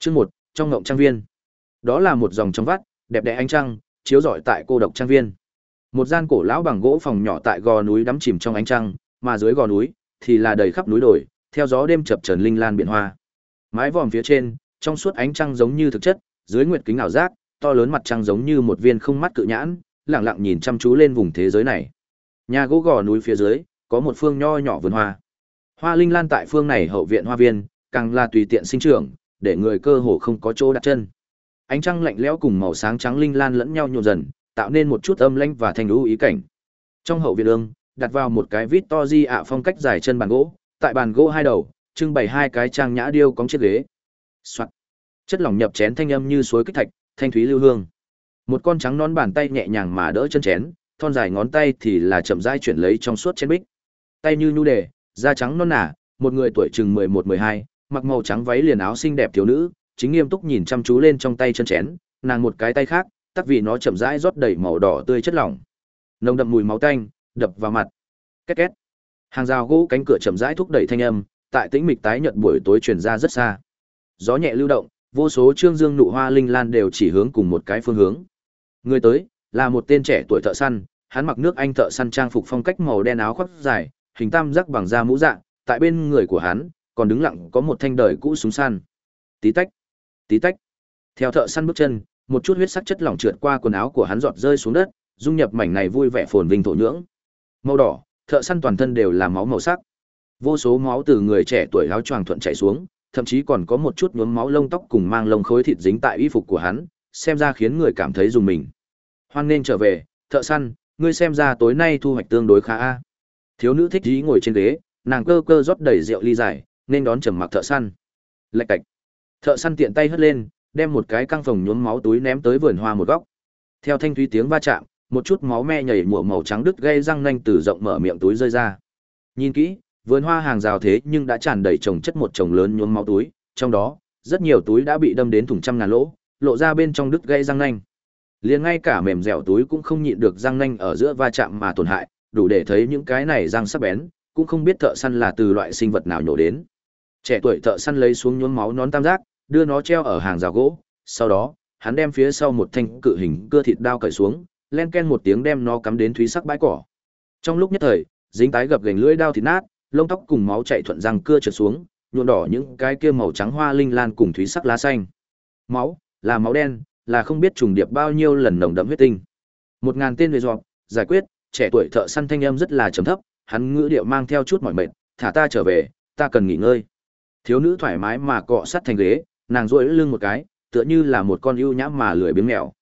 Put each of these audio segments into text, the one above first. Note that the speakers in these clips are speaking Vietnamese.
Chương một trong ngộng trang viên. Đó là một dòng trong vắt, đẹp đẽ ánh trăng, chiếu rọi tại cô độc trang viên. Một gian cổ lão bằng gỗ phòng nhỏ tại gò núi đắm chìm trong ánh trăng, mà dưới gò núi thì là đầy khắp núi đồi, theo gió đêm chập chờn linh lan biển hoa. Mái vòm phía trên, trong suốt ánh trăng giống như thực chất, dưới nguyệt kính ảo giác, to lớn mặt trăng giống như một viên không mắt cự nhãn, lặng lặng nhìn chăm chú lên vùng thế giới này. Nhà gỗ gò núi phía dưới, có một phương nho nhỏ vườn hoa. Hoa linh lan tại phương này hậu viện hoa viên, càng là tùy tiện sinh trưởng, để người cơ hồ không có chỗ đặt chân. Ánh trăng lạnh lẽo cùng màu sáng trắng linh lan lẫn nhau nhộn dần, tạo nên một chút âm lãnh và thanh lũ ý cảnh. Trong hậu viện ương, đặt vào một cái vít to di ạ phong cách dài chân bàn gỗ, tại bàn gỗ hai đầu, trưng bày hai cái trang nhã điêu cóng chiếc ghế. Soạt. Chất lỏng nhập chén thanh âm như suối kích thạch, thanh thúy lưu hương. Một con trắng nón bàn tay nhẹ nhàng mà đỡ chân chén, thon dài ngón tay thì là chậm rãi chuyển lấy trong suốt chén bích. Tay như nhu đề, da trắng non nả, một người tuổi chừng 11-12, mặc màu trắng váy liền áo xinh đẹp thiếu nữ, chính nghiêm túc nhìn chăm chú lên trong tay chân chén, nàng một cái tay khác, tắc vì nó chậm rãi rót đầy màu đỏ tươi chất lỏng. Nồng đậm mùi máu tanh, đập vào mặt. Két két. Hàng rào gỗ cánh cửa chậm rãi thúc đẩy thanh âm, tại tĩnh mịch tái nhợt buổi tối truyền ra rất xa. Gió nhẹ lưu động, vô số trương dương nụ hoa linh lan đều chỉ hướng cùng một cái phương hướng. Người tới là một tên trẻ tuổi thợ săn, hắn mặc nước Anh thợ săn trang phục phong cách màu đen áo khoác dài, hình tam giác bằng da mũ dạng, tại bên người của hắn còn đứng lặng có một thanh đời cũ súng săn. Tí tách, tí tách. Theo thợ săn bước chân, một chút huyết sắc chất lỏng trượt qua quần áo của hắn giọt rơi xuống đất, dung nhập mảnh này vui vẻ phồn vinh thổ nhưỡng. Màu đỏ, thợ săn toàn thân đều là máu màu sắc. Vô số máu từ người trẻ tuổi áo choàng thuận chảy xuống, thậm chí còn có một chút nhuốm máu lông tóc cùng mang lông khối thịt dính tại y phục của hắn, xem ra khiến người cảm thấy dùng mình. Hoan nên trở về, thợ săn, ngươi xem ra tối nay thu hoạch tương đối khá a. Thiếu nữ thích ý ngồi trên ghế, nàng cơ cơ rót đầy rượu ly dài, nên đón trầm mặc thợ săn. Lạch cạch. Thợ săn tiện tay hất lên, đem một cái căng phòng nhuốm máu túi ném tới vườn hoa một góc. Theo thanh thúy tiếng va chạm, một chút máu me nhảy mùa màu trắng đứt gây răng nanh từ rộng mở miệng túi rơi ra. Nhìn kỹ, vườn hoa hàng rào thế nhưng đã tràn đầy trồng chất một chồng lớn nhuốm máu túi, trong đó, rất nhiều túi đã bị đâm đến thủng trăm ngàn lỗ, lộ ra bên trong đứt gây răng nanh. Liền ngay cả mềm dẻo túi cũng không nhịn được răng nanh ở giữa va chạm mà tổn hại, đủ để thấy những cái này răng sắc bén, cũng không biết thợ săn là từ loại sinh vật nào nhổ đến. Trẻ tuổi thợ săn lấy xuống nhuốm máu nón tam giác, đưa nó treo ở hàng rào gỗ, sau đó, hắn đem phía sau một thanh cự hình cưa thịt đao cởi xuống, len ken một tiếng đem nó cắm đến thúy sắc bãi cỏ. Trong lúc nhất thời, dính tái gập gành lưỡi đao thịt nát, lông tóc cùng máu chảy thuận răng cưa trượt xuống, nhuộm đỏ những cái kia màu trắng hoa linh lan cùng thúy sắc lá xanh. Máu, là máu đen, là không biết trùng điệp bao nhiêu lần nồng đậm huyết tinh. Một ngàn tên về dọn, giải quyết, trẻ tuổi thợ săn thanh âm rất là trầm thấp, hắn ngữ điệu mang theo chút mỏi mệt, thả ta trở về, ta cần nghỉ ngơi. Thiếu nữ thoải mái mà cọ sát thành ghế, nàng duỗi lưng một cái, tựa như là một con ưu nhã mà lười biếng mèo.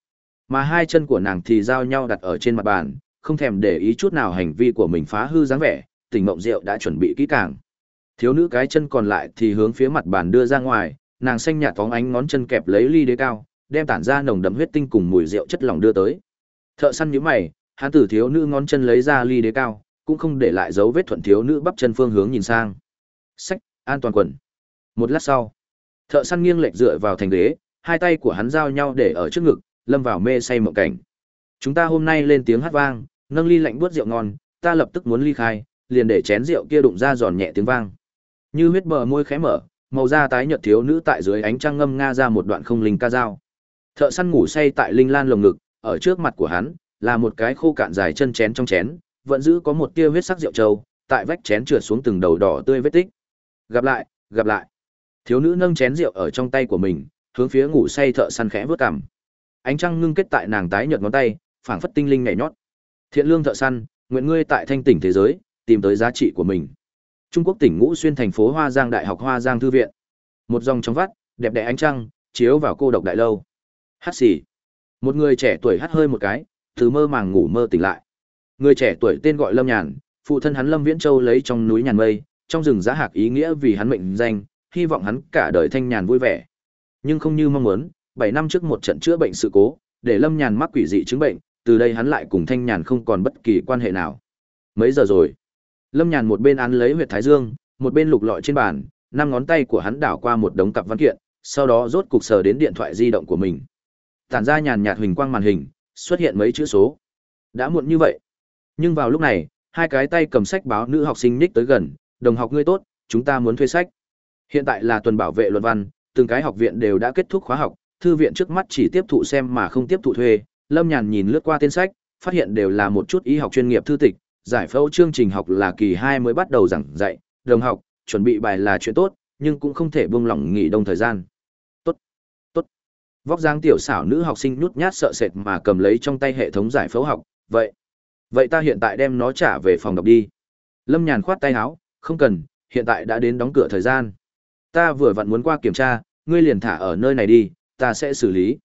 Mà hai chân của nàng thì giao nhau đặt ở trên mặt bàn, không thèm để ý chút nào hành vi của mình phá hư dáng vẻ, tình mộng rượu đã chuẩn bị kỹ càng. Thiếu nữ cái chân còn lại thì hướng phía mặt bàn đưa ra ngoài, nàng xanh nhạt phóng ánh ngón chân kẹp lấy ly đế cao, đem tản ra nồng đậm huyết tinh cùng mùi rượu chất lỏng đưa tới. Thợ săn nhíu mày, hắn tử thiếu nữ ngón chân lấy ra ly đế cao, cũng không để lại dấu vết thuận thiếu nữ bắp chân phương hướng nhìn sang. Sách, an toàn quần. Một lát sau, thợ săn nghiêng lệch dựa vào thành ghế, hai tay của hắn giao nhau để ở trước ngực, lâm vào mê say mộng cảnh. Chúng ta hôm nay lên tiếng hát vang, nâng ly lạnh buốt rượu ngon, ta lập tức muốn ly khai, liền để chén rượu kia đụng ra giòn nhẹ tiếng vang. Như huyết bờ môi khẽ mở, màu da tái nhợt thiếu nữ tại dưới ánh trăng ngâm nga ra một đoạn không linh ca dao. Thợ săn ngủ say tại linh lan lồng ngực, ở trước mặt của hắn là một cái khô cạn dài chân chén trong chén, vẫn giữ có một tia huyết sắc rượu trâu, tại vách chén trượt xuống từng đầu đỏ tươi vết tích. Gặp lại, gặp lại. Thiếu nữ nâng chén rượu ở trong tay của mình, hướng phía ngủ say thợ săn khẽ vớt cằm. Ánh trăng ngưng kết tại nàng tái nhợt ngón tay, phảng phất tinh linh nhảy nhót. Thiện lương thợ săn, nguyện ngươi tại thanh tỉnh thế giới, tìm tới giá trị của mình. Trung Quốc tỉnh Ngũ Xuyên thành phố Hoa Giang Đại học Hoa Giang thư viện. Một dòng trong vắt, đẹp đẽ ánh trăng, chiếu vào cô độc đại lâu. Hát xì. Một người trẻ tuổi hắt hơi một cái, từ mơ màng ngủ mơ tỉnh lại. Người trẻ tuổi tên gọi Lâm Nhàn, phụ thân hắn Lâm Viễn Châu lấy trong núi nhàn mây, trong rừng giá hạc ý nghĩa vì hắn mệnh danh, hy vọng hắn cả đời thanh nhàn vui vẻ. Nhưng không như mong muốn, 7 năm trước một trận chữa bệnh sự cố, để Lâm Nhàn mắc quỷ dị chứng bệnh, từ đây hắn lại cùng thanh nhàn không còn bất kỳ quan hệ nào. Mấy giờ rồi? Lâm Nhàn một bên án lấy huyệt thái dương, một bên lục lọi trên bàn, năm ngón tay của hắn đảo qua một đống cặp văn kiện, sau đó rốt cục sờ đến điện thoại di động của mình. Tản ra nhàn nhạt huỳnh quang màn hình, xuất hiện mấy chữ số. Đã muộn như vậy. Nhưng vào lúc này, hai cái tay cầm sách báo nữ học sinh ních tới gần, đồng học ngươi tốt, chúng ta muốn thuê sách. Hiện tại là tuần bảo vệ luận văn, từng cái học viện đều đã kết thúc khóa học, thư viện trước mắt chỉ tiếp thụ xem mà không tiếp thụ thuê. Lâm Nhàn nhìn lướt qua tên sách, phát hiện đều là một chút y học chuyên nghiệp thư tịch, giải phẫu chương trình học là kỳ 2 mới bắt đầu giảng dạy, đồng học, chuẩn bị bài là chuyện tốt, nhưng cũng không thể buông lỏng nghỉ đông thời gian. Tốt, tốt. Vóc dáng tiểu xảo nữ học sinh nhút nhát sợ sệt mà cầm lấy trong tay hệ thống giải phẫu học, vậy, vậy ta hiện tại đem nó trả về phòng đọc đi. Lâm Nhàn khoát tay áo, không cần, hiện tại đã đến đóng cửa thời gian. Ta vừa vặn muốn qua kiểm tra, ngươi liền thả ở nơi này đi, ta sẽ xử lý.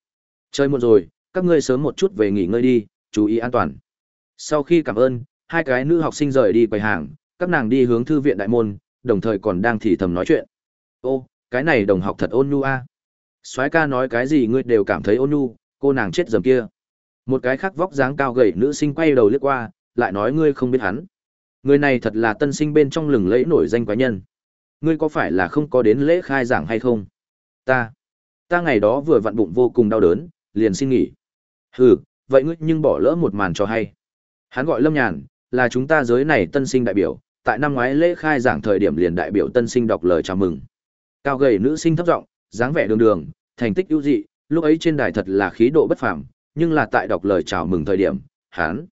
Chơi muộn rồi, các ngươi sớm một chút về nghỉ ngơi đi, chú ý an toàn. Sau khi cảm ơn, hai cái nữ học sinh rời đi quầy hàng, các nàng đi hướng thư viện đại môn, đồng thời còn đang thì thầm nói chuyện. Ô, cái này đồng học thật ôn nhu a. Soái ca nói cái gì ngươi đều cảm thấy ôn nhu, cô nàng chết dầm kia. Một cái khác vóc dáng cao gầy nữ sinh quay đầu liếc qua, lại nói ngươi không biết hắn. Người này thật là tân sinh bên trong lừng lẫy nổi danh quái nhân. Ngươi có phải là không có đến lễ khai giảng hay không? Ta, ta ngày đó vừa vặn bụng vô cùng đau đớn, liền xin nghỉ. Hừ, vậy ngươi nhưng bỏ lỡ một màn cho hay. Hắn gọi Lâm Nhàn, là chúng ta giới này tân sinh đại biểu, tại năm ngoái lễ khai giảng thời điểm liền đại biểu tân sinh đọc lời chào mừng. Cao gầy nữ sinh thấp giọng, dáng vẻ đường đường, thành tích ưu dị, lúc ấy trên đài thật là khí độ bất phàm, nhưng là tại đọc lời chào mừng thời điểm, hắn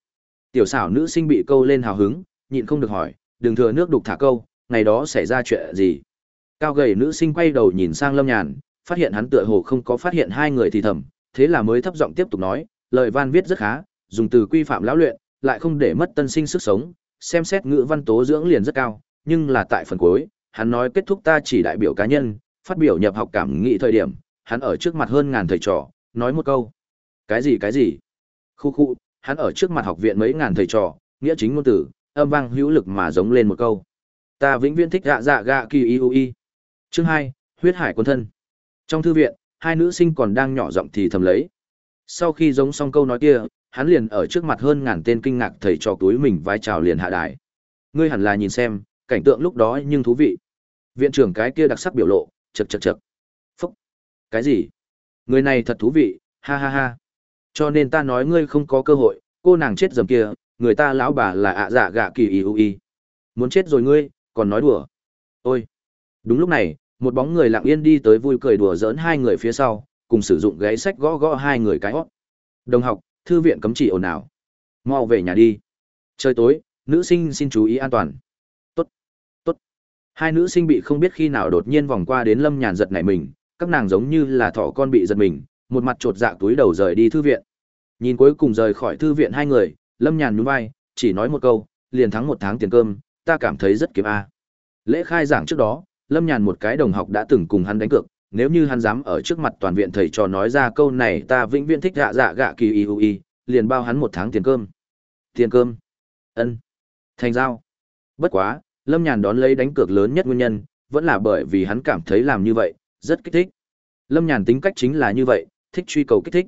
tiểu xảo nữ sinh bị câu lên hào hứng, nhịn không được hỏi, đừng thừa nước đục thả câu, ngày đó xảy ra chuyện gì? Cao gầy nữ sinh quay đầu nhìn sang Lâm Nhàn, phát hiện hắn tựa hồ không có phát hiện hai người thì thầm, thế là mới thấp giọng tiếp tục nói, lời văn viết rất khá, dùng từ quy phạm lão luyện, lại không để mất tân sinh sức sống, xem xét ngữ văn tố dưỡng liền rất cao, nhưng là tại phần cuối, hắn nói kết thúc ta chỉ đại biểu cá nhân, phát biểu nhập học cảm nghĩ thời điểm, hắn ở trước mặt hơn ngàn thầy trò, nói một câu. Cái gì cái gì? Khu khu, hắn ở trước mặt học viện mấy ngàn thầy trò, nghĩa chính ngôn tử, âm vang hữu lực mà giống lên một câu. Ta vĩnh viễn thích gạ dạ gạ kỳ iu y. Chương hai huyết hải quân thân. Trong thư viện, hai nữ sinh còn đang nhỏ giọng thì thầm lấy. Sau khi giống xong câu nói kia, hắn liền ở trước mặt hơn ngàn tên kinh ngạc thầy trò túi mình vai trào liền hạ đài. Ngươi hẳn là nhìn xem, cảnh tượng lúc đó nhưng thú vị. Viện trưởng cái kia đặc sắc biểu lộ, chật chật chật Phúc. Cái gì? Người này thật thú vị, ha ha ha. Cho nên ta nói ngươi không có cơ hội, cô nàng chết dầm kia, người ta lão bà là ạ dạ gạ kỳ ưu y. Muốn chết rồi ngươi, còn nói đùa. Ôi. Đúng lúc này, một bóng người lặng yên đi tới vui cười đùa giỡn hai người phía sau, cùng sử dụng gáy sách gõ gõ hai người cái hót. Đồng học, thư viện cấm chỉ ồn ào. Mau về nhà đi. Trời tối, nữ sinh xin chú ý an toàn. Tốt. Tốt. Hai nữ sinh bị không biết khi nào đột nhiên vòng qua đến Lâm Nhàn giật nảy mình, các nàng giống như là thỏ con bị giật mình, một mặt trột dạ túi đầu rời đi thư viện. Nhìn cuối cùng rời khỏi thư viện hai người, Lâm Nhàn nhún vai, chỉ nói một câu, liền thắng một tháng tiền cơm, ta cảm thấy rất kiếm a. Lễ khai giảng trước đó, Lâm Nhàn một cái đồng học đã từng cùng hắn đánh cược, nếu như hắn dám ở trước mặt toàn viện thầy trò nói ra câu này ta vĩnh viễn thích gạ dạ gạ kỳ y y, liền bao hắn một tháng tiền cơm. Tiền cơm? Ân. Thành giao. Bất quá, Lâm Nhàn đón lấy đánh cược lớn nhất nguyên nhân, vẫn là bởi vì hắn cảm thấy làm như vậy, rất kích thích. Lâm Nhàn tính cách chính là như vậy, thích truy cầu kích thích.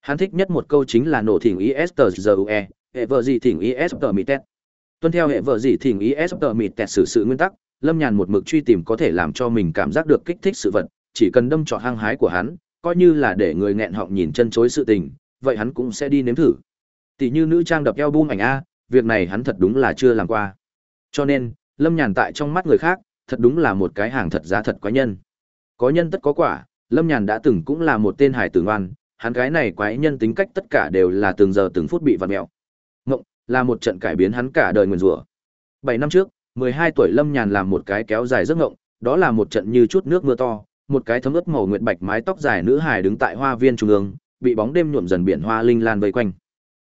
Hắn thích nhất một câu chính là nổ thỉnh ISTZUE, hệ vợ gì thỉnh ISTMITET. Tuân theo hệ vợ gì thỉnh tẹt xử sự nguyên tắc, Lâm Nhàn một mực truy tìm có thể làm cho mình cảm giác được kích thích sự vật, chỉ cần đâm trọt hăng hái của hắn, coi như là để người nghẹn họng nhìn chân chối sự tình, vậy hắn cũng sẽ đi nếm thử. Tỷ như nữ trang đập eo bung ảnh a, việc này hắn thật đúng là chưa làm qua. Cho nên, Lâm Nhàn tại trong mắt người khác, thật đúng là một cái hàng thật giá thật quái nhân. Có nhân tất có quả, Lâm Nhàn đã từng cũng là một tên hải tử ngoan, hắn cái này quái nhân tính cách tất cả đều là từng giờ từng phút bị vặt mẹo. Ngộng, là một trận cải biến hắn cả đời nguyền rủa. Bảy năm trước, mười hai tuổi Lâm Nhàn làm một cái kéo dài giấc ngộng, đó là một trận như chút nước mưa to, một cái thấm ướt màu nguyệt bạch mái tóc dài nữ hài đứng tại hoa viên trung ương, bị bóng đêm nhuộm dần biển hoa linh lan vây quanh.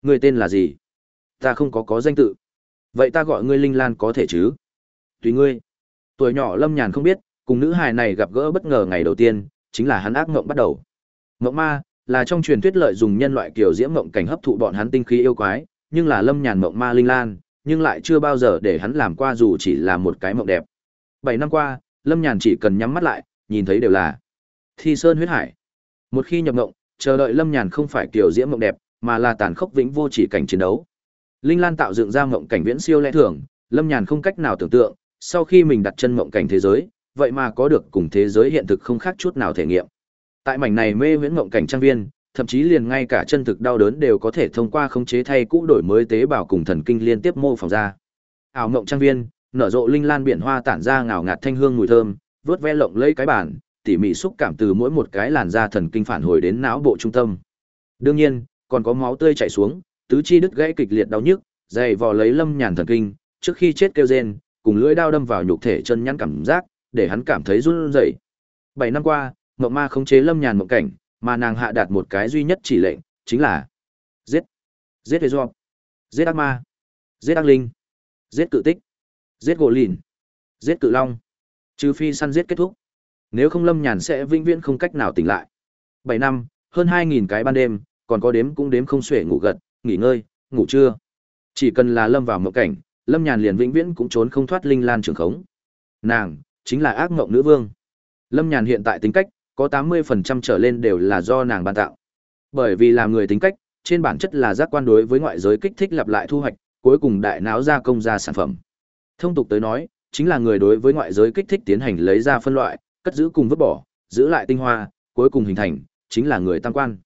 Người tên là gì? Ta không có có danh tự. Vậy ta gọi ngươi linh lan có thể chứ? Tùy ngươi. Tuổi nhỏ Lâm Nhàn không biết, cùng nữ hài này gặp gỡ bất ngờ ngày đầu tiên, chính là hắn ác ngộng bắt đầu. Ngộng ma là trong truyền thuyết lợi dùng nhân loại kiểu diễm ngộng cảnh hấp thụ bọn hắn tinh khí yêu quái, nhưng là Lâm Nhàn mộng ma linh lan, nhưng lại chưa bao giờ để hắn làm qua dù chỉ là một cái mộng đẹp. Bảy năm qua, Lâm Nhàn chỉ cần nhắm mắt lại, nhìn thấy đều là thi sơn huyết hải. Một khi nhập mộng, chờ đợi Lâm Nhàn không phải kiểu diễm mộng đẹp, mà là tàn khốc vĩnh vô chỉ cảnh chiến đấu. Linh Lan tạo dựng ra mộng cảnh viễn siêu lẽ thường, Lâm Nhàn không cách nào tưởng tượng, sau khi mình đặt chân mộng cảnh thế giới, vậy mà có được cùng thế giới hiện thực không khác chút nào thể nghiệm. Tại mảnh này mê huyễn mộng cảnh trang viên, thậm chí liền ngay cả chân thực đau đớn đều có thể thông qua khống chế thay cũ đổi mới tế bào cùng thần kinh liên tiếp mô phỏng ra. Ảo mộng trang viên, nở rộ linh lan biển hoa tản ra ngào ngạt thanh hương mùi thơm, vớt ve lộng lấy cái bản, tỉ mỉ xúc cảm từ mỗi một cái làn da thần kinh phản hồi đến não bộ trung tâm. Đương nhiên, còn có máu tươi chảy xuống, tứ chi đứt gãy kịch liệt đau nhức, dày vò lấy Lâm Nhàn thần kinh, trước khi chết kêu rên, cùng lưỡi đao đâm vào nhục thể chân nhăn cảm giác, để hắn cảm thấy run rẩy. Bảy năm qua, Mộng Ma khống chế Lâm Nhàn mộng cảnh, mà nàng hạ đạt một cái duy nhất chỉ lệnh, chính là giết, giết Ezop, giết ác ma, giết ác linh, giết cự tích, giết gỗ lìn, giết cự long. Trừ phi săn giết kết thúc. Nếu không Lâm Nhàn sẽ vĩnh viễn không cách nào tỉnh lại. Bảy năm, hơn hai nghìn cái ban đêm, còn có đếm cũng đếm không xuể ngủ gật, nghỉ ngơi, ngủ trưa. Chỉ cần là lâm vào mộng cảnh, lâm nhàn liền vĩnh viễn cũng trốn không thoát linh lan trường khống. Nàng, chính là ác mộng nữ vương. Lâm nhàn hiện tại tính cách, có tám mươi phần trăm trở lên đều là do nàng ban tạo. Bởi vì làm người tính cách, trên bản chất là giác quan đối với ngoại giới kích thích lặp lại thu hoạch, cuối cùng đại náo ra công ra sản phẩm. Thông tục tới nói, chính là người đối với ngoại giới kích thích tiến hành lấy ra phân loại, cất giữ cùng vứt bỏ, giữ lại tinh hoa, cuối cùng hình thành, chính là người tăng quan.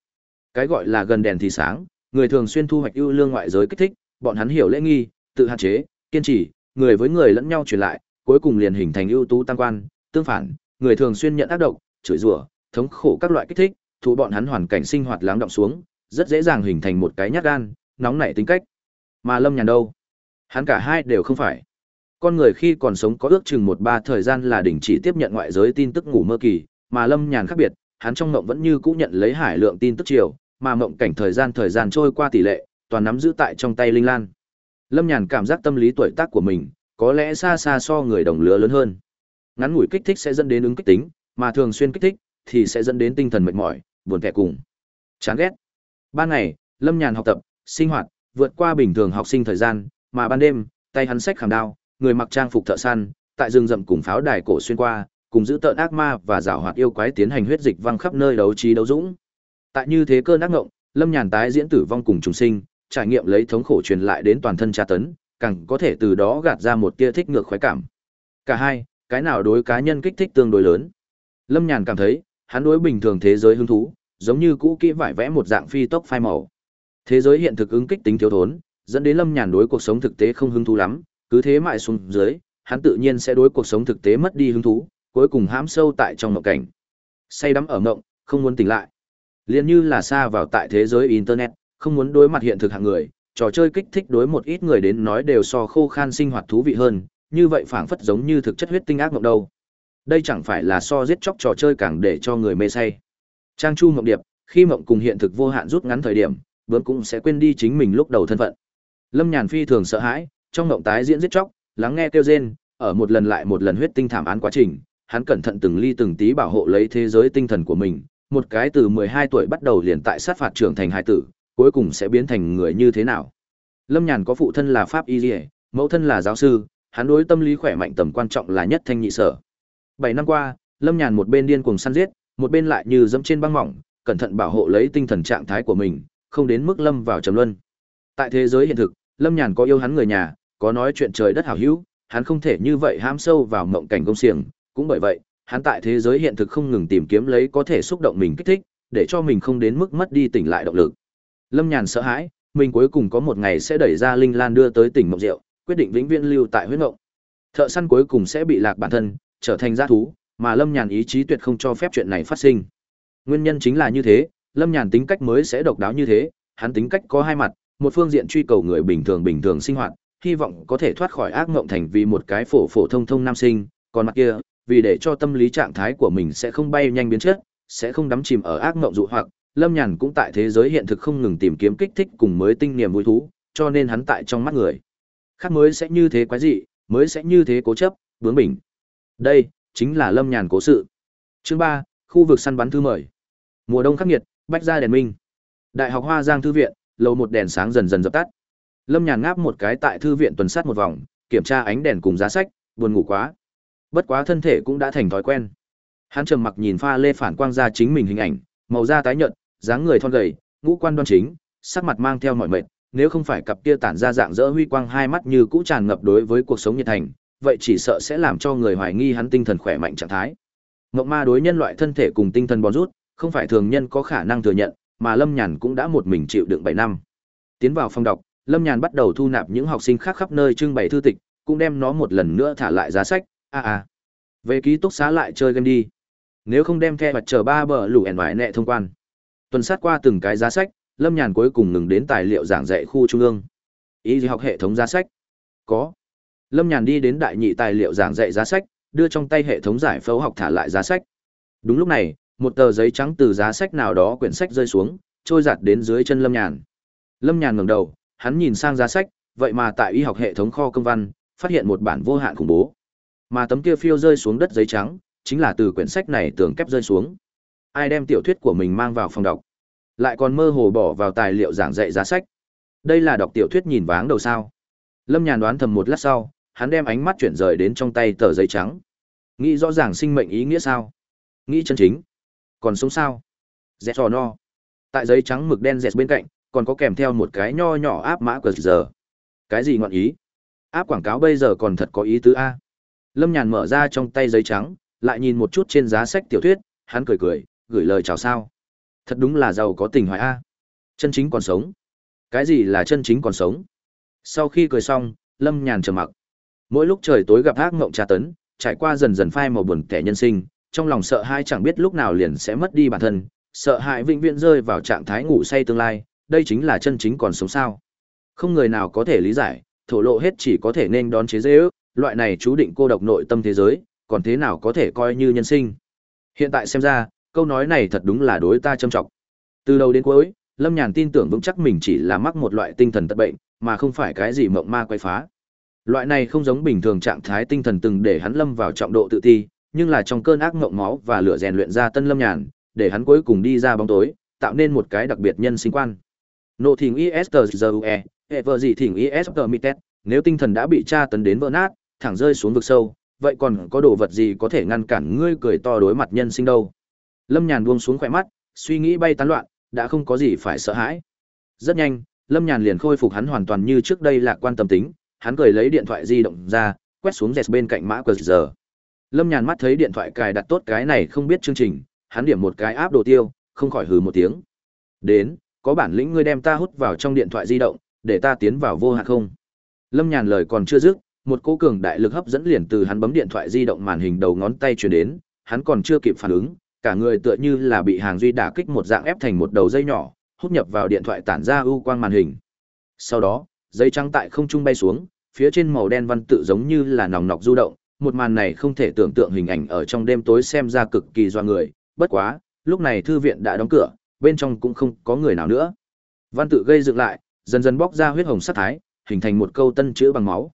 Cái gọi là gần đèn thì sáng, người thường xuyên thu hoạch ưu lương ngoại giới kích thích, bọn hắn hiểu lễ nghi, tự hạn chế, kiên trì, người với người lẫn nhau truyền lại, cuối cùng liền hình thành ưu tú tăng quan, tương phản, người thường xuyên nhận ác độc, chửi rủa, thống khổ các loại kích thích, thụ bọn hắn hoàn cảnh sinh hoạt lắng động xuống, rất dễ dàng hình thành một cái nhát gan, nóng nảy tính cách. Mà Lâm Nhàn đâu? Hắn cả hai đều không phải. Con người khi còn sống có ước chừng một ba thời gian là đỉnh chỉ tiếp nhận ngoại giới tin tức ngủ mơ kỳ, mà Lâm Nhàn khác biệt, hắn trong mộng vẫn như cũ nhận lấy hải lượng tin tức chiều, mà mộng cảnh thời gian thời gian trôi qua tỷ lệ, toàn nắm giữ tại trong tay Linh Lan. Lâm Nhàn cảm giác tâm lý tuổi tác của mình, có lẽ xa xa so người đồng lứa lớn hơn. Ngắn ngủi kích thích sẽ dẫn đến ứng kích tính, mà thường xuyên kích thích thì sẽ dẫn đến tinh thần mệt mỏi, buồn kẻ cùng. Chán ghét. Ban ngày, Lâm Nhàn học tập, sinh hoạt, vượt qua bình thường học sinh thời gian, mà ban đêm, tay hắn sách khảm đao, người mặc trang phục thợ săn, tại rừng rậm cùng pháo đài cổ xuyên qua, cùng giữ tợn ác ma và giảo hoạt yêu quái tiến hành huyết dịch văng khắp nơi đấu trí đấu dũng. Tại như thế cơn ác ngộng, Lâm Nhàn tái diễn tử vong cùng trùng sinh, trải nghiệm lấy thống khổ truyền lại đến toàn thân tra tấn, càng có thể từ đó gạt ra một tia thích ngược khoái cảm. Cả hai, cái nào đối cá nhân kích thích tương đối lớn. Lâm Nhàn cảm thấy, hắn đối bình thường thế giới hứng thú, giống như cũ kỹ vải vẽ một dạng phi tốc phai màu. Thế giới hiện thực ứng kích tính thiếu thốn, dẫn đến Lâm Nhàn đối cuộc sống thực tế không hứng thú lắm, cứ thế mãi xuống dưới, hắn tự nhiên sẽ đối cuộc sống thực tế mất đi hứng thú, cuối cùng hãm sâu tại trong mộng cảnh. Say đắm ở mộng, không muốn tỉnh lại. Liên như là xa vào tại thế giới internet, không muốn đối mặt hiện thực hạng người, trò chơi kích thích đối một ít người đến nói đều so khô khan sinh hoạt thú vị hơn, như vậy phảng phất giống như thực chất huyết tinh ác mộng đâu. Đây chẳng phải là so giết chóc trò chơi càng để cho người mê say. Trang Chu Mộng Điệp, khi mộng cùng hiện thực vô hạn rút ngắn thời điểm, bướm cũng sẽ quên đi chính mình lúc đầu thân phận. Lâm Nhàn phi thường sợ hãi, trong mộng tái diễn giết chóc, lắng nghe kêu rên, ở một lần lại một lần huyết tinh thảm án quá trình, hắn cẩn thận từng ly từng tí bảo hộ lấy thế giới tinh thần của mình, một cái từ 12 tuổi bắt đầu liền tại sát phạt trưởng thành hải tử, cuối cùng sẽ biến thành người như thế nào. Lâm Nhàn có phụ thân là pháp y dỉa mẫu thân là giáo sư, hắn đối tâm lý khỏe mạnh tầm quan trọng là nhất thanh nhị sở. 7 năm qua, Lâm Nhàn một bên điên cuồng săn giết, một bên lại như dẫm trên băng mỏng, cẩn thận bảo hộ lấy tinh thần trạng thái của mình, không đến mức lâm vào trầm luân. Tại thế giới hiện thực, Lâm Nhàn có yêu hắn người nhà, có nói chuyện trời đất hảo hữu, hắn không thể như vậy ham sâu vào mộng cảnh công xiềng, cũng bởi vậy, hắn tại thế giới hiện thực không ngừng tìm kiếm lấy có thể xúc động mình kích thích, để cho mình không đến mức mất đi tỉnh lại động lực. Lâm Nhàn sợ hãi, mình cuối cùng có một ngày sẽ đẩy ra Linh Lan đưa tới tỉnh mộng rượu, quyết định vĩnh viễn lưu tại huyết mộng. Thợ săn cuối cùng sẽ bị lạc bản thân, trở thành giã thú, mà Lâm Nhàn ý chí tuyệt không cho phép chuyện này phát sinh. Nguyên nhân chính là như thế, Lâm Nhàn tính cách mới sẽ độc đáo như thế, hắn tính cách có hai mặt, một phương diện truy cầu người bình thường bình thường sinh hoạt, hy vọng có thể thoát khỏi ác mộng thành vì một cái phổ phổ thông thông nam sinh, còn mặt kia, vì để cho tâm lý trạng thái của mình sẽ không bay nhanh biến chất, sẽ không đắm chìm ở ác mộng dụ hoặc, Lâm Nhàn cũng tại thế giới hiện thực không ngừng tìm kiếm kích thích cùng mới tinh niềm vui thú, cho nên hắn tại trong mắt người. Khác mới sẽ như thế quái dị, mới sẽ như thế cố chấp, bướng bỉnh. Đây, chính là Lâm Nhàn cố sự. Chương ba, khu vực săn bắn thư mời. Mùa đông khắc nghiệt, bách ra đèn minh. Đại học Hoa Giang thư viện, lầu một đèn sáng dần dần dập tắt. Lâm Nhàn ngáp một cái tại thư viện tuần sát một vòng, kiểm tra ánh đèn cùng giá sách, buồn ngủ quá. Bất quá thân thể cũng đã thành thói quen. Hắn trầm mặc nhìn pha lê phản quang ra chính mình hình ảnh, màu da tái nhợt, dáng người thon gầy, ngũ quan đoan chính, sắc mặt mang theo mọi mệt, nếu không phải cặp kia tản ra dạng dỡ huy quang hai mắt như cũ tràn ngập đối với cuộc sống nhiệt thành, vậy chỉ sợ sẽ làm cho người hoài nghi hắn tinh thần khỏe mạnh trạng thái. Ngộng ma đối nhân loại thân thể cùng tinh thần bòn rút, không phải thường nhân có khả năng thừa nhận, mà Lâm Nhàn cũng đã một mình chịu đựng 7 năm. Tiến vào phòng đọc, Lâm Nhàn bắt đầu thu nạp những học sinh khác khắp nơi trưng bày thư tịch, cũng đem nó một lần nữa thả lại giá sách. A a. Về ký túc xá lại chơi game đi. Nếu không đem phe vật chờ ba bờ lũ ẻn ngoại nệ thông quan. Tuần sát qua từng cái giá sách, Lâm Nhàn cuối cùng ngừng đến tài liệu giảng dạy khu trung ương. Ý học hệ thống giá sách. Có. Lâm Nhàn đi đến đại nhị tài liệu giảng dạy giá sách, đưa trong tay hệ thống giải phẫu học thả lại giá sách. Đúng lúc này, một tờ giấy trắng từ giá sách nào đó quyển sách rơi xuống, trôi giặt đến dưới chân Lâm Nhàn. Lâm Nhàn ngẩng đầu, hắn nhìn sang giá sách, vậy mà tại y học hệ thống kho công văn, phát hiện một bản vô hạn khủng bố. Mà tấm kia phiêu rơi xuống đất giấy trắng, chính là từ quyển sách này tường kép rơi xuống. Ai đem tiểu thuyết của mình mang vào phòng đọc, lại còn mơ hồ bỏ vào tài liệu giảng dạy giá sách. Đây là đọc tiểu thuyết nhìn váng đầu sao? Lâm Nhàn đoán thầm một lát sau, hắn đem ánh mắt chuyển rời đến trong tay tờ giấy trắng. Nghĩ rõ ràng sinh mệnh ý nghĩa sao? Nghĩ chân chính. Còn sống sao? Dẹt trò no. Tại giấy trắng mực đen dẹt bên cạnh, còn có kèm theo một cái nho nhỏ áp mã cờ giờ. Cái gì ngọn ý? Áp quảng cáo bây giờ còn thật có ý tứ A. Lâm Nhàn mở ra trong tay giấy trắng, lại nhìn một chút trên giá sách tiểu thuyết, hắn cười cười, gửi lời chào sao. Thật đúng là giàu có tình hoài A. Chân chính còn sống. Cái gì là chân chính còn sống? Sau khi cười xong, Lâm Nhàn trầm mặc. Mỗi lúc trời tối gặp ác mộng tra tấn, trải qua dần dần phai màu buồn kẻ nhân sinh, trong lòng sợ hãi chẳng biết lúc nào liền sẽ mất đi bản thân, sợ hãi vĩnh viễn rơi vào trạng thái ngủ say tương lai, đây chính là chân chính còn sống sao. Không người nào có thể lý giải, thổ lộ hết chỉ có thể nên đón chế dễ ước, loại này chú định cô độc nội tâm thế giới, còn thế nào có thể coi như nhân sinh. Hiện tại xem ra, câu nói này thật đúng là đối ta châm trọng. Từ đầu đến cuối, Lâm Nhàn tin tưởng vững chắc mình chỉ là mắc một loại tinh thần tật bệnh, mà không phải cái gì mộng ma quay phá. Loại này không giống bình thường trạng thái tinh thần từng để hắn lâm vào trọng độ tự ti, nhưng là trong cơn ác mộng máu và lửa rèn luyện ra tân lâm nhàn, để hắn cuối cùng đi ra bóng tối, tạo nên một cái đặc biệt nhân sinh quan. Nộ thỉnh ISTZUE, hệ vợ gì thỉnh ISTMITET, nếu tinh thần đã bị tra tấn đến vỡ nát, thẳng rơi xuống vực sâu, vậy còn có đồ vật gì có thể ngăn cản ngươi cười to đối mặt nhân sinh đâu. Lâm Nhàn buông xuống khỏe mắt, suy nghĩ bay tán loạn, đã không có gì phải sợ hãi. Rất nhanh, Lâm Nhàn liền khôi phục hắn hoàn toàn như trước đây lạc quan tâm tính, hắn cười lấy điện thoại di động ra, quét xuống dẹt bên cạnh mã QR. Lâm Nhàn mắt thấy điện thoại cài đặt tốt cái này không biết chương trình, hắn điểm một cái áp đồ tiêu, không khỏi hừ một tiếng. Đến, có bản lĩnh ngươi đem ta hút vào trong điện thoại di động, để ta tiến vào vô hạn không? Lâm Nhàn lời còn chưa dứt, một cỗ cường đại lực hấp dẫn liền từ hắn bấm điện thoại di động màn hình đầu ngón tay truyền đến, hắn còn chưa kịp phản ứng, cả người tựa như là bị hàng duy đả kích một dạng ép thành một đầu dây nhỏ, hút nhập vào điện thoại tản ra ưu quang màn hình. Sau đó, dây trắng tại không trung bay xuống, phía trên màu đen văn tự giống như là nòng nọc du động, một màn này không thể tưởng tượng hình ảnh ở trong đêm tối xem ra cực kỳ doa người, bất quá, lúc này thư viện đã đóng cửa, bên trong cũng không có người nào nữa. Văn tự gây dựng lại, dần dần bóc ra huyết hồng sắc thái, hình thành một câu tân chữ bằng máu.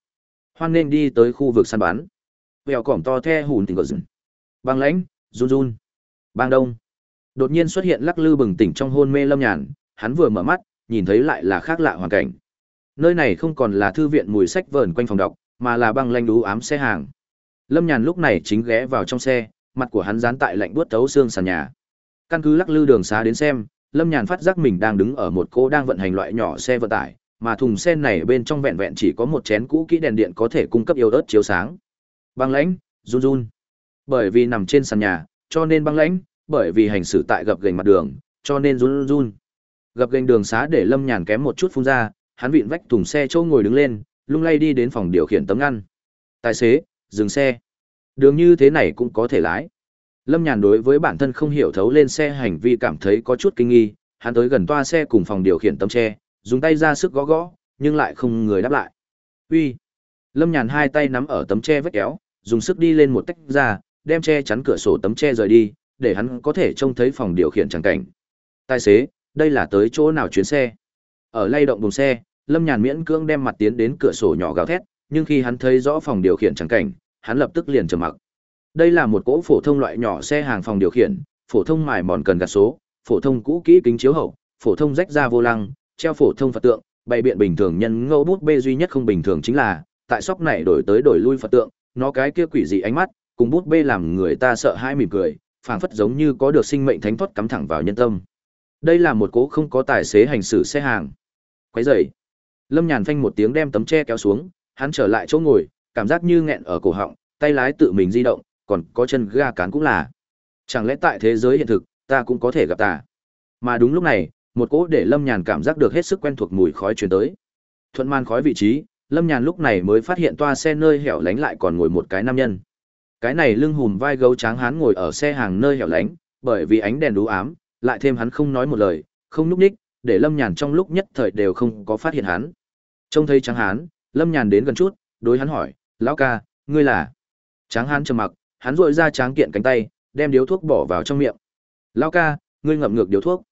Hoan nên đi tới khu vực săn bắn. Vèo cỏm to the hùn tỉnh gờ rừng. Băng lãnh, run run. Bang đông. Đột nhiên xuất hiện lắc lư bừng tỉnh trong hôn mê lâm nhàn, hắn vừa mở mắt, nhìn thấy lại là khác lạ hoàn cảnh. Nơi này không còn là thư viện mùi sách vờn quanh phòng đọc, mà là băng lanh đú ám xe hàng. Lâm Nhàn lúc này chính ghé vào trong xe, mặt của hắn dán tại lạnh buốt tấu xương sàn nhà. Căn cứ lắc lư đường xá đến xem, Lâm Nhàn phát giác mình đang đứng ở một cô đang vận hành loại nhỏ xe vận tải, mà thùng xe này bên trong vẹn vẹn chỉ có một chén cũ kỹ đèn điện có thể cung cấp yếu ớt chiếu sáng. Băng lãnh, run run. Bởi vì nằm trên sàn nhà, cho nên băng lãnh, bởi vì hành xử tại gập gành mặt đường, cho nên run run. Gập gành đường xá để Lâm Nhàn kém một chút phun ra, hắn vịn vách thùng xe chỗ ngồi đứng lên, lung lay đi đến phòng điều khiển tấm ngăn. Tài xế, dừng xe. Đường như thế này cũng có thể lái. Lâm Nhàn đối với bản thân không hiểu thấu lên xe hành vi cảm thấy có chút kinh nghi, hắn tới gần toa xe cùng phòng điều khiển tấm tre, dùng tay ra sức gõ gõ, nhưng lại không người đáp lại. Uy. Lâm Nhàn hai tay nắm ở tấm tre vết kéo, dùng sức đi lên một tách ra, đem che chắn cửa sổ tấm tre rời đi, để hắn có thể trông thấy phòng điều khiển chẳng cảnh. Tài xế, đây là tới chỗ nào chuyến xe? Ở lay động buồng xe, Lâm Nhàn miễn cưỡng đem mặt tiến đến cửa sổ nhỏ gào thét, nhưng khi hắn thấy rõ phòng điều khiển chẳng cảnh, hắn lập tức liền trầm mặc. Đây là một cỗ phổ thông loại nhỏ xe hàng phòng điều khiển, phổ thông mài mòn cần gạt số, phổ thông cũ kỹ kính chiếu hậu, phổ thông rách ra vô lăng, treo phổ thông Phật tượng, bày biện bình thường nhân ngẫu bút bê duy nhất không bình thường chính là, tại sóc này đổi tới đổi lui Phật tượng, nó cái kia quỷ dị ánh mắt, cùng bút bê làm người ta sợ hãi mỉm cười, phảng phất giống như có được sinh mệnh thánh thoát cắm thẳng vào nhân tâm. Đây là một cỗ không có tài xế hành xử xe hàng. Quấy rầy. Lâm Nhàn phanh một tiếng đem tấm che kéo xuống, hắn trở lại chỗ ngồi, cảm giác như nghẹn ở cổ họng, tay lái tự mình di động, còn có chân ga cán cũng là. Chẳng lẽ tại thế giới hiện thực, ta cũng có thể gặp ta? Mà đúng lúc này, một cỗ để Lâm Nhàn cảm giác được hết sức quen thuộc mùi khói truyền tới. Thuận man khói vị trí, Lâm Nhàn lúc này mới phát hiện toa xe nơi hẻo lánh lại còn ngồi một cái nam nhân. Cái này lưng hùm vai gấu tráng hán ngồi ở xe hàng nơi hẻo lánh, bởi vì ánh đèn đú ám, lại thêm hắn không nói một lời, không núp ních, để Lâm Nhàn trong lúc nhất thời đều không có phát hiện hắn. Trông thấy tráng hán, Lâm Nhàn đến gần chút, đối hắn hỏi, lão ca, ngươi là? Tráng hán trầm mặc, hắn dội ra tráng kiện cánh tay, đem điếu thuốc bỏ vào trong miệng. Lão ca, ngươi ngậm ngược điếu thuốc.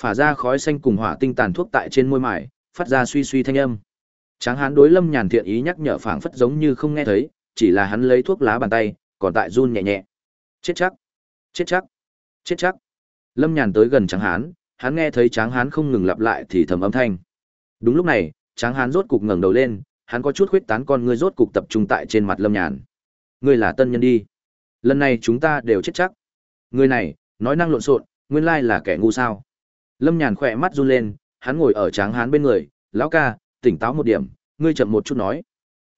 Phả ra khói xanh cùng hỏa tinh tàn thuốc tại trên môi mải, phát ra suy suy thanh âm. Tráng hán đối Lâm Nhàn thiện ý nhắc nhở phảng phất giống như không nghe thấy, chỉ là hắn lấy thuốc lá bàn tay, còn tại run nhẹ nhẹ. Chết chắc, chết chắc, chết chắc. Lâm Nhàn tới gần Tráng hán, hắn nghe thấy Tráng hán không ngừng lặp lại thì thầm âm thanh. Đúng lúc này, Tráng hán rốt cục ngẩng đầu lên, hắn có chút khuyết tán con ngươi rốt cục tập trung tại trên mặt Lâm Nhàn. Ngươi là tân nhân đi. Lần này chúng ta đều chết chắc. Người này, nói năng lộn xộn, nguyên lai là kẻ ngu sao? Lâm Nhàn khỏe mắt run lên, hắn ngồi ở Tráng hán bên người, "Lão ca, tỉnh táo một điểm, ngươi chậm một chút nói."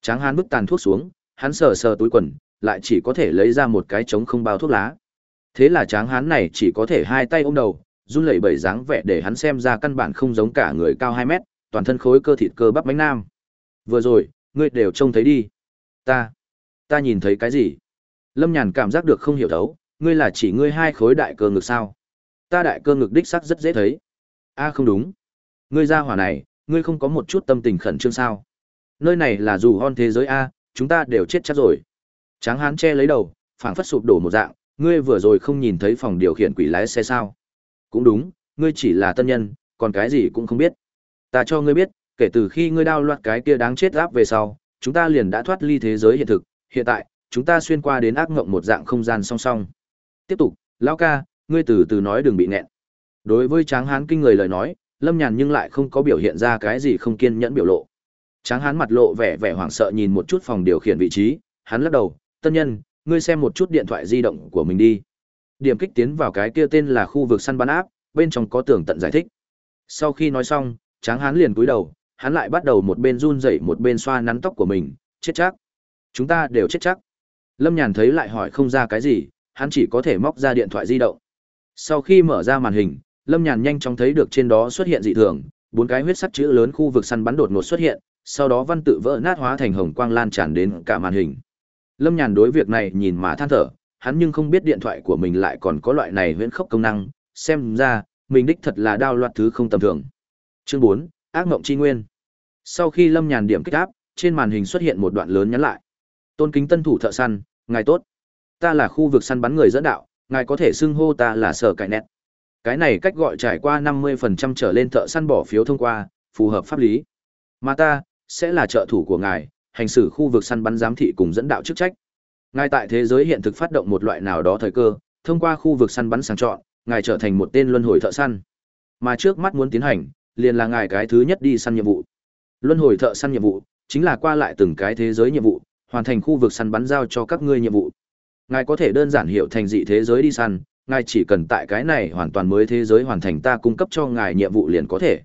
Tráng hán bức tàn thuốc xuống, hắn sờ sờ túi quần, lại chỉ có thể lấy ra một cái trống không bao thuốc lá. Thế là Tráng hán này chỉ có thể hai tay ôm đầu, run lẩy bẩy dáng vẻ để hắn xem ra căn bản không giống cả người cao 2 mét, toàn thân khối cơ thịt cơ bắp bánh nam. Vừa rồi, ngươi đều trông thấy đi. Ta, ta nhìn thấy cái gì? Lâm Nhàn cảm giác được không hiểu thấu, ngươi là chỉ ngươi hai khối đại cơ ngực sao? Ta đại cơ ngực đích sắc rất dễ thấy. A không đúng. Ngươi ra hỏa này, ngươi không có một chút tâm tình khẩn trương sao? Nơi này là dù hon thế giới A, chúng ta đều chết chắc rồi. Tráng hán che lấy đầu, phảng phất sụp đổ một dạng, ngươi vừa rồi không nhìn thấy phòng điều khiển quỷ lái xe sao? Cũng đúng, ngươi chỉ là tân nhân, còn cái gì cũng không biết. Ta cho ngươi biết, kể từ khi ngươi đao loạt cái kia đáng chết áp về sau, chúng ta liền đã thoát ly thế giới hiện thực, hiện tại, chúng ta xuyên qua đến ác ngộng một dạng không gian song song. Tiếp tục, lão ca, ngươi từ từ nói đừng bị nghẹn. Đối với Tráng Hán kinh người lời nói, Lâm Nhàn nhưng lại không có biểu hiện ra cái gì không kiên nhẫn biểu lộ. Tráng Hán mặt lộ vẻ vẻ hoảng sợ nhìn một chút phòng điều khiển vị trí, hắn lắc đầu, "Tân nhân, ngươi xem một chút điện thoại di động của mình đi." Điểm kích tiến vào cái kia tên là khu vực săn bắn áp, bên trong có tường tận giải thích. Sau khi nói xong, Tráng Hán liền cúi đầu, hắn lại bắt đầu một bên run rẩy một bên xoa nắn tóc của mình, chết chắc. Chúng ta đều chết chắc. Lâm Nhàn thấy lại hỏi không ra cái gì, hắn chỉ có thể móc ra điện thoại di động. Sau khi mở ra màn hình, Lâm Nhàn nhanh chóng thấy được trên đó xuất hiện dị thường, bốn cái huyết sắc chữ lớn khu vực săn bắn đột ngột xuất hiện, sau đó văn tự vỡ nát hóa thành hồng quang lan tràn đến cả màn hình. Lâm Nhàn đối việc này nhìn mà than thở, hắn nhưng không biết điện thoại của mình lại còn có loại này huyễn khốc công năng, xem ra, mình đích thật là đao loạt thứ không tầm thường. Chương 4, ác mộng chi nguyên. Sau khi Lâm Nhàn điểm kích áp, trên màn hình xuất hiện một đoạn lớn nhắn lại. Tôn kính tân thủ thợ săn, ngài tốt. Ta là khu vực săn bắn người dẫn đạo, ngài có thể xưng hô ta là sở cải nét. Cái này cách gọi trải qua 50% trở lên thợ săn bỏ phiếu thông qua, phù hợp pháp lý. Mà ta, sẽ là trợ thủ của ngài, hành xử khu vực săn bắn giám thị cùng dẫn đạo chức trách. Ngài tại thế giới hiện thực phát động một loại nào đó thời cơ, thông qua khu vực săn bắn sàng chọn, ngài trở thành một tên luân hồi thợ săn. Mà trước mắt muốn tiến hành, liền là ngài cái thứ nhất đi săn nhiệm vụ. Luân hồi thợ săn nhiệm vụ, chính là qua lại từng cái thế giới nhiệm vụ, hoàn thành khu vực săn bắn giao cho các ngươi nhiệm vụ. Ngài có thể đơn giản hiểu thành dị thế giới đi săn, ngài chỉ cần tại cái này hoàn toàn mới thế giới hoàn thành ta cung cấp cho ngài nhiệm vụ liền có thể.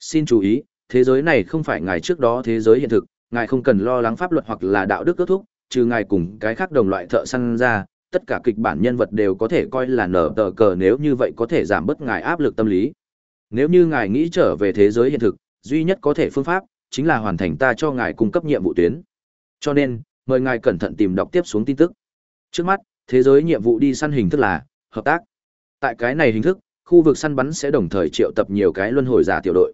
Xin chú ý, thế giới này không phải ngài trước đó thế giới hiện thực, ngài không cần lo lắng pháp luật hoặc là đạo đức kết thúc, trừ ngài cùng cái khác đồng loại thợ săn ra, tất cả kịch bản nhân vật đều có thể coi là nở tờ cờ nếu như vậy có thể giảm bớt ngài áp lực tâm lý. Nếu như ngài nghĩ trở về thế giới hiện thực, duy nhất có thể phương pháp chính là hoàn thành ta cho ngài cung cấp nhiệm vụ tuyến. Cho nên, mời ngài cẩn thận tìm đọc tiếp xuống tin tức. Trước mắt, thế giới nhiệm vụ đi săn hình thức là hợp tác. Tại cái này hình thức, khu vực săn bắn sẽ đồng thời triệu tập nhiều cái luân hồi giả tiểu đội.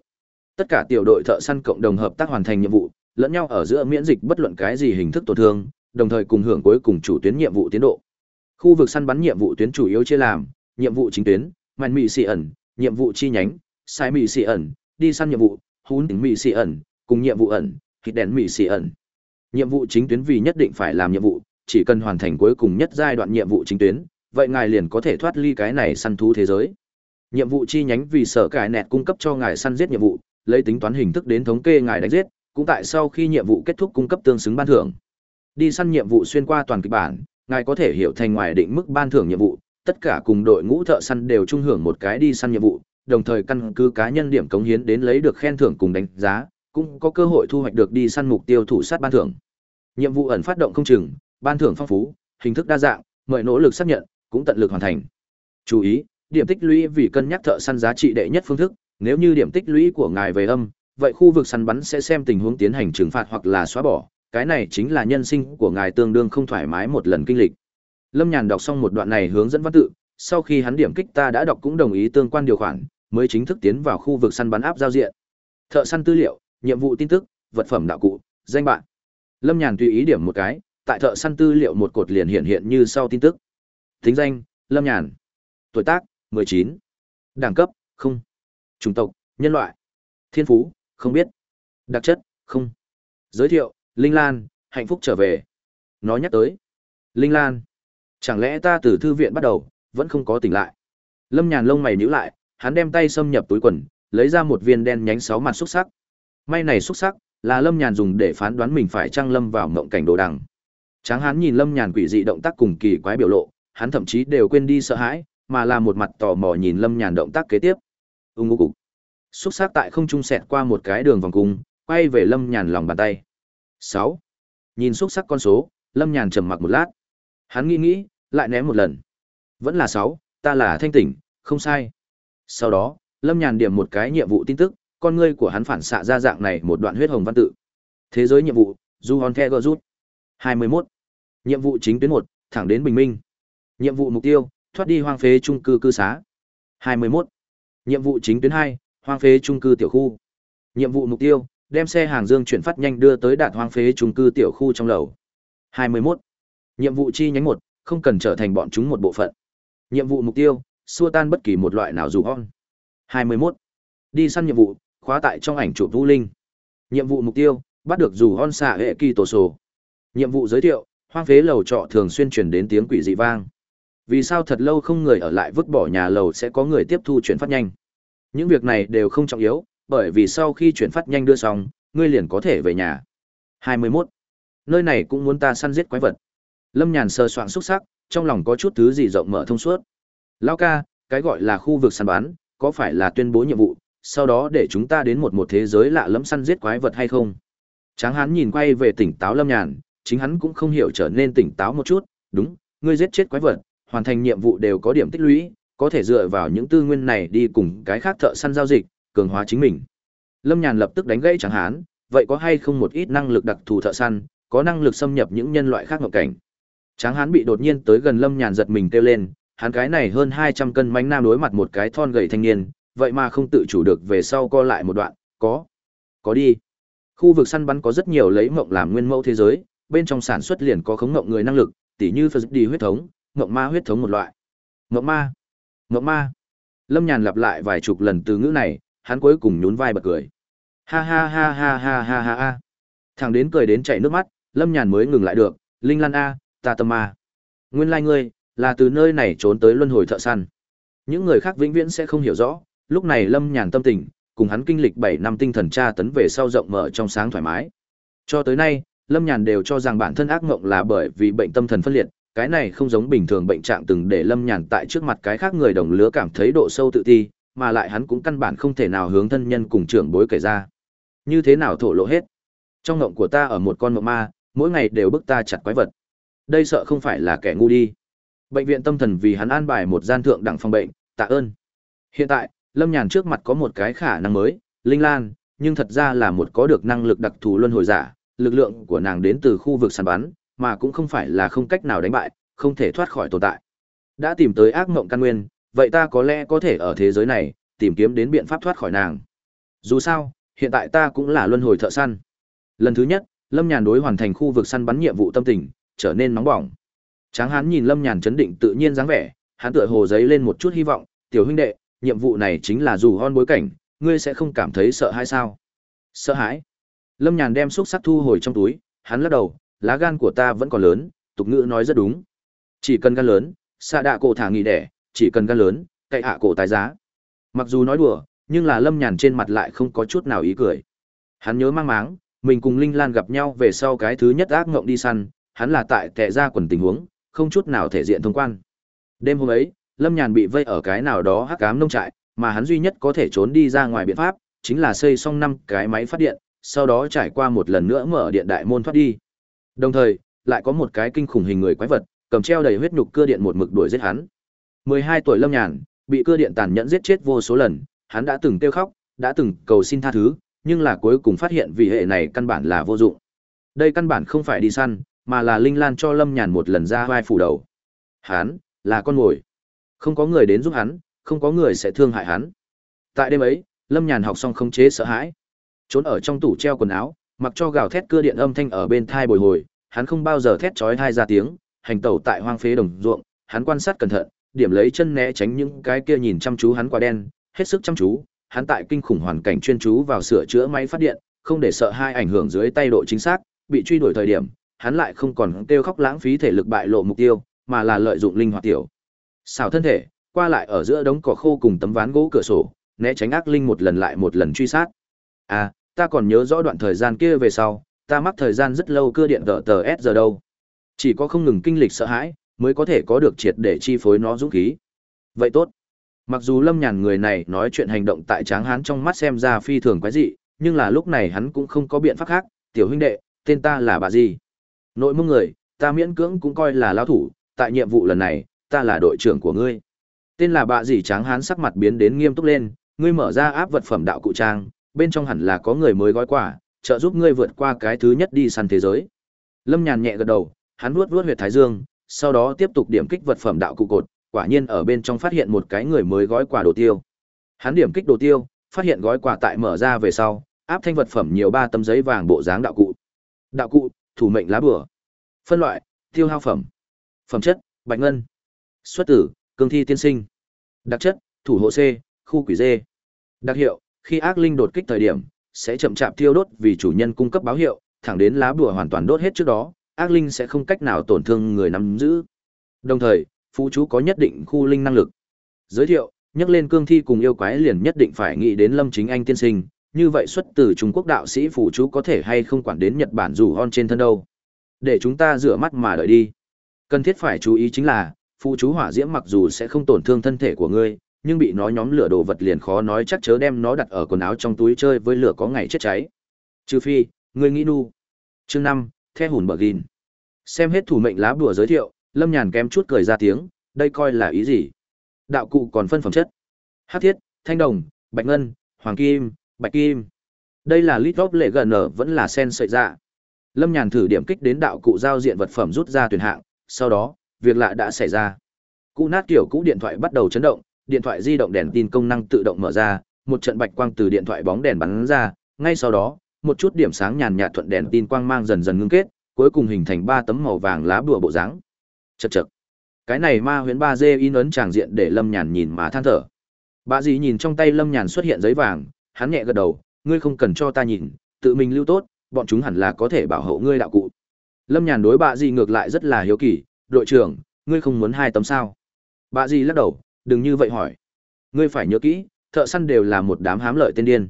Tất cả tiểu đội thợ săn cộng đồng hợp tác hoàn thành nhiệm vụ, lẫn nhau ở giữa miễn dịch bất luận cái gì hình thức tổn thương, đồng thời cùng hưởng cuối cùng chủ tuyến nhiệm vụ tiến độ. Khu vực săn bắn nhiệm vụ tuyến chủ yếu chia làm, nhiệm vụ chính tuyến, màn mị xì ẩn, nhiệm vụ chi nhánh, sai mị xì ẩn, đi săn nhiệm vụ, hún tính mị xì ẩn, cùng nhiệm vụ ẩn, thịt đèn mị xì ẩn. Nhiệm vụ chính tuyến vì nhất định phải làm nhiệm vụ, chỉ cần hoàn thành cuối cùng nhất giai đoạn nhiệm vụ chính tuyến, vậy ngài liền có thể thoát ly cái này săn thú thế giới. Nhiệm vụ chi nhánh vì sở cải nẹt cung cấp cho ngài săn giết nhiệm vụ, lấy tính toán hình thức đến thống kê ngài đánh giết, cũng tại sau khi nhiệm vụ kết thúc cung cấp tương xứng ban thưởng. Đi săn nhiệm vụ xuyên qua toàn kịch bản, ngài có thể hiểu thành ngoài định mức ban thưởng nhiệm vụ, tất cả cùng đội ngũ thợ săn đều chung hưởng một cái đi săn nhiệm vụ, đồng thời căn cứ cá nhân điểm cống hiến đến lấy được khen thưởng cùng đánh giá, cũng có cơ hội thu hoạch được đi săn mục tiêu thủ sát ban thưởng. Nhiệm vụ ẩn phát động không chừng, ban thưởng phong phú, hình thức đa dạng, mời nỗ lực xác nhận, cũng tận lực hoàn thành. Chú ý, điểm tích lũy vì cân nhắc thợ săn giá trị đệ nhất phương thức, nếu như điểm tích lũy của ngài về âm, vậy khu vực săn bắn sẽ xem tình huống tiến hành trừng phạt hoặc là xóa bỏ, cái này chính là nhân sinh của ngài tương đương không thoải mái một lần kinh lịch. Lâm Nhàn đọc xong một đoạn này hướng dẫn văn tự, sau khi hắn điểm kích ta đã đọc cũng đồng ý tương quan điều khoản, mới chính thức tiến vào khu vực săn bắn áp giao diện. Thợ săn tư liệu, nhiệm vụ tin tức, vật phẩm đạo cụ, danh bạn. Lâm Nhàn tùy ý điểm một cái, tại thợ săn tư liệu một cột liền hiện hiện như sau tin tức. Tính danh, Lâm Nhàn. Tuổi tác, 19. Đẳng cấp, không. Chủng tộc, nhân loại. Thiên phú, không biết. Đặc chất, không. Giới thiệu, Linh Lan, hạnh phúc trở về. Nó nhắc tới. Linh Lan. Chẳng lẽ ta từ thư viện bắt đầu, vẫn không có tỉnh lại. Lâm Nhàn lông mày nhíu lại, hắn đem tay xâm nhập túi quần, lấy ra một viên đen nhánh sáu mặt xúc sắc. May này xúc sắc là Lâm Nhàn dùng để phán đoán mình phải trang lâm vào mộng cảnh đồ đằng. Tráng hắn nhìn Lâm Nhàn quỷ dị động tác cùng kỳ quái biểu lộ, hắn thậm chí đều quên đi sợ hãi, mà là một mặt tò mò nhìn Lâm Nhàn động tác kế tiếp. Ung ngô cục. Xúc sắc tại không trung xẹt qua một cái đường vòng cung, quay về Lâm Nhàn lòng bàn tay. Sáu. Nhìn xuất sắc con số, Lâm Nhàn trầm mặc một lát. Hắn nghĩ nghĩ, lại ném một lần. Vẫn là sáu, ta là thanh tỉnh, không sai. Sau đó, Lâm Nhàn điểm một cái nhiệm vụ tin tức, con ngươi của hắn phản xạ ra dạng này một đoạn huyết hồng văn tự. Thế giới nhiệm vụ, Du Hon The Rút. 21. Nhiệm vụ chính tuyến 1, thẳng đến bình minh. Nhiệm vụ mục tiêu, thoát đi hoang phế trung cư cư xá. 21. Nhiệm vụ chính tuyến 2, hoang phế trung cư tiểu khu. Nhiệm vụ mục tiêu, đem xe hàng dương chuyển phát nhanh đưa tới đạt hoang phế trung cư tiểu khu trong lầu. 21. Nhiệm vụ chi nhánh 1, không cần trở thành bọn chúng một bộ phận. Nhiệm vụ mục tiêu, xua tan bất kỳ một loại nào dù on. 21. Đi săn nhiệm vụ, khóa tại trong ảnh chụp Vũ Linh. Nhiệm vụ mục tiêu, bắt được dù on xạ hệ kỳ tổ sổ. Nhiệm vụ giới thiệu, hoang phế lầu trọ thường xuyên truyền đến tiếng quỷ dị vang. Vì sao thật lâu không người ở lại vứt bỏ nhà lầu sẽ có người tiếp thu chuyển phát nhanh. Những việc này đều không trọng yếu, bởi vì sau khi chuyển phát nhanh đưa xong, ngươi liền có thể về nhà. 21. Nơi này cũng muốn ta săn giết quái vật. Lâm Nhàn sờ soạn xúc sắc, trong lòng có chút thứ gì rộng mở thông suốt. Lao ca, cái gọi là khu vực săn bắn, có phải là tuyên bố nhiệm vụ, sau đó để chúng ta đến một một thế giới lạ lẫm săn giết quái vật hay không? Tráng hán nhìn quay về tỉnh táo Lâm Nhàn, chính hắn cũng không hiểu trở nên tỉnh táo một chút, đúng, ngươi giết chết quái vật, hoàn thành nhiệm vụ đều có điểm tích lũy, có thể dựa vào những tư nguyên này đi cùng cái khác thợ săn giao dịch, cường hóa chính mình. Lâm Nhàn lập tức đánh gãy Tráng hán, vậy có hay không một ít năng lực đặc thù thợ săn, có năng lực xâm nhập những nhân loại khác ngộ cảnh? Tráng hán bị đột nhiên tới gần Lâm Nhàn giật mình kêu lên, hắn cái này hơn 200 cân mánh nam đối mặt một cái thon gầy thanh niên, vậy mà không tự chủ được về sau co lại một đoạn, có, có đi. Khu vực săn bắn có rất nhiều lấy mộng làm nguyên mẫu thế giới, bên trong sản xuất liền có khống ngộng người năng lực, tỉ như Phật đi huyết thống, ngộng ma huyết thống một loại. Ngộng ma, ngộng ma. Lâm Nhàn lặp lại vài chục lần từ ngữ này, hắn cuối cùng nhún vai bật cười. Ha ha ha ha ha ha ha ha. Thằng đến cười đến chảy nước mắt, Lâm Nhàn mới ngừng lại được, Linh Lan a, ta tâm ma. Nguyên lai like ngươi là từ nơi này trốn tới luân hồi thợ săn. Những người khác vĩnh viễn sẽ không hiểu rõ, lúc này Lâm Nhàn tâm tình, cùng hắn kinh lịch 7 năm tinh thần tra tấn về sau rộng mở trong sáng thoải mái. Cho tới nay, Lâm Nhàn đều cho rằng bản thân ác mộng là bởi vì bệnh tâm thần phân liệt, cái này không giống bình thường bệnh trạng từng để Lâm Nhàn tại trước mặt cái khác người đồng lứa cảm thấy độ sâu tự ti, mà lại hắn cũng căn bản không thể nào hướng thân nhân cùng trưởng bối kể ra. Như thế nào thổ lộ hết? Trong ngộng của ta ở một con mộng ma, mỗi ngày đều bức ta chặt quái vật. Đây sợ không phải là kẻ ngu đi. Bệnh viện tâm thần vì hắn an bài một gian thượng đẳng phòng bệnh, tạ ơn. Hiện tại, Lâm Nhàn trước mặt có một cái khả năng mới, Linh Lan, nhưng thật ra là một có được năng lực đặc thù luân hồi giả, lực lượng của nàng đến từ khu vực săn bắn, mà cũng không phải là không cách nào đánh bại, không thể thoát khỏi tồn tại. Đã tìm tới ác mộng căn nguyên, vậy ta có lẽ có thể ở thế giới này, tìm kiếm đến biện pháp thoát khỏi nàng. Dù sao, hiện tại ta cũng là luân hồi thợ săn. Lần thứ nhất, Lâm Nhàn đối hoàn thành khu vực săn bắn nhiệm vụ tâm tình, trở nên nóng bỏng. Tráng Hán nhìn Lâm Nhàn chấn định tự nhiên dáng vẻ, hắn tựa hồ giấy lên một chút hy vọng, "Tiểu huynh đệ, nhiệm vụ này chính là dù hon bối cảnh, ngươi sẽ không cảm thấy sợ hãi sao?" Sợ hãi? Lâm Nhàn đem xúc sắc thu hồi trong túi, hắn lắc đầu, lá gan của ta vẫn còn lớn, tục ngữ nói rất đúng. Chỉ cần gan lớn, xạ đạ cổ thả nghỉ đẻ, chỉ cần gan lớn, cậy hạ cổ tài giá. Mặc dù nói đùa, nhưng là Lâm Nhàn trên mặt lại không có chút nào ý cười. Hắn nhớ mang máng, mình cùng Linh Lan gặp nhau về sau cái thứ nhất ác ngộng đi săn, hắn là tại tệ ra quần tình huống, không chút nào thể diện thông quan. Đêm hôm ấy, Lâm Nhàn bị vây ở cái nào đó hắc ám nông trại, mà hắn duy nhất có thể trốn đi ra ngoài biện pháp, chính là xây xong năm cái máy phát điện, sau đó trải qua một lần nữa mở điện đại môn thoát đi. Đồng thời, lại có một cái kinh khủng hình người quái vật, cầm treo đầy huyết nhục cưa điện một mực đuổi giết hắn. 12 tuổi Lâm Nhàn, bị cưa điện tàn nhẫn giết chết vô số lần, hắn đã từng kêu khóc, đã từng cầu xin tha thứ, nhưng là cuối cùng phát hiện vì hệ này căn bản là vô dụng. Đây căn bản không phải đi săn, mà là Linh Lan cho Lâm Nhàn một lần ra vai phủ đầu. Hắn, là con mồi. Không có người đến giúp hắn, không có người sẽ thương hại hắn. Tại đêm ấy, Lâm Nhàn học xong khống chế sợ hãi. Trốn ở trong tủ treo quần áo, mặc cho gào thét cưa điện âm thanh ở bên thai bồi hồi, hắn không bao giờ thét chói thai ra tiếng, hành tẩu tại hoang phế đồng ruộng, hắn quan sát cẩn thận, điểm lấy chân né tránh những cái kia nhìn chăm chú hắn quả đen, hết sức chăm chú, hắn tại kinh khủng hoàn cảnh chuyên chú vào sửa chữa máy phát điện, không để sợ hai ảnh hưởng dưới tay độ chính xác, bị truy đuổi thời điểm, hắn lại không còn kêu khóc lãng phí thể lực bại lộ mục tiêu, mà là lợi dụng linh hoạt tiểu. Xảo thân thể, qua lại ở giữa đống cỏ khô cùng tấm ván gỗ cửa sổ, né tránh ác linh một lần lại một lần truy sát. À, ta còn nhớ rõ đoạn thời gian kia về sau, ta mắc thời gian rất lâu cưa điện tờ tờ S giờ đâu. Chỉ có không ngừng kinh lịch sợ hãi, mới có thể có được triệt để chi phối nó dũng khí. Vậy tốt. Mặc dù Lâm Nhàn người này nói chuyện hành động tại Tráng Hán trong mắt xem ra phi thường quái dị, nhưng là lúc này hắn cũng không có biện pháp khác, "Tiểu huynh đệ, tên ta là bà gì?" Nội mông người, ta miễn cưỡng cũng coi là lão thủ, tại nhiệm vụ lần này, ta là đội trưởng của ngươi. Tên là bà gì Tráng Hán sắc mặt biến đến nghiêm túc lên, ngươi mở ra áp vật phẩm đạo cụ trang, bên trong hẳn là có người mới gói quà, trợ giúp ngươi vượt qua cái thứ nhất đi săn thế giới. Lâm Nhàn nhẹ gật đầu, hắn vuốt vuốt huyệt thái dương, sau đó tiếp tục điểm kích vật phẩm đạo cụ cột, quả nhiên ở bên trong phát hiện một cái người mới gói quà đồ tiêu. Hắn điểm kích đồ tiêu, phát hiện gói quà tại mở ra về sau, áp thanh vật phẩm nhiều ba tấm giấy vàng bộ dáng đạo cụ. Đạo cụ, thủ mệnh lá bùa. Phân loại, tiêu hao phẩm. Phẩm chất, bạch ngân. Xuất tử, cương thi tiên sinh. Đặc chất, thủ hộ C, khu quỷ dê. Đặc hiệu, khi ác linh đột kích thời điểm, sẽ chậm chạp tiêu đốt vì chủ nhân cung cấp báo hiệu, thẳng đến lá bùa hoàn toàn đốt hết trước đó, ác linh sẽ không cách nào tổn thương người nắm giữ. Đồng thời, phú chú có nhất định khu linh năng lực. Giới thiệu, nhắc lên cương thi cùng yêu quái liền nhất định phải nghĩ đến Lâm Chính Anh tiên sinh, như vậy xuất từ Trung Quốc đạo sĩ phù chú có thể hay không quản đến Nhật Bản dù on trên thân đâu. Để chúng ta rửa mắt mà đợi đi. Cần thiết phải chú ý chính là, phù chú hỏa diễm mặc dù sẽ không tổn thương thân thể của ngươi, nhưng bị nó nhóm lửa đồ vật liền khó nói chắc chớ đem nó đặt ở quần áo trong túi chơi với lửa có ngày chết cháy. Trừ phi, ngươi nghĩ nu. Chương năm, The hùn bờ gìn. Xem hết thủ mệnh lá bùa giới thiệu, Lâm Nhàn kém chút cười ra tiếng, đây coi là ý gì? Đạo cụ còn phân phẩm chất. Hắc thiết, thanh đồng, bạch ngân, hoàng kim, bạch kim. Đây là lít gốc lệ gần ở vẫn là sen sợi dạ. Lâm Nhàn thử điểm kích đến đạo cụ giao diện vật phẩm rút ra tuyển hạng, sau đó, việc lạ đã xảy ra. Cụ nát kiểu cũ điện thoại bắt đầu chấn động, điện thoại di động đèn tin công năng tự động mở ra, một trận bạch quang từ điện thoại bóng đèn bắn ra, ngay sau đó, một chút điểm sáng nhàn nhạt thuận đèn tin quang mang dần dần ngưng kết, cuối cùng hình thành ba tấm màu vàng lá bùa bộ dáng. Chậc chậc. Cái này ma huyễn ba d in ấn tràng diện để Lâm Nhàn nhìn mà than thở. Bà dì nhìn trong tay Lâm Nhàn xuất hiện giấy vàng, hắn nhẹ gật đầu, ngươi không cần cho ta nhìn, tự mình lưu tốt, bọn chúng hẳn là có thể bảo hộ ngươi đạo cụ. Lâm Nhàn đối bà dì ngược lại rất là hiếu kỳ, đội trưởng, ngươi không muốn hai tấm sao? Bà dì lắc đầu, đừng như vậy hỏi. Ngươi phải nhớ kỹ, thợ săn đều là một đám hám lợi tên điên.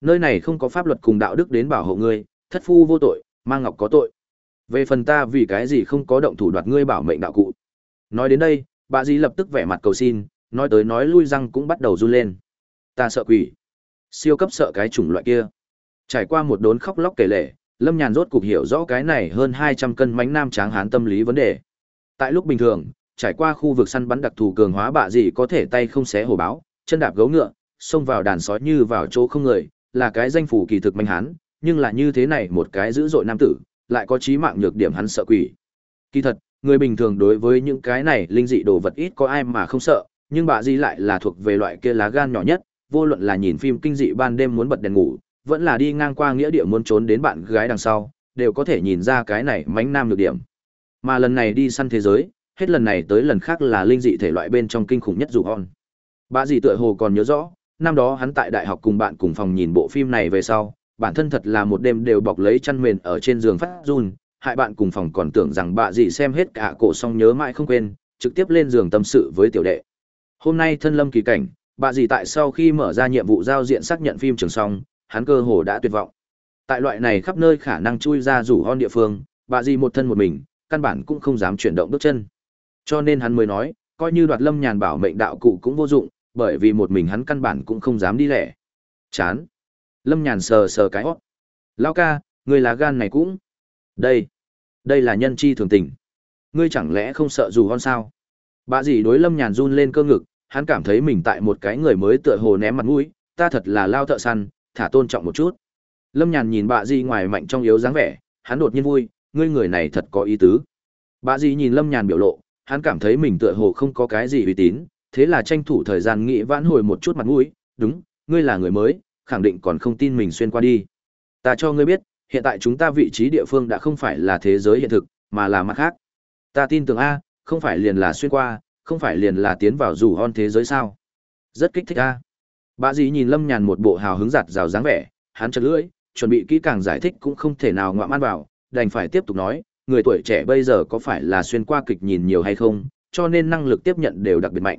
Nơi này không có pháp luật cùng đạo đức đến bảo hộ ngươi, thất phu vô tội, mang ngọc có tội. Về phần ta vì cái gì không có động thủ đoạt ngươi bảo mệnh đạo cụ. Nói đến đây, bà dì lập tức vẻ mặt cầu xin, nói tới nói lui răng cũng bắt đầu run lên. Ta sợ quỷ. Siêu cấp sợ cái chủng loại kia. Trải qua một đốn khóc lóc kể lể, Lâm Nhàn rốt cục hiểu rõ cái này hơn 200 cân mánh nam tráng hán tâm lý vấn đề. Tại lúc bình thường, trải qua khu vực săn bắn đặc thù cường hóa bạ gì có thể tay không xé hổ báo, chân đạp gấu ngựa, xông vào đàn sói như vào chỗ không người, là cái danh phủ kỳ thực manh hán, nhưng là như thế này một cái dữ dội nam tử, lại có trí mạng nhược điểm hắn sợ quỷ. Kỳ thật, người bình thường đối với những cái này linh dị đồ vật ít có ai mà không sợ, nhưng bà Di lại là thuộc về loại kia lá gan nhỏ nhất, vô luận là nhìn phim kinh dị ban đêm muốn bật đèn ngủ, vẫn là đi ngang qua nghĩa địa muốn trốn đến bạn gái đằng sau, đều có thể nhìn ra cái này mánh nam nhược điểm. Mà lần này đi săn thế giới, hết lần này tới lần khác là linh dị thể loại bên trong kinh khủng nhất dù on. Bà dì tựa hồ còn nhớ rõ, năm đó hắn tại đại học cùng bạn cùng phòng nhìn bộ phim này về sau, bản thân thật là một đêm đều bọc lấy chăn mền ở trên giường phát run, hại bạn cùng phòng còn tưởng rằng bà dì xem hết cả cổ xong nhớ mãi không quên, trực tiếp lên giường tâm sự với tiểu đệ. Hôm nay thân lâm kỳ cảnh, bà dì tại sau khi mở ra nhiệm vụ giao diện xác nhận phim trường xong, hắn cơ hồ đã tuyệt vọng. Tại loại này khắp nơi khả năng chui ra rủ hon địa phương, bà dì một thân một mình, căn bản cũng không dám chuyển động bước chân. Cho nên hắn mới nói, coi như đoạt lâm nhàn bảo mệnh đạo cụ cũng vô dụng, bởi vì một mình hắn căn bản cũng không dám đi lẻ. Chán. Lâm nhàn sờ sờ cái hót. Lao ca, người là gan này cũng. Đây. Đây là nhân chi thường tình. Ngươi chẳng lẽ không sợ dù con sao? Bà dì đối lâm nhàn run lên cơ ngực, hắn cảm thấy mình tại một cái người mới tựa hồ ném mặt mũi, ta thật là lao thợ săn, thả tôn trọng một chút. Lâm nhàn nhìn bà dì ngoài mạnh trong yếu dáng vẻ, hắn đột nhiên vui, ngươi người này thật có ý tứ. Bà dì nhìn Lâm Nhàn biểu lộ, hắn cảm thấy mình tựa hồ không có cái gì uy tín, thế là tranh thủ thời gian nghĩ vãn hồi một chút mặt mũi, đúng, ngươi là người mới, khẳng định còn không tin mình xuyên qua đi. Ta cho ngươi biết, hiện tại chúng ta vị trí địa phương đã không phải là thế giới hiện thực, mà là mặt khác. Ta tin tưởng A, không phải liền là xuyên qua, không phải liền là tiến vào dù hon thế giới sao. Rất kích thích A. Bà dì nhìn Lâm Nhàn một bộ hào hứng giặt rào dáng vẻ, hắn chật lưỡi, chuẩn bị kỹ càng giải thích cũng không thể nào ngoạm ăn vào, đành phải tiếp tục nói, người tuổi trẻ bây giờ có phải là xuyên qua kịch nhìn nhiều hay không, cho nên năng lực tiếp nhận đều đặc biệt mạnh.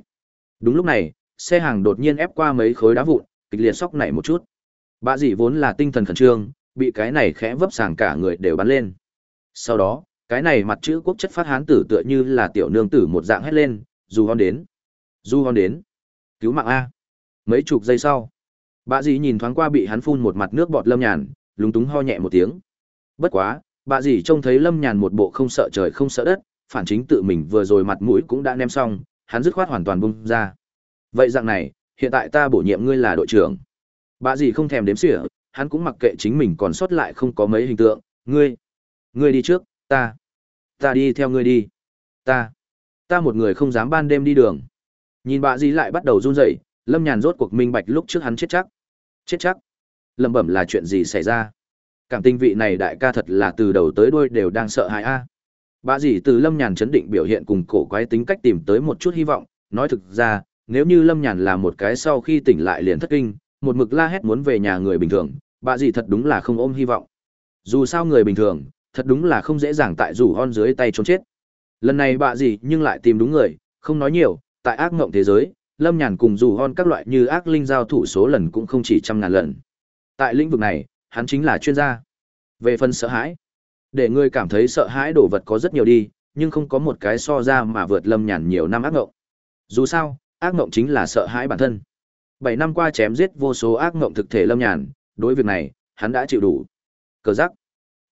Đúng lúc này, xe hàng đột nhiên ép qua mấy khối đá vụn, kịch liệt sóc nảy một chút. Bà dì vốn là tinh thần khẩn trương, bị cái này khẽ vấp sàng cả người đều bắn lên. Sau đó, cái này mặt chữ quốc chất phát hán tử tựa như là tiểu nương tử một dạng hét lên, dù hon đến. Du hon đến. Cứu mạng A. Mấy chục giây sau, bà dì nhìn thoáng qua bị hắn phun một mặt nước bọt lâm nhàn, lúng túng ho nhẹ một tiếng. Bất quá, bà dì trông thấy lâm nhàn một bộ không sợ trời không sợ đất, phản chính tự mình vừa rồi mặt mũi cũng đã ném xong, hắn dứt khoát hoàn toàn bung ra. Vậy dạng này, hiện tại ta bổ nhiệm ngươi là đội trưởng. Bà dì không thèm đếm xỉa, hắn cũng mặc kệ chính mình còn sót lại không có mấy hình tượng, ngươi, ngươi đi trước, ta, ta đi theo ngươi đi, ta, ta một người không dám ban đêm đi đường. Nhìn bà dì lại bắt đầu run rẩy, Lâm Nhàn rốt cuộc minh bạch lúc trước hắn chết chắc. Chết chắc. Lâm bẩm là chuyện gì xảy ra? Cảm tình vị này đại ca thật là từ đầu tới đuôi đều đang sợ hãi a. Bà dì từ Lâm Nhàn chấn định biểu hiện cùng cổ quái tính cách tìm tới một chút hy vọng, nói thực ra, nếu như Lâm Nhàn là một cái sau khi tỉnh lại liền thất kinh, một mực la hét muốn về nhà người bình thường, bà dì thật đúng là không ôm hy vọng. Dù sao người bình thường, thật đúng là không dễ dàng tại rủ hon dưới tay trốn chết. Lần này bà dì nhưng lại tìm đúng người, không nói nhiều, tại ác ngộng thế giới, Lâm Nhàn cùng rủ hon các loại như ác linh giao thủ số lần cũng không chỉ trăm ngàn lần. Tại lĩnh vực này, hắn chính là chuyên gia. Về phần sợ hãi, để người cảm thấy sợ hãi đồ vật có rất nhiều đi, nhưng không có một cái so ra mà vượt Lâm Nhàn nhiều năm ác ngộng. Dù sao, ác ngộng chính là sợ hãi bản thân. Bảy năm qua chém giết vô số ác ngộng thực thể Lâm Nhàn, đối việc này, hắn đã chịu đủ. Cờ giác.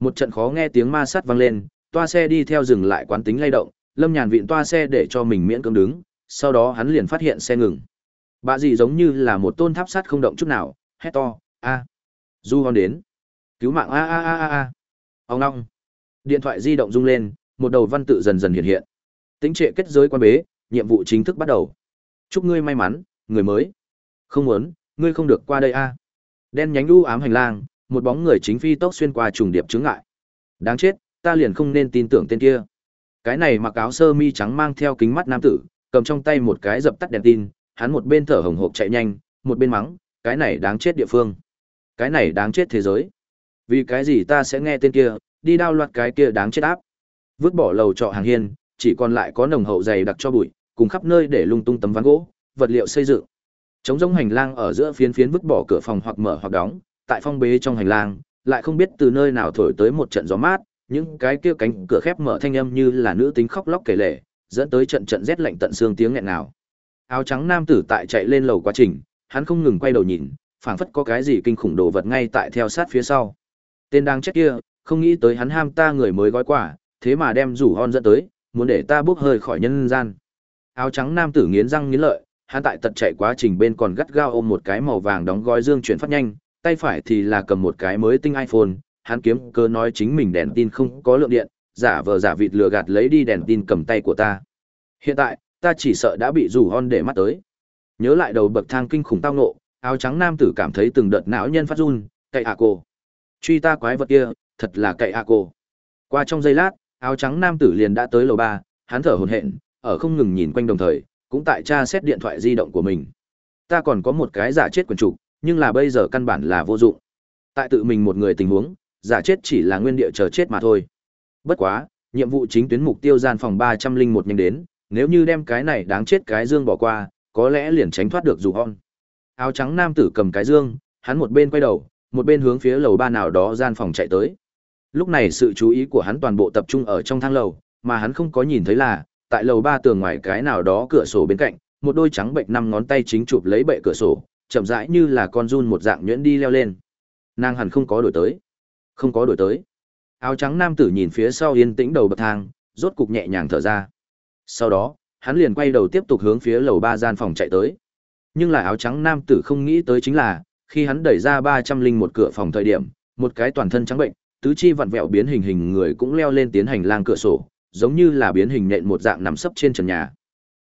Một trận khó nghe tiếng ma sát vang lên, toa xe đi theo dừng lại quán tính lay động, Lâm Nhàn vịn toa xe để cho mình miễn cưỡng đứng, sau đó hắn liền phát hiện xe ngừng. Bà dì giống như là một tôn tháp sắt không động chút nào, hét to, a, du hon đến, cứu mạng a a a a a, ông long. Điện thoại di động rung lên, một đầu văn tự dần dần hiện hiện. Tính trệ kết giới quan bế, nhiệm vụ chính thức bắt đầu. Chúc ngươi may mắn, người mới. Không muốn, ngươi không được qua đây a. Đen nhánh u ám hành lang, một bóng người chính phi tốc xuyên qua trùng điệp chướng ngại. Đáng chết, ta liền không nên tin tưởng tên kia. Cái này mặc áo sơ mi trắng mang theo kính mắt nam tử, cầm trong tay một cái dập tắt đèn tin, hắn một bên thở hồng hộc chạy nhanh, một bên mắng, cái này đáng chết địa phương. Cái này đáng chết thế giới. Vì cái gì ta sẽ nghe tên kia, đi đao loạt cái kia đáng chết áp. Vứt bỏ lầu trọ hàng hiên, chỉ còn lại có nồng hậu dày đặc cho bụi, cùng khắp nơi để lung tung tấm ván gỗ, vật liệu xây dựng. chống giống hành lang ở giữa phiến phiến vứt bỏ cửa phòng hoặc mở hoặc đóng, tại phong bế trong hành lang, lại không biết từ nơi nào thổi tới một trận gió mát, những cái kia cánh cửa khép mở thanh âm như là nữ tính khóc lóc kể lể, dẫn tới trận trận rét lạnh tận xương tiếng nghẹn nào. Áo trắng nam tử tại chạy lên lầu quá trình, hắn không ngừng quay đầu nhìn, phảng phất có cái gì kinh khủng đồ vật ngay tại theo sát phía sau. Tên đang chết kia, không nghĩ tới hắn ham ta người mới gói quả, thế mà đem rủ hon dẫn tới, muốn để ta bước hơi khỏi nhân gian. Áo trắng nam tử nghiến răng nghiến lợi, hắn tại tật chạy quá trình bên còn gắt gao ôm một cái màu vàng đóng gói dương chuyển phát nhanh, tay phải thì là cầm một cái mới tinh iPhone, hắn kiếm cơ nói chính mình đèn tin không có lượng điện, giả vờ giả vịt lừa gạt lấy đi đèn tin cầm tay của ta. Hiện tại, ta chỉ sợ đã bị rủ hon để mắt tới. Nhớ lại đầu bậc thang kinh khủng tao nộ, áo trắng nam tử cảm thấy từng đợt não nhân phát run, cậy ạ cô. Truy ta quái vật kia, thật là cậy a cô. Qua trong giây lát, áo trắng nam tử liền đã tới lầu ba, hắn thở hổn hển, ở không ngừng nhìn quanh đồng thời, cũng tại tra xét điện thoại di động của mình. Ta còn có một cái giả chết quần trục, nhưng là bây giờ căn bản là vô dụng. Tại tự mình một người tình huống, giả chết chỉ là nguyên địa chờ chết mà thôi. Bất quá, nhiệm vụ chính tuyến mục tiêu gian phòng 301 nhanh đến, nếu như đem cái này đáng chết cái dương bỏ qua, có lẽ liền tránh thoát được dù hon. Áo trắng nam tử cầm cái dương, hắn một bên quay đầu, một bên hướng phía lầu ba nào đó gian phòng chạy tới. Lúc này sự chú ý của hắn toàn bộ tập trung ở trong thang lầu, mà hắn không có nhìn thấy là, tại lầu ba tường ngoài cái nào đó cửa sổ bên cạnh, một đôi trắng bệnh năm ngón tay chính chụp lấy bệ cửa sổ, chậm rãi như là con run một dạng nhuyễn đi leo lên. Nàng hẳn không có đổi tới. Không có đổi tới. Áo trắng nam tử nhìn phía sau yên tĩnh đầu bậc thang, rốt cục nhẹ nhàng thở ra. Sau đó, hắn liền quay đầu tiếp tục hướng phía lầu ba gian phòng chạy tới. Nhưng lại áo trắng nam tử không nghĩ tới chính là, khi hắn đẩy ra ba trăm linh một cửa phòng thời điểm, một cái toàn thân trắng bệnh, tứ chi vặn vẹo biến hình hình người cũng leo lên tiến hành lang cửa sổ, giống như là biến hình nện một dạng nằm sấp trên trần nhà.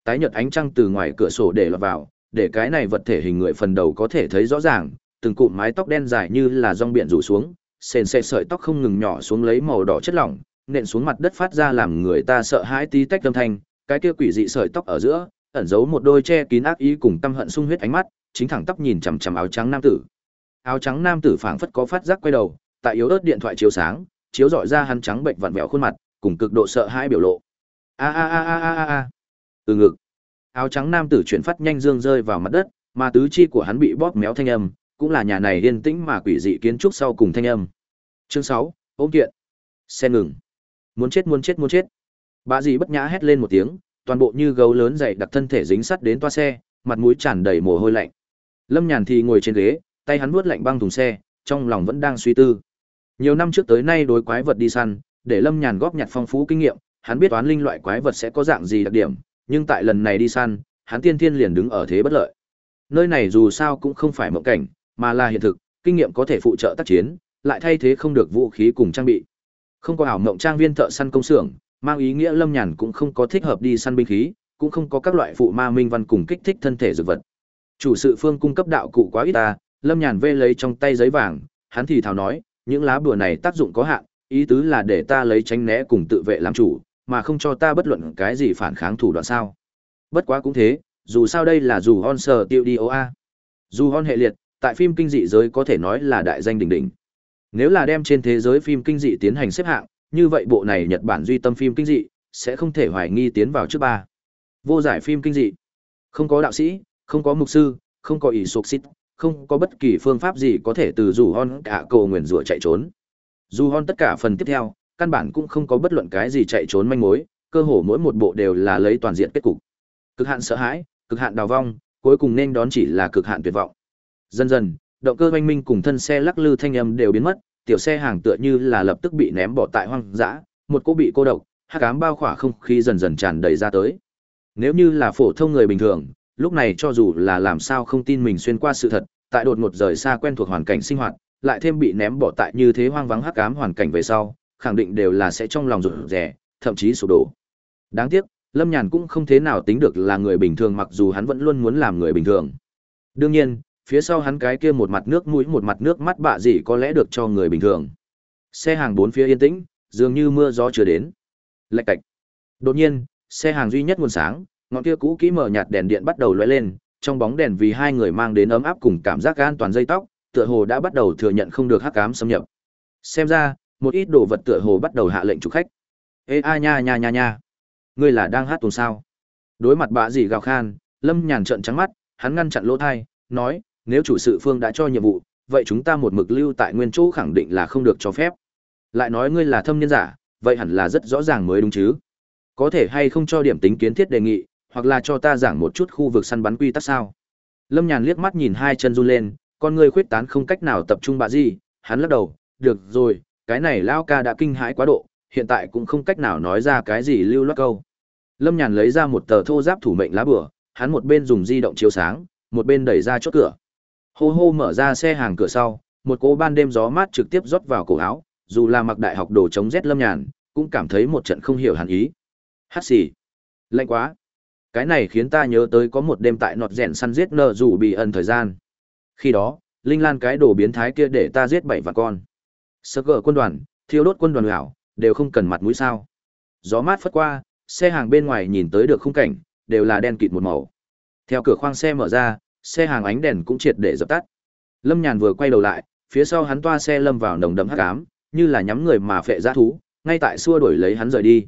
Tái nhợt ánh trăng từ ngoài cửa sổ để lọt vào, để cái này vật thể hình người phần đầu có thể thấy rõ ràng, từng cụm mái tóc đen dài như là rong biển rủ xuống, sền sệt sợi tóc không ngừng nhỏ xuống lấy màu đỏ chất lỏng, nện xuống mặt đất phát ra làm người ta sợ hãi tí tách âm thanh, cái kia quỷ dị sợi tóc ở giữa, ẩn giấu một đôi che kín ác ý cùng tâm hận sung huyết ánh mắt, chính thẳng tóc nhìn chằm chằm áo trắng nam tử. Áo trắng nam tử phảng phất có phát giác quay đầu, tại yếu ớt điện thoại chiếu sáng, chiếu rọi ra hắn trắng bệnh vặn vẹo khuôn mặt, cùng cực độ sợ hãi biểu lộ. A a a a a a. Từ ngực. Áo trắng nam tử chuyển phát nhanh dương rơi vào mặt đất, mà tứ chi của hắn bị bóp méo thanh âm, cũng là nhà này yên tĩnh mà quỷ dị kiến trúc sau cùng thanh âm. Chương 6, ôm kiện. Xe ngừng. Muốn chết muốn chết muốn chết. Bà dì bất nhã hét lên một tiếng, toàn bộ như gấu lớn dậy đặt thân thể dính sắt đến toa xe, mặt mũi tràn đầy mồ hôi lạnh. Lâm Nhàn thì ngồi trên ghế, tay hắn vuốt lạnh băng thùng xe, trong lòng vẫn đang suy tư. Nhiều năm trước tới nay đối quái vật đi săn, để Lâm Nhàn góp nhặt phong phú kinh nghiệm, hắn biết toán linh loại quái vật sẽ có dạng gì đặc điểm, nhưng tại lần này đi săn, hắn tiên thiên liền đứng ở thế bất lợi. Nơi này dù sao cũng không phải mộng cảnh, mà là hiện thực, kinh nghiệm có thể phụ trợ tác chiến, lại thay thế không được vũ khí cùng trang bị. Không có ảo mộng trang viên thợ săn công xưởng, mang ý nghĩa Lâm Nhàn cũng không có thích hợp đi săn binh khí, cũng không có các loại phụ ma minh văn cùng kích thích thân thể dược vật. Chủ sự phương cung cấp đạo cụ quá ít ta, Lâm Nhàn vê lấy trong tay giấy vàng, hắn thì thào nói, những lá bùa này tác dụng có hạn, ý tứ là để ta lấy tránh né cùng tự vệ làm chủ, mà không cho ta bất luận cái gì phản kháng thủ đoạn sao. Bất quá cũng thế, dù sao đây là dù hon sờ tiêu đi a. Dù hon hệ liệt, tại phim kinh dị giới có thể nói là đại danh đỉnh đỉnh. Nếu là đem trên thế giới phim kinh dị tiến hành xếp hạng, như vậy bộ này Nhật Bản duy tâm phim kinh dị sẽ không thể hoài nghi tiến vào trước ba. Vô giải phim kinh dị, không có đạo sĩ, không có mục sư, không có ỷ sục xít, không có bất kỳ phương pháp gì có thể từ dù hon cả cầu nguyền rủa chạy trốn. Dù hon tất cả phần tiếp theo, căn bản cũng không có bất luận cái gì chạy trốn manh mối, cơ hồ mỗi một bộ đều là lấy toàn diện kết cục. Cực hạn sợ hãi, cực hạn đào vong, cuối cùng nên đón chỉ là cực hạn tuyệt vọng. Dần dần, động cơ oanh minh cùng thân xe lắc lư thanh âm đều biến mất, tiểu xe hàng tựa như là lập tức bị ném bỏ tại hoang dã, một cô bị cô độc, hát cám bao khỏa không khí dần dần tràn đầy ra tới. Nếu như là phổ thông người bình thường, lúc này cho dù là làm sao không tin mình xuyên qua sự thật, tại đột ngột rời xa quen thuộc hoàn cảnh sinh hoạt, lại thêm bị ném bỏ tại như thế hoang vắng hắc ám hoàn cảnh về sau, khẳng định đều là sẽ trong lòng rụt rè, thậm chí sụp đổ. Đáng tiếc, Lâm Nhàn cũng không thế nào tính được là người bình thường mặc dù hắn vẫn luôn muốn làm người bình thường. Đương nhiên, phía sau hắn cái kia một mặt nước mũi một mặt nước mắt bạ gì có lẽ được cho người bình thường. Xe hàng bốn phía yên tĩnh, dường như mưa gió chưa đến. Lạch cạch. Đột nhiên, xe hàng duy nhất nguồn sáng, ngọn kia cũ kỹ mở nhạt đèn điện bắt đầu lóe lên, trong bóng đèn vì hai người mang đến ấm áp cùng cảm giác an toàn dây tóc, tựa hồ đã bắt đầu thừa nhận không được hắc ám xâm nhập. Xem ra, một ít đồ vật tựa hồ bắt đầu hạ lệnh chủ khách. Ê a nha nha nha nha, ngươi là đang hát tuồng sao? Đối mặt bạ gì gào khan, Lâm Nhàn trợn trắng mắt, hắn ngăn chặn lỗ thai nói, nếu chủ sự phương đã cho nhiệm vụ, vậy chúng ta một mực lưu tại nguyên chỗ khẳng định là không được cho phép. Lại nói ngươi là thâm niên giả, vậy hẳn là rất rõ ràng mới đúng chứ. Có thể hay không cho điểm tính kiến thiết đề nghị, hoặc là cho ta giảng một chút khu vực săn bắn quy tắc sao? Lâm Nhàn liếc mắt nhìn hai chân run lên, con người khuyết tán không cách nào tập trung bà gì, hắn lắc đầu, được rồi, cái này lao ca đã kinh hãi quá độ, hiện tại cũng không cách nào nói ra cái gì lưu loát câu. Lâm Nhàn lấy ra một tờ thô giáp thủ mệnh lá bửa, hắn một bên dùng di động chiếu sáng, một bên đẩy ra chốt cửa. Hô hô mở ra xe hàng cửa sau, một cỗ ban đêm gió mát trực tiếp rót vào cổ áo, dù là mặc đại học đồ chống rét lâm nhàn, cũng cảm thấy một trận không hiểu hẳn ý. Hát xì. Lạnh quá. Cái này khiến ta nhớ tới có một đêm tại nọt rèn săn giết nợ rủ bị ẩn thời gian. Khi đó, Linh Lan cái đồ biến thái kia để ta giết bảy vạn con. Sơ cỡ quân đoàn, thiêu đốt quân đoàn hảo, đều không cần mặt mũi sao. Gió mát phất qua, xe hàng bên ngoài nhìn tới được khung cảnh, đều là đen kịt một màu. Theo cửa khoang xe mở ra, xe hàng ánh đèn cũng triệt để dập tắt. Lâm Nhàn vừa quay đầu lại, phía sau hắn toa xe lâm vào nồng đậm hắc ám, như là nhắm người mà phệ dã thú, ngay tại xua đuổi lấy hắn rời đi.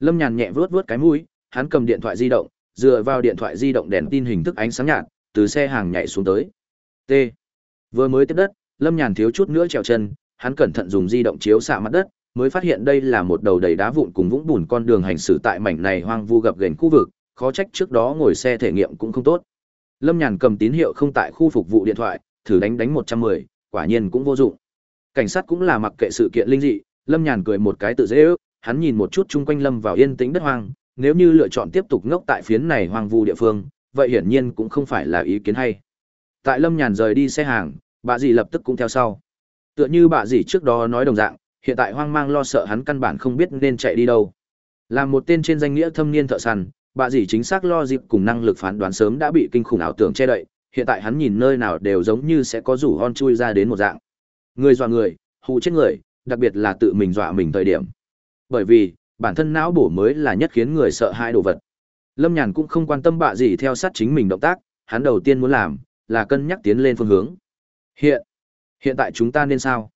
Lâm Nhàn nhẹ vuốt vuốt cái mũi, hắn cầm điện thoại di động, dựa vào điện thoại di động đèn tin hình thức ánh sáng nhạt, từ xe hàng nhảy xuống tới. T. Vừa mới tiếp đất, Lâm Nhàn thiếu chút nữa trèo chân, hắn cẩn thận dùng di động chiếu xạ mặt đất, mới phát hiện đây là một đầu đầy đá vụn cùng vũng bùn con đường hành xử tại mảnh này hoang vu gập ghềnh khu vực, khó trách trước đó ngồi xe thể nghiệm cũng không tốt. Lâm Nhàn cầm tín hiệu không tại khu phục vụ điện thoại, thử đánh đánh 110, quả nhiên cũng vô dụng. Cảnh sát cũng là mặc kệ sự kiện linh dị, Lâm Nhàn cười một cái tự dễ ước, hắn nhìn một chút chung quanh Lâm vào yên tĩnh đất hoang, nếu như lựa chọn tiếp tục ngốc tại phiến này hoang vu địa phương, vậy hiển nhiên cũng không phải là ý kiến hay. Tại Lâm Nhàn rời đi xe hàng, bà dì lập tức cũng theo sau. Tựa như bà dì trước đó nói đồng dạng, Hiện tại hoang mang lo sợ hắn căn bản không biết nên chạy đi đâu. Là một tên trên danh nghĩa thâm niên thợ săn, bà dì chính xác lo dịp cùng năng lực phán đoán sớm đã bị kinh khủng ảo tưởng che đậy, hiện tại hắn nhìn nơi nào đều giống như sẽ có rủ hon chui ra đến một dạng. Người dọa người, hù chết người, đặc biệt là tự mình dọa mình thời điểm. Bởi vì, bản thân não bổ mới là nhất khiến người sợ hãi đồ vật. Lâm Nhàn cũng không quan tâm bạ gì theo sát chính mình động tác, hắn đầu tiên muốn làm là cân nhắc tiến lên phương hướng. Hiện, hiện tại chúng ta nên sao?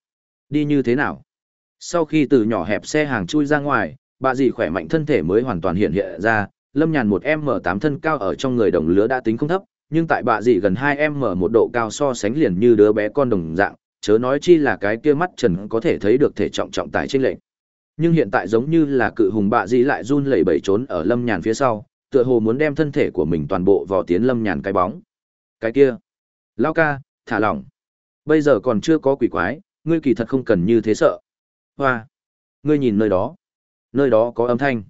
Đi như thế nào? Sau khi từ nhỏ hẹp xe hàng chui ra ngoài, bạ gì khỏe mạnh thân thể mới hoàn toàn hiện hiện ra, Lâm Nhàn một m tám thân cao ở trong người đồng lứa đã tính không thấp, nhưng tại bạ dì gần hai m một độ cao so sánh liền như đứa bé con đồng dạng, chớ nói chi là cái kia mắt trần có thể thấy được thể trọng trọng tải trên lệnh. Nhưng hiện tại giống như là cự hùng bạ di lại run lẩy bẩy trốn ở Lâm Nhàn phía sau, tựa hồ muốn đem thân thể của mình toàn bộ vào tiến Lâm Nhàn cái bóng. Cái kia, lao ca, thả lỏng. Bây giờ còn chưa có quỷ quái, ngươi kỳ thật không cần như thế sợ. Hoa, ngươi nhìn nơi đó, nơi đó có âm thanh.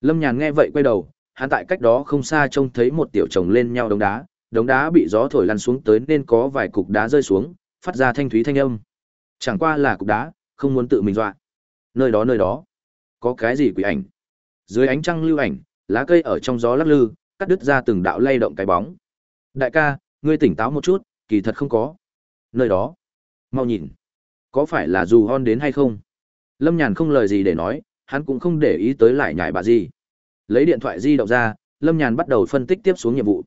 Lâm Nhàn nghe vậy quay đầu, hắn tại cách đó không xa trông thấy một tiểu chồng lên nhau đống đá, đống đá bị gió thổi lăn xuống tới nên có vài cục đá rơi xuống, phát ra thanh thúy thanh âm. Chẳng qua là cục đá, không muốn tự mình dọa. Nơi đó nơi đó, có cái gì quỷ ảnh? Dưới ánh trăng lưu ảnh, lá cây ở trong gió lắc lư, cắt đứt ra từng đạo lay động cái bóng. Đại ca, ngươi tỉnh táo một chút, kỳ thật không có. Nơi đó, mau nhìn, có phải là dù hon đến hay không? Lâm Nhàn không lời gì để nói, hắn cũng không để ý tới lại nhải bà gì. Lấy điện thoại di động ra, Lâm Nhàn bắt đầu phân tích tiếp xuống nhiệm vụ.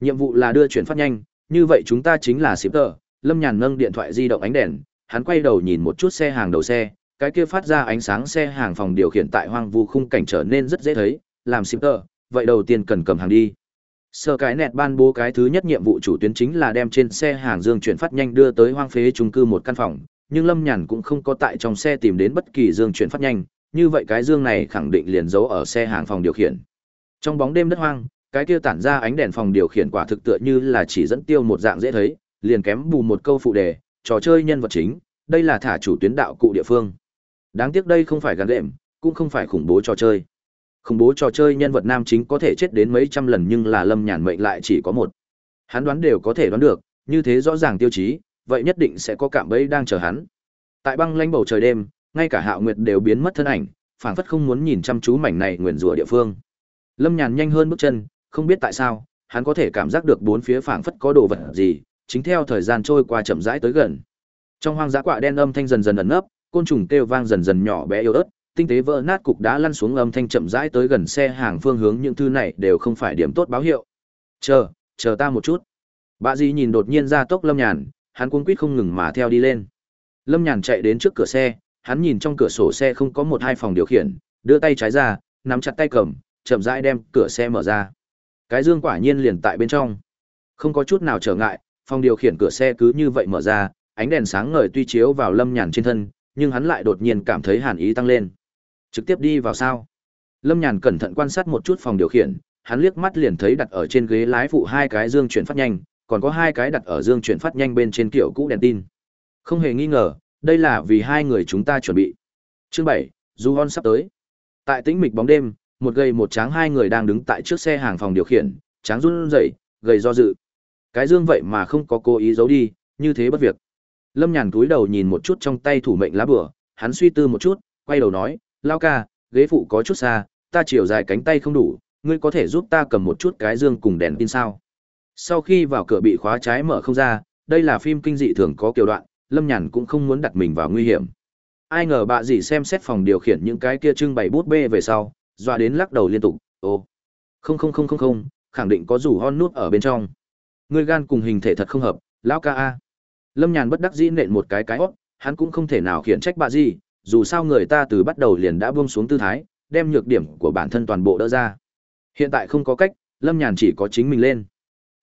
Nhiệm vụ là đưa chuyển phát nhanh, như vậy chúng ta chính là shipper. Lâm Nhàn nâng điện thoại di động ánh đèn, hắn quay đầu nhìn một chút xe hàng đầu xe, cái kia phát ra ánh sáng xe hàng phòng điều khiển tại hoang vu khung cảnh trở nên rất dễ thấy, làm shipper, vậy đầu tiên cần cầm hàng đi. Sơ cái nẹt ban bố cái thứ nhất nhiệm vụ chủ tuyến chính là đem trên xe hàng dương chuyển phát nhanh đưa tới hoang phế trung cư một căn phòng, nhưng Lâm Nhàn cũng không có tại trong xe tìm đến bất kỳ dương chuyển phát nhanh, như vậy cái dương này khẳng định liền giấu ở xe hàng phòng điều khiển. Trong bóng đêm đất hoang, cái kia tản ra ánh đèn phòng điều khiển quả thực tựa như là chỉ dẫn tiêu một dạng dễ thấy, liền kém bù một câu phụ đề, trò chơi nhân vật chính, đây là thả chủ tuyến đạo cụ địa phương. Đáng tiếc đây không phải gắn đệm, cũng không phải khủng bố trò chơi. Khủng bố trò chơi nhân vật nam chính có thể chết đến mấy trăm lần nhưng là Lâm Nhàn mệnh lại chỉ có một. Hắn đoán đều có thể đoán được, như thế rõ ràng tiêu chí, vậy nhất định sẽ có cạm bẫy đang chờ hắn. Tại băng lanh bầu trời đêm, ngay cả Hạo Nguyệt đều biến mất thân ảnh, phảng phất không muốn nhìn chăm chú mảnh này nguyền rủa địa phương. Lâm Nhàn nhanh hơn bước chân, không biết tại sao, hắn có thể cảm giác được bốn phía phảng phất có đồ vật gì, chính theo thời gian trôi qua chậm rãi tới gần. Trong hoang dã quạ đen âm thanh dần dần ẩn nấp, côn trùng kêu vang dần dần nhỏ bé yếu ớt, tinh tế vỡ nát cục đá lăn xuống âm thanh chậm rãi tới gần xe hàng phương hướng những thứ này đều không phải điểm tốt báo hiệu. Chờ, chờ ta một chút. bà Di nhìn đột nhiên ra tốc Lâm Nhàn, hắn cuống quýt không ngừng mà theo đi lên. Lâm Nhàn chạy đến trước cửa xe, hắn nhìn trong cửa sổ xe không có một hai phòng điều khiển, đưa tay trái ra, nắm chặt tay cầm, chậm rãi đem cửa xe mở ra. Cái dương quả nhiên liền tại bên trong. Không có chút nào trở ngại, phòng điều khiển cửa xe cứ như vậy mở ra, ánh đèn sáng ngời tuy chiếu vào Lâm Nhàn trên thân, nhưng hắn lại đột nhiên cảm thấy hàn ý tăng lên. Trực tiếp đi vào sao? Lâm Nhàn cẩn thận quan sát một chút phòng điều khiển, hắn liếc mắt liền thấy đặt ở trên ghế lái phụ hai cái dương chuyển phát nhanh, còn có hai cái đặt ở dương chuyển phát nhanh bên trên kiểu cũ đèn tin. Không hề nghi ngờ, đây là vì hai người chúng ta chuẩn bị. Chương bảy, Du Hon sắp tới. Tại tĩnh mịch bóng đêm, một gầy một tráng hai người đang đứng tại trước xe hàng phòng điều khiển, tráng run rẩy, gầy do dự. Cái dương vậy mà không có cố ý giấu đi, như thế bất việc. Lâm Nhàn túi đầu nhìn một chút trong tay thủ mệnh lá bửa, hắn suy tư một chút, quay đầu nói, lao ca, ghế phụ có chút xa, ta chiều dài cánh tay không đủ, ngươi có thể giúp ta cầm một chút cái dương cùng đèn tin sao. Sau khi vào cửa bị khóa trái mở không ra, đây là phim kinh dị thường có kiểu đoạn, Lâm Nhàn cũng không muốn đặt mình vào nguy hiểm. Ai ngờ bà dì xem xét phòng điều khiển những cái kia trưng bày bút bê về sau, dọa đến lắc đầu liên tục, ô, không không không không không, khẳng định có rủ hon nút ở bên trong. Ngươi gan cùng hình thể thật không hợp, lão ca a. Lâm Nhàn bất đắc dĩ nện một cái cái hót, hắn cũng không thể nào khiển trách bà gì. dù sao người ta từ bắt đầu liền đã buông xuống tư thái, đem nhược điểm của bản thân toàn bộ đỡ ra. Hiện tại không có cách, Lâm Nhàn chỉ có chính mình lên.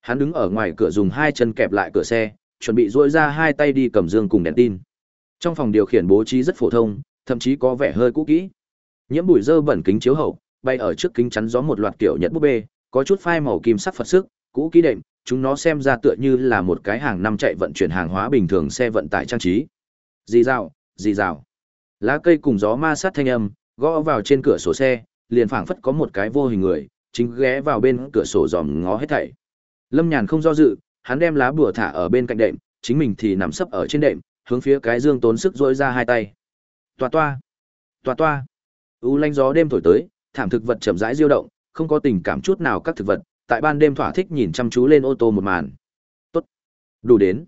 Hắn đứng ở ngoài cửa dùng hai chân kẹp lại cửa xe, chuẩn bị duỗi ra hai tay đi cầm dương cùng đèn tin. Trong phòng điều khiển bố trí rất phổ thông, thậm chí có vẻ hơi cũ kỹ. Nhiễm bụi dơ bẩn kính chiếu hậu, bay ở trước kính chắn gió một loạt kiểu nhật búp bê, có chút phai màu kim sắc Phật sức, cũ kỹ đệm, chúng nó xem ra tựa như là một cái hàng năm chạy vận chuyển hàng hóa bình thường xe vận tải trang trí. Dì rào, dì rào. Lá cây cùng gió ma sát thanh âm, gõ vào trên cửa sổ xe, liền phảng phất có một cái vô hình người, chính ghé vào bên cửa sổ dòm ngó hết thảy. Lâm Nhàn không do dự, hắn đem lá bùa thả ở bên cạnh đệm, chính mình thì nằm sấp ở trên đệm, hướng phía cái dương tốn sức rỗi ra hai tay. Toa toa. Toa toa. U lanh gió đêm thổi tới, thảm thực vật chậm rãi diêu động, không có tình cảm chút nào các thực vật, tại ban đêm thỏa thích nhìn chăm chú lên ô tô một màn. Tốt. Đủ đến.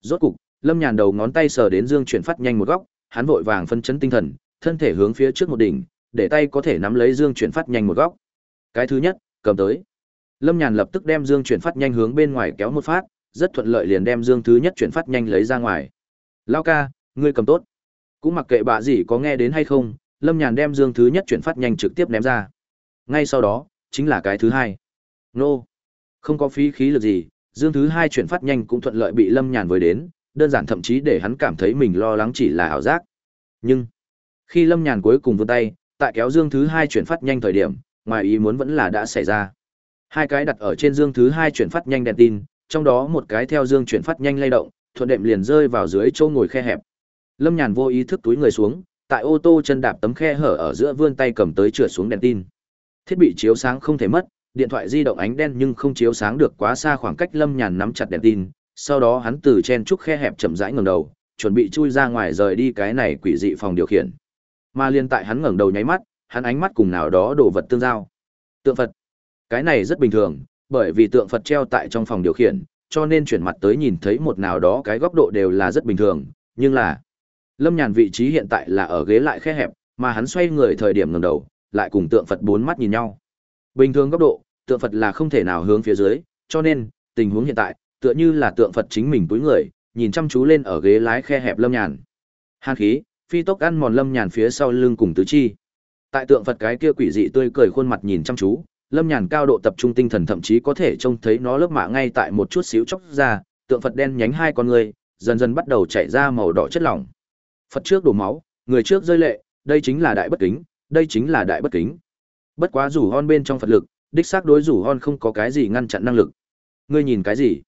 Rốt cục, Lâm Nhàn đầu ngón tay sờ đến Dương chuyển phát nhanh một góc, hắn vội vàng phân chấn tinh thần, thân thể hướng phía trước một đỉnh, để tay có thể nắm lấy Dương chuyển phát nhanh một góc. Cái thứ nhất, cầm tới. Lâm Nhàn lập tức đem Dương chuyển phát nhanh hướng bên ngoài kéo một phát, rất thuận lợi liền đem Dương thứ nhất chuyển phát nhanh lấy ra ngoài. Lao ca, ngươi cầm tốt. Cũng mặc kệ bà gì có nghe đến hay không, Lâm Nhàn đem Dương thứ nhất chuyển phát nhanh trực tiếp ném ra. Ngay sau đó, chính là cái thứ hai. Nô. Không có phí khí lực gì, Dương thứ hai chuyển phát nhanh cũng thuận lợi bị Lâm Nhàn với đến, đơn giản thậm chí để hắn cảm thấy mình lo lắng chỉ là ảo giác. Nhưng, khi Lâm Nhàn cuối cùng vươn tay, tại kéo Dương thứ hai chuyển phát nhanh thời điểm, ngoài ý muốn vẫn là đã xảy ra. Hai cái đặt ở trên Dương thứ hai chuyển phát nhanh đèn tin, trong đó một cái theo Dương chuyển phát nhanh lay động, thuận đệm liền rơi vào dưới chỗ ngồi khe hẹp. Lâm Nhàn vô ý thức túi người xuống, tại ô tô chân đạp tấm khe hở ở giữa vươn tay cầm tới trượt xuống đèn tin. Thiết bị chiếu sáng không thể mất, điện thoại di động ánh đen nhưng không chiếu sáng được quá xa khoảng cách Lâm Nhàn nắm chặt đèn tin, sau đó hắn từ chen trúc khe hẹp chậm rãi ngầm đầu, chuẩn bị chui ra ngoài rời đi cái này quỷ dị phòng điều khiển. Mà liên tại hắn ngẩng đầu nháy mắt, hắn ánh mắt cùng nào đó đổ vật tương giao. Tượng Phật. Cái này rất bình thường, bởi vì tượng Phật treo tại trong phòng điều khiển, cho nên chuyển mặt tới nhìn thấy một nào đó cái góc độ đều là rất bình thường, nhưng là Lâm Nhàn vị trí hiện tại là ở ghế lại khe hẹp, mà hắn xoay người thời điểm ngầm đầu, lại cùng tượng Phật bốn mắt nhìn nhau. Bình thường góc độ, tượng Phật là không thể nào hướng phía dưới, cho nên, tình huống hiện tại, tựa như là tượng Phật chính mình túi người, nhìn chăm chú lên ở ghế lái khe hẹp Lâm Nhàn. Hàn khí, phi tốc ăn mòn Lâm Nhàn phía sau lưng cùng tứ chi. Tại tượng Phật cái kia quỷ dị tươi cười khuôn mặt nhìn chăm chú, Lâm Nhàn cao độ tập trung tinh thần thậm chí có thể trông thấy nó lớp mạ ngay tại một chút xíu chốc ra, tượng Phật đen nhánh hai con người, dần dần bắt đầu chảy ra màu đỏ chất lỏng. Phật trước đổ máu, người trước rơi lệ, đây chính là đại bất kính, đây chính là đại bất kính. Bất quá rủ hon bên trong Phật lực, đích xác đối rủ hon không có cái gì ngăn chặn năng lực. Ngươi nhìn cái gì?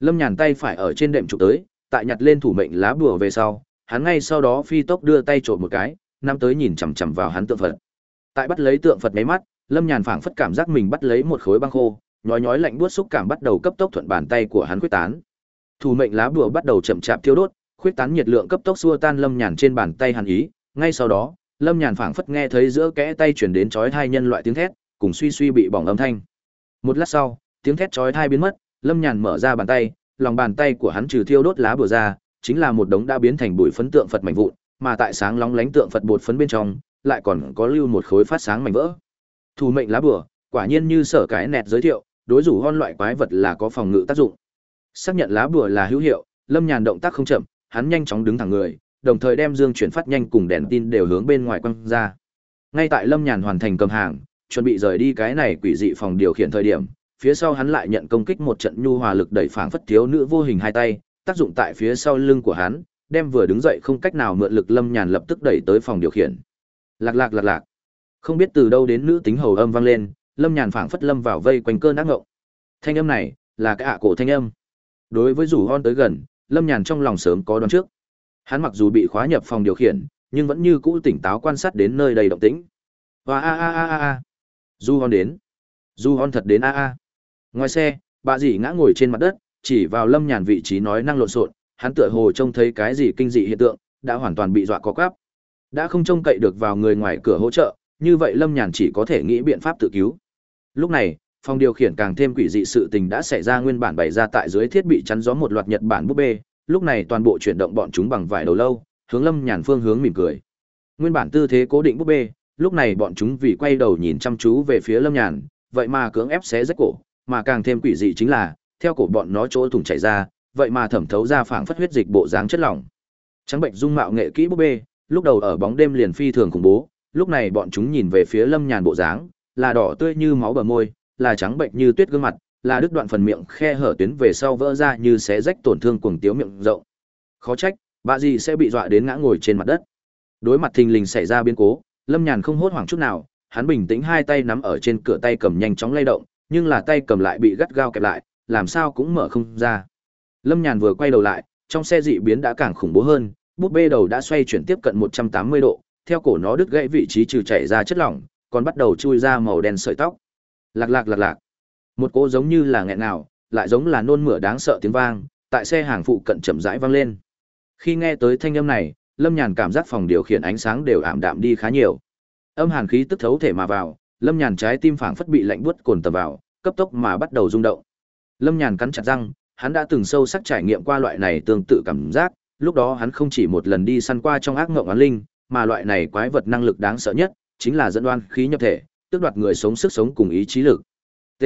Lâm Nhàn tay phải ở trên đệm chụp tới, tại nhặt lên thủ mệnh lá bùa về sau, hắn ngay sau đó phi tốc đưa tay trộn một cái, năm tới nhìn chằm chằm vào hắn tượng Phật. Tại bắt lấy tượng Phật mấy mắt, Lâm Nhàn phảng phất cảm giác mình bắt lấy một khối băng khô, nhói nhói lạnh buốt xúc cảm bắt đầu cấp tốc thuận bàn tay của hắn quyết tán. Thủ mệnh lá bùa bắt đầu chậm chạp thiêu đốt, khuyết tán nhiệt lượng cấp tốc xua tan Lâm Nhàn trên bàn tay hàn ý, ngay sau đó, Lâm Nhàn phảng phất nghe thấy giữa kẽ tay chuyển đến chói thai nhân loại tiếng thét, cùng suy suy bị bỏng âm thanh. Một lát sau, tiếng thét chói thai biến mất, Lâm Nhàn mở ra bàn tay, lòng bàn tay của hắn trừ thiêu đốt lá bừa ra, chính là một đống đã biến thành bụi phấn tượng Phật mảnh vụn, mà tại sáng lóng lánh tượng Phật bột phấn bên trong, lại còn có lưu một khối phát sáng mảnh vỡ. thù mệnh lá bừa, quả nhiên như sở cái nẹt giới thiệu, đối rủ hon loại quái vật là có phòng ngự tác dụng. Xác nhận lá bừa là hữu hiệu, Lâm Nhàn động tác không chậm, hắn nhanh chóng đứng thẳng người, đồng thời đem dương chuyển phát nhanh cùng đèn tin đều hướng bên ngoài quăng ra. Ngay tại Lâm Nhàn hoàn thành cầm hàng, chuẩn bị rời đi cái này quỷ dị phòng điều khiển thời điểm, phía sau hắn lại nhận công kích một trận nhu hòa lực đẩy phảng phất thiếu nữ vô hình hai tay, tác dụng tại phía sau lưng của hắn, đem vừa đứng dậy không cách nào mượn lực Lâm Nhàn lập tức đẩy tới phòng điều khiển. Lạc lạc lạc lạc. Không biết từ đâu đến nữ tính hầu âm vang lên, Lâm Nhàn phảng phất lâm vào vây quanh cơn ác ngộng. Thanh âm này, là cái ạ cổ thanh âm. Đối với rủ hon tới gần, Lâm Nhàn trong lòng sớm có đoán trước. Hắn mặc dù bị khóa nhập phòng điều khiển, nhưng vẫn như cũ tỉnh táo quan sát đến nơi đầy động tĩnh. Và a a a a a. Du hon đến. Du hon thật đến a a. Ngoài xe, bà dì ngã ngồi trên mặt đất, chỉ vào Lâm Nhàn vị trí nói năng lộn xộn, hắn tựa hồ trông thấy cái gì kinh dị hiện tượng, đã hoàn toàn bị dọa có quắp. Đã không trông cậy được vào người ngoài cửa hỗ trợ, như vậy Lâm Nhàn chỉ có thể nghĩ biện pháp tự cứu. Lúc này, phòng điều khiển càng thêm quỷ dị sự tình đã xảy ra nguyên bản bày ra tại dưới thiết bị chắn gió một loạt Nhật Bản búp bê, lúc này toàn bộ chuyển động bọn chúng bằng vải đầu lâu, hướng Lâm Nhàn phương hướng mỉm cười. Nguyên bản tư thế cố định búp bê, lúc này bọn chúng vì quay đầu nhìn chăm chú về phía Lâm Nhàn, vậy mà cưỡng ép xé rách cổ, mà càng thêm quỷ dị chính là, theo cổ bọn nó chỗ thủng chảy ra, vậy mà thẩm thấu ra phảng phất huyết dịch bộ dáng chất lỏng. Trắng bệnh dung mạo nghệ kỹ búp bê, lúc đầu ở bóng đêm liền phi thường khủng bố, lúc này bọn chúng nhìn về phía Lâm Nhàn bộ dáng, là đỏ tươi như máu bờ môi, là trắng bệnh như tuyết gương mặt, là đứt đoạn phần miệng khe hở tuyến về sau vỡ ra như xé rách tổn thương cuồng tiếu miệng rộng. Khó trách, bà gì sẽ bị dọa đến ngã ngồi trên mặt đất. Đối mặt thình lình xảy ra biến cố, Lâm Nhàn không hốt hoảng chút nào, hắn bình tĩnh hai tay nắm ở trên cửa tay cầm nhanh chóng lay động, nhưng là tay cầm lại bị gắt gao kẹp lại, làm sao cũng mở không ra. Lâm Nhàn vừa quay đầu lại, trong xe dị biến đã càng khủng bố hơn, búp bê đầu đã xoay chuyển tiếp cận 180 độ, theo cổ nó đứt gãy vị trí trừ chảy ra chất lỏng, còn bắt đầu chui ra màu đen sợi tóc. Lạc lạc lạc lạc. Một cỗ giống như là nghẹn nào, lại giống là nôn mửa đáng sợ tiếng vang, tại xe hàng phụ cận chậm rãi vang lên. Khi nghe tới thanh âm này, Lâm Nhàn cảm giác phòng điều khiển ánh sáng đều ảm đạm đi khá nhiều. Âm hàn khí tức thấu thể mà vào, Lâm Nhàn trái tim phảng phất bị lạnh buốt cồn tầm vào, cấp tốc mà bắt đầu rung động. Lâm Nhàn cắn chặt răng, hắn đã từng sâu sắc trải nghiệm qua loại này tương tự cảm giác, lúc đó hắn không chỉ một lần đi săn qua trong ác ngộng oán linh, mà loại này quái vật năng lực đáng sợ nhất chính là dẫn đoan khí nhập thể, tước đoạt người sống sức sống cùng ý chí lực. T.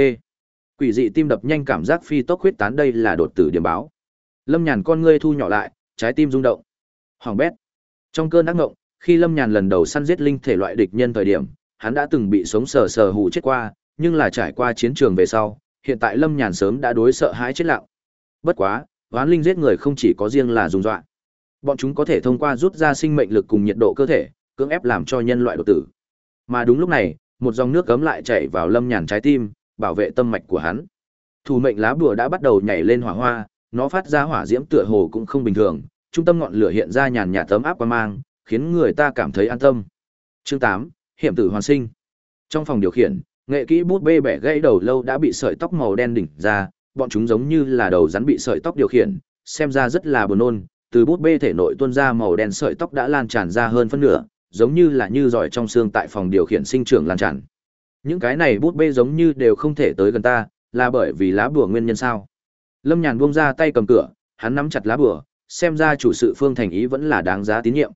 Quỷ dị tim đập nhanh cảm giác phi tốc huyết tán đây là đột tử điểm báo. Lâm Nhàn con ngươi thu nhỏ lại, trái tim rung động. Hoàng bét. Trong cơn ác ngộng, khi Lâm Nhàn lần đầu săn giết linh thể loại địch nhân thời điểm, hắn đã từng bị sống sờ sờ hù chết qua, nhưng là trải qua chiến trường về sau, hiện tại Lâm Nhàn sớm đã đối sợ hãi chết lặng. Bất quá, oán linh giết người không chỉ có riêng là dùng dọa. Bọn chúng có thể thông qua rút ra sinh mệnh lực cùng nhiệt độ cơ thể, cưỡng ép làm cho nhân loại đột tử. Mà đúng lúc này, một dòng nước cấm lại chảy vào Lâm Nhàn trái tim, bảo vệ tâm mạch của hắn. Thủ mệnh lá bùa đã bắt đầu nhảy lên hỏa hoa, nó phát ra hỏa diễm tựa hồ cũng không bình thường, trung tâm ngọn lửa hiện ra nhàn nhạt tấm áp qua mang, khiến người ta cảm thấy an tâm. Chương 8, hiểm tử hoàn sinh. Trong phòng điều khiển, nghệ kỹ bút bê bẻ gãy đầu lâu đã bị sợi tóc màu đen đỉnh ra, bọn chúng giống như là đầu rắn bị sợi tóc điều khiển, xem ra rất là buồn nôn, từ bút bê thể nội tuôn ra màu đen sợi tóc đã lan tràn ra hơn phân nửa, giống như là như giỏi trong xương tại phòng điều khiển sinh trưởng lan tràn. Những cái này bút bê giống như đều không thể tới gần ta, là bởi vì lá bùa nguyên nhân sao? Lâm Nhàn buông ra tay cầm cửa, hắn nắm chặt lá bùa, xem ra chủ sự Phương Thành ý vẫn là đáng giá tín nhiệm.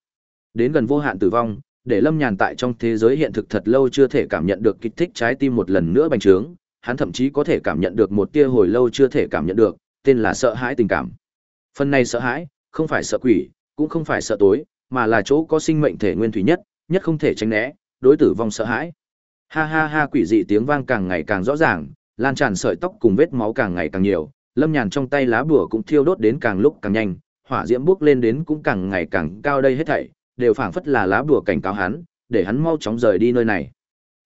Đến gần vô hạn tử vong, để Lâm Nhàn tại trong thế giới hiện thực thật lâu chưa thể cảm nhận được kích thích trái tim một lần nữa bành trướng, hắn thậm chí có thể cảm nhận được một tia hồi lâu chưa thể cảm nhận được, tên là sợ hãi tình cảm. Phần này sợ hãi, không phải sợ quỷ, cũng không phải sợ tối, mà là chỗ có sinh mệnh thể nguyên thủy nhất, nhất không thể tránh né, đối tử vong sợ hãi. Ha ha ha quỷ dị tiếng vang càng ngày càng rõ ràng, lan tràn sợi tóc cùng vết máu càng ngày càng nhiều, Lâm Nhàn trong tay lá bùa cũng thiêu đốt đến càng lúc càng nhanh, hỏa diễm bốc lên đến cũng càng ngày càng cao đây hết thảy, đều phảng phất là lá bùa cảnh cáo hắn, để hắn mau chóng rời đi nơi này.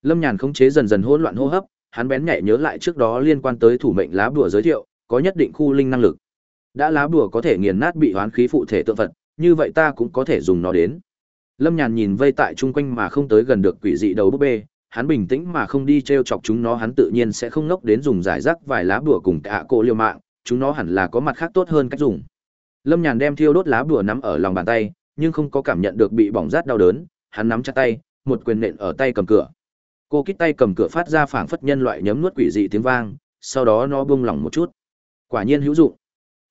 Lâm Nhàn khống chế dần dần hỗn loạn hô hấp, hắn bén nhạy nhớ lại trước đó liên quan tới thủ mệnh lá bùa giới thiệu, có nhất định khu linh năng lực. Đã lá bùa có thể nghiền nát bị hoán khí phụ thể tượng vật, như vậy ta cũng có thể dùng nó đến. Lâm Nhàn nhìn vây tại chung quanh mà không tới gần được quỷ dị đầu búp bê, hắn bình tĩnh mà không đi treo chọc chúng nó hắn tự nhiên sẽ không ngốc đến dùng giải rác vài lá bùa cùng cả cổ liều mạng, chúng nó hẳn là có mặt khác tốt hơn cách dùng. Lâm Nhàn đem thiêu đốt lá bùa nắm ở lòng bàn tay, nhưng không có cảm nhận được bị bỏng rát đau đớn, hắn nắm chặt tay, một quyền nện ở tay cầm cửa. Cô kít tay cầm cửa phát ra phảng phất nhân loại nhấm nuốt quỷ dị tiếng vang, sau đó nó buông lỏng một chút. Quả nhiên hữu dụng.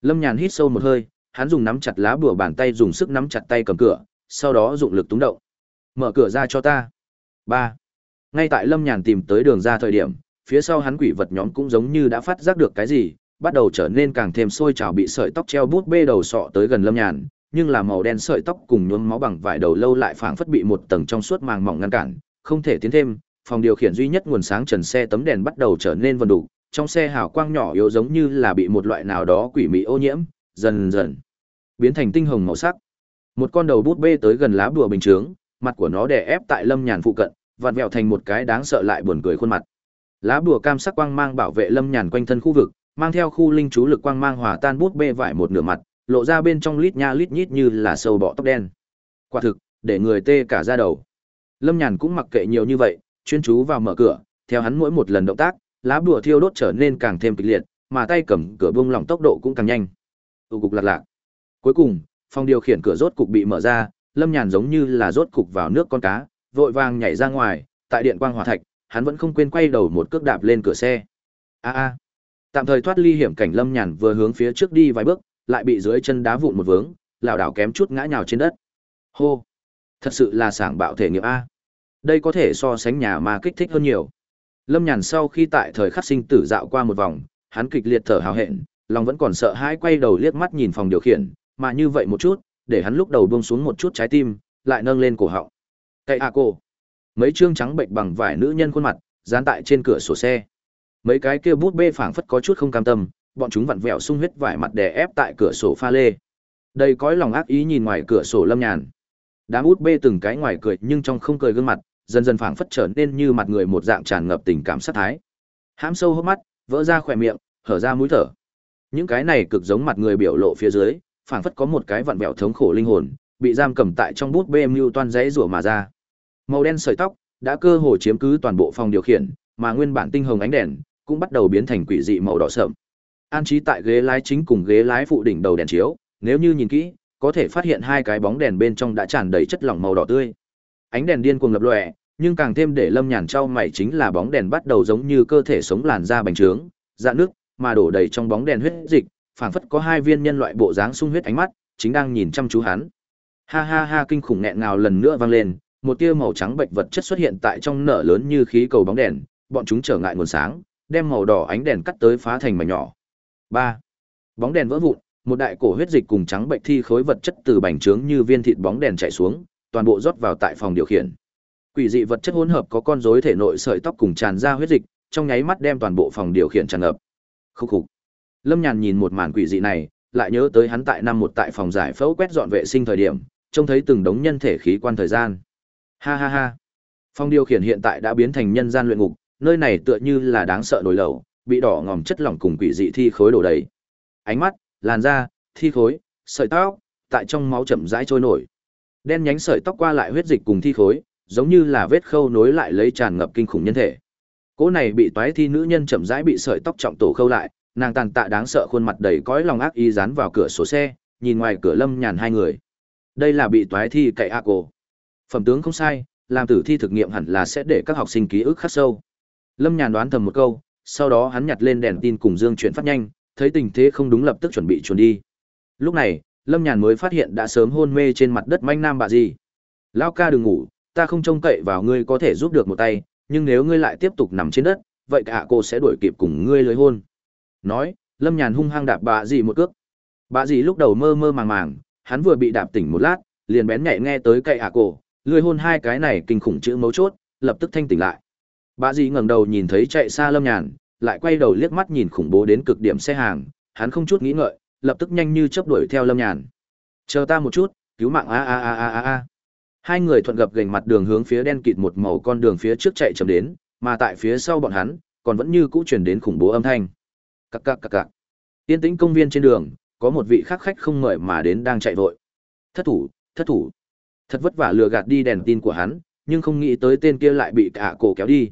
Lâm Nhàn hít sâu một hơi, hắn dùng nắm chặt lá bùa bàn tay dùng sức nắm chặt tay cầm cửa, sau đó dụng lực túng động. Mở cửa ra cho ta. Ba. Ngay tại Lâm Nhàn tìm tới đường ra thời điểm, phía sau hắn quỷ vật nhóm cũng giống như đã phát giác được cái gì, bắt đầu trở nên càng thêm sôi trào bị sợi tóc treo bút bê đầu sọ tới gần Lâm Nhàn, nhưng là màu đen sợi tóc cùng nhuốm máu bằng vải đầu lâu lại phảng phất bị một tầng trong suốt màng mỏng ngăn cản, không thể tiến thêm. Phòng điều khiển duy nhất nguồn sáng trần xe tấm đèn bắt đầu trở nên vần đủ, trong xe hào quang nhỏ yếu giống như là bị một loại nào đó quỷ mị ô nhiễm, dần dần biến thành tinh hồng màu sắc. Một con đầu bút bê tới gần lá bùa bình chướng, mặt của nó đè ép tại Lâm Nhàn phụ cận, vặn vẹo thành một cái đáng sợ lại buồn cười khuôn mặt. Lá bùa cam sắc quang mang bảo vệ Lâm Nhàn quanh thân khu vực, mang theo khu linh chú lực quang mang hòa tan bút bê vải một nửa mặt, lộ ra bên trong lít nha lít nhít như là sâu bọ tóc đen. Quả thực, để người tê cả da đầu. Lâm Nhàn cũng mặc kệ nhiều như vậy, chuyên chú vào mở cửa, theo hắn mỗi một lần động tác, lá bùa thiêu đốt trở nên càng thêm kịch liệt, mà tay cầm cửa buông lỏng tốc độ cũng càng nhanh. Tụ cục lạc lạc. Cuối cùng, phòng điều khiển cửa rốt cục bị mở ra, Lâm Nhàn giống như là rốt cục vào nước con cá, vội vàng nhảy ra ngoài, tại điện quang hỏa thạch, hắn vẫn không quên quay đầu một cước đạp lên cửa xe. A a. Tạm thời thoát ly hiểm cảnh Lâm Nhàn vừa hướng phía trước đi vài bước, lại bị dưới chân đá vụn một vướng, lảo đảo kém chút ngã nhào trên đất. Hô, thật sự là sảng bạo thể nghiệm a. Đây có thể so sánh nhà ma kích thích hơn nhiều. Lâm Nhàn sau khi tại thời khắc sinh tử dạo qua một vòng, hắn kịch liệt thở hào hẹn, lòng vẫn còn sợ hãi quay đầu liếc mắt nhìn phòng điều khiển, mà như vậy một chút, để hắn lúc đầu buông xuống một chút trái tim, lại nâng lên cổ họng. Cậy a à cô. Mấy trương trắng bệnh bằng vải nữ nhân khuôn mặt, dán tại trên cửa sổ xe. Mấy cái kia bút bê phảng phất có chút không cam tâm, bọn chúng vặn vẹo sung huyết vải mặt đè ép tại cửa sổ pha lê. Đây cõi lòng ác ý nhìn ngoài cửa sổ Lâm Nhàn. Đám út bê từng cái ngoài cười nhưng trong không cười gương mặt, dần dần phảng phất trở nên như mặt người một dạng tràn ngập tình cảm sát thái. Hãm sâu hốc mắt, vỡ ra khỏe miệng, hở ra mũi thở. Những cái này cực giống mặt người biểu lộ phía dưới, phảng phất có một cái vặn vẹo thống khổ linh hồn, bị giam cầm tại trong bút bê mưu toan giấy rủa mà ra. Màu đen sợi tóc đã cơ hồ chiếm cứ toàn bộ phòng điều khiển, mà nguyên bản tinh hồng ánh đèn cũng bắt đầu biến thành quỷ dị màu đỏ sậm. An trí tại ghế lái chính cùng ghế lái phụ đỉnh đầu đèn chiếu, nếu như nhìn kỹ, có thể phát hiện hai cái bóng đèn bên trong đã tràn đầy chất lỏng màu đỏ tươi. Ánh đèn điên cuồng lập lòe, nhưng càng thêm để Lâm Nhàn trao mày chính là bóng đèn bắt đầu giống như cơ thể sống làn da bành trướng, dạ nước, mà đổ đầy trong bóng đèn huyết dịch, phảng phất có hai viên nhân loại bộ dáng sung huyết ánh mắt, chính đang nhìn chăm chú hắn. Ha ha ha kinh khủng nghẹn ngào lần nữa vang lên, một tia màu trắng bệnh vật chất xuất hiện tại trong nở lớn như khí cầu bóng đèn, bọn chúng trở ngại nguồn sáng, đem màu đỏ ánh đèn cắt tới phá thành mảnh nhỏ. 3. Bóng đèn vỡ vụn, một đại cổ huyết dịch cùng trắng bệnh thi khối vật chất từ bành trướng như viên thịt bóng đèn chạy xuống, toàn bộ rót vào tại phòng điều khiển. Quỷ dị vật chất hỗn hợp có con rối thể nội sợi tóc cùng tràn ra huyết dịch, trong nháy mắt đem toàn bộ phòng điều khiển tràn ngập. Khúc khục. Lâm Nhàn nhìn một màn quỷ dị này, lại nhớ tới hắn tại năm một tại phòng giải phẫu quét dọn vệ sinh thời điểm, trông thấy từng đống nhân thể khí quan thời gian. Ha ha ha. Phòng điều khiển hiện tại đã biến thành nhân gian luyện ngục, nơi này tựa như là đáng sợ nồi lẩu, bị đỏ ngòm chất lỏng cùng quỷ dị thi khối đổ đầy. Ánh mắt, làn da, thi khối, sợi tóc, tại trong máu chậm rãi trôi nổi. Đen nhánh sợi tóc qua lại huyết dịch cùng thi khối, giống như là vết khâu nối lại lấy tràn ngập kinh khủng nhân thể. Cố này bị toái thi nữ nhân chậm rãi bị sợi tóc trọng tổ khâu lại, nàng tàn tạ đáng sợ khuôn mặt đầy cõi lòng ác ý dán vào cửa sổ xe, nhìn ngoài cửa Lâm Nhàn hai người. Đây là bị toái thi cậy ác cổ. Phẩm tướng không sai, làm tử thi thực nghiệm hẳn là sẽ để các học sinh ký ức khắc sâu. Lâm Nhàn đoán thầm một câu, sau đó hắn nhặt lên đèn tin cùng Dương chuyển phát nhanh, thấy tình thế không đúng lập tức chuẩn bị chuồn đi. Lúc này, Lâm Nhàn mới phát hiện đã sớm hôn mê trên mặt đất manh nam bà gì. Lao ca đừng ngủ, ta không trông cậy vào ngươi có thể giúp được một tay, nhưng nếu ngươi lại tiếp tục nằm trên đất, vậy cả cô sẽ đuổi kịp cùng ngươi lưới hôn. Nói, Lâm Nhàn hung hăng đạp bà dì một cước. Bà dì lúc đầu mơ mơ màng màng, hắn vừa bị đạp tỉnh một lát, liền bén nhạy nghe tới cậy hạ cổ, lười hôn hai cái này kinh khủng chữ mấu chốt, lập tức thanh tỉnh lại. Bà dì ngẩng đầu nhìn thấy chạy xa Lâm Nhàn, lại quay đầu liếc mắt nhìn khủng bố đến cực điểm xe hàng, hắn không chút nghĩ ngợi, lập tức nhanh như chớp đuổi theo Lâm Nhàn. "Chờ ta một chút, cứu mạng a a a a a a." Hai người thuận gập gành mặt đường hướng phía đen kịt một màu con đường phía trước chạy chậm đến, mà tại phía sau bọn hắn, còn vẫn như cũ truyền đến khủng bố âm thanh. Cặc cặc cặc cặc. Tiên tĩnh công viên trên đường, có một vị khách khách không mời mà đến đang chạy vội. Thất thủ, thất thủ. Thật vất vả lừa gạt đi đèn tin của hắn, nhưng không nghĩ tới tên kia lại bị cả cổ kéo đi.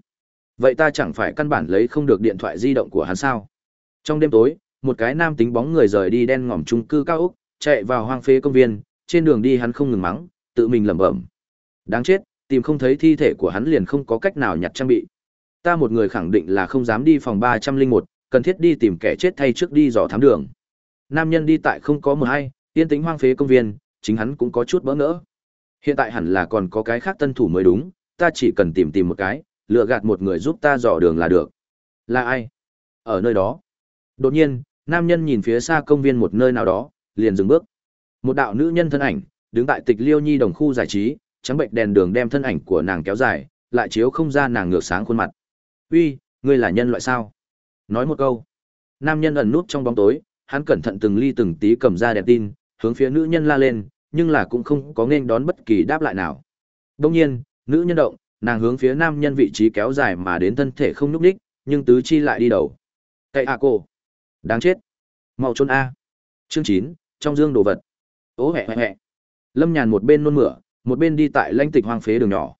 Vậy ta chẳng phải căn bản lấy không được điện thoại di động của hắn sao? Trong đêm tối, một cái nam tính bóng người rời đi đen ngòm trung cư cao ốc, chạy vào hoang phế công viên, trên đường đi hắn không ngừng mắng, tự mình lẩm bẩm. Đáng chết, tìm không thấy thi thể của hắn liền không có cách nào nhặt trang bị. Ta một người khẳng định là không dám đi phòng ba trăm linh một, cần thiết đi tìm kẻ chết thay trước đi dò thám đường. Nam nhân đi tại không có mờ hay, yên tĩnh hoang phế công viên, chính hắn cũng có chút bỡ ngỡ. Hiện tại hẳn là còn có cái khác tân thủ mới đúng, ta chỉ cần tìm tìm một cái, lựa gạt một người giúp ta dò đường là được. Là ai? Ở nơi đó. Đột nhiên, nam nhân nhìn phía xa công viên một nơi nào đó, liền dừng bước. Một đạo nữ nhân thân ảnh, đứng tại tịch liêu nhi đồng khu giải trí, trắng bệnh đèn đường đem thân ảnh của nàng kéo dài, lại chiếu không ra nàng ngược sáng khuôn mặt. Uy, ngươi là nhân loại sao? Nói một câu. Nam nhân ẩn nút trong bóng tối, hắn cẩn thận từng ly từng tí cầm ra đèn tin, hướng phía nữ nhân la lên, nhưng là cũng không có nên đón bất kỳ đáp lại nào. Đông nhiên, nữ nhân động, nàng hướng phía nam nhân vị trí kéo dài mà đến thân thể không nhúc đích, nhưng tứ chi lại đi đầu. Cậy à cô. Đáng chết. Mau trốn A. Chương chín trong dương đồ vật. Ô hẹ hẹ hẹ. Lâm nhàn một bên nôn mửa, một bên đi tại lãnh tịch hoang phế đường nhỏ.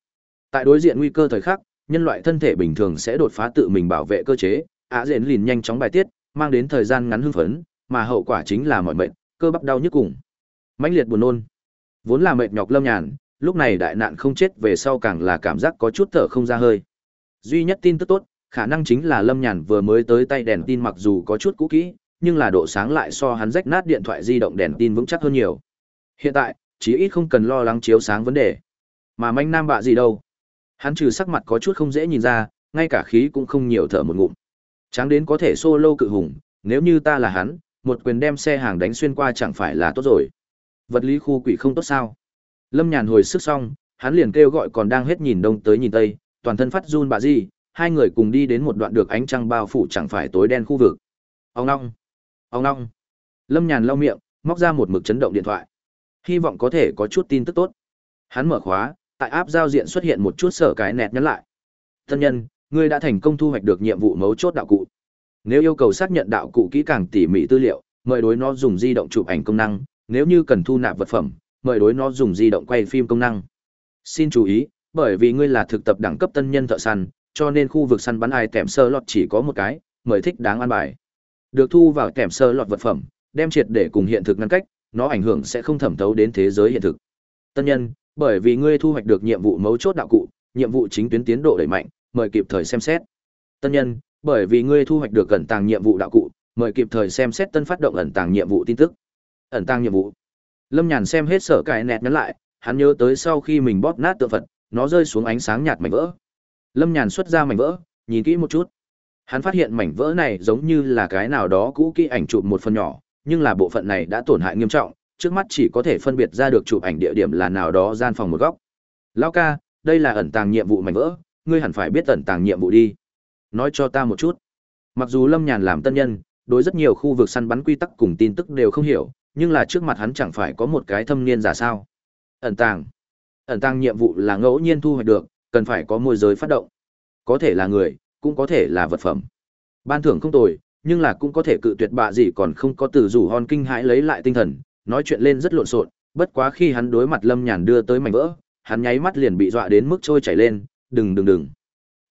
Tại đối diện nguy cơ thời khắc, nhân loại thân thể bình thường sẽ đột phá tự mình bảo vệ cơ chế, á dện lìn nhanh chóng bài tiết, mang đến thời gian ngắn hưng phấn, mà hậu quả chính là mọi mệnh, cơ bắp đau nhức cùng mãnh liệt buồn nôn. Vốn là mệt nhọc lâm nhàn, lúc này đại nạn không chết về sau càng là cảm giác có chút thở không ra hơi. Duy nhất tin tức tốt, khả năng chính là Lâm Nhàn vừa mới tới tay đèn tin mặc dù có chút cũ kỹ, nhưng là độ sáng lại so hắn rách nát điện thoại di động đèn tin vững chắc hơn nhiều. Hiện tại, chí ít không cần lo lắng chiếu sáng vấn đề. Mà manh nam bạ gì đâu? Hắn trừ sắc mặt có chút không dễ nhìn ra, ngay cả khí cũng không nhiều thở một ngụm. Tráng đến có thể solo cự hùng, nếu như ta là hắn, một quyền đem xe hàng đánh xuyên qua chẳng phải là tốt rồi. Vật lý khu quỷ không tốt sao? Lâm Nhàn hồi sức xong, hắn liền kêu gọi còn đang hết nhìn đông tới nhìn tây, toàn thân phát run bà gì, hai người cùng đi đến một đoạn được ánh trăng bao phủ chẳng phải tối đen khu vực. Ông long, ông long. Lâm Nhàn lau miệng, móc ra một mực chấn động điện thoại. Hy vọng có thể có chút tin tức tốt. Hắn mở khóa, tại áp giao diện xuất hiện một chút sở cái nẹt nhắn lại. Thân nhân, ngươi đã thành công thu hoạch được nhiệm vụ mấu chốt đạo cụ. Nếu yêu cầu xác nhận đạo cụ kỹ càng tỉ mỉ tư liệu, mời đối nó dùng di động chụp ảnh công năng, nếu như cần thu nạp vật phẩm, mời đối nó dùng di động quay phim công năng. Xin chú ý, bởi vì ngươi là thực tập đẳng cấp tân nhân thợ săn, cho nên khu vực săn bắn ai tèm sơ lọt chỉ có một cái, mời thích đáng an bài. Được thu vào tèm sơ lọt vật phẩm, đem triệt để cùng hiện thực ngăn cách, nó ảnh hưởng sẽ không thẩm thấu đến thế giới hiện thực. Tân nhân, bởi vì ngươi thu hoạch được nhiệm vụ mấu chốt đạo cụ, nhiệm vụ chính tuyến tiến độ đẩy mạnh, mời kịp thời xem xét. Tân nhân, bởi vì ngươi thu hoạch được gần tàng nhiệm vụ đạo cụ, mời kịp thời xem xét tân phát động ẩn tàng nhiệm vụ tin tức. Ẩn tàng nhiệm vụ. Lâm Nhàn xem hết sở cài nẹt nhắn lại, hắn nhớ tới sau khi mình bóp nát tượng Phật, nó rơi xuống ánh sáng nhạt mảnh vỡ. Lâm Nhàn xuất ra mảnh vỡ, nhìn kỹ một chút. Hắn phát hiện mảnh vỡ này giống như là cái nào đó cũ kỹ ảnh chụp một phần nhỏ, nhưng là bộ phận này đã tổn hại nghiêm trọng, trước mắt chỉ có thể phân biệt ra được chụp ảnh địa điểm là nào đó gian phòng một góc. Lão ca, đây là ẩn tàng nhiệm vụ mảnh vỡ, ngươi hẳn phải biết ẩn tàng nhiệm vụ đi. Nói cho ta một chút. Mặc dù Lâm Nhàn làm tân nhân, đối rất nhiều khu vực săn bắn quy tắc cùng tin tức đều không hiểu, nhưng là trước mặt hắn chẳng phải có một cái thâm niên giả sao. Ẩn tàng. Ẩn tàng nhiệm vụ là ngẫu nhiên thu hoạch được, cần phải có môi giới phát động. Có thể là người, cũng có thể là vật phẩm. Ban thưởng không tồi, nhưng là cũng có thể cự tuyệt bạ gì còn không có từ rủ hòn kinh hãi lấy lại tinh thần, nói chuyện lên rất lộn xộn, bất quá khi hắn đối mặt Lâm Nhàn đưa tới mảnh vỡ, hắn nháy mắt liền bị dọa đến mức trôi chảy lên, đừng đừng đừng.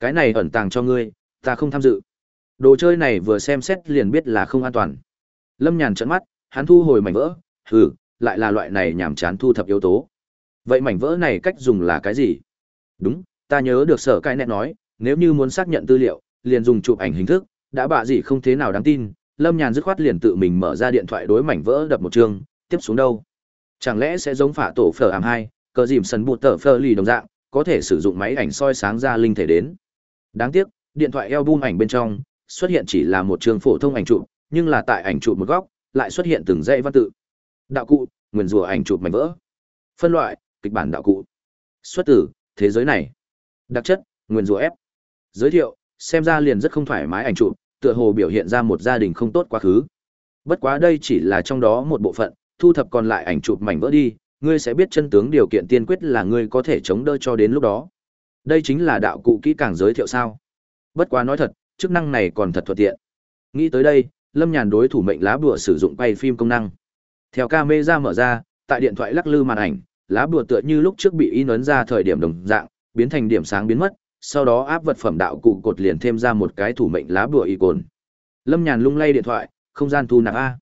Cái này ẩn tàng cho ngươi, ta không tham dự. Đồ chơi này vừa xem xét liền biết là không an toàn. Lâm Nhàn trợn mắt, hắn thu hồi mảnh vỡ, hừ, lại là loại này nhảm chán thu thập yếu tố. Vậy mảnh vỡ này cách dùng là cái gì? Đúng, ta nhớ được sở cái nét nói, nếu như muốn xác nhận tư liệu, liền dùng chụp ảnh hình thức, đã bạ gì không thế nào đáng tin, Lâm Nhàn dứt khoát liền tự mình mở ra điện thoại đối mảnh vỡ đập một chương, tiếp xuống đâu? Chẳng lẽ sẽ giống phả tổ phở ảm hai, cờ dìm sần bụt tờ phở lì đồng dạng, có thể sử dụng máy ảnh soi sáng ra linh thể đến. Đáng tiếc, điện thoại album ảnh bên trong xuất hiện chỉ là một chương phổ thông ảnh chụp, nhưng là tại ảnh chụp một góc, lại xuất hiện từng dãy văn tự. Đạo cụ, nguyên rùa ảnh chụp mảnh vỡ. Phân loại, kịch bản đạo cụ. Xuất tử, thế giới này. Đặc chất, nguyên rùa ép. Giới thiệu, xem ra liền rất không thoải mái ảnh chụp, tựa hồ biểu hiện ra một gia đình không tốt quá khứ. Bất quá đây chỉ là trong đó một bộ phận, thu thập còn lại ảnh chụp mảnh vỡ đi, ngươi sẽ biết chân tướng điều kiện tiên quyết là ngươi có thể chống đỡ cho đến lúc đó. Đây chính là đạo cụ kỹ càng giới thiệu sao? Bất quá nói thật, chức năng này còn thật thuận tiện. Nghĩ tới đây, Lâm Nhàn đối thủ mệnh lá bùa sử dụng quay phim công năng. Theo camera mở ra, tại điện thoại lắc lư màn ảnh, lá bùa tựa như lúc trước bị in ấn ra thời điểm đồng dạng, biến thành điểm sáng biến mất, sau đó áp vật phẩm đạo cụ cột liền thêm ra một cái thủ mệnh lá bùa y cồn. Lâm Nhàn lung lay điện thoại, không gian thu nạp a.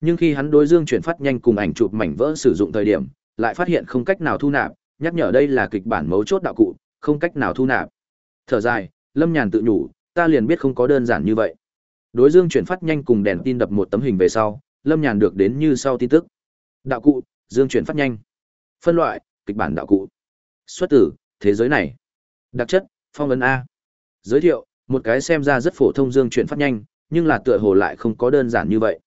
Nhưng khi hắn đối dương chuyển phát nhanh cùng ảnh chụp mảnh vỡ sử dụng thời điểm, lại phát hiện không cách nào thu nạp, nhắc nhở đây là kịch bản mấu chốt đạo cụ, không cách nào thu nạp. Thở dài, Lâm Nhàn tự nhủ, ta liền biết không có đơn giản như vậy. Đối dương chuyển phát nhanh cùng đèn tin đập một tấm hình về sau, Lâm Nhàn được đến như sau tin tức. Đạo cụ, dương chuyển phát nhanh. Phân loại, kịch bản đạo cụ. Xuất tử, thế giới này. Đặc chất, phong ấn A. Giới thiệu, một cái xem ra rất phổ thông dương chuyển phát nhanh, nhưng là tựa hồ lại không có đơn giản như vậy.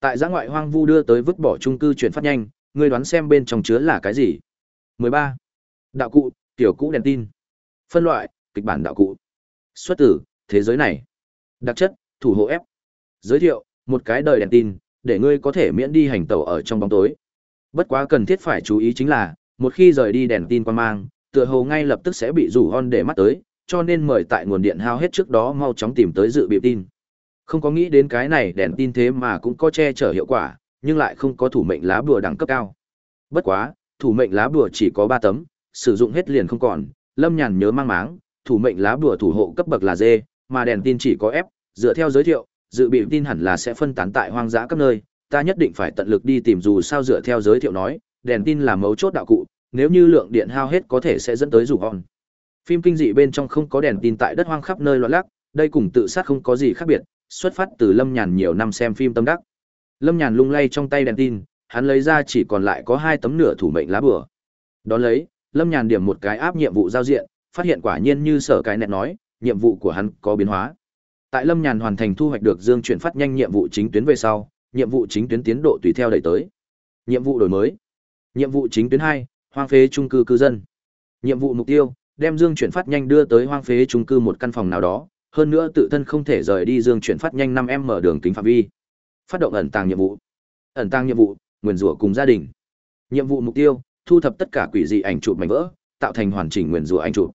Tại giã ngoại hoang vu đưa tới vứt bỏ trung cư chuyển phát nhanh, người đoán xem bên trong chứa là cái gì? 13. Đạo cụ, tiểu cũ đèn tin. Phân loại, kịch bản đạo cụ. Xuất tử, thế giới này. Đặc chất, thủ hộ ép. Giới thiệu, một cái đời đèn tin, để ngươi có thể miễn đi hành tẩu ở trong bóng tối. Bất quá cần thiết phải chú ý chính là, một khi rời đi đèn tin qua mang, tựa hồ ngay lập tức sẽ bị rủ hon để mắt tới, cho nên mời tại nguồn điện hao hết trước đó mau chóng tìm tới dự bị tin. Không có nghĩ đến cái này đèn tin thế mà cũng có che chở hiệu quả, nhưng lại không có thủ mệnh lá bùa đẳng cấp cao. Bất quá, thủ mệnh lá bùa chỉ có 3 tấm, sử dụng hết liền không còn, Lâm Nhàn nhớ mang máng, thủ mệnh lá bùa thủ hộ cấp bậc là D, mà đèn tin chỉ có F, dựa theo giới thiệu, dự bị tin hẳn là sẽ phân tán tại hoang dã các nơi, ta nhất định phải tận lực đi tìm dù sao dựa theo giới thiệu nói, đèn tin là mấu chốt đạo cụ, nếu như lượng điện hao hết có thể sẽ dẫn tới rủ hòn. Phim kinh dị bên trong không có đèn tin tại đất hoang khắp nơi loạn lắc, đây cùng tự sát không có gì khác biệt, xuất phát từ Lâm Nhàn nhiều năm xem phim tâm đắc. Lâm Nhàn lung lay trong tay đèn tin, hắn lấy ra chỉ còn lại có hai tấm nửa thủ mệnh lá bừa. Đón lấy, Lâm Nhàn điểm một cái áp nhiệm vụ giao diện, phát hiện quả nhiên như sở cái nẹt nói, nhiệm vụ của hắn có biến hóa. Tại Lâm Nhàn hoàn thành thu hoạch được dương chuyển phát nhanh nhiệm vụ chính tuyến về sau, nhiệm vụ chính tuyến tiến độ tùy theo đẩy tới. Nhiệm vụ đổi mới. Nhiệm vụ chính tuyến hai, hoang phế trung cư cư dân. Nhiệm vụ mục tiêu, đem dương chuyển phát nhanh đưa tới hoang phế trung cư một căn phòng nào đó, hơn nữa tự thân không thể rời đi dương chuyển phát nhanh 5M mở đường kính phạm vi. Phát động ẩn tàng nhiệm vụ. Ẩn tàng nhiệm vụ, nguyền rủa cùng gia đình. Nhiệm vụ mục tiêu, thu thập tất cả quỷ dị ảnh chụp mảnh vỡ, tạo thành hoàn chỉnh nguyền rủa ảnh chụp.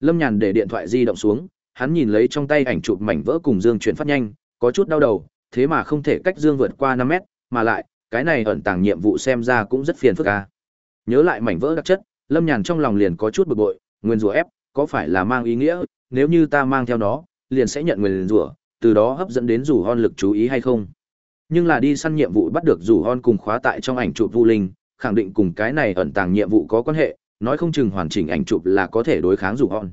Lâm Nhàn để điện thoại di động xuống, hắn nhìn lấy trong tay ảnh chụp mảnh vỡ cùng dương chuyển phát nhanh, có chút đau đầu, thế mà không thể cách dương vượt qua năm mét, mà lại, cái này ẩn tàng nhiệm vụ xem ra cũng rất phiền phức a. Nhớ lại mảnh vỡ đặc chất, Lâm Nhàn trong lòng liền có chút bực bội, nguyên rủa ép, có phải là mang ý nghĩa, nếu như ta mang theo nó, liền sẽ nhận nguyên rủa, từ đó hấp dẫn đến rủ hon lực chú ý hay không? Nhưng là đi săn nhiệm vụ bắt được rủ hon cùng khóa tại trong ảnh chụp Vu Linh, khẳng định cùng cái này ẩn tàng nhiệm vụ có quan hệ, nói không chừng hoàn chỉnh ảnh chụp là có thể đối kháng rủ hon.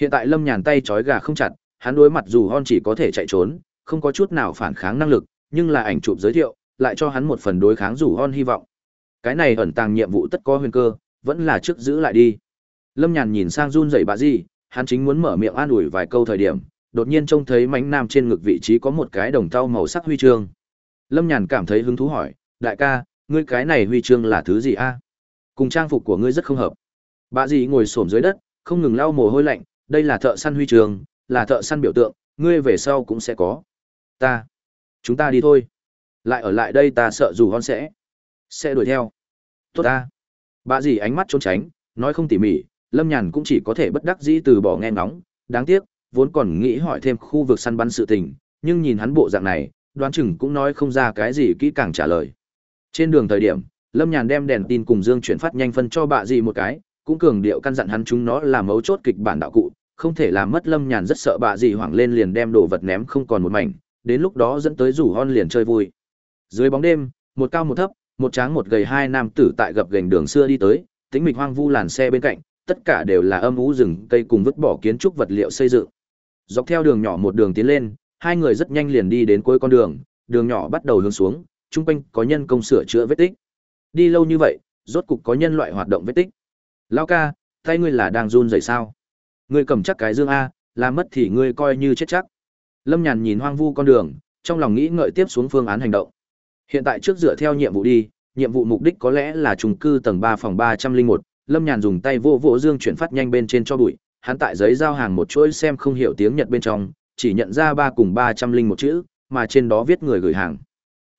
Hiện tại Lâm Nhàn tay trói gà không chặt, hắn đối mặt rủ hon chỉ có thể chạy trốn, không có chút nào phản kháng năng lực, nhưng là ảnh chụp giới thiệu, lại cho hắn một phần đối kháng rủ hon hy vọng. Cái này ẩn tàng nhiệm vụ tất có huyền cơ, vẫn là trước giữ lại đi. Lâm Nhàn nhìn sang run rẩy bà gì, hắn chính muốn mở miệng an ủi vài câu thời điểm, đột nhiên trông thấy mảnh nam trên ngực vị trí có một cái đồng tao màu sắc huy chương. Lâm Nhàn cảm thấy hứng thú hỏi, đại ca, ngươi cái này huy chương là thứ gì a? Cùng trang phục của ngươi rất không hợp. Bà dì ngồi xổm dưới đất, không ngừng lau mồ hôi lạnh, đây là thợ săn huy trường, là thợ săn biểu tượng, ngươi về sau cũng sẽ có. Ta, chúng ta đi thôi. Lại ở lại đây ta sợ dù hon sẽ, sẽ đuổi theo. Tốt ta. Bà dì ánh mắt trốn tránh, nói không tỉ mỉ, Lâm Nhàn cũng chỉ có thể bất đắc dĩ từ bỏ nghe ngóng, đáng tiếc, vốn còn nghĩ hỏi thêm khu vực săn bắn sự tình, nhưng nhìn hắn bộ dạng này, đoán chừng cũng nói không ra cái gì kỹ càng trả lời. Trên đường thời điểm, Lâm Nhàn đem đèn tin cùng Dương chuyển phát nhanh phân cho bà dì một cái, cũng cường điệu căn dặn hắn chúng nó là mấu chốt kịch bản đạo cụ, không thể làm mất Lâm Nhàn rất sợ bà dì hoảng lên liền đem đồ vật ném không còn một mảnh, đến lúc đó dẫn tới rủ hon liền chơi vui. Dưới bóng đêm, một cao một thấp, một tráng một gầy hai nam tử tại gập gành đường xưa đi tới, tính mịch hoang vu làn xe bên cạnh, tất cả đều là âm ú rừng cây cùng vứt bỏ kiến trúc vật liệu xây dựng. Dọc theo đường nhỏ một đường tiến lên, hai người rất nhanh liền đi đến cuối con đường, đường nhỏ bắt đầu hướng xuống, chung quanh có nhân công sửa chữa vết tích. Đi lâu như vậy, rốt cục có nhân loại hoạt động vết tích. Lao ca, tay ngươi là đang run rẩy sao? Ngươi cầm chắc cái dương a, làm mất thì ngươi coi như chết chắc. Lâm Nhàn nhìn hoang vu con đường, trong lòng nghĩ ngợi tiếp xuống phương án hành động. Hiện tại trước dựa theo nhiệm vụ đi, nhiệm vụ mục đích có lẽ là trung cư tầng ba phòng 301, Lâm Nhàn dùng tay vô vỗ dương chuyển phát nhanh bên trên cho bụi, hắn tại giấy giao hàng một chuỗi xem không hiểu tiếng Nhật bên trong, chỉ nhận ra ba cùng 301 chữ, mà trên đó viết người gửi hàng.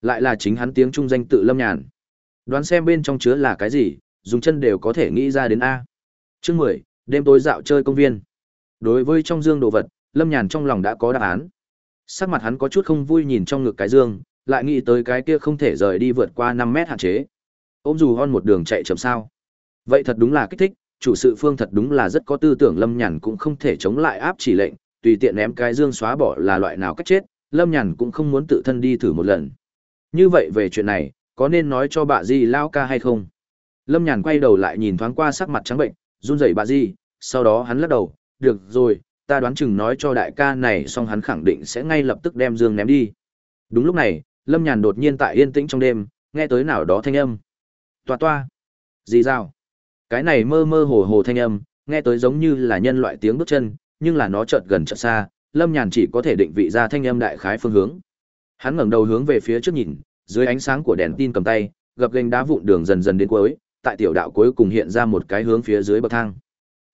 Lại là chính hắn tiếng trung danh tự Lâm Nhàn. Đoán xem bên trong chứa là cái gì, dùng chân đều có thể nghĩ ra đến A. Chương 10, đêm tối dạo chơi công viên. Đối với trong dương đồ vật, Lâm Nhàn trong lòng đã có đáp án. Sắc mặt hắn có chút không vui nhìn trong ngực cái dương, lại nghĩ tới cái kia không thể rời đi vượt qua 5 mét hạn chế. Ôm dù hon một đường chạy chậm sao. Vậy thật đúng là kích thích, chủ sự phương thật đúng là rất có tư tưởng Lâm Nhàn cũng không thể chống lại áp chỉ lệnh, tùy tiện ném cái dương xóa bỏ là loại nào cách chết, Lâm Nhàn cũng không muốn tự thân đi thử một lần. Như vậy về chuyện này, có nên nói cho bà Di lao ca hay không? Lâm Nhàn quay đầu lại nhìn thoáng qua sắc mặt trắng bệnh, run rẩy bà Di, sau đó hắn lắc đầu, được rồi, ta đoán chừng nói cho đại ca này xong hắn khẳng định sẽ ngay lập tức đem dương ném đi. Đúng lúc này, Lâm Nhàn đột nhiên tại yên tĩnh trong đêm, nghe tới nào đó thanh âm. Toa toa. Gì sao? Cái này mơ mơ hồ hồ thanh âm, nghe tới giống như là nhân loại tiếng bước chân, nhưng là nó chợt gần chợt xa, Lâm Nhàn chỉ có thể định vị ra thanh âm đại khái phương hướng. Hắn ngẩng đầu hướng về phía trước nhìn, dưới ánh sáng của đèn tin cầm tay, gập ghềnh đá vụn đường dần dần đến cuối, tại tiểu đạo cuối cùng hiện ra một cái hướng phía dưới bậc thang.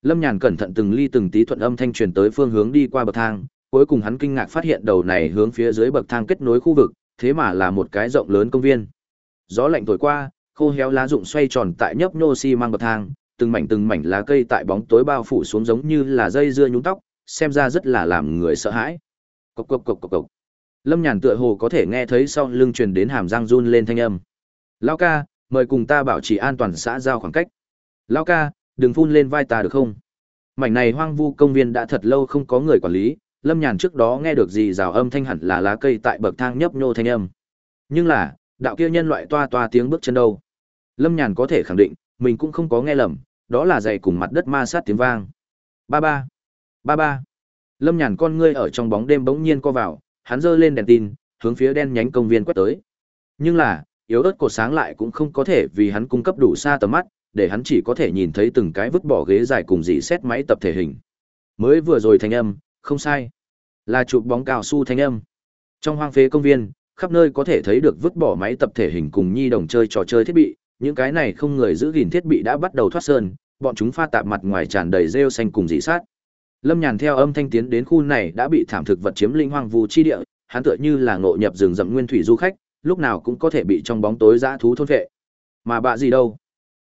Lâm Nhàn cẩn thận từng ly từng tí thuận âm thanh truyền tới phương hướng đi qua bậc thang, cuối cùng hắn kinh ngạc phát hiện đầu này hướng phía dưới bậc thang kết nối khu vực, thế mà là một cái rộng lớn công viên. Gió lạnh thổi qua, khô héo lá rụng xoay tròn tại nhấp nhô xi si mang bậc thang, từng mảnh từng mảnh lá cây tại bóng tối bao phủ xuống giống như là dây dưa nhúng tóc, xem ra rất là làm người sợ hãi. Cộc cộc cộc cộc cộc. Lâm Nhàn tựa hồ có thể nghe thấy sau lưng truyền đến hàm răng run lên thanh âm. Lão ca, mời cùng ta bảo trì an toàn xã giao khoảng cách. Lao ca, đừng phun lên vai ta được không? Mảnh này hoang vu công viên đã thật lâu không có người quản lý, Lâm Nhàn trước đó nghe được gì rào âm thanh hẳn là lá cây tại bậc thang nhấp nhô thanh âm. Nhưng là, đạo kia nhân loại toa toa tiếng bước chân đâu? Lâm Nhàn có thể khẳng định, mình cũng không có nghe lầm, đó là dày cùng mặt đất ma sát tiếng vang. Ba ba, ba ba. Lâm Nhàn con ngươi ở trong bóng đêm bỗng nhiên co vào, hắn giơ lên đèn tin, hướng phía đen nhánh công viên quét tới. Nhưng là, yếu ớt cột sáng lại cũng không có thể vì hắn cung cấp đủ xa tầm mắt, để hắn chỉ có thể nhìn thấy từng cái vứt bỏ ghế dài cùng dị xét máy tập thể hình. Mới vừa rồi thanh âm, không sai. Là chụp bóng cao su thanh âm. Trong hoang phế công viên, khắp nơi có thể thấy được vứt bỏ máy tập thể hình cùng nhi đồng chơi trò chơi thiết bị, những cái này không người giữ gìn thiết bị đã bắt đầu thoát sơn, bọn chúng pha tạp mặt ngoài tràn đầy rêu xanh cùng dị sát. Lâm Nhàn theo âm thanh tiến đến khu này đã bị thảm thực vật chiếm linh hoang vu chi địa, hắn tựa như là ngộ nhập rừng rậm nguyên thủy du khách, lúc nào cũng có thể bị trong bóng tối dã thú thôn vệ. Mà bạ gì đâu?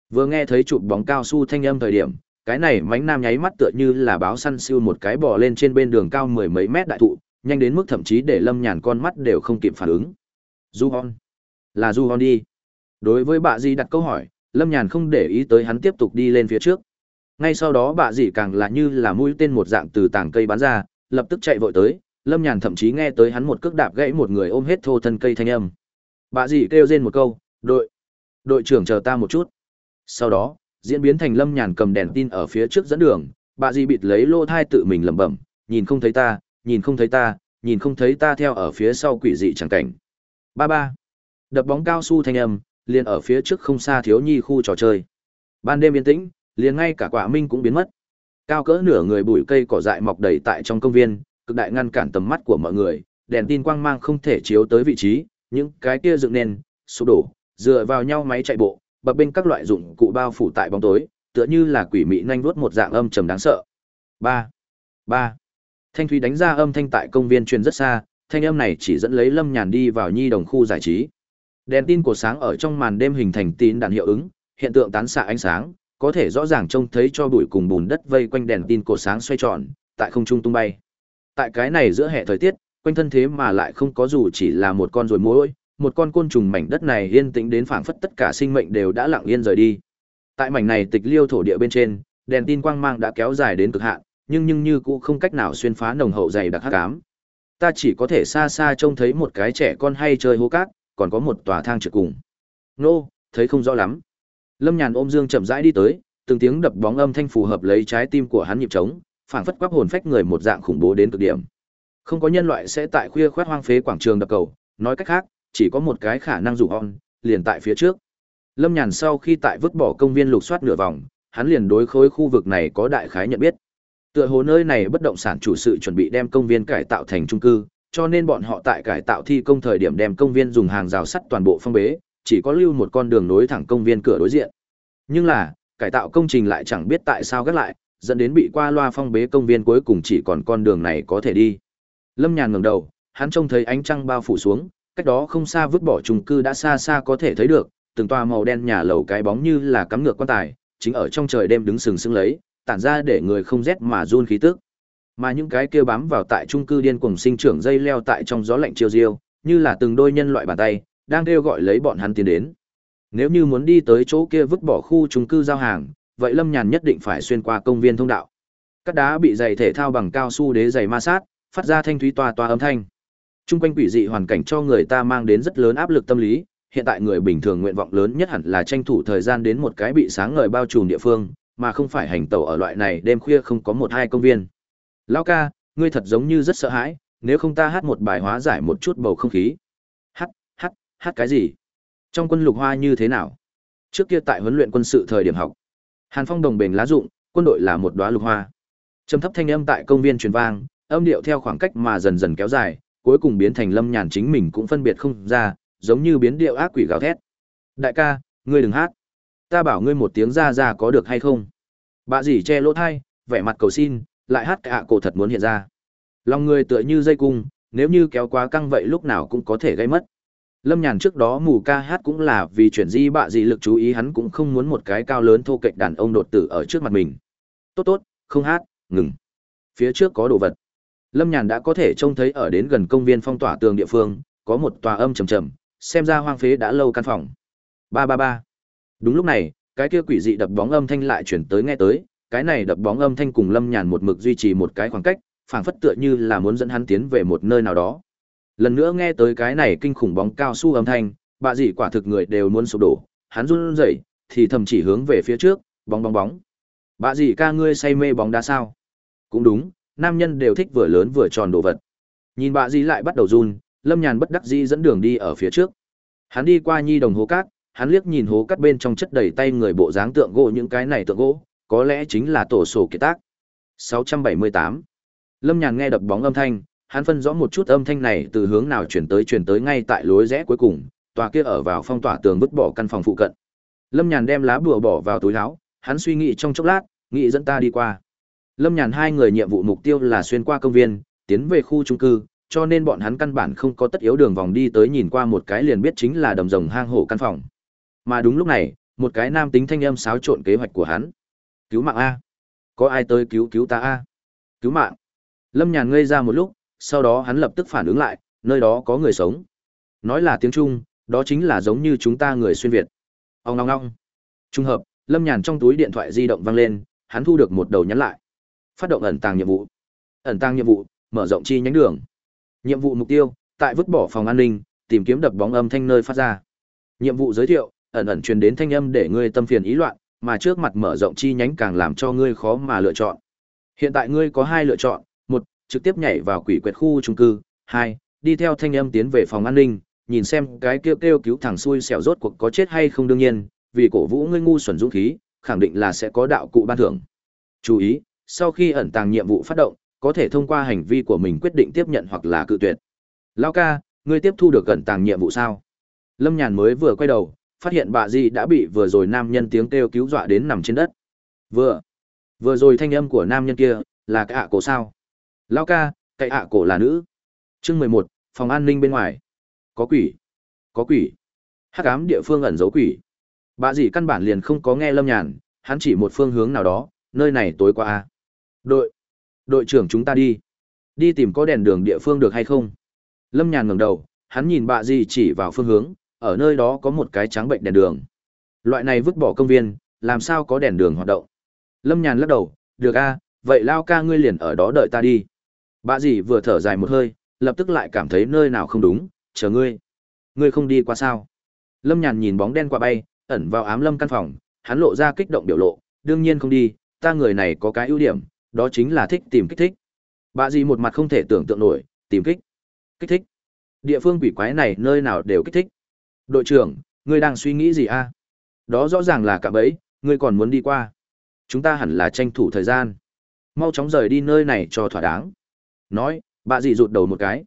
Vừa nghe thấy chụp bóng cao su thanh âm thời điểm, cái này mánh nam nháy mắt tựa như là báo săn siêu một cái bò lên trên bên đường cao mười mấy mét đại thụ, nhanh đến mức thậm chí để Lâm Nhàn con mắt đều không kịp phản ứng. Du Hon. Là Du Hon đi. Đối với bạ gì đặt câu hỏi, Lâm Nhàn không để ý tới hắn tiếp tục đi lên phía trước. Ngay sau đó bạ gì càng là như là mũi tên một dạng từ tảng cây bắn ra, lập tức chạy vội tới, Lâm Nhàn thậm chí nghe tới hắn một cước đạp gãy một người ôm hết thô thân cây thanh âm. Bà dì kêu rên một câu, đội, đội trưởng chờ ta một chút. Sau đó, diễn biến thành lâm nhàn cầm đèn tin ở phía trước dẫn đường, bà dì bịt lấy lô thai tự mình lẩm bẩm, nhìn không thấy ta, nhìn không thấy ta, nhìn không thấy ta theo ở phía sau quỷ dị chẳng cảnh. Ba ba. Đập bóng cao su thanh âm, liền ở phía trước không xa thiếu nhi khu trò chơi. Ban đêm yên tĩnh, liền ngay cả quả minh cũng biến mất. Cao cỡ nửa người bụi cây cỏ dại mọc đầy tại trong công viên, cực đại ngăn cản tầm mắt của mọi người, đèn tin quang mang không thể chiếu tới vị trí, những cái kia dựng nền, sụp đổ, dựa vào nhau máy chạy bộ, bập bên các loại dụng cụ bao phủ tại bóng tối, tựa như là quỷ mị nhanh vuốt một dạng âm trầm đáng sợ. Ba, ba. Thanh thúy đánh ra âm thanh tại công viên truyền rất xa, thanh âm này chỉ dẫn lấy Lâm Nhàn đi vào nhi đồng khu giải trí. Đèn tin của sáng ở trong màn đêm hình thành tín đạn hiệu ứng, hiện tượng tán xạ ánh sáng, có thể rõ ràng trông thấy cho bụi cùng bùn đất vây quanh đèn tin cổ sáng xoay tròn, tại không trung tung bay. Tại cái này giữa hệ thời tiết, quanh thân thế mà lại không có dù chỉ là một con ruồi muỗi, một con côn trùng mảnh đất này yên tĩnh đến phảng phất tất cả sinh mệnh đều đã lặng yên rời đi. Tại mảnh này tịch liêu thổ địa bên trên, đèn tin quang mang đã kéo dài đến cực hạn, nhưng nhưng như cũng không cách nào xuyên phá nồng hậu dày đặc hắc ám. Ta chỉ có thể xa xa trông thấy một cái trẻ con hay chơi hố cát, còn có một tòa thang trượt cùng. Nô, thấy không rõ lắm. Lâm Nhàn ôm Dương chậm rãi đi tới, từng tiếng đập bóng âm thanh phù hợp lấy trái tim của hắn nhịp trống, phảng phất quắc hồn phách người một dạng khủng bố đến cực điểm. Không có nhân loại sẽ tại khuya khoát hoang phế quảng trường đập cầu, nói cách khác, chỉ có một cái khả năng rủ on, liền tại phía trước. Lâm Nhàn sau khi tại vứt bỏ công viên lục soát nửa vòng, hắn liền đối khối khu vực này có đại khái nhận biết. Tựa hồ nơi này bất động sản chủ sự chuẩn bị đem công viên cải tạo thành trung cư, cho nên bọn họ tại cải tạo thi công thời điểm đem công viên dùng hàng rào sắt toàn bộ phong bế, chỉ có lưu một con đường nối thẳng công viên cửa đối diện. Nhưng là, cải tạo công trình lại chẳng biết tại sao gác lại, dẫn đến bị qua loa phong bế công viên cuối cùng chỉ còn con đường này có thể đi. Lâm Nhàn ngẩng đầu, hắn trông thấy ánh trăng bao phủ xuống, cách đó không xa vứt bỏ chung cư đã xa xa có thể thấy được, từng tòa màu đen nhà lầu cái bóng như là cắm ngược quan tài, chính ở trong trời đêm đứng sừng sững lấy, tản ra để người không rét mà run khí tức. Mà những cái kia bám vào tại chung cư điên cuồng sinh trưởng dây leo tại trong gió lạnh chiều diêu, như là từng đôi nhân loại bàn tay, đang kêu gọi lấy bọn hắn tiến đến. Nếu như muốn đi tới chỗ kia vứt bỏ khu chung cư giao hàng, vậy Lâm Nhàn nhất định phải xuyên qua công viên thông đạo. Các đá bị giày thể thao bằng cao su đế giày ma sát, phát ra thanh thúy toa toa âm thanh. Trung quanh quỷ dị hoàn cảnh cho người ta mang đến rất lớn áp lực tâm lý, hiện tại người bình thường nguyện vọng lớn nhất hẳn là tranh thủ thời gian đến một cái bị sáng ngời bao trùm địa phương, mà không phải hành tẩu ở loại này đêm khuya không có một hai công viên. Lão ca, ngươi thật giống như rất sợ hãi, nếu không ta hát một bài hóa giải một chút bầu không khí. Hát, hát, hát cái gì? Trong quân lục hoa như thế nào? Trước kia tại huấn luyện quân sự thời điểm học, Hàn Phong đồng bền lá dụng, quân đội là một đóa lục hoa. Trầm thấp thanh âm tại công viên truyền vang, âm điệu theo khoảng cách mà dần dần kéo dài, cuối cùng biến thành Lâm Nhàn chính mình cũng phân biệt không ra, giống như biến điệu ác quỷ gào thét. "Đại ca, ngươi đừng hát. Ta bảo ngươi một tiếng ra ra có được hay không?" Bà dì che lỗ thai, vẻ mặt cầu xin, lại hát cả cổ thật muốn hiện ra. Lòng người tựa như dây cung, nếu như kéo quá căng vậy lúc nào cũng có thể gây mất. Lâm Nhàn trước đó mù ca hát cũng là vì chuyển di bạ dị lực chú ý hắn cũng không muốn một cái cao lớn thô kệch đàn ông đột tử ở trước mặt mình. Tốt tốt, không hát, ngừng. Phía trước có đồ vật. Lâm Nhàn đã có thể trông thấy ở đến gần công viên phong tỏa tường địa phương, có một tòa âm trầm trầm, xem ra hoang phế đã lâu căn phòng. Ba ba ba. Đúng lúc này, cái kia quỷ dị đập bóng âm thanh lại chuyển tới nghe tới, cái này đập bóng âm thanh cùng Lâm Nhàn một mực duy trì một cái khoảng cách, phảng phất tựa như là muốn dẫn hắn tiến về một nơi nào đó. Lần nữa nghe tới cái này kinh khủng bóng cao su âm thanh, bà dì quả thực người đều muốn sụp đổ, hắn run rẩy, thì thầm chỉ hướng về phía trước, bóng bóng bóng. Bà dì ca ngươi say mê bóng đá sao? Cũng đúng, nam nhân đều thích vừa lớn vừa tròn đồ vật. Nhìn bà Di lại bắt đầu run, Lâm Nhàn bất đắc dĩ dẫn đường đi ở phía trước. Hắn đi qua nhi đồng hố cát, hắn liếc nhìn hố cát bên trong chất đầy tay người bộ dáng tượng gỗ những cái này tượng gỗ, có lẽ chính là tổ sổ kiệt tác. 678. Lâm Nhàn nghe đập bóng âm thanh, hắn phân rõ một chút âm thanh này từ hướng nào chuyển tới chuyển tới ngay tại lối rẽ cuối cùng, tòa kia ở vào phong tỏa tường vứt bỏ căn phòng phụ cận. Lâm Nhàn đem lá bùa bỏ vào túi áo, hắn suy nghĩ trong chốc lát, nghĩ dẫn ta đi qua. Lâm Nhàn hai người nhiệm vụ mục tiêu là xuyên qua công viên, tiến về khu trung cư, cho nên bọn hắn căn bản không có tất yếu đường vòng đi tới nhìn qua một cái liền biết chính là đầm rồng hang hổ căn phòng. Mà đúng lúc này, một cái nam tính thanh âm xáo trộn kế hoạch của hắn. Cứu mạng a. Có ai tới cứu cứu ta a? Cứu mạng. Lâm Nhàn ngây ra một lúc, sau đó hắn lập tức phản ứng lại, nơi đó có người sống. Nói là tiếng Trung, đó chính là giống như chúng ta người xuyên Việt. Ông ngong ngong. Trung hợp, Lâm Nhàn trong túi điện thoại di động vang lên, hắn thu được một đầu nhắn lại. Phát động ẩn tàng nhiệm vụ. Ẩn tàng nhiệm vụ, mở rộng chi nhánh đường. Nhiệm vụ mục tiêu, tại vứt bỏ phòng an ninh, tìm kiếm đập bóng âm thanh nơi phát ra. Nhiệm vụ giới thiệu, ẩn ẩn truyền đến thanh âm để ngươi tâm phiền ý loạn, mà trước mặt mở rộng chi nhánh càng làm cho ngươi khó mà lựa chọn. Hiện tại ngươi có hai lựa chọn, một, trực tiếp nhảy vào quỷ quyệt khu trung cư, hai, đi theo thanh âm tiến về phòng an ninh, nhìn xem cái kêu kêu cứu thằng xui xẻo rốt cuộc có chết hay không đương nhiên, vì cổ vũ ngươi ngu xuẩn dũng khí, khẳng định là sẽ có đạo cụ ban thưởng. Chú ý, sau khi ẩn tàng nhiệm vụ phát động, có thể thông qua hành vi của mình quyết định tiếp nhận hoặc là cự tuyệt. Lao ca, ngươi tiếp thu được ẩn tàng nhiệm vụ sao? Lâm Nhàn mới vừa quay đầu, phát hiện bà Di đã bị vừa rồi nam nhân tiếng kêu cứu dọa đến nằm trên đất. Vừa, vừa rồi thanh âm của nam nhân kia, là cái ạ cổ sao? Lao ca, cái ạ cổ là nữ. Chương mười một, phòng an ninh bên ngoài. Có quỷ, có quỷ. Hắc ám địa phương ẩn giấu quỷ. Bà dì căn bản liền không có nghe Lâm Nhàn, hắn chỉ một phương hướng nào đó, nơi này tối qua a. Đội, đội trưởng chúng ta đi. Đi tìm có đèn đường địa phương được hay không? Lâm Nhàn ngẩng đầu, hắn nhìn bạ dì chỉ vào phương hướng, ở nơi đó có một cái trắng bệnh đèn đường. Loại này vứt bỏ công viên, làm sao có đèn đường hoạt động? Lâm Nhàn lắc đầu, được a, vậy lao ca ngươi liền ở đó đợi ta đi. bạ dì vừa thở dài một hơi, lập tức lại cảm thấy nơi nào không đúng, chờ ngươi. Ngươi không đi qua sao? Lâm Nhàn nhìn bóng đen qua bay, ẩn vào ám lâm căn phòng, hắn lộ ra kích động biểu lộ, đương nhiên không đi, ta người này có cái ưu điểm, đó chính là thích tìm kích thích. Bà gì một mặt không thể tưởng tượng nổi, tìm kích. Kích thích. Địa phương quỷ quái này nơi nào đều kích thích. Đội trưởng, ngươi đang suy nghĩ gì a? Đó rõ ràng là cả bẫy, ngươi còn muốn đi qua. Chúng ta hẳn là tranh thủ thời gian. Mau chóng rời đi nơi này cho thỏa đáng. Nói, bà dì rụt đầu một cái.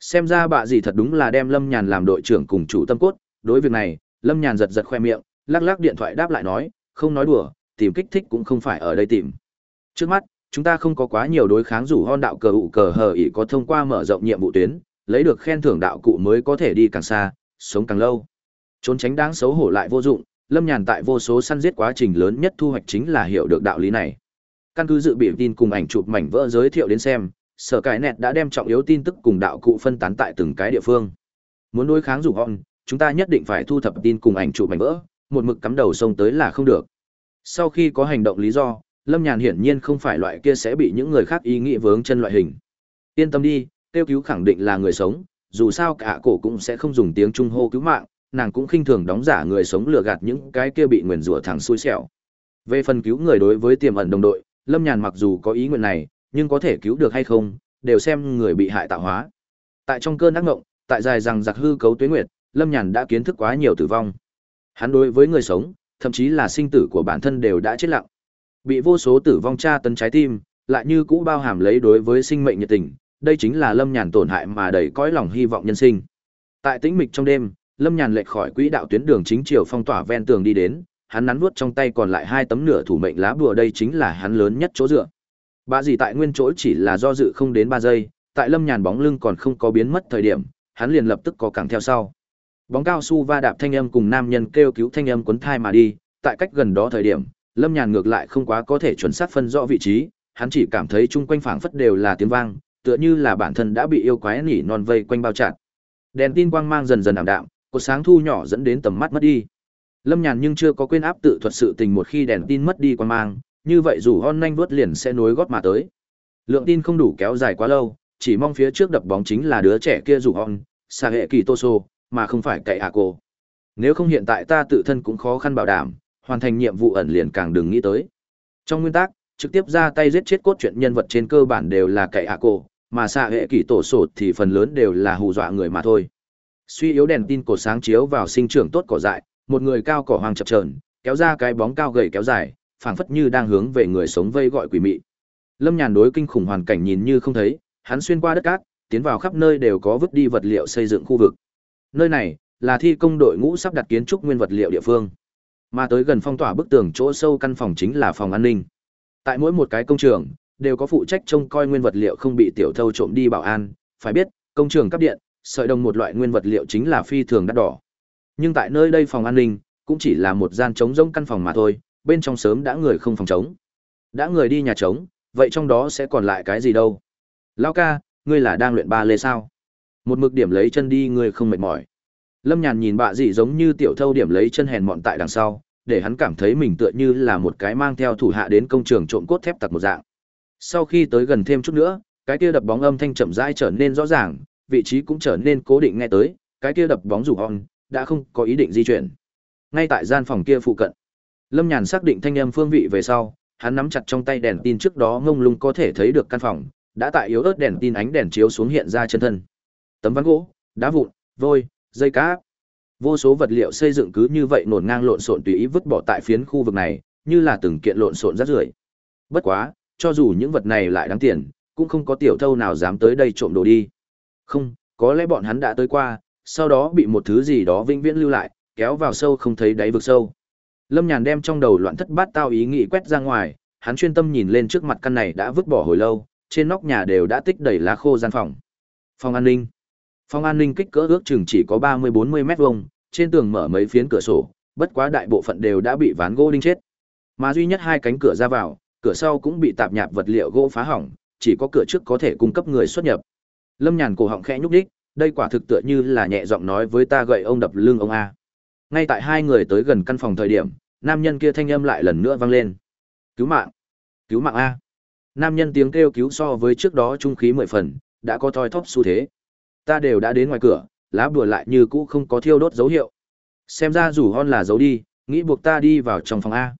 Xem ra bà dì thật đúng là đem Lâm Nhàn làm đội trưởng cùng chủ tâm cốt, đối việc này, Lâm Nhàn giật giật khoe miệng, lắc lắc điện thoại đáp lại nói, không nói đùa, tìm kích thích cũng không phải ở đây tìm. Trước mắt, chúng ta không có quá nhiều đối kháng rủ hon đạo cờ ụ cờ hờ ỉ có thông qua mở rộng nhiệm vụ tuyến, lấy được khen thưởng đạo cụ mới có thể đi càng xa, sống càng lâu. Trốn tránh đáng xấu hổ lại vô dụng, Lâm Nhàn tại vô số săn giết quá trình lớn nhất thu hoạch chính là hiểu được đạo lý này. Căn cứ dự bị tin cùng ảnh chụp mảnh vỡ giới thiệu đến xem, sở cái nẹt đã đem trọng yếu tin tức cùng đạo cụ phân tán tại từng cái địa phương. Muốn đối kháng rủ hon, chúng ta nhất định phải thu thập tin cùng ảnh chụp mảnh vỡ, một mực cắm đầu sông tới là không được. Sau khi có hành động lý do, Lâm Nhàn hiển nhiên không phải loại kia sẽ bị những người khác ý nghĩ vướng chân loại hình. Yên tâm đi, tiêu cứu khẳng định là người sống, dù sao cả cổ cũng sẽ không dùng tiếng trung hô cứu mạng, nàng cũng khinh thường đóng giả người sống lừa gạt những cái kia bị nguyền rủa thẳng xui xẻo. Về phần cứu người đối với tiềm ẩn đồng đội, Lâm Nhàn mặc dù có ý nguyện này, nhưng có thể cứu được hay không, đều xem người bị hại tạo hóa. Tại trong cơn ác ngộng, tại dài rằng giặc hư cấu tuế nguyệt, Lâm Nhàn đã kiến thức quá nhiều tử vong. Hắn đối với người sống, thậm chí là sinh tử của bản thân đều đã chết lặng. Bị vô số tử vong tra tấn trái tim, lại như cũ bao hàm lấy đối với sinh mệnh nhiệt tình, đây chính là Lâm Nhàn tổn hại mà đầy cõi lòng hy vọng nhân sinh. Tại tĩnh mịch trong đêm, Lâm Nhàn lệch khỏi quỹ đạo tuyến đường chính chiều phong tỏa ven tường đi đến, hắn nắn nuốt trong tay còn lại hai tấm nửa thủ mệnh lá bùa đây chính là hắn lớn nhất chỗ dựa. Bà gì tại nguyên chỗ chỉ là do dự không đến 3 giây, tại Lâm Nhàn bóng lưng còn không có biến mất thời điểm, hắn liền lập tức có cẳng theo sau. Bóng cao su va đạp thanh âm cùng nam nhân kêu cứu thanh âm cuốn thai mà đi, tại cách gần đó thời điểm, Lâm Nhàn ngược lại không quá có thể chuẩn xác phân rõ vị trí, hắn chỉ cảm thấy chung quanh phảng phất đều là tiếng vang, tựa như là bản thân đã bị yêu quái nỉ non vây quanh bao chặt. Đèn tin quang mang dần dần ảm đạm, cột sáng thu nhỏ dẫn đến tầm mắt mất đi. Lâm Nhàn nhưng chưa có quên áp tự thuật sự tình một khi đèn tin mất đi quang mang, như vậy dù hon nhanh vuốt liền sẽ nối gót mà tới. Lượng tin không đủ kéo dài quá lâu, chỉ mong phía trước đập bóng chính là đứa trẻ kia dù hon, xa hệ kỳ tô sô, mà không phải cậy hạ cô. Nếu không hiện tại ta tự thân cũng khó khăn bảo đảm, hoàn thành nhiệm vụ ẩn liền càng đừng nghĩ tới. Trong nguyên tắc, trực tiếp ra tay giết chết cốt truyện nhân vật trên cơ bản đều là cậy hạ cô, mà xạ hệ kỳ tổ sột thì phần lớn đều là hù dọa người mà thôi. Suy yếu đèn tin cột sáng chiếu vào sinh trưởng tốt cỏ dại, một người cao cỏ hoàng chập chờn, kéo ra cái bóng cao gầy kéo dài, phảng phất như đang hướng về người sống vây gọi quỷ mị. Lâm Nhàn đối kinh khủng hoàn cảnh nhìn như không thấy, hắn xuyên qua đất cát, tiến vào khắp nơi đều có vứt đi vật liệu xây dựng khu vực. Nơi này là thi công đội ngũ sắp đặt kiến trúc nguyên vật liệu địa phương. Mà tới gần phong tỏa bức tường chỗ sâu căn phòng chính là phòng an ninh. Tại mỗi một cái công trường đều có phụ trách trông coi nguyên vật liệu không bị tiểu thâu trộm đi bảo an, phải biết, công trường cấp điện, sợi đồng một loại nguyên vật liệu chính là phi thường đắt đỏ. Nhưng tại nơi đây phòng an ninh cũng chỉ là một gian trống rỗng căn phòng mà thôi, bên trong sớm đã người không phòng trống. Đã người đi nhà trống, vậy trong đó sẽ còn lại cái gì đâu? Lão ca, ngươi là đang luyện ba lê sao? Một mực điểm lấy chân đi ngươi không mệt mỏi. Lâm Nhàn nhìn bạ dị giống như tiểu thâu điểm lấy chân hèn mọn tại đằng sau, để hắn cảm thấy mình tựa như là một cái mang theo thủ hạ đến công trường trộm cốt thép tặc một dạng. Sau khi tới gần thêm chút nữa, cái kia đập bóng âm thanh chậm rãi trở nên rõ ràng, vị trí cũng trở nên cố định nghe tới, cái kia đập bóng rủ hòn, đã không có ý định di chuyển. Ngay tại gian phòng kia phụ cận, Lâm Nhàn xác định thanh âm phương vị về sau, hắn nắm chặt trong tay đèn tin trước đó ngông lung có thể thấy được căn phòng, đã tại yếu ớt đèn tin ánh đèn chiếu xuống hiện ra chân thân. Tấm ván gỗ, đá vụn, vôi, dây cá. Vô số vật liệu xây dựng cứ như vậy nổn ngang lộn xộn tùy ý vứt bỏ tại phiến khu vực này, như là từng kiện lộn xộn rác rưởi. Bất quá, cho dù những vật này lại đáng tiền, cũng không có tiểu thâu nào dám tới đây trộm đồ đi. Không, có lẽ bọn hắn đã tới qua, sau đó bị một thứ gì đó vĩnh viễn lưu lại, kéo vào sâu không thấy đáy vực sâu. Lâm Nhàn đem trong đầu loạn thất bát tao ý nghĩ quét ra ngoài, hắn chuyên tâm nhìn lên trước mặt căn này đã vứt bỏ hồi lâu, trên nóc nhà đều đã tích đầy lá khô gian phòng. Phòng an ninh. Phòng an ninh kích cỡ ước chừng chỉ có 30-40 mét vuông, trên tường mở mấy phiến cửa sổ, bất quá đại bộ phận đều đã bị ván gỗ đinh chết. Mà duy nhất hai cánh cửa ra vào, cửa sau cũng bị tạp nhạp vật liệu gỗ phá hỏng, chỉ có cửa trước có thể cung cấp người xuất nhập. Lâm Nhàn cổ họng khẽ nhúc đích, đây quả thực tựa như là nhẹ giọng nói với ta gậy ông đập lưng ông a. Ngay tại hai người tới gần căn phòng thời điểm, nam nhân kia thanh âm lại lần nữa vang lên. Cứu mạng! Cứu mạng a! Nam nhân tiếng kêu cứu so với trước đó trung khí mười phần, đã có thoi thóp xu thế. Ta đều đã đến ngoài cửa, lá bùa lại như cũ không có thiêu đốt dấu hiệu. Xem ra rủ hon là giấu đi, nghĩ buộc ta đi vào trong phòng A.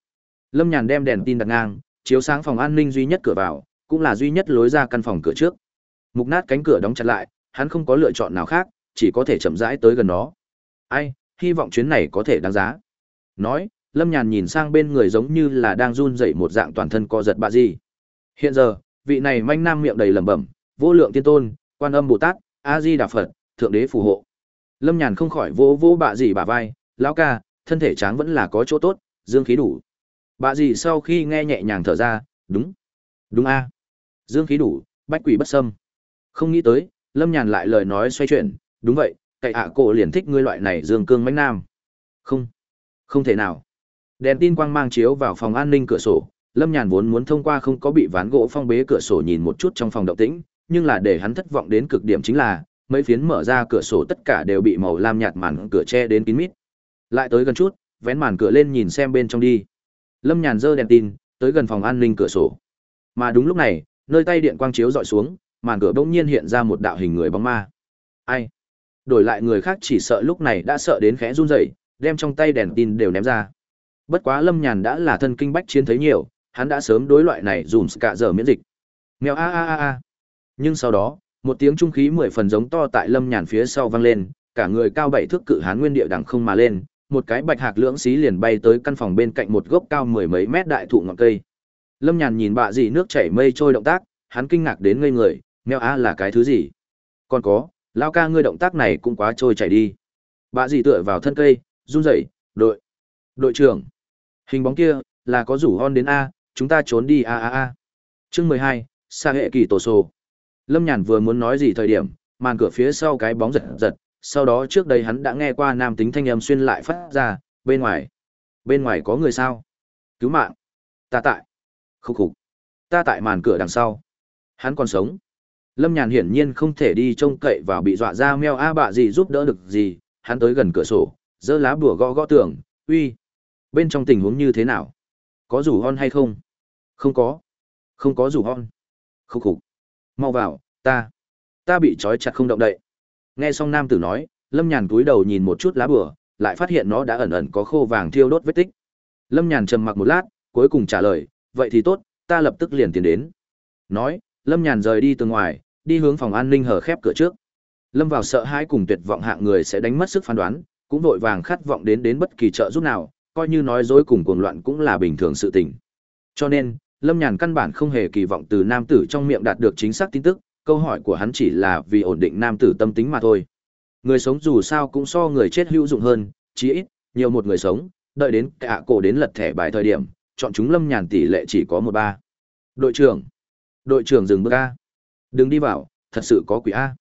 Lâm Nhàn đem đèn tin đặt ngang, chiếu sáng phòng an ninh duy nhất cửa vào, cũng là duy nhất lối ra căn phòng cửa trước. Mục nát cánh cửa đóng chặt lại, hắn không có lựa chọn nào khác, chỉ có thể chậm rãi tới gần nó. Ai, hy vọng chuyến này có thể đáng giá. Nói, Lâm Nhàn nhìn sang bên người giống như là đang run rẩy một dạng toàn thân co giật bạ gì. Hiện giờ, vị này manh nam miệng đầy lẩm bẩm, vô lượng tiên tôn, quan âm Bồ Tát, A Di Đà Phật, thượng đế phù hộ. Lâm Nhàn không khỏi vỗ vỗ bạ dì bả vai, lão ca, thân thể tráng vẫn là có chỗ tốt, dương khí đủ. Bạ dì sau khi nghe nhẹ nhàng thở ra, đúng, đúng a, dương khí đủ, bách quỷ bất sâm. Không nghĩ tới, Lâm Nhàn lại lời nói xoay chuyển, đúng vậy, cậy ạ cổ liền thích ngươi loại này dương cương mánh nam. Không, không thể nào. Đèn tin quang mang chiếu vào phòng an ninh cửa sổ, Lâm Nhàn vốn muốn thông qua không có bị ván gỗ phong bế cửa sổ nhìn một chút trong phòng động tĩnh, nhưng là để hắn thất vọng đến cực điểm chính là, mấy phiến mở ra cửa sổ tất cả đều bị màu lam nhạt màn cửa che đến kín mít. Lại tới gần chút, vén màn cửa lên nhìn xem bên trong đi. Lâm Nhàn giơ đèn tin, tới gần phòng an ninh cửa sổ. Mà đúng lúc này, nơi tay điện quang chiếu dọi xuống, màn cửa bỗng nhiên hiện ra một đạo hình người bóng ma. Ai? Đổi lại người khác chỉ sợ lúc này đã sợ đến khẽ run rẩy, đem trong tay đèn tin đều ném ra. Bất quá Lâm Nhàn đã là thân kinh bách chiến thấy nhiều, hắn đã sớm đối loại này dùm cả giờ miễn dịch. Mèo a a a a. Nhưng sau đó, một tiếng trung khí mười phần giống to tại Lâm Nhàn phía sau vang lên, cả người cao bảy thước cự hán nguyên địa đằng không mà lên, một cái bạch hạc lưỡng xí liền bay tới căn phòng bên cạnh một gốc cao mười mấy mét đại thụ ngọn cây. Lâm Nhàn nhìn bạ gì nước chảy mây trôi động tác, hắn kinh ngạc đến ngây người, mèo a là cái thứ gì? Còn có, lao ca ngươi động tác này cũng quá trôi chảy đi. Bạ gì tựa vào thân cây, run rẩy, đội, đội trưởng. Hình bóng kia, là có rủ hon đến A, chúng ta trốn đi A A A. Chương mười hai, xa hệ kỳ tổ sổ. Lâm Nhàn vừa muốn nói gì thời điểm, màn cửa phía sau cái bóng giật giật, sau đó trước đây hắn đã nghe qua nam tính thanh âm xuyên lại phát ra, bên ngoài. Bên ngoài có người sao? Cứu mạng. Ta tại. Khúc khục. Ta tại màn cửa đằng sau. Hắn còn sống. Lâm Nhàn hiển nhiên không thể đi trông cậy vào bị dọa ra meo a bạ gì giúp đỡ được gì, hắn tới gần cửa sổ, giơ lá bùa gõ gõ tường, uy. Bên trong tình huống như thế nào? Có rủ hon hay không? Không có. Không có rủ hon. Khúc khục. Mau vào, ta. Ta bị trói chặt không động đậy. Nghe xong nam tử nói, Lâm Nhàn cúi đầu nhìn một chút lá bùa, lại phát hiện nó đã ẩn ẩn có khô vàng thiêu đốt vết tích. Lâm Nhàn trầm mặc một lát, cuối cùng trả lời, vậy thì tốt, ta lập tức liền tiến đến. Nói, Lâm Nhàn rời đi từ ngoài, đi hướng phòng an ninh hở khép cửa trước. Lâm vào sợ hãi cùng tuyệt vọng hạng người sẽ đánh mất sức phán đoán, cũng vội vàng khát vọng đến đến bất kỳ trợ giúp nào, coi như nói dối cùng cuồng loạn cũng là bình thường sự tình. Cho nên, Lâm Nhàn căn bản không hề kỳ vọng từ nam tử trong miệng đạt được chính xác tin tức, câu hỏi của hắn chỉ là vì ổn định nam tử tâm tính mà thôi. Người sống dù sao cũng so người chết hữu dụng hơn, chí ít, nhiều một người sống, đợi đến cả cổ đến lật thẻ bài thời điểm, chọn chúng Lâm Nhàn tỷ lệ chỉ có một ba. Đội trưởng, đội trưởng dừng bước A. Đừng đi vào, thật sự có quỷ A.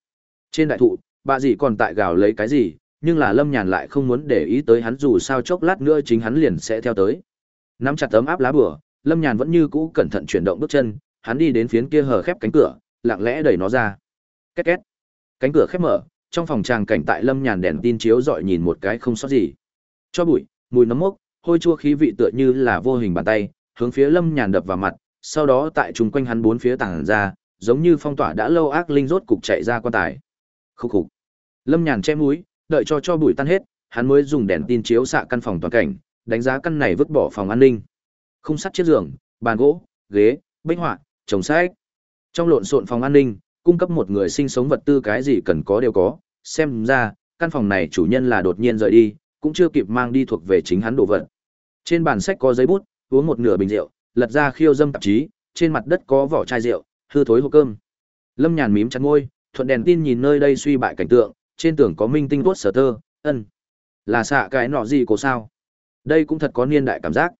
Trên đại thụ, bà dì còn tại gào lấy cái gì, nhưng là Lâm Nhàn lại không muốn để ý tới hắn dù sao chốc lát nữa chính hắn liền sẽ theo tới. Nắm chặt tấm áp lá bùa, Lâm Nhàn vẫn như cũ cẩn thận chuyển động bước chân, hắn đi đến phiến kia hở khép cánh cửa, lặng lẽ đẩy nó ra. Két két. Cánh cửa khép mở, trong phòng tràng cảnh tại Lâm Nhàn đèn tin chiếu dọi nhìn một cái không sót gì. Cho bụi, mùi nấm mốc, hôi chua khí vị tựa như là vô hình bàn tay, hướng phía Lâm Nhàn đập vào mặt, sau đó tại chung quanh hắn bốn phía tàng ra, giống như phong tỏa đã lâu ác linh rốt cục chạy ra quan tài. Khúc khục. Lâm Nhàn che mũi, đợi cho cho bụi tan hết, hắn mới dùng đèn tin chiếu xạ căn phòng toàn cảnh, đánh giá căn này vứt bỏ phòng an ninh. Khung sắt chiếc giường, bàn gỗ, ghế, bích họa, chồng sách. Trong lộn xộn phòng an ninh, cung cấp một người sinh sống vật tư cái gì cần có đều có, xem ra, căn phòng này chủ nhân là đột nhiên rời đi, cũng chưa kịp mang đi thuộc về chính hắn đồ vật. Trên bàn sách có giấy bút, uống một nửa bình rượu, lật ra khiêu dâm tạp chí, trên mặt đất có vỏ chai rượu, hư thối hộp cơm. Lâm Nhàn mím chặt môi, thuận đèn tin nhìn nơi đây suy bại cảnh tượng, trên tường có minh tinh tuốt sở tơ, ân. Là xạ cái nọ gì cổ sao? Đây cũng thật có niên đại cảm giác.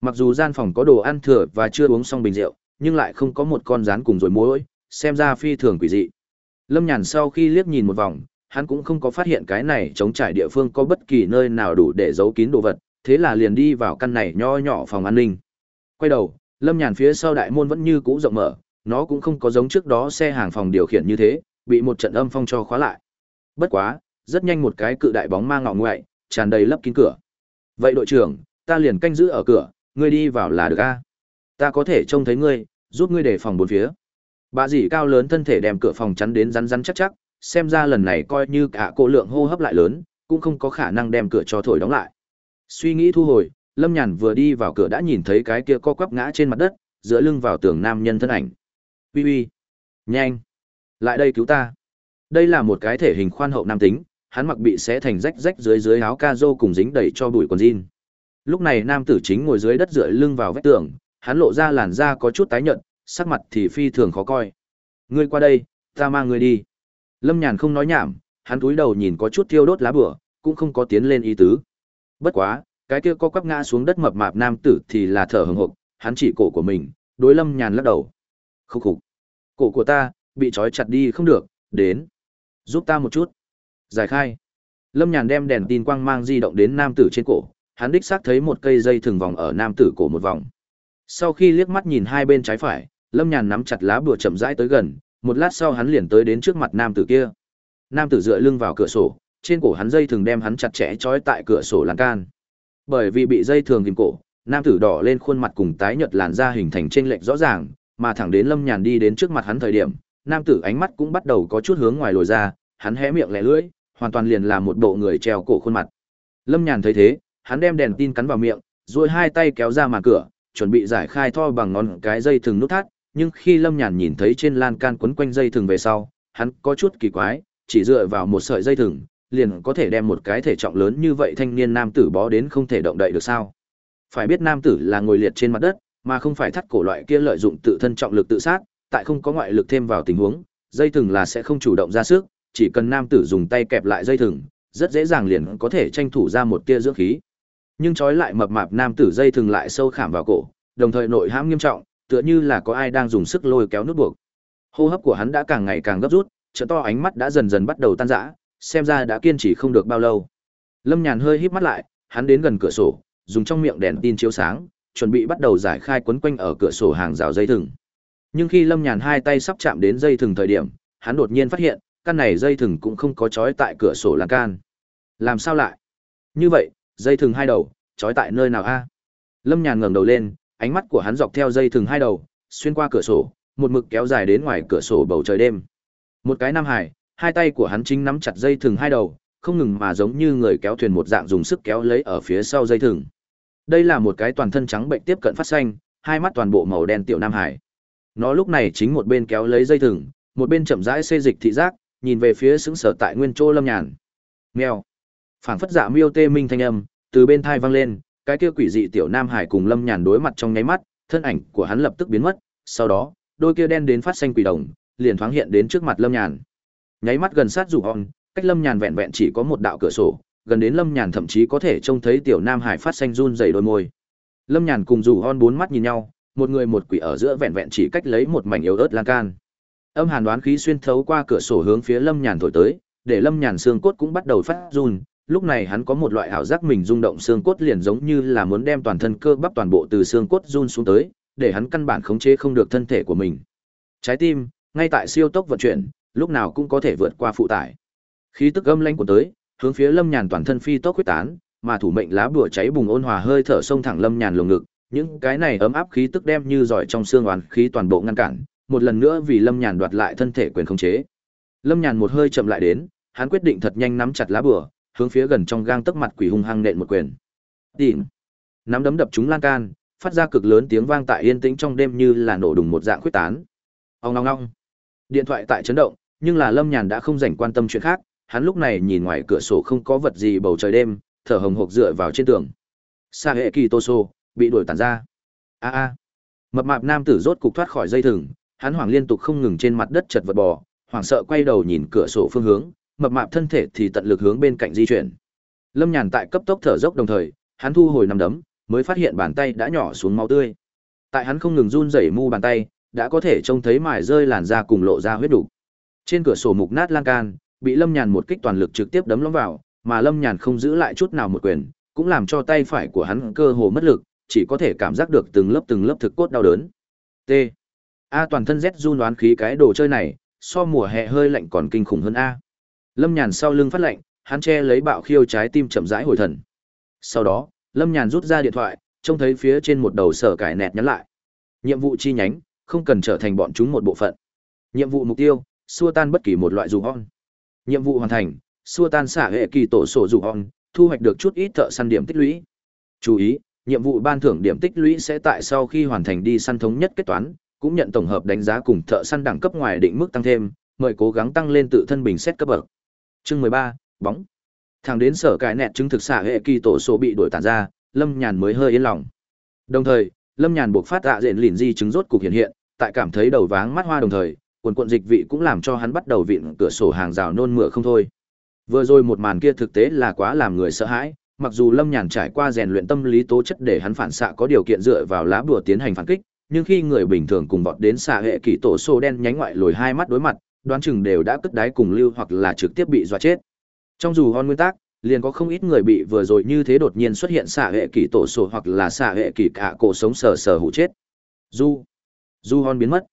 Mặc dù gian phòng có đồ ăn thừa và chưa uống xong bình rượu, nhưng lại không có một con rán cùng rồi mối, xem ra phi thường quỷ dị. Lâm Nhàn sau khi liếc nhìn một vòng, hắn cũng không có phát hiện cái này chống trải địa phương có bất kỳ nơi nào đủ để giấu kín đồ vật, thế là liền đi vào căn này nho nhỏ phòng an ninh. Quay đầu, Lâm Nhàn phía sau đại môn vẫn như cũ rộng mở, nó cũng không có giống trước đó xe hàng phòng điều khiển như thế, bị một trận âm phong cho khóa lại. Bất quá, rất nhanh một cái cự đại bóng mang ngọ ngoại, tràn đầy lấp kín cửa. Vậy đội trưởng, ta liền canh giữ ở cửa, ngươi đi vào là được a. Ta có thể trông thấy ngươi, giúp ngươi đề phòng bốn phía. Bà dì cao lớn thân thể đem cửa phòng chắn đến rắn rắn chắc chắc, xem ra lần này coi như cả cô lượng hô hấp lại lớn, cũng không có khả năng đem cửa cho thổi đóng lại. Suy nghĩ thu hồi, Lâm Nhàn vừa đi vào cửa đã nhìn thấy cái kia co quắp ngã trên mặt đất, dựa lưng vào tường nam nhân thân ảnh. Uy uy, nhanh, lại đây cứu ta. Đây là một cái thể hình khoan hậu nam tính, hắn mặc bị xé thành rách rách dưới dưới áo ca rô cùng dính đầy cho bụi quần jean. Lúc này nam tử chính ngồi dưới đất dựa lưng vào vách tường, hắn lộ ra làn da có chút tái nhợt, sắc mặt thì phi thường khó coi. Ngươi qua đây, ta mang ngươi đi. Lâm Nhàn không nói nhảm, hắn cúi đầu nhìn có chút thiêu đốt lá bửa, cũng không có tiến lên ý tứ. Bất quá, cái kia co quắp ngã xuống đất mập mạp nam tử thì là thở hừng hực, hắn chỉ cổ của mình, đối Lâm Nhàn lắc đầu. Khúc khục. Cổ của ta, bị trói chặt đi không được, đến. Giúp ta một chút. Giải khai. Lâm Nhàn đem đèn tin quang mang di động đến nam tử trên cổ, hắn đích xác thấy một cây dây thường vòng ở nam tử cổ một vòng. Sau khi liếc mắt nhìn hai bên trái phải, Lâm Nhàn nắm chặt lá bùa chậm rãi tới gần, một lát sau hắn liền tới đến trước mặt nam tử kia. Nam tử dựa lưng vào cửa sổ, trên cổ hắn dây thường đem hắn chặt chẽ trói tại cửa sổ lan can. Bởi vì bị dây thường ghim cổ, nam tử đỏ lên khuôn mặt cùng tái nhợt làn da hình thành chênh lệch rõ ràng, mà thẳng đến Lâm Nhàn đi đến trước mặt hắn thời điểm, nam tử ánh mắt cũng bắt đầu có chút hướng ngoài lồi ra, hắn hé miệng lẻ lưỡi, hoàn toàn liền là một bộ người treo cổ khuôn mặt. Lâm Nhàn thấy thế, hắn đem đèn tin cắn vào miệng, rồi hai tay kéo ra màn cửa, chuẩn bị giải khai tho bằng ngón cái dây thừng nút thắt, nhưng khi Lâm Nhàn nhìn thấy trên lan can quấn quanh dây thừng về sau, hắn có chút kỳ quái, chỉ dựa vào một sợi dây thừng, liền có thể đem một cái thể trọng lớn như vậy thanh niên nam tử bó đến không thể động đậy được sao? Phải biết nam tử là ngồi liệt trên mặt đất, mà không phải thắt cổ loại kia lợi dụng tự thân trọng lực tự sát, tại không có ngoại lực thêm vào tình huống, dây thừng là sẽ không chủ động ra sức, chỉ cần nam tử dùng tay kẹp lại dây thừng, rất dễ dàng liền có thể tranh thủ ra một tia dưỡng khí. Nhưng trói lại mập mạp nam tử dây thừng lại sâu khảm vào cổ, đồng thời nội hãm nghiêm trọng, tựa như là có ai đang dùng sức lôi kéo nút buộc. Hô hấp của hắn đã càng ngày càng gấp rút, trợ to ánh mắt đã dần dần bắt đầu tan rã, xem ra đã kiên trì không được bao lâu. Lâm Nhàn hơi híp mắt lại, hắn đến gần cửa sổ, dùng trong miệng đèn tin chiếu sáng, chuẩn bị bắt đầu giải khai quấn quanh ở cửa sổ hàng rào dây thừng. Nhưng khi Lâm Nhàn hai tay sắp chạm đến dây thừng thời điểm, hắn đột nhiên phát hiện, căn này dây thừng cũng không có trói tại cửa sổ lan can. Làm sao lại? Như vậy, dây thừng hai đầu, trói tại nơi nào a? Lâm Nhàn ngẩng đầu lên, ánh mắt của hắn dọc theo dây thừng hai đầu, xuyên qua cửa sổ, một mực kéo dài đến ngoài cửa sổ bầu trời đêm. Một cái nam hải, hai tay của hắn chính nắm chặt dây thừng hai đầu, không ngừng mà giống như người kéo thuyền một dạng dùng sức kéo lấy ở phía sau dây thừng. Đây là một cái toàn thân trắng bệnh tiếp cận phát xanh, hai mắt toàn bộ màu đen tiểu nam hải. Nó lúc này chính một bên kéo lấy dây thừng, một bên chậm rãi xê dịch thị giác, nhìn về phía xứng sở tại nguyên chỗ lâm nhàn. Mèo. Phảng phất dạ miêu tê minh thanh âm, từ bên thai vang lên, cái kia quỷ dị tiểu nam hải cùng lâm nhàn đối mặt trong nháy mắt, thân ảnh của hắn lập tức biến mất, sau đó, đôi kia đen đến phát xanh quỷ đồng, liền thoáng hiện đến trước mặt lâm nhàn. Nháy mắt gần sát rủ hòn, cách lâm nhàn vẹn vẹn chỉ có một đạo cửa sổ, gần đến lâm nhàn thậm chí có thể trông thấy tiểu nam hải phát xanh run rẩy đôi môi. Lâm nhàn cùng rủ on bốn mắt nhìn nhau, một người một quỷ ở giữa vẹn vẹn chỉ cách lấy một mảnh yếu ớt lan can. Âm hàn đoán khí xuyên thấu qua cửa sổ hướng phía Lâm Nhàn thổi tới, để Lâm Nhàn xương cốt cũng bắt đầu phát run, lúc này hắn có một loại ảo giác mình rung động xương cốt liền giống như là muốn đem toàn thân cơ bắp toàn bộ từ xương cốt run xuống tới, để hắn căn bản khống chế không được thân thể của mình. Trái tim, ngay tại siêu tốc vận chuyển, lúc nào cũng có thể vượt qua phụ tải. Khí tức âm lãnh của tới, hướng phía Lâm Nhàn toàn thân phi tốc quyết tán, mà thủ mệnh lá bùa cháy bùng ôn hòa hơi thở sông thẳng Lâm Nhàn lồng ngực, những cái này ấm áp khí tức đem như giỏi trong xương oán khí toàn bộ ngăn cản, một lần nữa vì Lâm Nhàn đoạt lại thân thể quyền khống chế. Lâm Nhàn một hơi chậm lại đến, hắn quyết định thật nhanh nắm chặt lá bùa, hướng phía gần trong gang tấc mặt quỷ hung hăng nện một quyền. Đỉnh. Nắm đấm đập trúng lan can, phát ra cực lớn tiếng vang tại yên tĩnh trong đêm như là nổ đùng một dạng khuyết tán. Ong ong ong. Điện thoại tại chấn động, nhưng là Lâm Nhàn đã không rảnh quan tâm chuyện khác, hắn lúc này nhìn ngoài cửa sổ không có vật gì bầu trời đêm, thở hồng hộc dựa vào trên tường. Sa hệ kỳ Toso bị đuổi tàn ra. A a. Mập mạp nam tử rốt cục thoát khỏi dây thừng, hắn hoảng liên tục không ngừng trên mặt đất chật vật bò, hoảng sợ quay đầu nhìn cửa sổ phương hướng, mập mạp thân thể thì tận lực hướng bên cạnh di chuyển. Lâm Nhàn tại cấp tốc thở dốc đồng thời, hắn thu hồi năm đấm, mới phát hiện bàn tay đã nhỏ xuống máu tươi. Tại hắn không ngừng run rẩy mu bàn tay, đã có thể trông thấy mài rơi làn da cùng lộ ra huyết đủ. Trên cửa sổ mục nát lan can, bị Lâm Nhàn một kích toàn lực trực tiếp đấm lõm vào, mà Lâm Nhàn không giữ lại chút nào một quyền, cũng làm cho tay phải của hắn cơ hồ mất lực, chỉ có thể cảm giác được từng lớp từng lớp thực cốt đau đớn. T. A toàn thân rét run đoán khí cái đồ chơi này, so mùa hè hơi lạnh còn kinh khủng hơn A. Lâm Nhàn sau lưng phát lạnh, hắn che lấy bạo khiêu trái tim chậm rãi hồi thần. Sau đó, Lâm Nhàn rút ra điện thoại, trông thấy phía trên một đầu sở cải nẹt nhắn lại. Nhiệm vụ chi nhánh, không cần trở thành bọn chúng một bộ phận. Nhiệm vụ mục tiêu, xua tan bất kỳ một loại dù on. Nhiệm vụ hoàn thành, xua tan xả hệ kỳ tổ sổ dù on, thu hoạch được chút ít thợ săn điểm tích lũy. Chú ý, nhiệm vụ ban thưởng điểm tích lũy sẽ tại sau khi hoàn thành đi săn thống nhất kết toán, cũng nhận tổng hợp đánh giá cùng thợ săn đẳng cấp ngoài định mức tăng thêm, mời cố gắng tăng lên tự thân bình xét cấp bậc. Chương 13, bóng. Thằng đến sở cái nẹt chứng thực xạ hệ kỳ tổ số bị đổi tản ra, Lâm Nhàn mới hơi yên lòng. Đồng thời, Lâm Nhàn buộc phát tạ diện lìn di chứng rốt cục hiện hiện, tại cảm thấy đầu váng mắt hoa đồng thời, quần quận dịch vị cũng làm cho hắn bắt đầu vịn cửa sổ hàng rào nôn mửa không thôi. Vừa rồi một màn kia thực tế là quá làm người sợ hãi, mặc dù Lâm Nhàn trải qua rèn luyện tâm lý tố chất để hắn phản xạ có điều kiện dựa vào lá bùa tiến hành phản kích, nhưng khi người bình thường cùng vọt đến xạ hệ kỳ tổ xô đen nhánh ngoại lồi hai mắt đối mặt, đoán chừng đều đã cất đáy cùng lưu hoặc là trực tiếp bị dọa chết. Trong dù hon nguyên tắc, liền có không ít người bị vừa rồi như thế đột nhiên xuất hiện xạ hệ kỳ tổ sổ hoặc là xạ hệ kỳ cả cổ sống sờ sờ hụ chết. Du, du hon biến mất.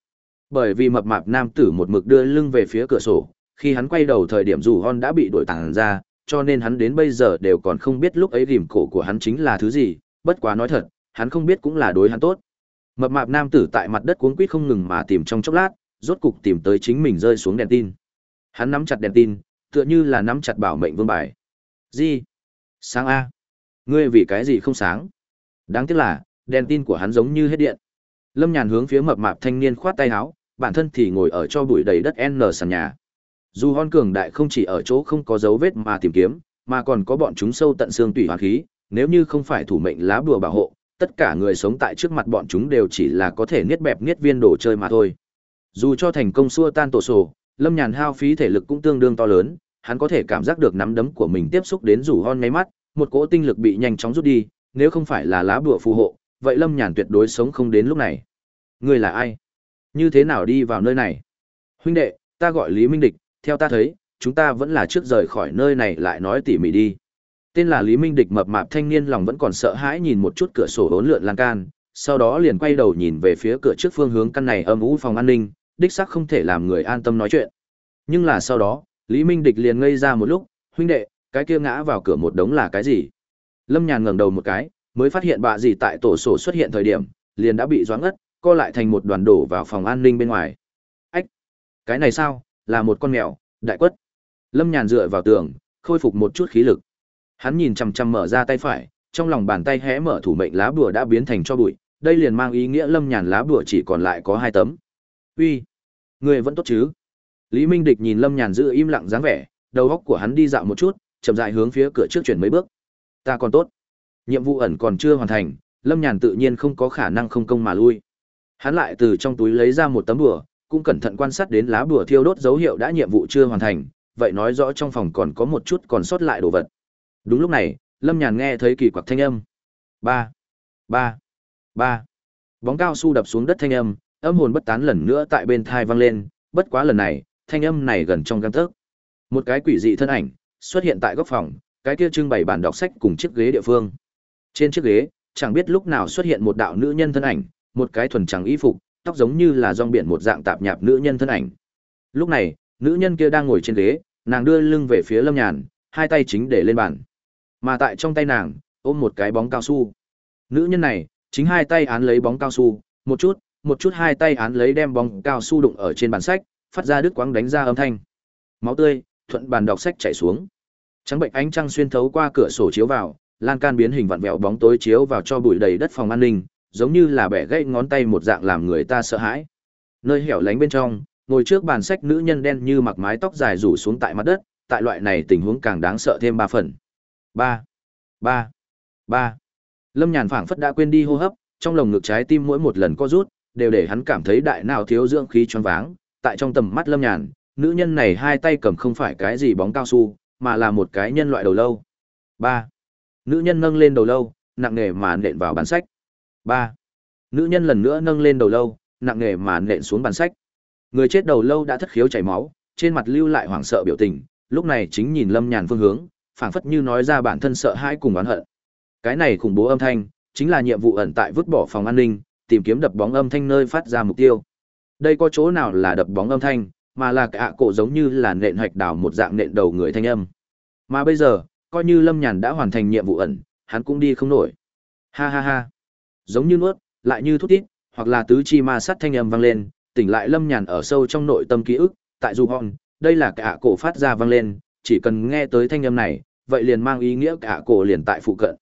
Bởi vì mập mạp nam tử một mực đưa lưng về phía cửa sổ, khi hắn quay đầu thời điểm dù hon đã bị đổi tàng ra, cho nên hắn đến bây giờ đều còn không biết lúc ấy rìm cổ của hắn chính là thứ gì, bất quá nói thật, hắn không biết cũng là đối hắn tốt. Mập mạp nam tử tại mặt đất cuống quýt không ngừng mà tìm trong chốc lát, rốt cục tìm tới chính mình rơi xuống đèn tin. Hắn nắm chặt đèn tin, tựa như là nắm chặt bảo mệnh vương bài. Gì? Sáng A. Ngươi vì cái gì không sáng? Đáng tiếc là, đèn tin của hắn giống như hết điện. Lâm Nhàn hướng phía mập mạp thanh niên khoát tay áo, bản thân thì ngồi ở cho bụi đầy đất N sàn nhà. Dù hon cường đại không chỉ ở chỗ không có dấu vết mà tìm kiếm, mà còn có bọn chúng sâu tận xương tủy hoàn khí, nếu như không phải thủ mệnh lá bùa bảo hộ, tất cả người sống tại trước mặt bọn chúng đều chỉ là có thể niết bẹp niết viên đồ chơi mà thôi. Dù cho thành công xua tan tổ sổ, Lâm Nhàn hao phí thể lực cũng tương đương to lớn, hắn có thể cảm giác được nắm đấm của mình tiếp xúc đến rủ hon ngay mắt, một cỗ tinh lực bị nhanh chóng rút đi, nếu không phải là lá bùa phù hộ, vậy Lâm Nhàn tuyệt đối sống không đến lúc này. Ngươi là ai? Như thế nào đi vào nơi này? Huynh đệ, ta gọi Lý Minh Địch, theo ta thấy, chúng ta vẫn là trước rời khỏi nơi này lại nói tỉ mỉ đi. Tên là Lý Minh Địch mập mạp thanh niên lòng vẫn còn sợ hãi nhìn một chút cửa sổ hỗn lượn lan can, sau đó liền quay đầu nhìn về phía cửa trước phương hướng căn này âm u phòng an ninh, đích xác không thể làm người an tâm nói chuyện. Nhưng là sau đó, Lý Minh Địch liền ngây ra một lúc, huynh đệ, cái kia ngã vào cửa một đống là cái gì? Lâm Nhàn ngẩng đầu một cái, mới phát hiện bạ gì tại tổ sổ xuất hiện thời điểm, liền đã bị doãn ngất, co lại thành một đoàn đổ vào phòng an ninh bên ngoài. Ách, cái này sao? Là một con mèo, đại quất. Lâm Nhàn dựa vào tường, khôi phục một chút khí lực. Hắn nhìn chằm chằm mở ra tay phải, trong lòng bàn tay hé mở thủ mệnh lá bùa đã biến thành cho bụi, đây liền mang ý nghĩa Lâm Nhàn lá bùa chỉ còn lại có hai tấm. Uy, người vẫn tốt chứ? Lý Minh Địch nhìn Lâm Nhàn giữ im lặng dáng vẻ, đầu góc của hắn đi dạo một chút, chậm rãi hướng phía cửa trước chuyển mấy bước. Ta còn tốt. Nhiệm vụ ẩn còn chưa hoàn thành, Lâm Nhàn tự nhiên không có khả năng không công mà lui. Hắn lại từ trong túi lấy ra một tấm bửa cũng cẩn thận quan sát đến lá bửa thiêu đốt dấu hiệu đã nhiệm vụ chưa hoàn thành, vậy nói rõ trong phòng còn có một chút còn sót lại đồ vật. Đúng lúc này, Lâm Nhàn nghe thấy kỳ quặc thanh âm. Ba, ba, ba. Bóng cao su đập xuống đất thanh âm, âm hồn bất tán lần nữa tại bên thai vang lên, bất quá lần này, thanh âm này gần trong gang tấc. Một cái quỷ dị thân ảnh xuất hiện tại góc phòng, cái kia trưng bày bản đọc sách cùng chiếc ghế địa phương. Trên chiếc ghế, chẳng biết lúc nào xuất hiện một đạo nữ nhân thân ảnh, một cái thuần trắng y phục, tóc giống như là rong biển một dạng tạp nhạp nữ nhân thân ảnh. Lúc này, nữ nhân kia đang ngồi trên ghế, nàng đưa lưng về phía Lâm Nhàn, hai tay chính để lên bàn. Mà tại trong tay nàng, ôm một cái bóng cao su. Nữ nhân này, chính hai tay án lấy bóng cao su, một chút, một chút hai tay án lấy đem bóng cao su đụng ở trên bàn sách, phát ra đứt quãng đánh ra âm thanh. Máu tươi thuận bàn đọc sách chảy xuống. Trắng bệnh ánh trăng xuyên thấu qua cửa sổ chiếu vào, lan can biến hình vặn vẹo bóng tối chiếu vào cho bụi đầy đất phòng an ninh, giống như là bẻ gãy ngón tay một dạng làm người ta sợ hãi. Nơi hẻo lánh bên trong, ngồi trước bàn sách nữ nhân đen như mặc mái tóc dài rủ xuống tại mặt đất, tại loại này tình huống càng đáng sợ thêm ba phần. Ba, ba, ba. Lâm Nhàn phảng phất đã quên đi hô hấp, trong lồng ngực trái tim mỗi một lần co rút, đều để hắn cảm thấy đại nào thiếu dưỡng khí choáng váng. Tại trong tầm mắt Lâm Nhàn, nữ nhân này hai tay cầm không phải cái gì bóng cao su, mà là một cái nhân loại đầu lâu. Ba. Nữ nhân nâng lên đầu lâu, nặng nề mà nện vào bản sách. Ba. Nữ nhân lần nữa nâng lên đầu lâu, nặng nề mà nện xuống bản sách. Người chết đầu lâu đã thất khiếu chảy máu, trên mặt lưu lại hoảng sợ biểu tình, lúc này chính nhìn Lâm Nhàn phương hướng, phảng phất như nói ra bản thân sợ hãi cùng oán hận. Cái này khủng bố âm thanh, chính là nhiệm vụ ẩn tại vứt bỏ phòng an ninh, tìm kiếm đập bóng âm thanh nơi phát ra mục tiêu. Đây có chỗ nào là đập bóng âm thanh, mà là cả cổ giống như là nện hạch đảo một dạng nện đầu người thanh âm. Mà bây giờ, coi như Lâm Nhàn đã hoàn thành nhiệm vụ ẩn, hắn cũng đi không nổi. Ha ha ha. Giống như nuốt, lại như thút thít, hoặc là tứ chi ma sát thanh âm vang lên, tỉnh lại Lâm Nhàn ở sâu trong nội tâm ký ức, tại dù hòn, đây là cả cổ phát ra vang lên, chỉ cần nghe tới thanh âm này, vậy liền mang ý nghĩa cả cổ liền tại phụ cận.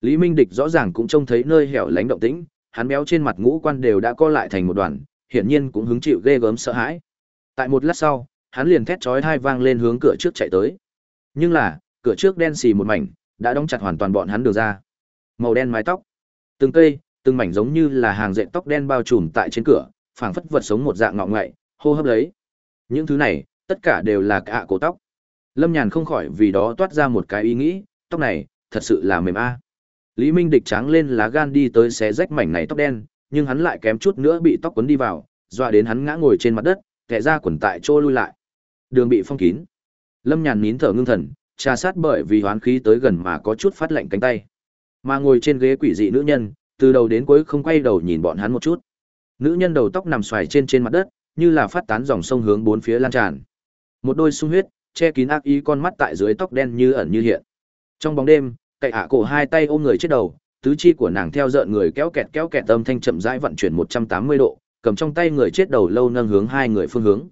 Lý Minh Địch rõ ràng cũng trông thấy nơi hẻo lánh động tĩnh, hắn béo trên mặt ngũ quan đều đã co lại thành một đoàn, hiển nhiên cũng hứng chịu ghê gớm sợ hãi. Tại một lát sau, hắn liền thét chói tai vang lên hướng cửa trước chạy tới. Nhưng là, cửa trước đen xì một mảnh, đã đóng chặt hoàn toàn bọn hắn đường ra. Màu đen mái tóc, từng cây, từng mảnh giống như là hàng dệt tóc đen bao trùm tại trên cửa, phảng phất vật sống một dạng ngọ ngậy, hô hấp lấy. Những thứ này, tất cả đều là cả cổ tóc. Lâm Nhàn không khỏi vì đó toát ra một cái ý nghĩ, tóc này, thật sự là mềm a. Lý Minh địch tráng lên lá gan đi tới xé rách mảnh này tóc đen, nhưng hắn lại kém chút nữa bị tóc quấn đi vào, dọa đến hắn ngã ngồi trên mặt đất, kẻ ra quần tại chỗ lui lại. Đường bị phong kín. Lâm Nhàn nín thở ngưng thần, trà sát bởi vì hoán khí tới gần mà có chút phát lạnh cánh tay. Mà ngồi trên ghế quỷ dị nữ nhân, từ đầu đến cuối không quay đầu nhìn bọn hắn một chút. Nữ nhân đầu tóc nằm xoài trên trên mặt đất, như là phát tán dòng sông hướng bốn phía lan tràn. Một đôi sung huyết, che kín ác ý con mắt tại dưới tóc đen như ẩn như hiện. Trong bóng đêm, cậy hạ cổ hai tay ôm người chết đầu, tứ chi của nàng theo dợn người kéo kẹt kéo kẹt âm thanh chậm rãi vận chuyển 180 độ, cầm trong tay người chết đầu lâu nâng hướng hai người phương hướng.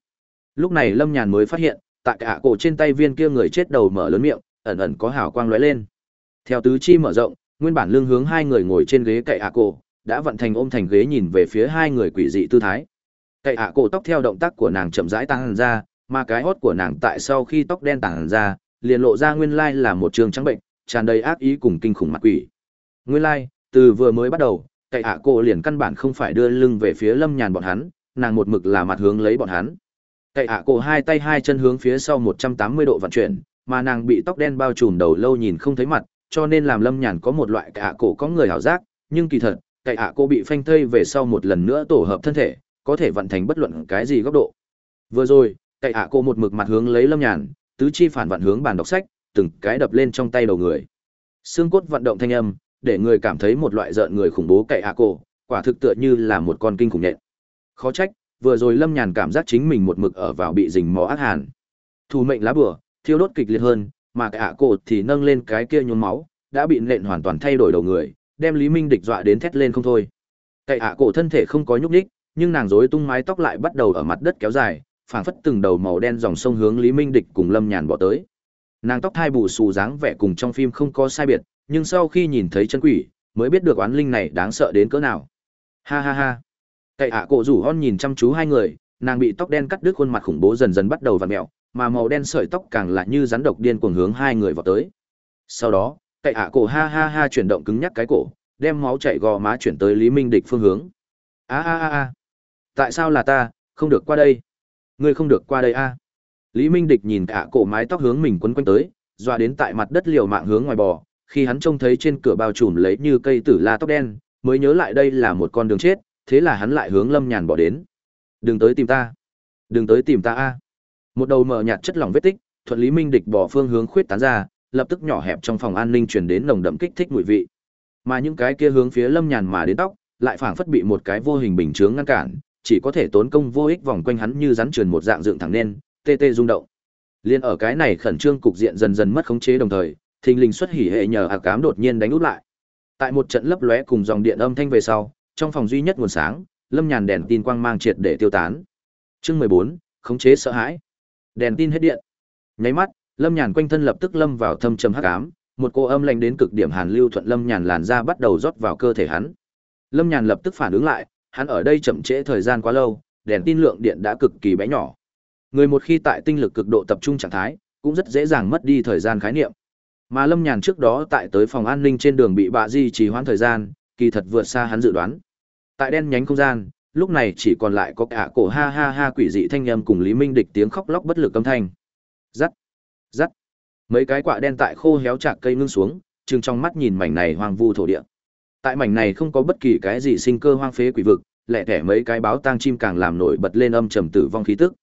Lúc này Lâm Nhàn mới phát hiện, tại cả cổ trên tay viên kia người chết đầu mở lớn miệng, ẩn ẩn có hào quang lóe lên. Theo tứ chi mở rộng, nguyên bản lưng hướng hai người ngồi trên ghế cậy hạ cổ, đã vận thành ôm thành ghế nhìn về phía hai người quỷ dị tư thái. Cậy hạ cổ tóc theo động tác của nàng chậm rãi tăng ra, mà cái hót của nàng tại sau khi tóc đen tản ra, liền lộ ra nguyên lai là một trường trắng bệnh, tràn đầy ác ý cùng kinh khủng mặt quỷ. Nguyên lai, từ vừa mới bắt đầu, cậy hạ cô liền căn bản không phải đưa lưng về phía Lâm Nhàn bọn hắn, nàng một mực là mặt hướng lấy bọn hắn. Cậy hạ cô hai tay hai chân hướng phía sau 180 độ vận chuyển, mà nàng bị tóc đen bao trùm đầu lâu nhìn không thấy mặt, cho nên làm Lâm Nhàn có một loại cậy hạ cổ có người hảo giác, nhưng kỳ thật, cậy hạ cô bị phanh thây về sau một lần nữa tổ hợp thân thể, có thể vận thành bất luận cái gì góc độ. Vừa rồi, cậy hạ cô một mực mặt hướng lấy Lâm Nhàn, tứ chi phản vận hướng bàn đọc sách, từng cái đập lên trong tay đầu người. Xương cốt vận động thanh âm, để người cảm thấy một loại giận người khủng bố cậy hạ cổ, quả thực tựa như là một con kinh khủng nhện. Khó trách, vừa rồi Lâm Nhàn cảm giác chính mình một mực ở vào bị rình mò ác hàn. Thủ mệnh lá bùa, thiêu đốt kịch liệt hơn, mà cậy hạ cổ thì nâng lên cái kia nhuốm máu, đã bị nện hoàn toàn thay đổi đầu người, đem Lý Minh địch dọa đến thét lên không thôi. Cậy hạ cổ thân thể không có nhúc nhích, nhưng nàng rối tung mái tóc lại bắt đầu ở mặt đất kéo dài, phảng phất từng đầu màu đen dòng sông hướng Lý Minh địch cùng Lâm Nhàn bỏ tới. Nàng tóc thai bù xù dáng vẻ cùng trong phim không có sai biệt, nhưng sau khi nhìn thấy chân quỷ, mới biết được oán linh này đáng sợ đến cỡ nào. Ha ha ha. Cậy hạ cổ rủ hon nhìn chăm chú hai người, nàng bị tóc đen cắt đứt khuôn mặt khủng bố dần dần bắt đầu vặn mèo, mà màu đen sợi tóc càng lại như rắn độc điên cuồng hướng hai người vào tới. Sau đó, cậy hạ cổ ha ha ha chuyển động cứng nhắc cái cổ, đem máu chảy gò má chuyển tới Lý Minh địch phương hướng. A a a a. Tại sao là ta, không được qua đây? Ngươi không được qua đây a. Lý Minh địch nhìn cả cổ mái tóc hướng mình quấn quanh tới, doa đến tại mặt đất liều mạng hướng ngoài bò, khi hắn trông thấy trên cửa bao trùm lấy như cây tử la tóc đen, mới nhớ lại đây là một con đường chết, thế là hắn lại hướng Lâm Nhàn bỏ đến. "Đừng tới tìm ta, đừng tới tìm ta a." Một đầu mờ nhạt chất lỏng vết tích, thuận Lý Minh địch bỏ phương hướng khuyết tán ra, lập tức nhỏ hẹp trong phòng an ninh truyền đến nồng đậm kích thích mùi vị. Mà những cái kia hướng phía Lâm Nhàn mà đến tóc, lại phảng phất bị một cái vô hình bình chướng ngăn cản, chỉ có thể tốn công vô ích vòng quanh hắn như rắn truyền một dạng dựng thẳng nên, tê tê rung động. Liên ở cái này khẩn trương cục diện dần dần mất khống chế đồng thời, thình lình xuất hỉ hệ nhờ ạc cám đột nhiên đánh út lại. Tại một trận lấp lóe cùng dòng điện âm thanh về sau, trong phòng duy nhất nguồn sáng, Lâm Nhàn đèn tin quang mang triệt để tiêu tán. Chương mười bốn khống chế sợ hãi. Đèn tin hết điện. Nháy mắt, Lâm Nhàn quanh thân lập tức lâm vào thâm trầm hắc ám, một cô âm lạnh đến cực điểm hàn lưu thuận Lâm Nhàn làn ra bắt đầu rót vào cơ thể hắn. Lâm Nhàn lập tức phản ứng lại, hắn ở đây chậm trễ thời gian quá lâu, đèn tin lượng điện đã cực kỳ bé nhỏ. Người một khi tại tinh lực cực độ tập trung trạng thái, cũng rất dễ dàng mất đi thời gian khái niệm. Mà Lâm Nhàn trước đó tại tới phòng an ninh trên đường bị bạ di trì hoãn thời gian, kỳ thật vượt xa hắn dự đoán. Tại đen nhánh không gian, lúc này chỉ còn lại có cả cổ ha ha ha quỷ dị thanh âm cùng Lý Minh địch tiếng khóc lóc bất lực âm thanh. Rắc, rắc. Mấy cái quạ đen tại khô héo chạc cây ngưng xuống, trừng trong mắt nhìn mảnh này hoang vu thổ địa. Tại mảnh này không có bất kỳ cái gì sinh cơ hoang phế quỷ vực, lẻ tẻ mấy cái báo tang chim càng làm nổi bật lên âm trầm tử vong khí tức.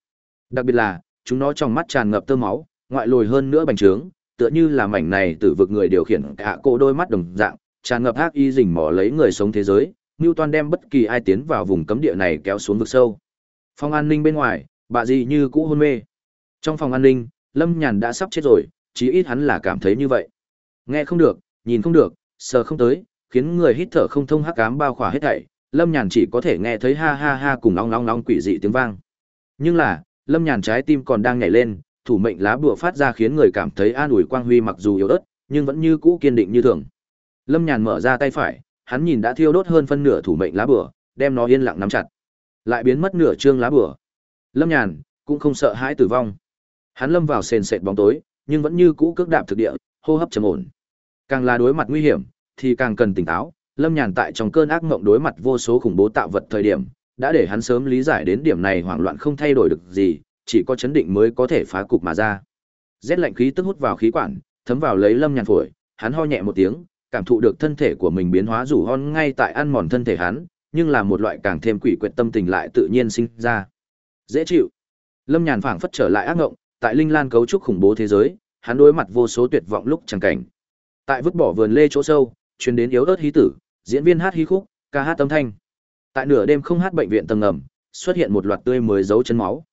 Đặc biệt là, chúng nó trong mắt tràn ngập tơ máu, ngoại lồi hơn nữa bành trướng, tựa như là mảnh này tử vực người điều khiển cả cổ đôi mắt đồng dạng, tràn ngập ác y rình mò lấy người sống thế giới, Newton đem bất kỳ ai tiến vào vùng cấm địa này kéo xuống vực sâu. Phòng an ninh bên ngoài, bà gì như cũ hôn mê. Trong phòng an ninh, Lâm Nhàn đã sắp chết rồi, chí ít hắn là cảm thấy như vậy. Nghe không được, nhìn không được, sờ không tới, khiến người hít thở không thông hắc ám bao khỏa hết thảy, Lâm Nhàn chỉ có thể nghe thấy ha ha ha cùng long long long quỷ dị tiếng vang. Nhưng là, Lâm Nhàn trái tim còn đang nhảy lên, thủ mệnh lá bùa phát ra khiến người cảm thấy an ủi quang huy mặc dù yếu ớt, nhưng vẫn như cũ kiên định như thường. Lâm Nhàn mở ra tay phải, hắn nhìn đã thiêu đốt hơn phân nửa thủ mệnh lá bùa, đem nó yên lặng nắm chặt. Lại biến mất nửa trương lá bùa. Lâm Nhàn cũng không sợ hãi tử vong. Hắn lâm vào sền sệt bóng tối, nhưng vẫn như cũ cước đạp thực địa, hô hấp trầm ổn. Càng là đối mặt nguy hiểm, thì càng cần tỉnh táo. Lâm Nhàn tại trong cơn ác mộng đối mặt vô số khủng bố tạo vật thời điểm, đã để hắn sớm lý giải đến điểm này hoảng loạn không thay đổi được gì, chỉ có chấn định mới có thể phá cục mà ra. Rét lạnh khí tức hút vào khí quản, thấm vào lấy Lâm Nhàn phổi, hắn ho nhẹ một tiếng, cảm thụ được thân thể của mình biến hóa rủ hon ngay tại ăn mòn thân thể hắn, nhưng là một loại càng thêm quỷ quyệt tâm tình lại tự nhiên sinh ra. Dễ chịu. Lâm Nhàn phảng phất trở lại ác ngộng, tại linh lan cấu trúc khủng bố thế giới, hắn đối mặt vô số tuyệt vọng lúc chẳng cảnh. Tại vứt bỏ vườn lê chỗ sâu, truyền đến yếu ớt hí tử, diễn viên hát hí khúc, ca hát âm thanh. Tại nửa đêm không hát bệnh viện tầng ngầm, xuất hiện một loạt tươi mới dấu chân máu.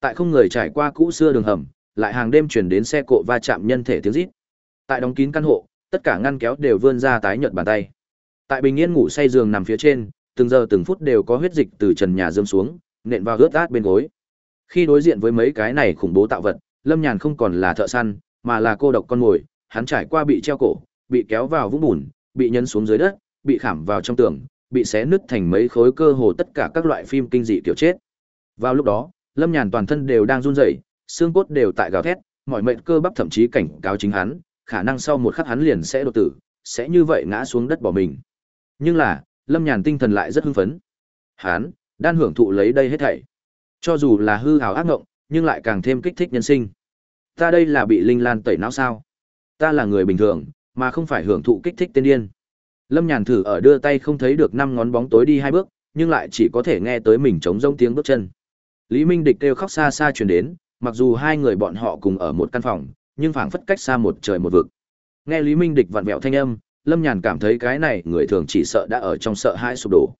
Tại không người trải qua cũ xưa đường hầm, lại hàng đêm chuyển đến xe cộ va chạm nhân thể tiếng rít. Tại đóng kín căn hộ, tất cả ngăn kéo đều vươn ra tái nhợt bàn tay. Tại bình yên ngủ say giường nằm phía trên, từng giờ từng phút đều có huyết dịch từ trần nhà rơi xuống, nện vào ướt át bên gối. Khi đối diện với mấy cái này khủng bố tạo vật, Lâm Nhàn không còn là thợ săn, mà là cô độc con mồi, hắn trải qua bị treo cổ, bị kéo vào vũng bùn, bị nhấn xuống dưới đất, bị khảm vào trong tường, bị xé nứt thành mấy khối cơ hồ tất cả các loại phim kinh dị kiểu chết. Vào lúc đó, Lâm Nhàn toàn thân đều đang run rẩy, xương cốt đều tại gào thét, mọi mệnh cơ bắp thậm chí cảnh cáo chính hắn, khả năng sau một khắc hắn liền sẽ đột tử, sẽ như vậy ngã xuống đất bỏ mình. Nhưng là, Lâm Nhàn tinh thần lại rất hưng phấn. Hắn đang hưởng thụ lấy đây hết thảy. Cho dù là hư hào ác ngộng, nhưng lại càng thêm kích thích nhân sinh. Ta đây là bị linh lan tẩy não sao? Ta là người bình thường, mà không phải hưởng thụ kích thích tiên điên. Lâm Nhàn thử ở đưa tay không thấy được năm ngón bóng tối đi hai bước, nhưng lại chỉ có thể nghe tới mình trống rông tiếng bước chân. Lý Minh Địch kêu khóc xa xa truyền đến, mặc dù hai người bọn họ cùng ở một căn phòng, nhưng phảng phất cách xa một trời một vực. Nghe Lý Minh Địch vặn vẹo thanh âm, Lâm Nhàn cảm thấy cái này người thường chỉ sợ đã ở trong sợ hãi sụp đổ.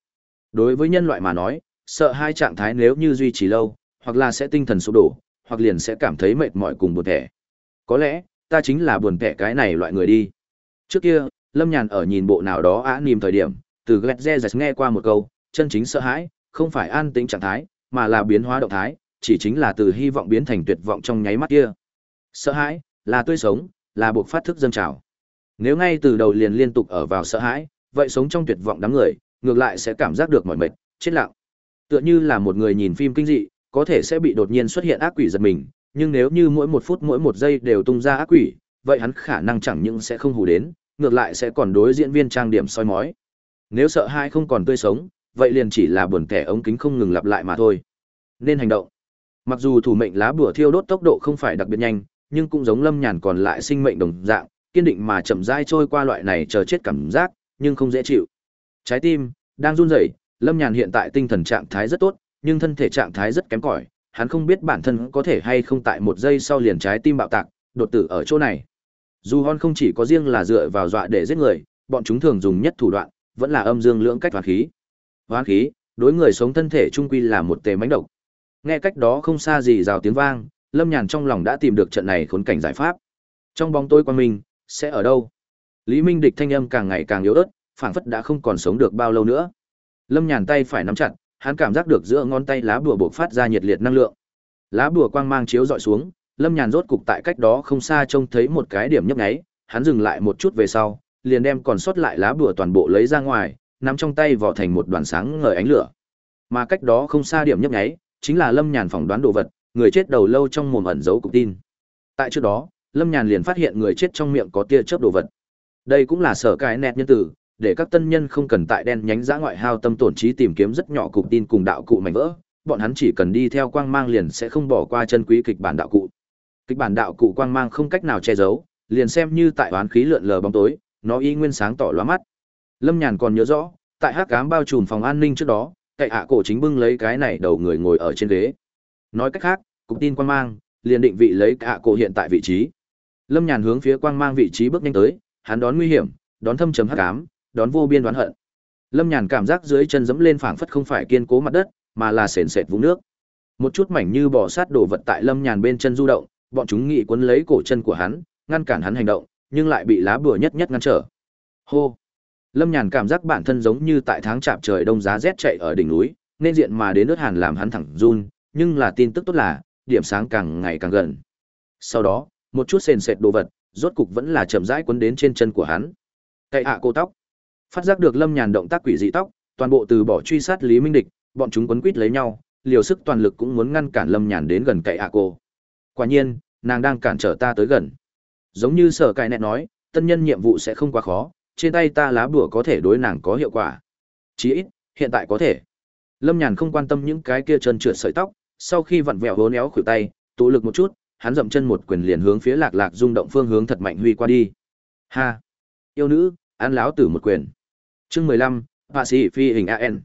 Đối với nhân loại mà nói, sợ hai trạng thái nếu như duy trì lâu, hoặc là sẽ tinh thần sụp đổ, hoặc liền sẽ cảm thấy mệt mỏi cùng buồn thẻ. Có lẽ, ta chính là buồn thẻ cái này loại người đi. Trước kia, Lâm Nhàn ở nhìn bộ nào đó á nìm thời điểm, từ ghét re giật nghe qua một câu, chân chính sợ hãi, không phải an tĩnh trạng thái, mà là biến hóa động thái, chỉ chính là từ hy vọng biến thành tuyệt vọng trong nháy mắt kia. Sợ hãi, là tươi sống, là buộc phát thức dâng trào. Nếu ngay từ đầu liền liên tục ở vào sợ hãi, vậy sống trong tuyệt vọng đám người, ngược lại sẽ cảm giác được mỏi mệt, chết lặng. Tựa như là một người nhìn phim kinh dị, có thể sẽ bị đột nhiên xuất hiện ác quỷ giật mình, nhưng nếu như mỗi một phút mỗi một giây đều tung ra ác quỷ, vậy hắn khả năng chẳng những sẽ không hù đến, ngược lại sẽ còn đối diễn viên trang điểm soi mói. Nếu sợ hai không còn tươi sống, vậy liền chỉ là buồn kẻ ống kính không ngừng lặp lại mà thôi. Nên hành động. Mặc dù thủ mệnh lá bùa thiêu đốt tốc độ không phải đặc biệt nhanh, nhưng cũng giống Lâm Nhàn còn lại sinh mệnh đồng dạng, kiên định mà chậm rãi trôi qua loại này chờ chết cảm giác, nhưng không dễ chịu. Trái tim đang run rẩy, Lâm Nhàn hiện tại tinh thần trạng thái rất tốt, nhưng thân thể trạng thái rất kém cỏi, hắn không biết bản thân có thể hay không tại một giây sau liền trái tim bạo tạc, đột tử ở chỗ này. Dù Hon không chỉ có riêng là dựa vào dọa để giết người, bọn chúng thường dùng nhất thủ đoạn, vẫn là âm dương lưỡng cách hoán khí. Hoán khí, đối người sống thân thể trung quy là một tề mánh độc. Nghe cách đó không xa gì rào tiếng vang, Lâm Nhàn trong lòng đã tìm được trận này khốn cảnh giải pháp. Trong bóng tối quan minh, sẽ ở đâu? Lý Minh Địch thanh âm càng ngày càng yếu ớt, phảng phất đã không còn sống được bao lâu nữa. Lâm Nhàn tay phải nắm chặt, hắn cảm giác được giữa ngón tay lá bùa bộc phát ra nhiệt liệt năng lượng. Lá bùa quang mang chiếu dọi xuống, Lâm Nhàn rốt cục tại cách đó không xa trông thấy một cái điểm nhấp nháy, hắn dừng lại một chút về sau, liền đem còn sót lại lá bùa toàn bộ lấy ra ngoài, nắm trong tay vỏ thành một đoàn sáng ngời ánh lửa. Mà cách đó không xa điểm nhấp nháy, chính là Lâm Nhàn phỏng đoán đồ vật, người chết đầu lâu trong mồm ẩn giấu cục tin. Tại trước đó, Lâm Nhàn liền phát hiện người chết trong miệng có tia chớp đồ vật. Đây cũng là sở cái nét nhân tử, để các tân nhân không cần tại đen nhánh giã ngoại hao tâm tổn trí tìm kiếm rất nhỏ cục tin cùng đạo cụ mảnh vỡ, bọn hắn chỉ cần đi theo quang mang liền sẽ không bỏ qua chân quý kịch bản đạo cụ. Kịch bản đạo cụ quang mang không cách nào che giấu, liền xem như tại oán khí lượn lờ bóng tối, nó y nguyên sáng tỏ lóa mắt. Lâm Nhàn còn nhớ rõ, tại hắc ám bao trùm phòng an ninh trước đó, cậy hạ cổ chính bưng lấy cái này đầu người ngồi ở trên ghế. Nói cách khác, cục tin quang mang, liền định vị lấy hạ cổ hiện tại vị trí. Lâm Nhàn hướng phía quang mang vị trí bước nhanh tới, hắn đón nguy hiểm, đón thâm trầm hắc ám, đón vô biên đoán hận. Lâm Nhàn cảm giác dưới chân dẫm lên phảng phất không phải kiên cố mặt đất, mà là sền sệt vũng nước. Một chút mảnh như bỏ sát đổ vật tại Lâm Nhàn bên chân du động, bọn chúng nghị quấn lấy cổ chân của hắn, ngăn cản hắn hành động, nhưng lại bị lá bùa nhất nhất ngăn trở. Hô. Lâm Nhàn cảm giác bản thân giống như tại tháng chạp trời đông giá rét chạy ở đỉnh núi, nên diện mà đến nước hàn làm hắn thẳng run, nhưng là tin tức tốt là, điểm sáng càng ngày càng gần. Sau đó, một chút sền sệt đồ vật, rốt cục vẫn là chậm rãi quấn đến trên chân của hắn. Cậy hạ cô tóc. Phát giác được Lâm Nhàn động tác quỷ dị tóc, toàn bộ từ bỏ truy sát Lý Minh Địch, bọn chúng quấn quýt lấy nhau, liều sức toàn lực cũng muốn ngăn cản Lâm Nhàn đến gần cậy hạ cô. Quả nhiên, nàng đang cản trở ta tới gần. Giống như sở cài nẹt nói, tân nhân nhiệm vụ sẽ không quá khó, trên tay ta lá bùa có thể đối nàng có hiệu quả. Chí ít, hiện tại có thể. Lâm Nhàn không quan tâm những cái kia trơn trượt sợi tóc, sau khi vặn vẹo hố néo khuỷu tay, tụ lực một chút, hắn dậm chân một quyền liền hướng phía Lạc Lạc rung động phương hướng thật mạnh huy qua đi. Ha! Yêu nữ, ăn láo tử một quyền. Chương mười lăm, Họa sĩ phi hình AN.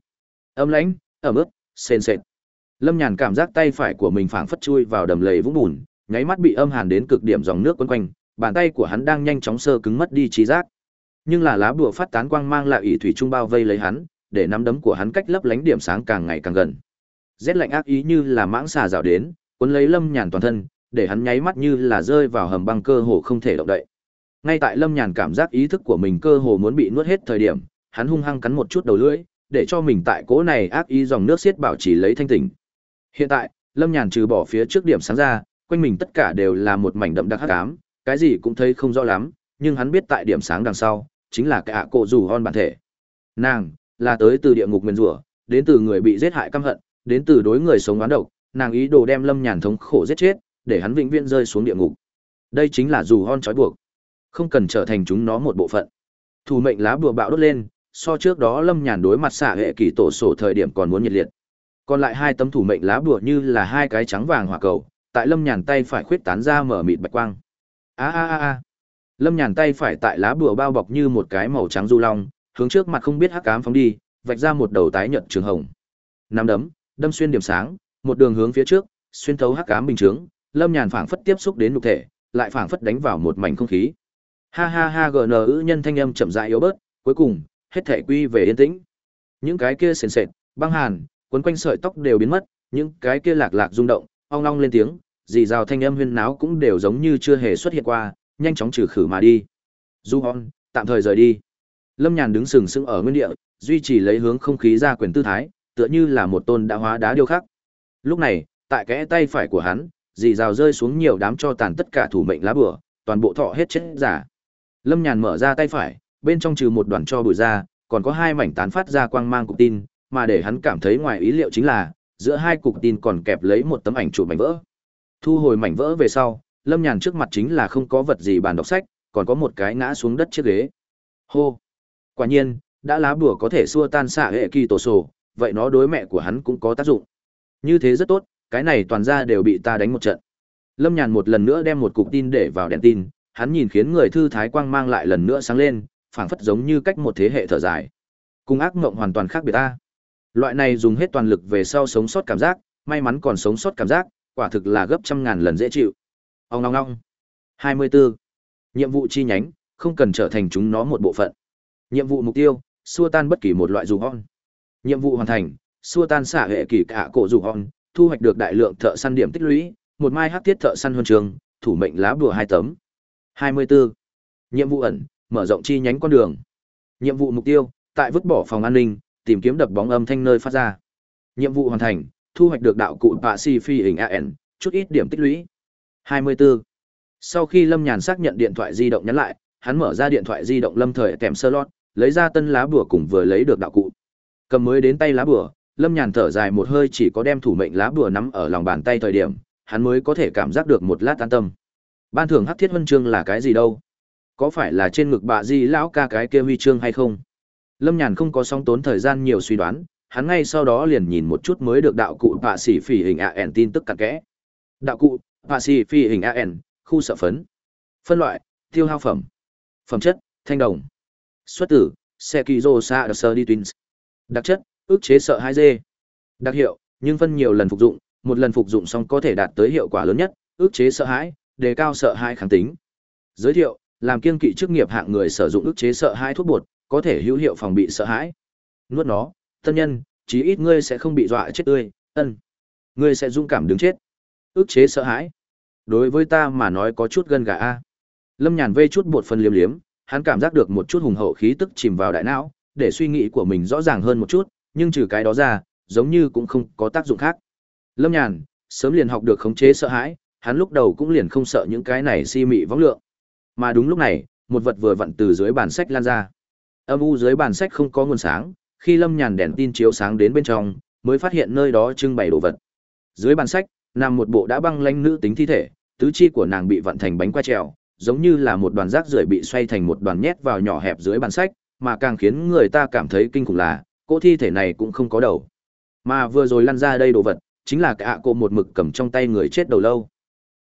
Âm lãnh, ẩm ướt, sền sệt. Lâm Nhàn cảm giác tay phải của mình phảng phất chui vào đầm lầy vũng bùn, nháy mắt bị âm hàn đến cực điểm dòng nước quấn quanh, bàn tay của hắn đang nhanh chóng sơ cứng mất đi trí giác. Nhưng là lá bùa phát tán quang mang lại ỷ thủy trung bao vây lấy hắn, để nắm đấm của hắn cách lấp lánh điểm sáng càng ngày càng gần. Rét lạnh ác ý như là mãng xà rào đến, cuốn lấy Lâm Nhàn toàn thân, để hắn nháy mắt như là rơi vào hầm băng cơ hồ không thể động đậy. Ngay tại Lâm Nhàn cảm giác ý thức của mình cơ hồ muốn bị nuốt hết thời điểm, hắn hung hăng cắn một chút đầu lưỡi, để cho mình tại cố này ác ý dòng nước xiết bảo trì lấy thanh tỉnh. Hiện tại, Lâm Nhàn trừ bỏ phía trước điểm sáng ra, quanh mình tất cả đều là một mảnh đậm đặc hắc ám, cái gì cũng thấy không rõ lắm, nhưng hắn biết tại điểm sáng đằng sau, chính là cái ạ cổ rủ hon bản thể. Nàng, là tới từ địa ngục nguyên rủa, đến từ người bị giết hại căm hận, đến từ đối người sống oán độc, nàng ý đồ đem Lâm Nhàn thống khổ giết chết, để hắn vĩnh viễn rơi xuống địa ngục. Đây chính là dù hon trói buộc, không cần trở thành chúng nó một bộ phận. Thủ mệnh lá bùa bạo đốt lên, so trước đó Lâm Nhàn đối mặt xạ hệ kỳ tổ sổ thời điểm còn muốn nhiệt liệt. Còn lại hai tấm thủ mệnh lá bùa như là hai cái trắng vàng hỏa cầu, tại Lâm Nhàn tay phải khuyết tán ra mở mịt bạch quang. A a a a. Lâm Nhàn tay phải tại lá bùa bao bọc như một cái màu trắng du long, hướng trước mặt không biết hắc ám phóng đi, vạch ra một đầu tái nhợt trường hồng. Năm đấm, đâm xuyên điểm sáng, một đường hướng phía trước, xuyên thấu hắc ám bình chướng, Lâm Nhàn phảng phất tiếp xúc đến nhục thể, lại phảng phất đánh vào một mảnh không khí. Ha ha ha GN ữ nhân thanh âm chậm rãi yếu bớt, cuối cùng, hết thể quy về yên tĩnh. Những cái kia sền sệt, băng hàn, quấn quanh sợi tóc đều biến mất, những cái kia lạc lạc rung động, ong ong lên tiếng, dì rào thanh âm huyên náo cũng đều giống như chưa hề xuất hiện qua, nhanh chóng trừ khử mà đi. Du Hon, tạm thời rời đi. Lâm Nhàn đứng sừng sững ở nguyên địa, duy trì lấy hướng không khí ra quyền tư thái, tựa như là một tôn đã hóa đá điêu khắc. Lúc này, tại kẽ tay phải của hắn, dì rào rơi xuống nhiều đám cho tàn tất cả thủ mệnh lá bửa, toàn bộ thọ hết chết giả. Lâm Nhàn mở ra tay phải, bên trong trừ một đoàn cho bụi ra, còn có hai mảnh tán phát ra quang mang cục tin, mà để hắn cảm thấy ngoài ý liệu chính là, giữa hai cục tin còn kẹp lấy một tấm ảnh chụp mảnh vỡ. Thu hồi mảnh vỡ về sau, Lâm Nhàn trước mặt chính là không có vật gì bàn đọc sách, còn có một cái ngã xuống đất chiếc ghế. Hô! Quả nhiên, đã lá bùa có thể xua tan xạ hệ kỳ tổ sổ, vậy nó đối mẹ của hắn cũng có tác dụng. Như thế rất tốt, cái này toàn ra đều bị ta đánh một trận. Lâm Nhàn một lần nữa đem một cục tin để vào đèn tin, hắn nhìn khiến người thư thái quang mang lại lần nữa sáng lên, phảng phất giống như cách một thế hệ thở dài. Cùng ác mộng hoàn toàn khác biệt ta. Loại này dùng hết toàn lực về sau sống sót cảm giác, may mắn còn sống sót cảm giác, quả thực là gấp trăm ngàn lần dễ chịu. Ông ngong ngong. 24. Nhiệm vụ chi nhánh, không cần trở thành chúng nó một bộ phận. Nhiệm vụ mục tiêu, xua tan bất kỳ một loại dù hon. Nhiệm vụ hoàn thành, xua tan xả hệ kỳ cả cổ dù hon, thu hoạch được đại lượng thợ săn điểm tích lũy, một mai hắc tiết thợ săn huân trường, thủ mệnh lá bùa hai tấm. 24. Nhiệm vụ ẩn, mở rộng chi nhánh con đường. Nhiệm vụ mục tiêu, tại vứt bỏ phòng an ninh, tìm kiếm đập bóng âm thanh nơi phát ra. Nhiệm vụ hoàn thành, thu hoạch được đạo cụ Pacific hình AN, chút ít điểm tích lũy. 24. Sau khi Lâm Nhàn xác nhận điện thoại di động nhắn lại, hắn mở ra điện thoại di động Lâm Thời kèm sơ lót, lấy ra tân lá bùa cùng vừa lấy được đạo cụ. Cầm mới đến tay lá bùa, Lâm Nhàn thở dài một hơi chỉ có đem thủ mệnh lá bùa nắm ở lòng bàn tay thời điểm, hắn mới có thể cảm giác được một lát an tâm. Ban thưởng Hắc Thiết Huân chương là cái gì đâu? Có phải là trên ngực bà Di lão ca cái kia huy chương hay không? Lâm Nhàn không có song tốn thời gian nhiều suy đoán, hắn ngay sau đó liền nhìn một chút mới được đạo cụ Pạ sĩ phỉ hình AN tin tức cặn kẽ. Đạo cụ, Pạ sĩ phỉ hình AN, khu sợ phấn. Phân loại, tiêu hao phẩm. Phẩm chất, thanh đồng. Xuất tử, Sekiro Sa Twins. Đặc chất, ức chế sợ 2G. Đặc hiệu, nhưng phân nhiều lần phục dụng, một lần phục dụng xong có thể đạt tới hiệu quả lớn nhất, ức chế sợ hãi, đề cao sợ hãi kháng tính. Giới thiệu, làm kiêng kỵ chức nghiệp hạng người sử dụng ức chế sợ hãi thuốc bột, có thể hữu hiệu phòng bị sợ hãi. Nuốt nó, tân nhân, chí ít ngươi sẽ không bị dọa chết tươi, ân. Ngươi sẽ dũng cảm đứng chết. ước chế sợ hãi. Đối với ta mà nói có chút gân gà a. Lâm Nhàn vây chút bột phân liếm liếm, hắn cảm giác được một chút hùng hậu khí tức chìm vào đại não, để suy nghĩ của mình rõ ràng hơn một chút, nhưng trừ cái đó ra, giống như cũng không có tác dụng khác. Lâm Nhàn, sớm liền học được khống chế sợ hãi, hắn lúc đầu cũng liền không sợ những cái này si mị võng lượng. Mà đúng lúc này, một vật vừa vặn từ dưới bàn sách lan ra. Âm u dưới bàn sách không có nguồn sáng, khi Lâm Nhàn đèn tin chiếu sáng đến bên trong, mới phát hiện nơi đó trưng bày đồ vật. Dưới bàn sách, nằm một bộ đã băng lãnh nữ tính thi thể, tứ chi của nàng bị vặn thành bánh qua trèo, giống như là một đoàn rác rưởi bị xoay thành một đoàn nhét vào nhỏ hẹp dưới bàn sách, mà càng khiến người ta cảm thấy kinh khủng là, cô thi thể này cũng không có đầu. Mà vừa rồi lăn ra đây đồ vật, chính là cả cô một mực cầm trong tay người chết đầu lâu.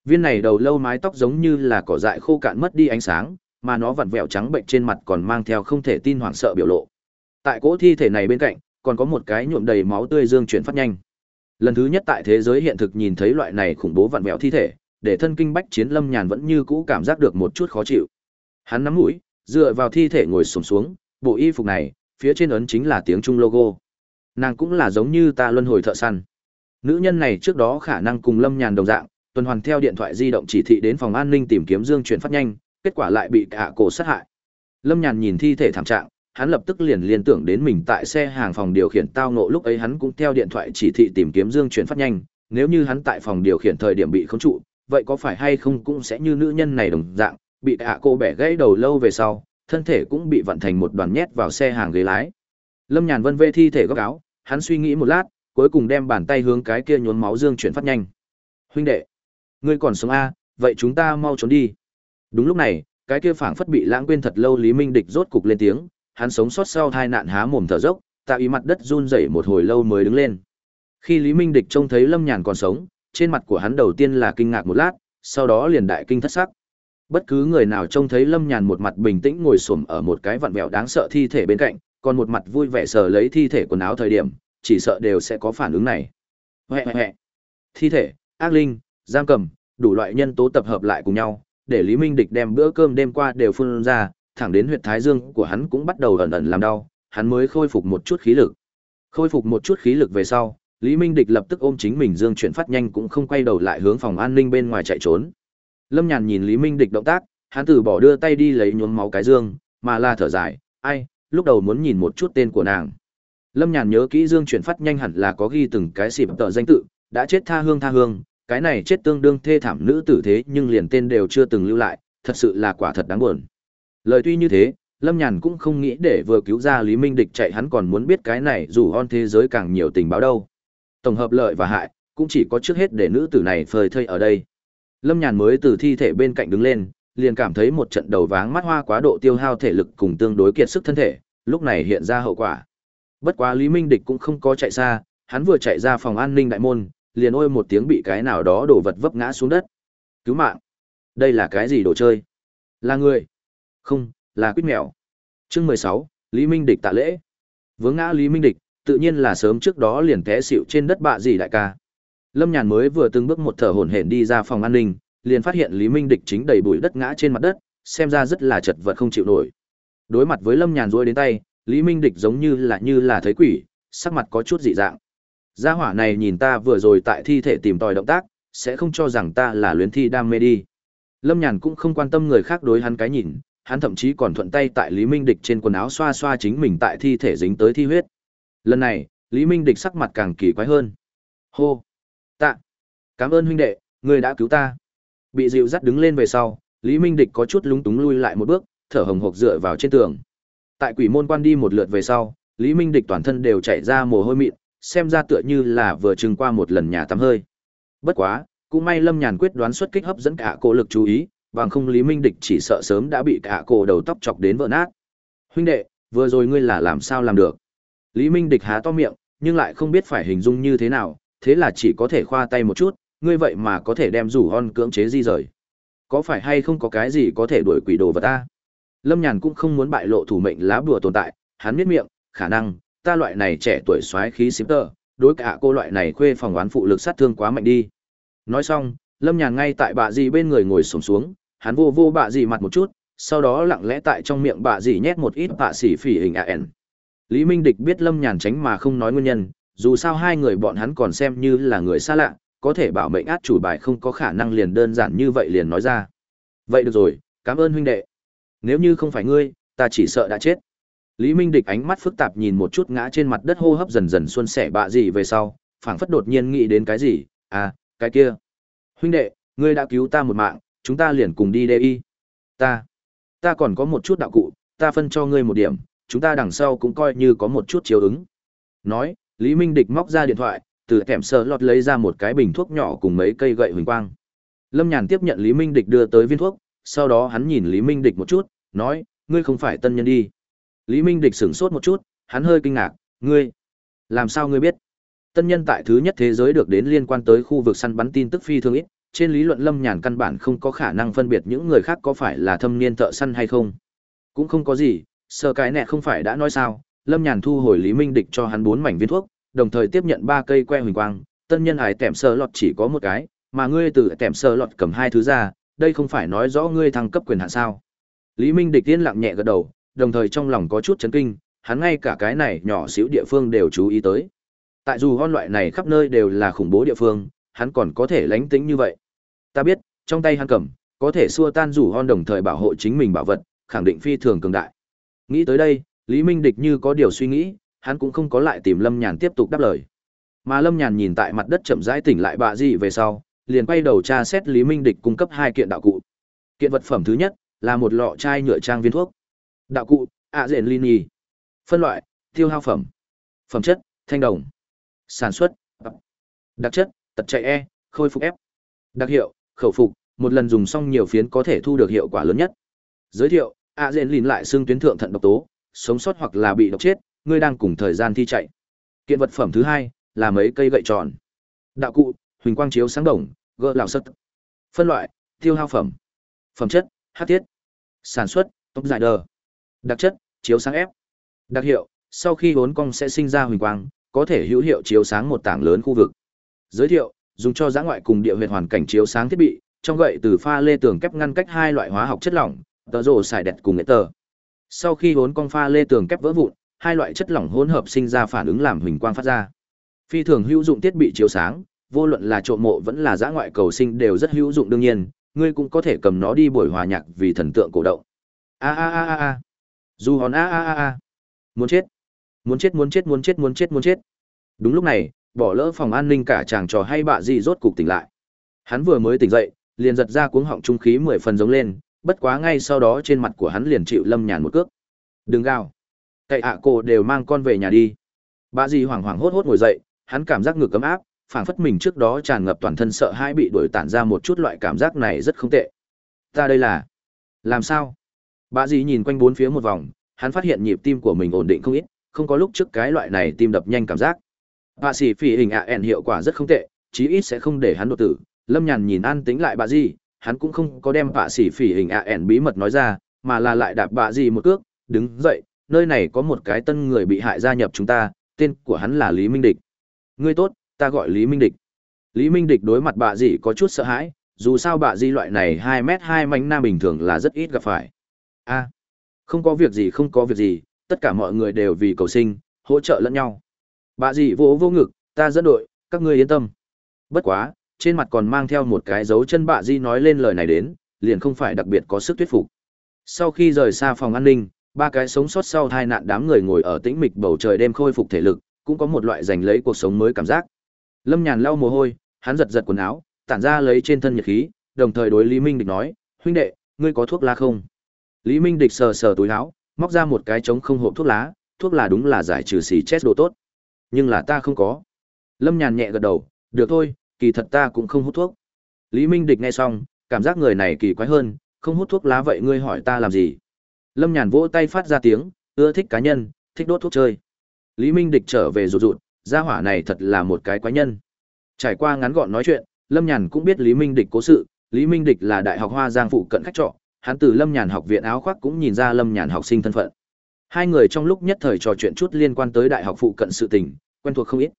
Viên này đầu lâu mái tóc giống như là cỏ dại khô cạn mất đi ánh sáng, mà nó vặn vẹo trắng bệnh trên mặt còn mang theo không thể tin hoảng sợ biểu lộ. Tại cỗ thi thể này bên cạnh, còn có một cái nhuộm đầy máu tươi dương chuyển phát nhanh. Lần thứ nhất tại thế giới hiện thực nhìn thấy loại này khủng bố vặn vẹo thi thể, để thân kinh bách chiến lâm nhàn vẫn như cũ cảm giác được một chút khó chịu. Hắn nắm mũi, dựa vào thi thể ngồi xổm xuống, bộ y phục này, phía trên ấn chính là tiếng Trung logo. Nàng cũng là giống như ta luân hồi thợ săn. Nữ nhân này trước đó khả năng cùng lâm nhàn đồng dạng, tuần hoàn theo điện thoại di động chỉ thị đến phòng an ninh tìm kiếm dương chuyển phát nhanh, kết quả lại bị cả cổ sát hại. Lâm Nhàn nhìn thi thể thảm trạng, hắn lập tức liền liên tưởng đến mình tại xe hàng phòng điều khiển tao ngộ lúc ấy hắn cũng theo điện thoại chỉ thị tìm kiếm dương chuyển phát nhanh, nếu như hắn tại phòng điều khiển thời điểm bị khống trụ, vậy có phải hay không cũng sẽ như nữ nhân này đồng dạng, bị ạ cô bẻ gãy đầu lâu về sau, thân thể cũng bị vặn thành một đoàn nhét vào xe hàng ghế lái. Lâm Nhàn vân vê thi thể góc áo, hắn suy nghĩ một lát, cuối cùng đem bàn tay hướng cái kia nhốn máu dương chuyển phát nhanh. Huynh đệ, ngươi còn sống a, vậy chúng ta mau trốn đi. Đúng lúc này, cái kia phảng phất bị lãng quên thật lâu Lý Minh Địch rốt cục lên tiếng, hắn sống sót sau tai nạn há mồm thở dốc, tạo ý mặt đất run rẩy một hồi lâu mới đứng lên. Khi Lý Minh Địch trông thấy Lâm Nhàn còn sống, trên mặt của hắn đầu tiên là kinh ngạc một lát, sau đó liền đại kinh thất sắc. Bất cứ người nào trông thấy Lâm Nhàn một mặt bình tĩnh ngồi xổm ở một cái vặn vẹo đáng sợ thi thể bên cạnh, còn một mặt vui vẻ sờ lấy thi thể quần áo thời điểm, chỉ sợ đều sẽ có phản ứng này. Hẹ hẹ. Thi thể, ác linh, giam cầm, đủ loại nhân tố tập hợp lại cùng nhau, để Lý Minh Địch đem bữa cơm đêm qua đều phun ra, thẳng đến huyệt thái dương của hắn cũng bắt đầu ẩn ẩn làm đau, hắn mới khôi phục một chút khí lực. Khôi phục một chút khí lực về sau, Lý Minh Địch lập tức ôm chính mình dương chuyển phát nhanh cũng không quay đầu lại hướng phòng an ninh bên ngoài chạy trốn. Lâm Nhàn nhìn Lý Minh Địch động tác, hắn từ bỏ đưa tay đi lấy nhuốm máu cái dương, mà là thở dài, ai, lúc đầu muốn nhìn một chút tên của nàng. Lâm Nhàn nhớ kỹ dương chuyển phát nhanh hẳn là có ghi từng cái xịp tờ danh tự, đã chết tha hương tha hương, cái này chết tương đương thê thảm nữ tử thế nhưng liền tên đều chưa từng lưu lại, thật sự là quả thật đáng buồn. Lời tuy như thế, Lâm Nhàn cũng không nghĩ để vừa cứu ra Lý Minh Địch chạy hắn còn muốn biết cái này dù on thế giới càng nhiều tình báo đâu. Tổng hợp lợi và hại, cũng chỉ có trước hết để nữ tử này phơi thây ở đây. Lâm Nhàn mới từ thi thể bên cạnh đứng lên, liền cảm thấy một trận đầu váng mắt hoa quá độ tiêu hao thể lực cùng tương đối kiệt sức thân thể, lúc này hiện ra hậu quả. Bất quá Lý Minh Địch cũng không có chạy xa, hắn vừa chạy ra phòng an ninh đại môn, liền ôi một tiếng bị cái nào đó đổ vật vấp ngã xuống đất. Cứu mạng! Đây là cái gì đồ chơi? Là người? Không, là quýt mèo. Chương mười sáu Lý Minh Địch tạ lễ. Vướng ngã Lý Minh Địch, tự nhiên là sớm trước đó liền té xịu trên đất bạ gì đại ca. Lâm Nhàn mới vừa từng bước một thở hổn hển đi ra phòng an ninh, liền phát hiện Lý Minh Địch chính đầy bụi đất ngã trên mặt đất, xem ra rất là chật vật không chịu nổi. Đối mặt với Lâm Nhàn rũa đến tay, Lý Minh Địch giống như là như là thấy quỷ, sắc mặt có chút dị dạng. Gia hỏa này nhìn ta vừa rồi tại thi thể tìm tòi động tác, sẽ không cho rằng ta là luyến thi đam mê đi. Lâm Nhàn cũng không quan tâm người khác đối hắn cái nhìn, hắn thậm chí còn thuận tay tại Lý Minh Địch trên quần áo xoa xoa chính mình tại thi thể dính tới thi huyết. Lần này, Lý Minh Địch sắc mặt càng kỳ quái hơn. Hô! Tạ! Cảm ơn huynh đệ, người đã cứu ta. Bị dịu dắt đứng lên về sau, Lý Minh Địch có chút lúng túng lui lại một bước, thở hồng hộc dựa vào trên tường. Tại quỷ môn quan đi một lượt về sau, Lý Minh Địch toàn thân đều chảy ra mồ hôi mịn, xem ra tựa như là vừa trừng qua một lần nhà tắm hơi. Bất quá, cũng may Lâm Nhàn quyết đoán xuất kích hấp dẫn cả cổ lực chú ý, bằng không Lý Minh Địch chỉ sợ sớm đã bị cả cổ đầu tóc chọc đến vỡ nát. Huynh đệ, vừa rồi ngươi là làm sao làm được? Lý Minh Địch há to miệng, nhưng lại không biết phải hình dung như thế nào, thế là chỉ có thể khoa tay một chút, ngươi vậy mà có thể đem rủ hon cưỡng chế di rời. Có phải hay không có cái gì có thể đuổi quỷ đồ vật ta? Lâm Nhàn cũng không muốn bại lộ thủ mệnh lá bùa tồn tại, hắn miết miệng, khả năng, ta loại này trẻ tuổi xoáy khí xím tơ, đối cả cô loại này khuê phòng oán phụ lực sát thương quá mạnh đi. Nói xong, Lâm Nhàn ngay tại bà dì bên người ngồi xổm xuống, hắn vô vô bà dì mặt một chút, sau đó lặng lẽ tại trong miệng bà dì nhét một ít bạ xỉ phỉ hình AN. Lý Minh Địch biết Lâm Nhàn tránh mà không nói nguyên nhân, dù sao hai người bọn hắn còn xem như là người xa lạ, có thể bảo mệnh át chủ bài không có khả năng liền đơn giản như vậy liền nói ra. Vậy được rồi, cảm ơn huynh đệ. Nếu như không phải ngươi, ta chỉ sợ đã chết. Lý Minh Địch ánh mắt phức tạp nhìn một chút ngã trên mặt đất hô hấp dần dần xuân sẻ bạ gì về sau, phảng phất đột nhiên nghĩ đến cái gì, à, cái kia. Huynh đệ, ngươi đã cứu ta một mạng, chúng ta liền cùng đi đi. Ta, ta còn có một chút đạo cụ, ta phân cho ngươi một điểm, chúng ta đằng sau cũng coi như có một chút chiếu ứng. Nói, Lý Minh Địch móc ra điện thoại, từ kèm sờ lọt lấy ra một cái bình thuốc nhỏ cùng mấy cây gậy huỳnh quang. Lâm Nhàn tiếp nhận Lý Minh Địch đưa tới viên thuốc, sau đó hắn nhìn Lý Minh Địch một chút, nói, ngươi không phải tân nhân đi. Lý Minh Địch sửng sốt một chút, hắn hơi kinh ngạc, ngươi, làm sao ngươi biết? Tân nhân tại thứ nhất thế giới được đến liên quan tới khu vực săn bắn tin tức phi thường ít, trên lý luận Lâm Nhàn căn bản không có khả năng phân biệt những người khác có phải là thâm niên thợ săn hay không. Cũng không có gì, sợ cái nẹ không phải đã nói sao, Lâm Nhàn thu hồi Lý Minh Địch cho hắn bốn mảnh viên thuốc, đồng thời tiếp nhận ba cây que huỳnh quang, tân nhân ái tẻm sơ lọt chỉ có một cái, mà ngươi từ tẻm sơ lọt cầm hai thứ ra, đây không phải nói rõ ngươi thăng cấp quyền hạn sao. Lý Minh Địch tiên lặng nhẹ gật đầu, đồng thời trong lòng có chút chấn kinh, hắn ngay cả cái này nhỏ xíu địa phương đều chú ý tới. Tại dù hon loại này khắp nơi đều là khủng bố địa phương, hắn còn có thể lánh tính như vậy. Ta biết, trong tay hắn cầm, có thể xua tan rủ hon đồng thời bảo hộ chính mình bảo vật, khẳng định phi thường cường đại. Nghĩ tới đây, Lý Minh Địch như có điều suy nghĩ, hắn cũng không có lại tìm Lâm Nhàn tiếp tục đáp lời. Mà Lâm Nhàn nhìn tại mặt đất chậm rãi tỉnh lại bạ gì về sau, liền quay đầu tra xét Lý Minh Địch cung cấp hai kiện đạo cụ. Kiện vật phẩm thứ nhất là một lọ chai nhựa trang viên thuốc. Đạo cụ: ạ rện lini. Phân loại: tiêu hao phẩm. Phẩm chất: thanh đồng. Sản xuất: đặc chất: tật chạy e, khôi phục ép. Đặc hiệu: khẩu phục, một lần dùng xong nhiều phiến có thể thu được hiệu quả lớn nhất. Giới thiệu: ạ rện lìn lại xương tuyến thượng thận độc tố, sống sót hoặc là bị độc chết, ngươi đang cùng thời gian thi chạy. Kiện vật phẩm thứ hai là mấy cây gậy tròn. Đạo cụ: huỳnh quang chiếu sáng đồng, gỡ lão sất. Phân loại: tiêu hao phẩm. Phẩm chất: hát tiết Sản xuất: tóc giải đờ. Đặc chất: chiếu sáng ép. Đặc hiệu: sau khi vốn cong sẽ sinh ra huỳnh quang, có thể hữu hiệu chiếu sáng một tảng lớn khu vực. Giới thiệu: dùng cho giã ngoại cùng địa huyệt hoàn cảnh chiếu sáng thiết bị, trong gậy từ pha lê tường kép ngăn cách hai loại hóa học chất lỏng, tờ rồ xài đẹp cùng nghệ tờ. Sau khi vốn cong pha lê tường kép vỡ vụn, hai loại chất lỏng hỗn hợp sinh ra phản ứng làm huỳnh quang phát ra. Phi thường hữu dụng thiết bị chiếu sáng, vô luận là trộm mộ vẫn là giã ngoại cầu sinh đều rất hữu dụng đương nhiên, ngươi cũng có thể cầm nó đi buổi hòa nhạc vì thần tượng cổ động. A a a a a. Du hòn a a a a. Muốn chết. Muốn chết muốn chết muốn chết muốn chết muốn chết. Đúng lúc này, bỏ lỡ phòng an ninh cả chàng trò hay bạ gì rốt cục tỉnh lại. Hắn vừa mới tỉnh dậy, liền giật ra cuống họng trung khí mười phần giống lên, bất quá ngay sau đó trên mặt của hắn liền chịu Lâm Nhàn một cước. Đừng gào. Cậy ạ cô đều mang con về nhà đi. Bạ gì hoảng hoảng hốt hốt ngồi dậy, hắn cảm giác ngực cấm áp, phảng phất mình trước đó tràn ngập toàn thân sợ hãi bị đuổi tản ra một chút loại cảm giác này rất không tệ. Ta đây là làm sao? Bà dì nhìn quanh bốn phía một vòng, hắn phát hiện nhịp tim của mình ổn định không ít, không có lúc trước cái loại này tim đập nhanh cảm giác. Bà sĩ phỉ hình ạ ẻn hiệu quả rất không tệ, chí ít sẽ không để hắn đột tử. Lâm Nhàn nhìn an tính lại bà dì hắn cũng không có đem bà sĩ phỉ hình ạ ẻn bí mật nói ra, mà là lại đạp bà dì một cước, đứng dậy, nơi này có một cái tân người bị hại gia nhập chúng ta, tên của hắn là Lý Minh Địch. Ngươi tốt, ta gọi Lý Minh Địch. Lý Minh Địch đối mặt bà dì có chút sợ hãi, dù sao bà dì loại này hai mét hai mảnh nam bình thường là rất ít gặp phải. A, không có việc gì không có việc gì, tất cả mọi người đều vì cầu sinh, hỗ trợ lẫn nhau. bà dì vỗ vô ngực, ta dẫn đội, các ngươi yên tâm. Bất quá, trên mặt còn mang theo một cái dấu chân bà dì nói lên lời này đến, liền không phải đặc biệt có sức thuyết phục. Sau khi rời xa phòng an ninh, ba cái sống sót sau tai nạn đám người ngồi ở tĩnh mịch bầu trời đêm khôi phục thể lực, cũng có một loại giành lấy cuộc sống mới cảm giác. Lâm Nhàn lau mồ hôi, hắn giật giật quần áo, tản ra lấy trên thân nhiệt khí, đồng thời đối Lý Minh Địch nói, huynh đệ, ngươi có thuốc lá không? Lý Minh Địch sờ sờ túi áo, móc ra một cái trống không hộp thuốc lá, thuốc là đúng là giải trừ xì chết đồ tốt. Nhưng là ta không có. Lâm Nhàn nhẹ gật đầu, được thôi, kỳ thật ta cũng không hút thuốc. Lý Minh Địch nghe xong, cảm giác người này kỳ quái hơn, không hút thuốc lá vậy ngươi hỏi ta làm gì? Lâm Nhàn vỗ tay phát ra tiếng, ưa thích cá nhân, thích đốt thuốc chơi. Lý Minh Địch trở về rụt rụt, gia hỏa này thật là một cái quái nhân. Trải qua ngắn gọn nói chuyện, Lâm Nhàn cũng biết Lý Minh Địch cố sự, Lý Minh Địch là đại học Hoa Giang phụ cận khách trọ, hắn từ Lâm Nhàn học viện áo khoác cũng nhìn ra Lâm Nhàn học sinh thân phận. Hai người trong lúc nhất thời trò chuyện chút liên quan tới đại học phụ cận sự tình, quen thuộc không ít.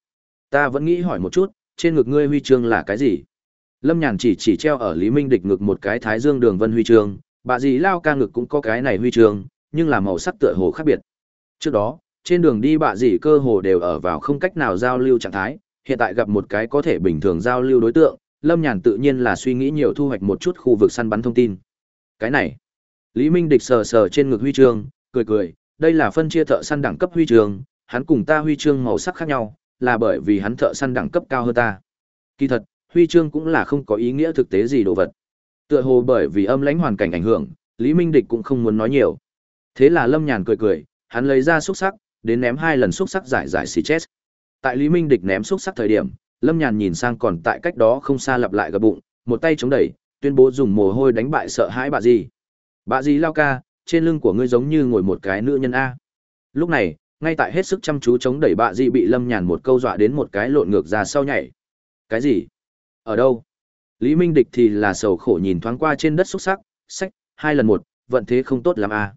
Ta vẫn nghĩ hỏi một chút, trên ngực ngươi huy chương là cái gì? Lâm Nhàn chỉ chỉ treo ở Lý Minh Địch ngực một cái Thái Dương Đường Vân huy chương, bà dì lao ca ngực cũng có cái này huy chương, nhưng là màu sắc tựa hồ khác biệt. Trước đó, trên đường đi bà dì cơ hồ đều ở vào không cách nào giao lưu trạng thái, hiện tại gặp một cái có thể bình thường giao lưu đối tượng, Lâm Nhàn tự nhiên là suy nghĩ nhiều thu hoạch một chút khu vực săn bắn thông tin. Cái này, Lý Minh Địch sờ sờ trên ngực huy chương, cười cười, đây là phân chia thợ săn đẳng cấp huy chương, hắn cùng ta huy chương màu sắc khác nhau, là bởi vì hắn thợ săn đẳng cấp cao hơn ta. Kỳ thật, huy chương cũng là không có ý nghĩa thực tế gì đồ vật. Tựa hồ bởi vì âm lãnh hoàn cảnh ảnh hưởng, Lý Minh Địch cũng không muốn nói nhiều. Thế là Lâm Nhàn cười cười, hắn lấy ra xúc sắc, đến ném hai lần xúc sắc giải giải xì chết. Tại Lý Minh Địch ném xúc sắc thời điểm, Lâm Nhàn nhìn sang còn tại cách đó không xa lặp lại gập bụng, một tay chống đẩy, tuyên bố dùng mồ hôi đánh bại sợ hãi bà gì. Bà gì lao ca, trên lưng của ngươi giống như ngồi một cái nữ nhân a. Lúc này, ngay tại hết sức chăm chú chống đẩy bà gì bị Lâm Nhàn một câu dọa đến một cái lộn ngược ra sau nhảy. Cái gì? Ở đâu? Lý Minh Địch thì là sầu khổ nhìn thoáng qua trên đất xúc sắc, sách, hai lần một, vận thế không tốt lắm a.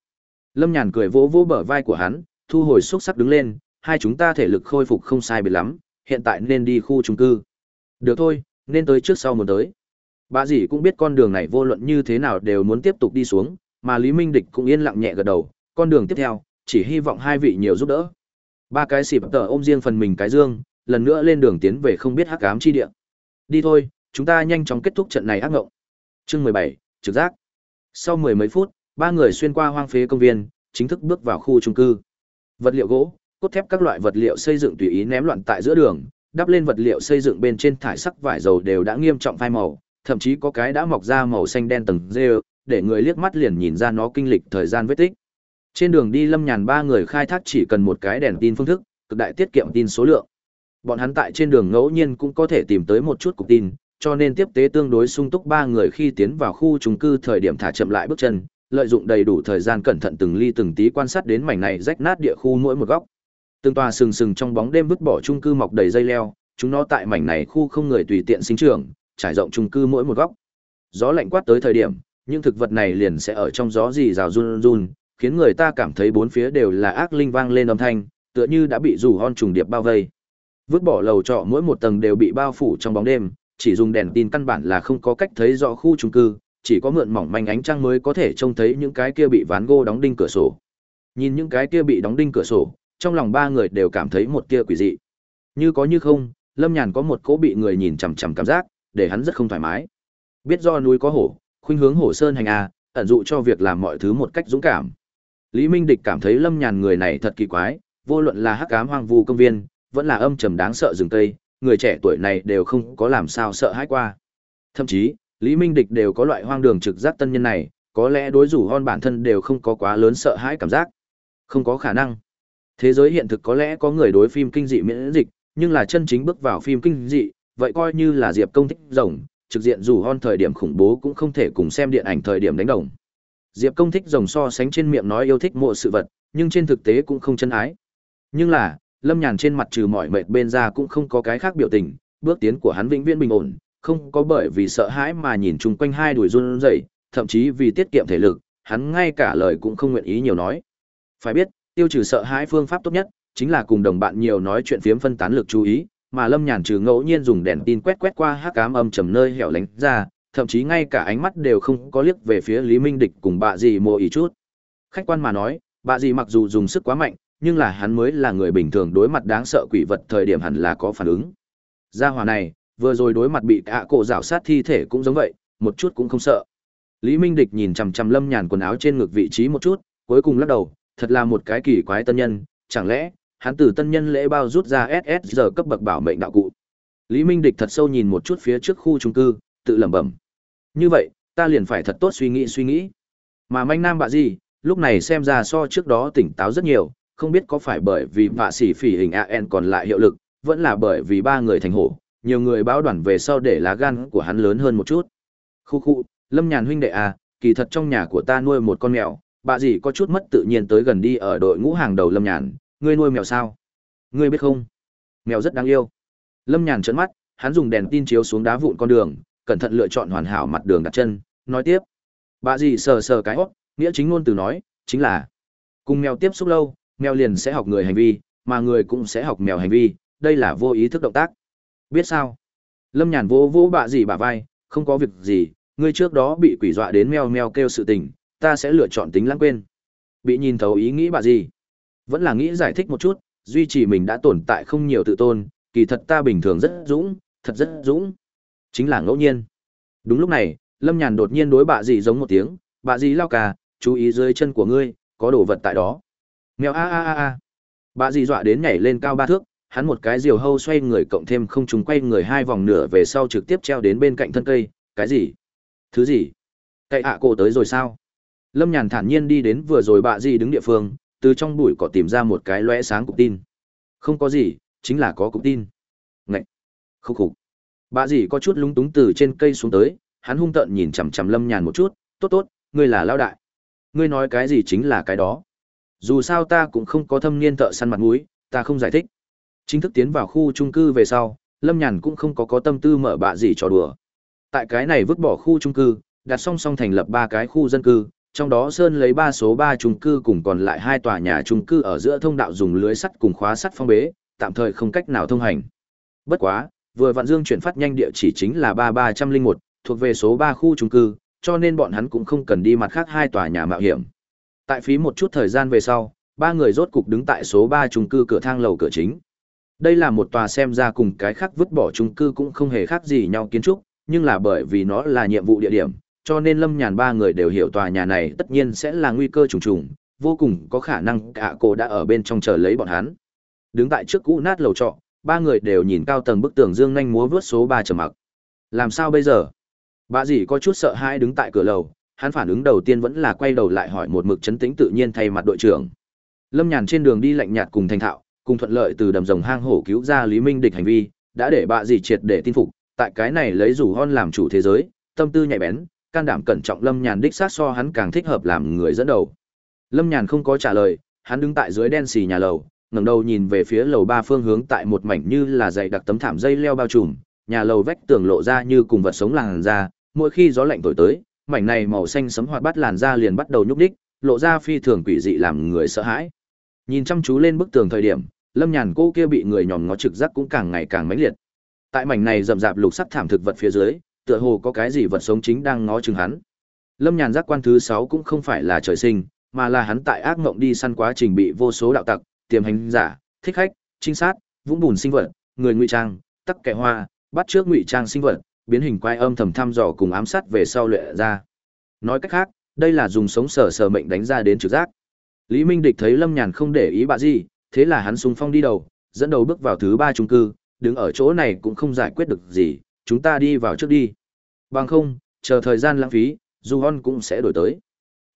Lâm Nhàn cười vỗ vỗ bờ vai của hắn, thu hồi xúc sắc đứng lên, hai chúng ta thể lực khôi phục không sai biệt lắm, hiện tại nên đi khu chung cư. Được thôi, nên tới trước sau muốn tới. Bà dì cũng biết con đường này vô luận như thế nào đều muốn tiếp tục đi xuống, mà Lý Minh Địch cũng yên lặng nhẹ gật đầu, con đường tiếp theo, chỉ hy vọng hai vị nhiều giúp đỡ. Ba cái xịp tờ ôm riêng phần mình cái dương, lần nữa lên đường tiến về không biết hắc ám chi địa. Đi thôi, chúng ta nhanh chóng kết thúc trận này ác ngộng. Chương mười bảy, trực giác. Sau mười mấy phút, ba người xuyên qua hoang phế công viên, chính thức bước vào khu trung cư. Vật liệu gỗ, cốt thép các loại vật liệu xây dựng tùy ý ném loạn tại giữa đường, đắp lên vật liệu xây dựng bên trên thải sắc vải dầu đều đã nghiêm trọng phai màu, thậm chí có cái đã mọc ra màu xanh đen tầng rêu, để người liếc mắt liền nhìn ra nó kinh lịch thời gian vết tích. Trên đường đi Lâm Nhàn ba người khai thác chỉ cần một cái đèn tin phương thức, cực đại tiết kiệm tin số lượng. Bọn hắn tại trên đường ngẫu nhiên cũng có thể tìm tới một chút cục tin, cho nên tiếp tế tương đối sung túc ba người khi tiến vào khu trung cư thời điểm thả chậm lại bước chân, lợi dụng đầy đủ thời gian cẩn thận từng ly từng tí quan sát đến mảnh này rách nát địa khu mỗi một góc. Từng tòa sừng sừng trong bóng đêm vứt bỏ trung cư mọc đầy dây leo, chúng nó tại mảnh này khu không người tùy tiện sinh trưởng, trải rộng trung cư mỗi một góc. Gió lạnh quát tới thời điểm, những thực vật này liền sẽ ở trong gió rì rào run run, khiến người ta cảm thấy bốn phía đều là ác linh vang lên âm thanh, tựa như đã bị rủ hon trùng điệp bao vây. Vứt bỏ lầu trọ mỗi một tầng đều bị bao phủ trong bóng đêm, chỉ dùng đèn tin căn bản là không có cách thấy rõ khu trung cư, chỉ có mượn mỏng manh ánh trăng mới có thể trông thấy những cái kia bị ván gỗ đóng đinh cửa sổ. Nhìn những cái kia bị đóng đinh cửa sổ, trong lòng ba người đều cảm thấy một tia quỷ dị. Như có như không, Lâm Nhàn có một cố bị người nhìn chằm chằm cảm giác, để hắn rất không thoải mái. Biết do núi có hổ, khuynh hướng hổ sơn hành a, ẩn dụ cho việc làm mọi thứ một cách dũng cảm. Lý Minh Địch cảm thấy Lâm Nhàn người này thật kỳ quái, vô luận là hắc ám hoang vu công viên, vẫn là âm trầm đáng sợ rừng tây, người trẻ tuổi này đều không có làm sao sợ hãi qua. Thậm chí, Lý Minh Địch đều có loại hoang đường trực giác tân nhân này, có lẽ đối rủ hon bản thân đều không có quá lớn sợ hãi cảm giác. Không có khả năng. Thế giới hiện thực có lẽ có người đối phim kinh dị miễn dịch, nhưng là chân chính bước vào phim kinh dị, vậy coi như là Diệp Công thích rồng, trực diện dù hon thời điểm khủng bố cũng không thể cùng xem điện ảnh thời điểm đánh đồng. Diệp Công thích rồng so sánh trên miệng nói yêu thích mộ sự vật, nhưng trên thực tế cũng không chân ái. Nhưng là, Lâm Nhàn trên mặt trừ mọi mệt bên ra cũng không có cái khác biểu tình, bước tiến của hắn vĩnh viễn bình ổn, không có bởi vì sợ hãi mà nhìn chung quanh hai đuổi run rẩy, thậm chí vì tiết kiệm thể lực, hắn ngay cả lời cũng không nguyện ý nhiều nói. Phải biết, tiêu trừ sợ hãi phương pháp tốt nhất chính là cùng đồng bạn nhiều nói chuyện phiếm phân tán lực chú ý, mà Lâm Nhàn trừ ngẫu nhiên dùng đèn tin quét quét qua hắc ám âm trầm nơi hẻo lánh ra, thậm chí ngay cả ánh mắt đều không có liếc về phía Lý Minh Địch cùng bà dì mộ ý chút. Khách quan mà nói, bà dì mặc dù dùng sức quá mạnh, nhưng là hắn mới là người bình thường đối mặt đáng sợ quỷ vật thời điểm hẳn là có phản ứng. Gia hỏa này, vừa rồi đối mặt bị ạ cổ rảo sát thi thể cũng giống vậy, một chút cũng không sợ. Lý Minh Địch nhìn chằm chằm Lâm Nhàn quần áo trên ngực vị trí một chút, cuối cùng lắc đầu, thật là một cái kỳ quái tân nhân, chẳng lẽ hắn từ tân nhân lễ bao rút ra SSR cấp bậc bảo mệnh đạo cụ. Lý Minh Địch thật sâu nhìn một chút phía trước khu trung cư, tự lẩm bẩm. Như vậy, ta liền phải thật tốt suy nghĩ suy nghĩ. Mà manh nam bạ gì, lúc này xem ra so trước đó tỉnh táo rất nhiều, không biết có phải bởi vì vạ sĩ phỉ hình AN còn lại hiệu lực, vẫn là bởi vì ba người thành hổ, nhiều người báo đoàn về sau để lá gan của hắn lớn hơn một chút. Khu khu, Lâm Nhàn huynh đệ à, kỳ thật trong nhà của ta nuôi một con mèo, bà gì có chút mất tự nhiên tới gần đi ở đội ngũ hàng đầu Lâm Nhàn, ngươi nuôi mèo sao? Ngươi biết không? Mèo rất đáng yêu. Lâm Nhàn trấn mắt, hắn dùng đèn tin chiếu xuống đá vụn con đường, cẩn thận lựa chọn hoàn hảo mặt đường đặt chân, nói tiếp. Bà gì sờ sờ cái hót, nghĩa chính ngôn từ nói, chính là cùng mèo tiếp xúc lâu, mèo liền sẽ học người hành vi, mà người cũng sẽ học mèo hành vi, đây là vô ý thức động tác. Biết sao? Lâm Nhàn vô vô bạ gì bà vai, không có việc gì, ngươi trước đó bị quỷ dọa đến mèo mèo kêu sự tình, ta sẽ lựa chọn tính lãng quên. Bị nhìn thấu ý nghĩ bà gì? Vẫn là nghĩ giải thích một chút, duy trì mình đã tồn tại không nhiều tự tôn, kỳ thật ta bình thường rất dũng, thật rất dũng. Chính là ngẫu nhiên. Đúng lúc này, Lâm Nhàn đột nhiên đối bà dì giống một tiếng, bà dì lao cà, chú ý dưới chân của ngươi, có đồ vật tại đó. Mèo a a a a. Bà dì dọa đến nhảy lên cao ba thước, hắn một cái diều hâu xoay người cộng thêm không trùng quay người hai vòng nửa về sau trực tiếp treo đến bên cạnh thân cây, cái gì? Thứ gì? Cậy ạ cổ tới rồi sao? Lâm Nhàn thản nhiên đi đến vừa rồi bạ dì đứng địa phương, từ trong bụi cỏ tìm ra một cái lóe sáng cục tin. Không có gì, chính là có cục tin. Ngậy! Khúc khục! bà gì có chút lúng túng từ trên cây xuống tới, hắn hung tợn nhìn chằm chằm Lâm Nhàn một chút, tốt tốt, ngươi là lao đại. Ngươi nói cái gì chính là cái đó. Dù sao ta cũng không có thâm niên thợ săn mặt mũi, ta không giải thích. Chính thức tiến vào khu trung cư về sau, Lâm Nhàn cũng không có có tâm tư mở bạ gì trò đùa. Tại cái này vứt bỏ khu trung cư, đặt song song thành lập ba cái khu dân cư, trong đó Sơn lấy ba số ba trung cư cùng còn lại hai tòa nhà trung cư ở giữa thông đạo dùng lưới sắt cùng khóa sắt phong bế, tạm thời không cách nào thông hành. Bất quá, vừa Vạn Dương chuyển phát nhanh địa chỉ chính là ba ba trăm linh một, thuộc về số ba khu trung cư, cho nên bọn hắn cũng không cần đi mặt khác hai tòa nhà mạo hiểm. Tại phí một chút thời gian về sau, ba người rốt cục đứng tại số ba trung cư cửa thang lầu cửa chính. Đây là một tòa xem ra cùng cái khác vứt bỏ trung cư cũng không hề khác gì nhau kiến trúc, nhưng là bởi vì nó là nhiệm vụ địa điểm, cho nên Lâm Nhàn ba người đều hiểu tòa nhà này tất nhiên sẽ là nguy cơ trùng trùng, vô cùng có khả năng cả cô đã ở bên trong chờ lấy bọn hắn. Đứng tại trước cũ nát lầu trọ, ba người đều nhìn cao tầng bức tường dương nhanh múa vớt số ba trầm mặc. Làm sao bây giờ? Bà dì có chút sợ hãi đứng tại cửa lầu, hắn phản ứng đầu tiên vẫn là quay đầu lại hỏi một mực chấn tĩnh tự nhiên thay mặt đội trưởng. Lâm Nhàn trên đường đi lạnh nhạt cùng thành thạo, cùng thuận lợi từ đầm rồng hang hổ cứu ra Lý Minh địch hành vi, đã để bà dì triệt để tin phục, tại cái này lấy rủ hon làm chủ thế giới, tâm tư nhạy bén, can đảm cẩn trọng Lâm Nhàn đích xác so hắn càng thích hợp làm người dẫn đầu. Lâm Nhàn không có trả lời, hắn đứng tại dưới đen xì nhà lầu, ngẩng đầu nhìn về phía lầu ba phương hướng tại một mảnh như là dày đặc tấm thảm dây leo bao trùm, nhà lầu vách tường lộ ra như cùng vật sống làn da, mỗi khi gió lạnh thổi tới, mảnh này màu xanh sấm hoạt bắt làn da liền bắt đầu nhúc đích lộ ra phi thường quỷ dị làm người sợ hãi. Nhìn chăm chú lên bức tường thời điểm, Lâm Nhàn cô kia bị người nhòm ngó trực giác cũng càng ngày càng mãnh liệt. Tại mảnh này rậm rạp lục sắc thảm thực vật phía dưới, tựa hồ có cái gì vật sống chính đang ngó chừng hắn. Lâm Nhàn giác quan thứ sáu cũng không phải là trời sinh, mà là hắn tại ác ngộng đi săn quá trình bị vô số đạo tặc, tiềm hành giả, thích khách, trinh sát, vũng bùn sinh vật, người ngụy trang, tắc kẻ hoa, bắt trước ngụy trang sinh vật, biến hình quái âm thầm thăm dò cùng ám sát về sau luyện ra. Nói cách khác, đây là dùng sống sở sở mệnh đánh ra đến trực giác. Lý Minh Địch thấy Lâm Nhàn không để ý bà gì, thế là hắn xung phong đi đầu, dẫn đầu bước vào thứ ba trung cư, đứng ở chỗ này cũng không giải quyết được gì, chúng ta đi vào trước đi. Bằng không, chờ thời gian lãng phí, Du Hon cũng sẽ đổi tới.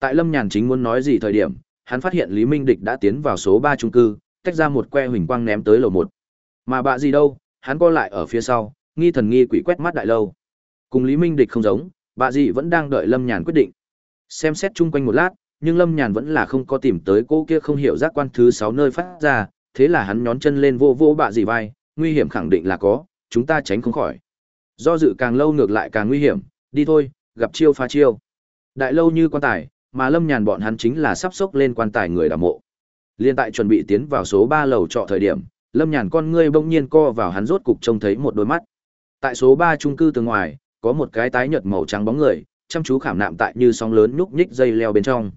Tại Lâm Nhàn chính muốn nói gì thời điểm, hắn phát hiện Lý Minh Địch đã tiến vào số 3 trung cư, tách ra một que huỳnh quang ném tới lầu 1. Mà bạ gì đâu, hắn co lại ở phía sau, nghi thần nghi quỷ quét mắt đại lâu. Cùng Lý Minh Địch không giống, bạ gì vẫn đang đợi Lâm Nhàn quyết định. Xem xét chung quanh một lát, nhưng Lâm Nhàn vẫn là không có tìm tới cô kia không hiểu giác quan thứ 6 nơi phát ra, thế là hắn nhón chân lên vô vô bạ gì vai, nguy hiểm khẳng định là có, chúng ta tránh không khỏi. Do dự càng lâu ngược lại càng nguy hiểm, đi thôi, gặp chiêu phá chiêu. Đại lâu như quan tài, mà Lâm Nhàn bọn hắn chính là sắp sốc lên quan tài người đào mộ. Liên tại chuẩn bị tiến vào số ba lầu trọ thời điểm, Lâm Nhàn con ngươi bỗng nhiên co vào hắn rốt cục trông thấy một đôi mắt. Tại số ba trung cư từ ngoài, có một cái tái nhợt màu trắng bóng người, chăm chú khảm nạm tại như sóng lớn nhúc nhích dây leo bên trong.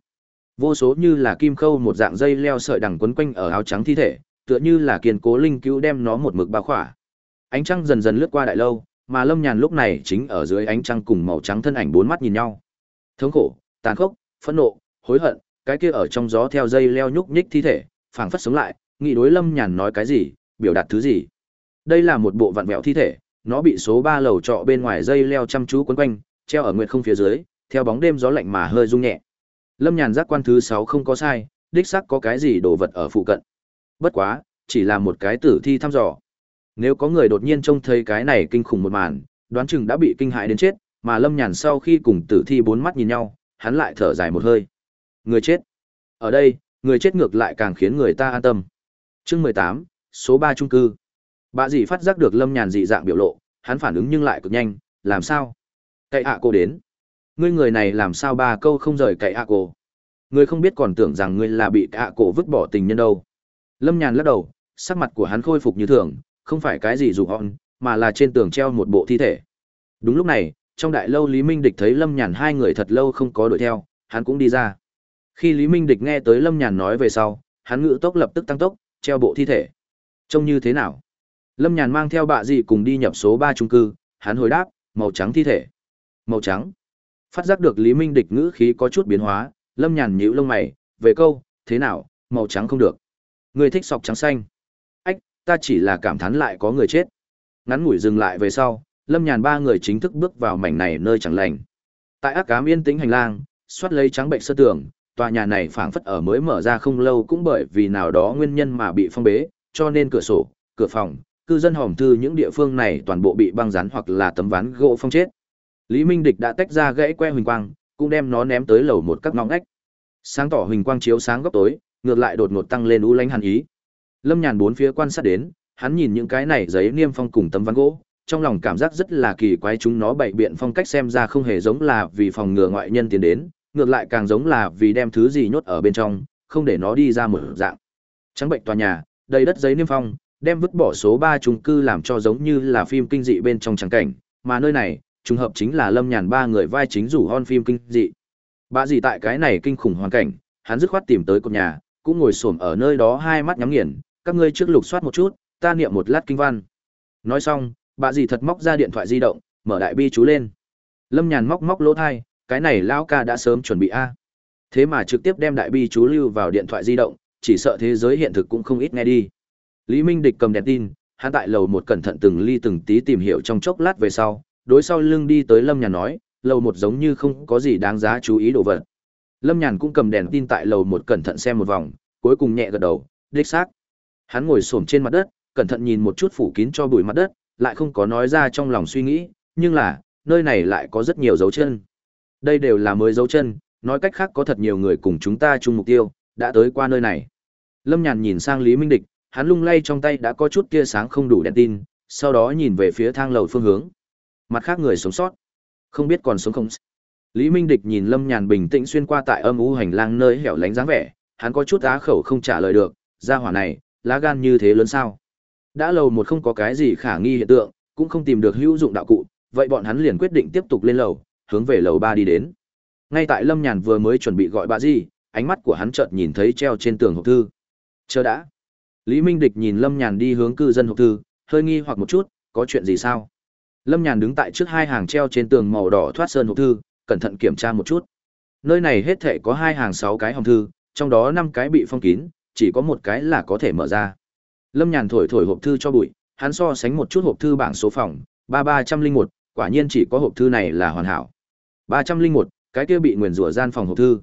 Vô số như là kim khâu một dạng dây leo sợi đằng quấn quanh ở áo trắng thi thể, tựa như là kiên cố linh cứu đem nó một mực bao khỏa. Ánh trăng dần dần lướt qua đại lâu, mà Lâm Nhàn lúc này chính ở dưới ánh trăng cùng màu trắng thân ảnh bốn mắt nhìn nhau. Thống khổ, tàn khốc, phẫn nộ, hối hận, cái kia ở trong gió theo dây leo nhúc nhích thi thể, phảng phất sống lại, nghĩ đối Lâm Nhàn nói cái gì, biểu đạt thứ gì. Đây là một bộ vặn vẹo thi thể, nó bị số ba lầu trọ bên ngoài dây leo chăm chú quấn quanh, treo ở nguyệt không phía dưới, theo bóng đêm gió lạnh mà hơi rung nhẹ. Lâm Nhàn giác quan thứ sáu không có sai, đích xác có cái gì đồ vật ở phụ cận. Bất quá, chỉ là một cái tử thi thăm dò. Nếu có người đột nhiên trông thấy cái này kinh khủng một màn, đoán chừng đã bị kinh hại đến chết, mà Lâm Nhàn sau khi cùng tử thi bốn mắt nhìn nhau, hắn lại thở dài một hơi. Người chết. Ở đây, người chết ngược lại càng khiến người ta an tâm. Chương 18, số ba trung cư. Bà dì phát giác được Lâm Nhàn dị dạng biểu lộ, hắn phản ứng nhưng lại cực nhanh, làm sao? Cậy ạ cô đến. Ngươi người này làm sao ba câu không rời cậy ạ cô? Ngươi không biết còn tưởng rằng ngươi là bị ạ cổ vứt bỏ tình nhân đâu. Lâm Nhàn lắc đầu, sắc mặt của hắn khôi phục như thường, không phải cái gì dù hòn, mà là trên tường treo một bộ thi thể. Đúng lúc này, trong đại lâu Lý Minh Địch thấy Lâm Nhàn hai người thật lâu không có đuổi theo, hắn cũng đi ra. Khi Lý Minh Địch nghe tới Lâm Nhàn nói về sau, hắn ngự tốc lập tức tăng tốc, treo bộ thi thể. Trông như thế nào? Lâm Nhàn mang theo bạ gì cùng đi nhập số ba trung cư, hắn hồi đáp, màu trắng thi thể. Màu trắng. Phát giác được Lý Minh Địch ngữ khí có chút biến hóa, Lâm Nhàn nhíu lông mày, về câu, thế nào, màu trắng không được. Người thích sọc trắng xanh. Ta chỉ là cảm thán lại có người chết. Ngắn ngủi dừng lại về sau, Lâm Nhàn ba người chính thức bước vào mảnh này nơi chẳng lành. Tại ác ám yên tĩnh hành lang, xoát lấy trắng bệnh sơ tường, tòa nhà này phảng phất ở mới mở ra không lâu cũng bởi vì nào đó nguyên nhân mà bị phong bế, cho nên cửa sổ, cửa phòng, cư dân hòm thư những địa phương này toàn bộ bị băng dán hoặc là tấm ván gỗ phong chết. Lý Minh Địch đã tách ra gãy que huỳnh quang, cũng đem nó ném tới lầu một các ngõ ngách. Sáng tỏ huỳnh quang chiếu sáng góc tối, ngược lại đột ngột tăng lên u lánh hàn ý. Lâm Nhàn bốn phía quan sát đến, hắn nhìn những cái này giấy niêm phong cùng tấm ván gỗ, trong lòng cảm giác rất là kỳ quái chúng nó bày biện phong cách xem ra không hề giống là vì phòng ngừa ngoại nhân tiến đến, ngược lại càng giống là vì đem thứ gì nhốt ở bên trong, không để nó đi ra một dạng. Trắng bệnh tòa nhà, đầy đất giấy niêm phong, đem vứt bỏ số 3 chung cư làm cho giống như là phim kinh dị bên trong trắng cảnh, mà nơi này, trùng hợp chính là Lâm Nhàn ba người vai chính rủ hon phim kinh dị. Bà gì tại cái này kinh khủng hoàn cảnh, hắn dứt khoát tìm tới cột nhà, cũng ngồi xổm ở nơi đó hai mắt nhắm nghiền, các ngươi trước lục soát một chút, ta niệm một lát kinh văn. Nói xong, bà dì thật móc ra điện thoại di động, mở đại bi chú lên. Lâm Nhàn móc móc lỗ thai, cái này lão ca đã sớm chuẩn bị a. Thế mà trực tiếp đem đại bi chú lưu vào điện thoại di động, chỉ sợ thế giới hiện thực cũng không ít nghe đi. Lý Minh Địch cầm đèn tin, hắn tại lầu một cẩn thận từng ly từng tí tìm hiểu trong chốc lát về sau, đối sau lưng đi tới Lâm Nhàn nói, lầu một giống như không có gì đáng giá chú ý đồ vật. Lâm Nhàn cũng cầm đèn tin tại lầu một cẩn thận xem một vòng, cuối cùng nhẹ gật đầu, đích xác. Hắn ngồi xổm trên mặt đất, cẩn thận nhìn một chút phủ kín cho bụi mặt đất, lại không có nói ra trong lòng suy nghĩ, nhưng là, nơi này lại có rất nhiều dấu chân. Đây đều là mới dấu chân, nói cách khác có thật nhiều người cùng chúng ta chung mục tiêu, đã tới qua nơi này. Lâm Nhàn nhìn sang Lý Minh Địch, hắn lung lay trong tay đã có chút tia sáng không đủ đèn tin, sau đó nhìn về phía thang lầu phương hướng. Mặt khác người sống sót, không biết còn sống không. Lý Minh Địch nhìn Lâm Nhàn bình tĩnh xuyên qua tại âm u hành lang nơi hẻo lánh dáng vẻ, hắn có chút á khẩu không trả lời được, gia hỏa này, lá gan như thế lớn sao? Đã lầu một không có cái gì khả nghi hiện tượng, cũng không tìm được hữu dụng đạo cụ, vậy bọn hắn liền quyết định tiếp tục lên lầu, hướng về lầu ba đi đến. Ngay tại Lâm Nhàn vừa mới chuẩn bị gọi bà gì, ánh mắt của hắn chợt nhìn thấy treo trên tường hộp thư. Chờ đã. Lý Minh Địch nhìn Lâm Nhàn đi hướng cư dân hộp thư, hơi nghi hoặc một chút, có chuyện gì sao? Lâm Nhàn đứng tại trước hai hàng treo trên tường màu đỏ thoát sơn hộp thư, cẩn thận kiểm tra một chút. Nơi này hết thể có hai hàng sáu cái hòm thư, trong đó năm cái bị phong kín, chỉ có một cái là có thể mở ra. Lâm Nhàn thổi thổi hộp thư cho bụi, hắn so sánh một chút hộp thư bảng số phòng, ba ba trăm linh một, quả nhiên chỉ có hộp thư này là hoàn hảo. ba trăm linh một, cái kia bị nguyền rủa gian phòng hộp thư.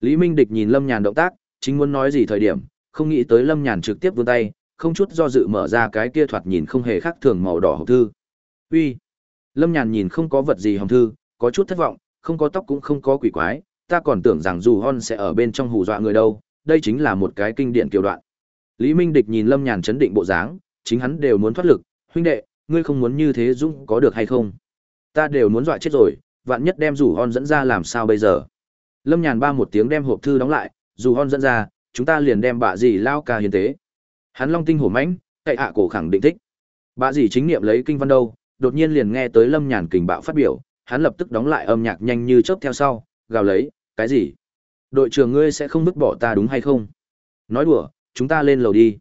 Lý Minh Địch nhìn Lâm Nhàn động tác, chính muốn nói gì thời điểm, không nghĩ tới Lâm Nhàn trực tiếp vươn tay, không chút do dự mở ra cái kia thoạt nhìn không hề khác thường màu đỏ hộp thư. Uy. Lâm Nhàn nhìn không có vật gì hòm thư, có chút thất vọng, không có tóc cũng không có quỷ quái, ta còn tưởng rằng dù Hon sẽ ở bên trong hù dọa người đâu, đây chính là một cái kinh điển kiểu đoạn. Lý Minh Địch nhìn Lâm Nhàn chấn định bộ dáng, chính hắn đều muốn thoát lực, huynh đệ, ngươi không muốn như thế dũng có được hay không? Ta đều muốn dọa chết rồi, vạn nhất đem rủ Hon dẫn ra làm sao bây giờ? Lâm Nhàn ba một tiếng đem hộp thư đóng lại, dù Hon dẫn ra, chúng ta liền đem bạ gì lao ca hiến tế. Hắn long tinh hổ mãnh, cậy hạ cổ khẳng định thích. Bạ gì chính niệm lấy kinh văn đâu, đột nhiên liền nghe tới Lâm Nhàn kình bạo phát biểu, hắn lập tức đóng lại âm nhạc nhanh như chớp theo sau, gào lấy, cái gì? Đội trưởng ngươi sẽ không vứt bỏ ta đúng hay không? Nói đùa, chúng ta lên lầu đi.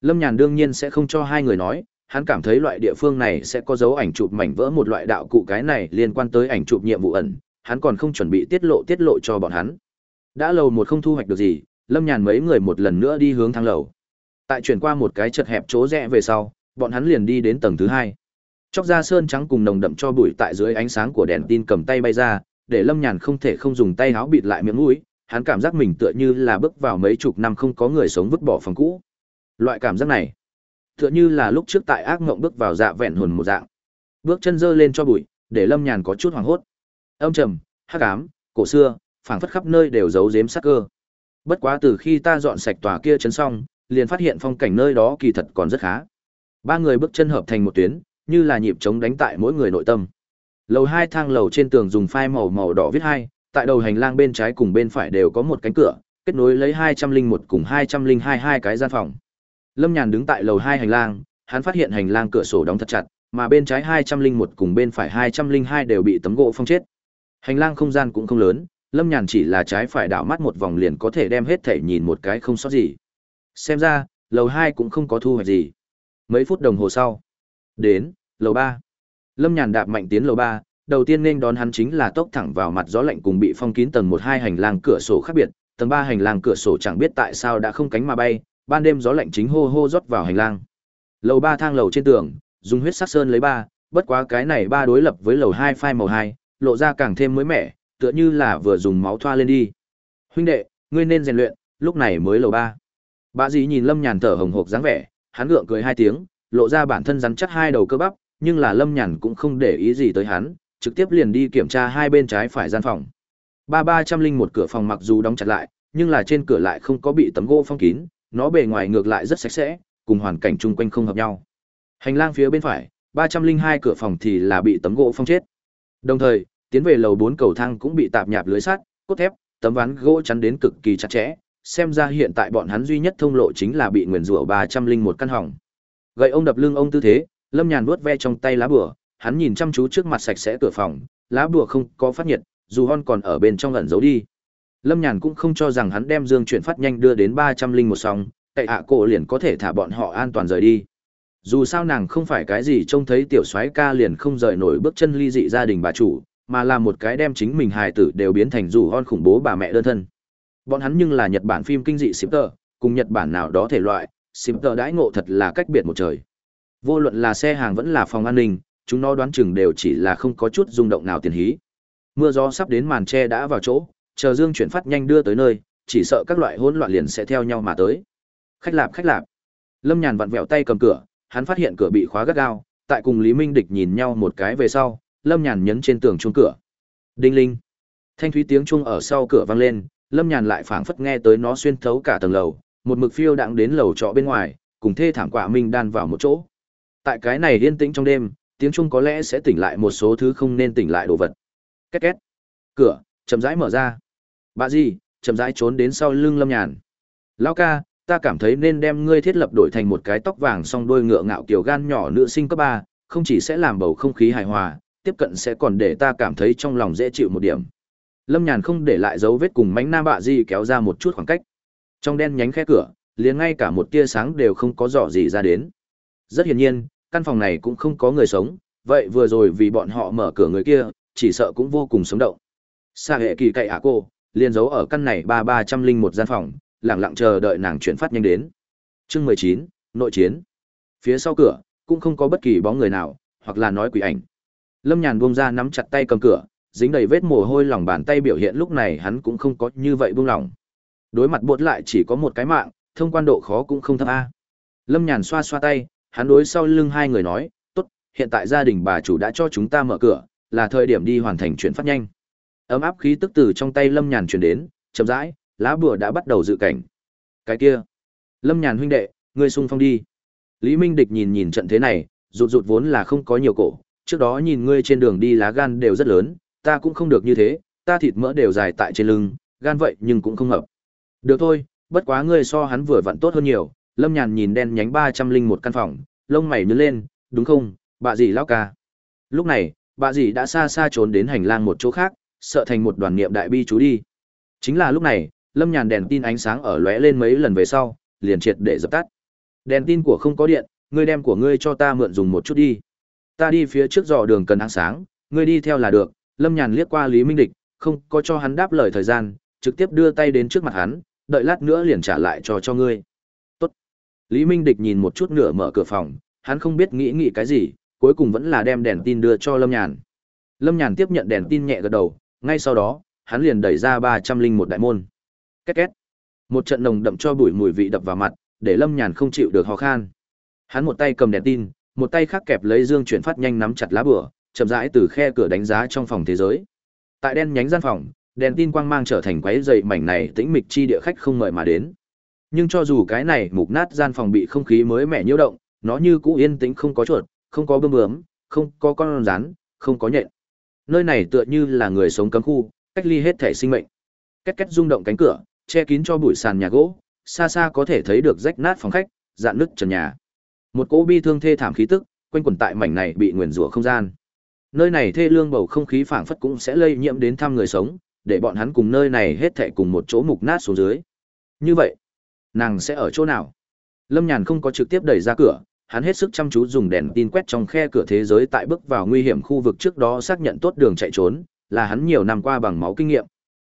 Lâm Nhàn đương nhiên sẽ không cho hai người nói, hắn cảm thấy loại địa phương này sẽ có dấu ảnh chụp mảnh vỡ một loại đạo cụ cái này liên quan tới ảnh chụp nhiệm vụ ẩn, hắn còn không chuẩn bị tiết lộ tiết lộ cho bọn hắn. Đã lâu một không thu hoạch được gì, Lâm Nhàn mấy người một lần nữa đi hướng thang lầu. Tại chuyển qua một cái chật hẹp chỗ rẽ về sau, bọn hắn liền đi đến tầng thứ hai. Chóc da sơn trắng cùng nồng đậm cho bụi tại dưới ánh sáng của đèn tin cầm tay bay ra, để Lâm Nhàn không thể không dùng tay háo bịt lại miệng mũi, hắn cảm giác mình tựa như là bước vào mấy chục năm không có người sống vứt bỏ phòng cũ. Loại cảm giác này, tựa như là lúc trước tại ác mộng bước vào dạ vẹn hồn một dạng. Bước chân dơ lên cho bụi, để Lâm Nhàn có chút hoảng hốt. Âm trầm, hắc ám, cổ xưa, phảng phất khắp nơi đều giấu giếm sắc cơ. Bất quá từ khi ta dọn sạch tòa kia chấn xong, liền phát hiện phong cảnh nơi đó kỳ thật còn rất khá. Ba người bước chân hợp thành một tuyến, như là nhịp trống đánh tại mỗi người nội tâm. Lầu hai thang lầu trên tường dùng phai màu màu đỏ viết hai, tại đầu hành lang bên trái cùng bên phải đều có một cánh cửa, kết nối lấy hai trăm linh một cùng hai trăm linh hai hai cái gian phòng. Lâm Nhàn đứng tại lầu hai hành lang, hắn phát hiện hành lang cửa sổ đóng thật chặt, mà bên trái hai trăm linh một cùng bên phải hai trăm linh hai đều bị tấm gỗ phong chết. Hành lang không gian cũng không lớn, Lâm Nhàn chỉ là trái phải đảo mắt một vòng liền có thể đem hết thể nhìn một cái không sót gì. Xem ra, lầu hai cũng không có thu hoạch gì. Mấy phút đồng hồ sau, đến, lầu ba. Lâm Nhàn đạp mạnh tiến lầu ba, đầu tiên nên đón hắn chính là tốc thẳng vào mặt gió lạnh cùng bị phong kín tầng một hai hành lang cửa sổ khác biệt, tầng ba hành lang cửa sổ chẳng biết tại sao đã không cánh mà bay, ban đêm gió lạnh chính hô hô rót vào hành lang. Lầu ba thang lầu trên tường, dùng huyết sắc sơn lấy ba, bất quá cái này ba đối lập với lầu hai phai màu hai, lộ ra càng thêm mới mẻ, tựa như là vừa dùng máu thoa lên đi. Huynh đệ, ngươi nên rèn luyện, lúc này mới lầu ba. Bà dì nhìn Lâm Nhàn thở hồng hộc dáng vẻ, hắn gượng cười hai tiếng, lộ ra bản thân rắn chắc hai đầu cơ bắp, nhưng là Lâm Nhàn cũng không để ý gì tới hắn, trực tiếp liền đi kiểm tra hai bên trái phải gian phòng. Ba ba trăm linh một cửa phòng mặc dù đóng chặt lại, nhưng là trên cửa lại không có bị tấm gỗ phong kín, nó bề ngoài ngược lại rất sạch sẽ, cùng hoàn cảnh chung quanh không hợp nhau. Hành lang phía bên phải, ba trăm linh hai cửa phòng thì là bị tấm gỗ phong chết. Đồng thời, tiến về lầu bốn cầu thang cũng bị tạp nhạp lưới sắt, cốt thép, tấm ván gỗ chắn đến cực kỳ chặt chẽ, xem ra hiện tại bọn hắn duy nhất thông lộ chính là bị nguyền rủa ba trăm linh một căn hỏng. Gậy ông đập lưng ông tư thế, Lâm Nhàn vuốt ve trong tay lá bùa, hắn nhìn chăm chú trước mặt sạch sẽ cửa phòng, lá bùa không có phát nhiệt, dù hon còn ở bên trong ẩn giấu đi. Lâm Nhàn cũng không cho rằng hắn đem Dương chuyển phát nhanh đưa đến ba trăm linh một song, tại ạ cổ liền có thể thả bọn họ an toàn rời đi. Dù sao nàng không phải cái gì trông thấy tiểu soái ca liền không rời nổi bước chân ly dị gia đình bà chủ, mà là một cái đem chính mình hài tử đều biến thành dù hon khủng bố bà mẹ đơn thân. Bọn hắn nhưng là Nhật Bản phim kinh dị shipper, cùng Nhật Bản nào đó thể loại, shipper đãi ngộ thật là cách biệt một trời. Vô luận là xe hàng vẫn là phòng an ninh, chúng nó đoán chừng đều chỉ là không có chút rung động nào tiền hí. Mưa gió sắp đến màn tre đã vào chỗ, chờ Dương chuyển phát nhanh đưa tới nơi, chỉ sợ các loại hỗn loạn liền sẽ theo nhau mà tới. Khách lạp khách lạp. Lâm Nhàn vặn vẹo tay cầm cửa, hắn phát hiện cửa bị khóa gắt gao, tại cùng Lý Minh Địch nhìn nhau một cái về sau, Lâm Nhàn nhấn trên tường chuông cửa. Đinh linh. Thanh thúy tiếng chuông ở sau cửa vang lên, Lâm Nhàn lại phảng phất nghe tới nó xuyên thấu cả tầng lầu, một mực phiêu đãng đến lầu trọ bên ngoài, cùng thê thảm quả minh đan vào một chỗ. Tại cái này yên tĩnh trong đêm, tiếng chuông có lẽ sẽ tỉnh lại một số thứ không nên tỉnh lại đồ vật. Két két. Cửa chậm rãi mở ra. Bà gì, chậm rãi trốn đến sau lưng Lâm Nhàn. Lão ca, ta cảm thấy nên đem ngươi thiết lập đổi thành một cái tóc vàng song đôi ngựa ngạo kiểu gan nhỏ nữ sinh cấp ba, không chỉ sẽ làm bầu không khí hài hòa, tiếp cận sẽ còn để ta cảm thấy trong lòng dễ chịu một điểm. Lâm Nhàn không để lại dấu vết cùng mánh nam bạ di kéo ra một chút khoảng cách. Trong đen nhánh khe cửa, liền ngay cả một tia sáng đều không có dò gì ra đến. Rất hiển nhiên, căn phòng này cũng không có người sống, vậy vừa rồi vì bọn họ mở cửa người kia, chỉ sợ cũng vô cùng sống động. Sa hệ kỳ cậy ả cô, liền giấu ở căn này ba ba trăm linh một gian phòng, lặng lặng chờ đợi nàng chuyển phát nhanh đến. Chương mười chín nội chiến. Phía sau cửa, cũng không có bất kỳ bóng người nào, hoặc là nói quỷ ảnh. Lâm Nhàn buông ra nắm chặt tay cầm cửa, dính đầy vết mồ hôi lòng bàn tay biểu hiện lúc này hắn cũng không có như vậy buông lòng. Đối mặt buốt lại chỉ có một cái mạng, thông quan độ khó cũng không thấp a. Lâm Nhàn xoa xoa tay, hắn đối sau lưng hai người nói, tốt, hiện tại gia đình bà chủ đã cho chúng ta mở cửa, là thời điểm đi hoàn thành chuyển phát nhanh. Ấm áp khí tức từ trong tay Lâm Nhàn truyền đến, chậm rãi, lá bùa đã bắt đầu dự cảnh. Cái kia, Lâm Nhàn huynh đệ, ngươi xung phong đi. Lý Minh Địch nhìn nhìn trận thế này, rụt rụt vốn là không có nhiều cổ, trước đó nhìn ngươi trên đường đi lá gan đều rất lớn, ta cũng không được như thế, ta thịt mỡ đều dài tại trên lưng, gan vậy nhưng cũng không hợp. Được thôi, bất quá ngươi so hắn vừa vặn tốt hơn nhiều, Lâm Nhàn nhìn đen nhánh ba trăm linh một căn phòng, lông mày nhớ lên, đúng không, bà dì lão ca. Lúc này, bà dì đã xa xa trốn đến hành lang một chỗ khác, sợ thành một đoàn niệm đại bi chú đi. Chính là lúc này, Lâm Nhàn đèn tin ánh sáng ở lóe lên mấy lần về sau, liền triệt để dập tắt. Đèn tin của không có điện, ngươi đem của ngươi cho ta mượn dùng một chút đi. Ta đi phía trước dò đường cần ánh sáng, ngươi đi theo là được. Lâm Nhàn liếc qua Lý Minh Địch, không có cho hắn đáp lời thời gian, trực tiếp đưa tay đến trước mặt hắn, đợi lát nữa liền trả lại cho cho ngươi. Lý Minh Địch nhìn một chút nửa mở cửa phòng, hắn không biết nghĩ nghĩ cái gì, cuối cùng vẫn là đem đèn tin đưa cho Lâm Nhàn. Lâm Nhàn tiếp nhận đèn tin nhẹ gật đầu, ngay sau đó, hắn liền đẩy ra ba trăm linh một đại môn. Két két. Một trận nồng đậm cho bụi mùi vị đập vào mặt, để Lâm Nhàn không chịu được ho khan. Hắn một tay cầm đèn tin, một tay khác kẹp lấy dương chuyển phát nhanh nắm chặt lá bửa, chậm rãi từ khe cửa đánh giá trong phòng thế giới. Tại đen nhánh gian phòng, đèn tin quang mang trở thành quái dậy mảnh này tĩnh mịch chi địa khách không mời mà đến. Nhưng cho dù cái này mục nát gian phòng bị không khí mới mẻ nhiễu động, nó như cũ yên tĩnh không có chuột, không có bướm bướm, không có con rắn, không có nhện. Nơi này tựa như là người sống cấm khu, cách ly hết thể sinh mệnh. Két két rung động cánh cửa, che kín cho bụi sàn nhà gỗ, xa xa có thể thấy được rách nát phòng khách, dạn nứt trần nhà. Một cỗ bi thương thê thảm khí tức, quanh quẩn tại mảnh này bị nguyền rủa không gian. Nơi này thê lương bầu không khí phảng phất cũng sẽ lây nhiễm đến thăm người sống, để bọn hắn cùng nơi này hết thảy cùng một chỗ mục nát xuống dưới. Như vậy, nàng sẽ ở chỗ nào? Lâm Nhàn không có trực tiếp đẩy ra cửa, hắn hết sức chăm chú dùng đèn tin quét trong khe cửa thế giới tại bước vào nguy hiểm khu vực trước đó xác nhận tốt đường chạy trốn, là hắn nhiều năm qua bằng máu kinh nghiệm.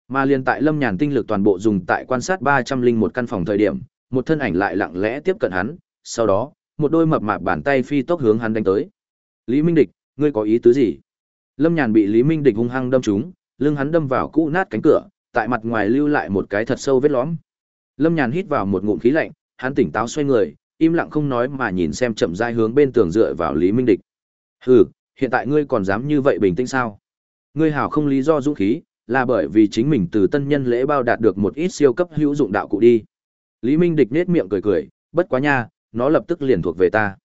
Mà liên tại Lâm Nhàn tinh lực toàn bộ dùng tại quan sát ba trăm linh một căn phòng thời điểm, một thân ảnh lại lặng lẽ tiếp cận hắn, sau đó, một đôi mập mạp bàn tay phi tốc hướng hắn đánh tới. Lý Minh Địch, ngươi có ý tứ gì? Lâm Nhàn bị Lý Minh Địch hung hăng đâm trúng, lưng hắn đâm vào cũ nát cánh cửa, tại mặt ngoài lưu lại một cái thật sâu vết lõm. Lâm Nhàn hít vào một ngụm khí lạnh, hắn tỉnh táo xoay người, im lặng không nói mà nhìn xem chậm rãi hướng bên tường dựa vào Lý Minh Địch. "Hừ, hiện tại ngươi còn dám như vậy bình tĩnh sao? Ngươi hảo không lý do dũng khí, là bởi vì chính mình từ tân nhân lễ bao đạt được một ít siêu cấp hữu dụng đạo cụ đi." Lý Minh Địch nết miệng cười cười, "Bất quá nha, nó lập tức liền thuộc về ta."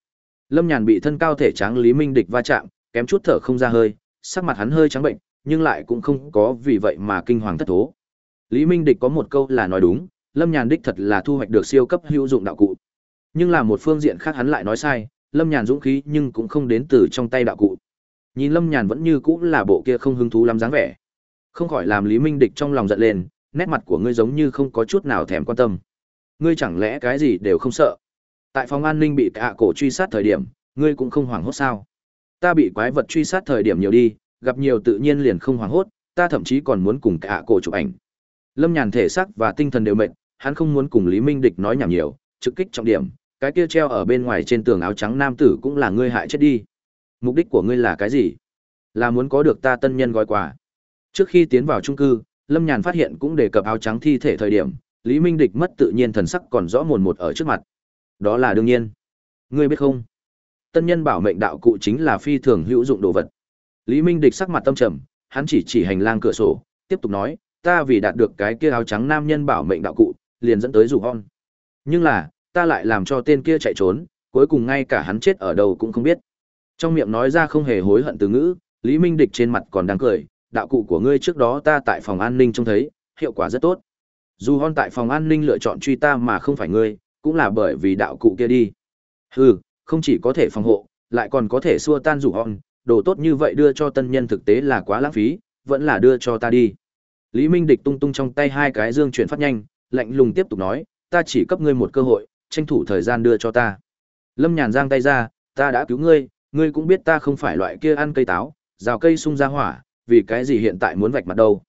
Lâm Nhàn bị thân cao thể trắng Lý Minh Địch va chạm, kém chút thở không ra hơi, sắc mặt hắn hơi trắng bệnh, nhưng lại cũng không có vì vậy mà kinh hoàng thất thố. Lý Minh Địch có một câu là nói đúng, Lâm Nhàn đích thật là thu hoạch được siêu cấp hữu dụng đạo cụ. Nhưng là một phương diện khác hắn lại nói sai, Lâm Nhàn dũng khí nhưng cũng không đến từ trong tay đạo cụ. Nhìn Lâm Nhàn vẫn như cũ là bộ kia không hứng thú lắm dáng vẻ. Không khỏi làm Lý Minh Địch trong lòng giận lên, nét mặt của ngươi giống như không có chút nào thèm quan tâm. Ngươi chẳng lẽ cái gì đều không sợ? Tại phòng an ninh bị cả cổ truy sát thời điểm, ngươi cũng không hoảng hốt sao? Ta bị quái vật truy sát thời điểm nhiều đi, gặp nhiều tự nhiên liền không hoảng hốt, ta thậm chí còn muốn cùng cả cổ chụp ảnh. Lâm Nhàn thể xác và tinh thần đều mệt, hắn không muốn cùng Lý Minh Địch nói nhảm nhiều, trực kích trọng điểm, cái kia treo ở bên ngoài trên tường áo trắng nam tử cũng là ngươi hại chết đi. Mục đích của ngươi là cái gì? Là muốn có được ta tân nhân gói quà. Trước khi tiến vào trung cư, Lâm Nhàn phát hiện cũng đề cập áo trắng thi thể thời điểm, Lý Minh Địch mất tự nhiên thần sắc còn rõ mồn một ở trước mặt. Đó là đương nhiên. Ngươi biết không? Tân nhân bảo mệnh đạo cụ chính là phi thường hữu dụng đồ vật. Lý Minh Địch sắc mặt tâm trầm, hắn chỉ chỉ hành lang cửa sổ, tiếp tục nói, ta vì đạt được cái kia áo trắng nam nhân bảo mệnh đạo cụ, liền dẫn tới rủ hon. Nhưng là, ta lại làm cho tên kia chạy trốn, cuối cùng ngay cả hắn chết ở đâu cũng không biết. Trong miệng nói ra không hề hối hận từ ngữ, Lý Minh Địch trên mặt còn đang cười, đạo cụ của ngươi trước đó ta tại phòng an ninh trông thấy, hiệu quả rất tốt. Dù hon tại phòng an ninh lựa chọn truy ta mà không phải ngươi, cũng là bởi vì đạo cụ kia đi. Hừ, không chỉ có thể phòng hộ, lại còn có thể xua tan rủ hon, đồ tốt như vậy đưa cho tân nhân thực tế là quá lãng phí, vẫn là đưa cho ta đi. Lý Minh Địch tung tung trong tay hai cái dương chuyển phát nhanh, lạnh lùng tiếp tục nói, ta chỉ cấp ngươi một cơ hội, tranh thủ thời gian đưa cho ta. Lâm Nhàn giang tay ra, ta đã cứu ngươi, ngươi cũng biết ta không phải loại kia ăn cây táo, rào cây sung ra hỏa, vì cái gì hiện tại muốn vạch mặt đâu.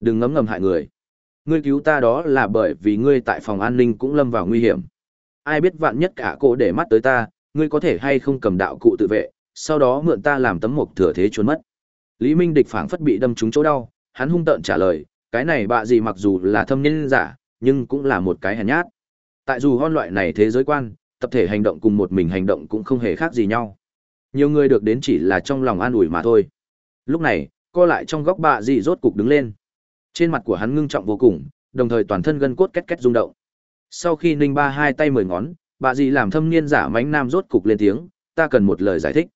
Đừng ngấm ngầm hại người. Ngươi cứu ta đó là bởi vì ngươi tại phòng an ninh cũng lâm vào nguy hiểm. Ai biết vạn nhất cả cô để mắt tới ta, ngươi có thể hay không cầm đạo cụ tự vệ, sau đó mượn ta làm tấm mộc thừa thế trốn mất. Lý Minh Địch phảng phất bị đâm trúng chỗ đau, hắn hung tợn trả lời, cái này bạ gì mặc dù là thâm nhân giả, nhưng cũng là một cái hèn nhát. Tại dù hon loại này thế giới quan, tập thể hành động cùng một mình hành động cũng không hề khác gì nhau. Nhiều người được đến chỉ là trong lòng an ủi mà thôi. Lúc này, co lại trong góc bạ dị rốt cục đứng lên. Trên mặt của hắn ngưng trọng vô cùng, đồng thời toàn thân gân cốt két két rung động. Sau khi Ninh Ba hai tay mười ngón, bạ dị làm thâm niên giả mánh nam rốt cục lên tiếng, ta cần một lời giải thích.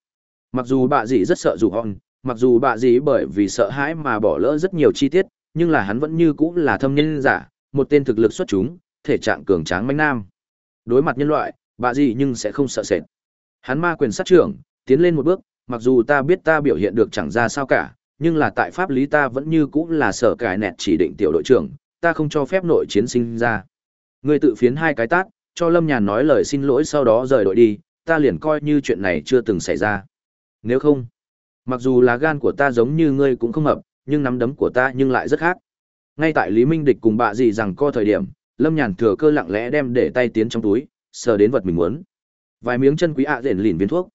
Mặc dù bạ dị rất sợ dù hon, mặc dù bạ dị bởi vì sợ hãi mà bỏ lỡ rất nhiều chi tiết, nhưng là hắn vẫn như cũ là thâm niên giả, một tên thực lực xuất chúng, thể trạng cường tráng mãnh nam. Đối mặt nhân loại, bà gì nhưng sẽ không sợ sệt. Hắn ma quyền sát trưởng, tiến lên một bước, mặc dù ta biết ta biểu hiện được chẳng ra sao cả, nhưng là tại pháp lý ta vẫn như cũng là sở cải nẹt chỉ định tiểu đội trưởng, ta không cho phép nội chiến sinh ra. Ngươi tự phiến hai cái tát, cho Lâm Nhàn nói lời xin lỗi sau đó rời đội đi, ta liền coi như chuyện này chưa từng xảy ra. Nếu không, mặc dù là gan của ta giống như ngươi cũng không hợp, nhưng nắm đấm của ta nhưng lại rất khác. Ngay tại Lý Minh Địch cùng bạ dì rằng co thời điểm, Lâm Nhàn thừa cơ lặng lẽ đem để tay tiến trong túi, sờ đến vật mình muốn. Vài miếng chân quý ạ à rền lìn viên thuốc.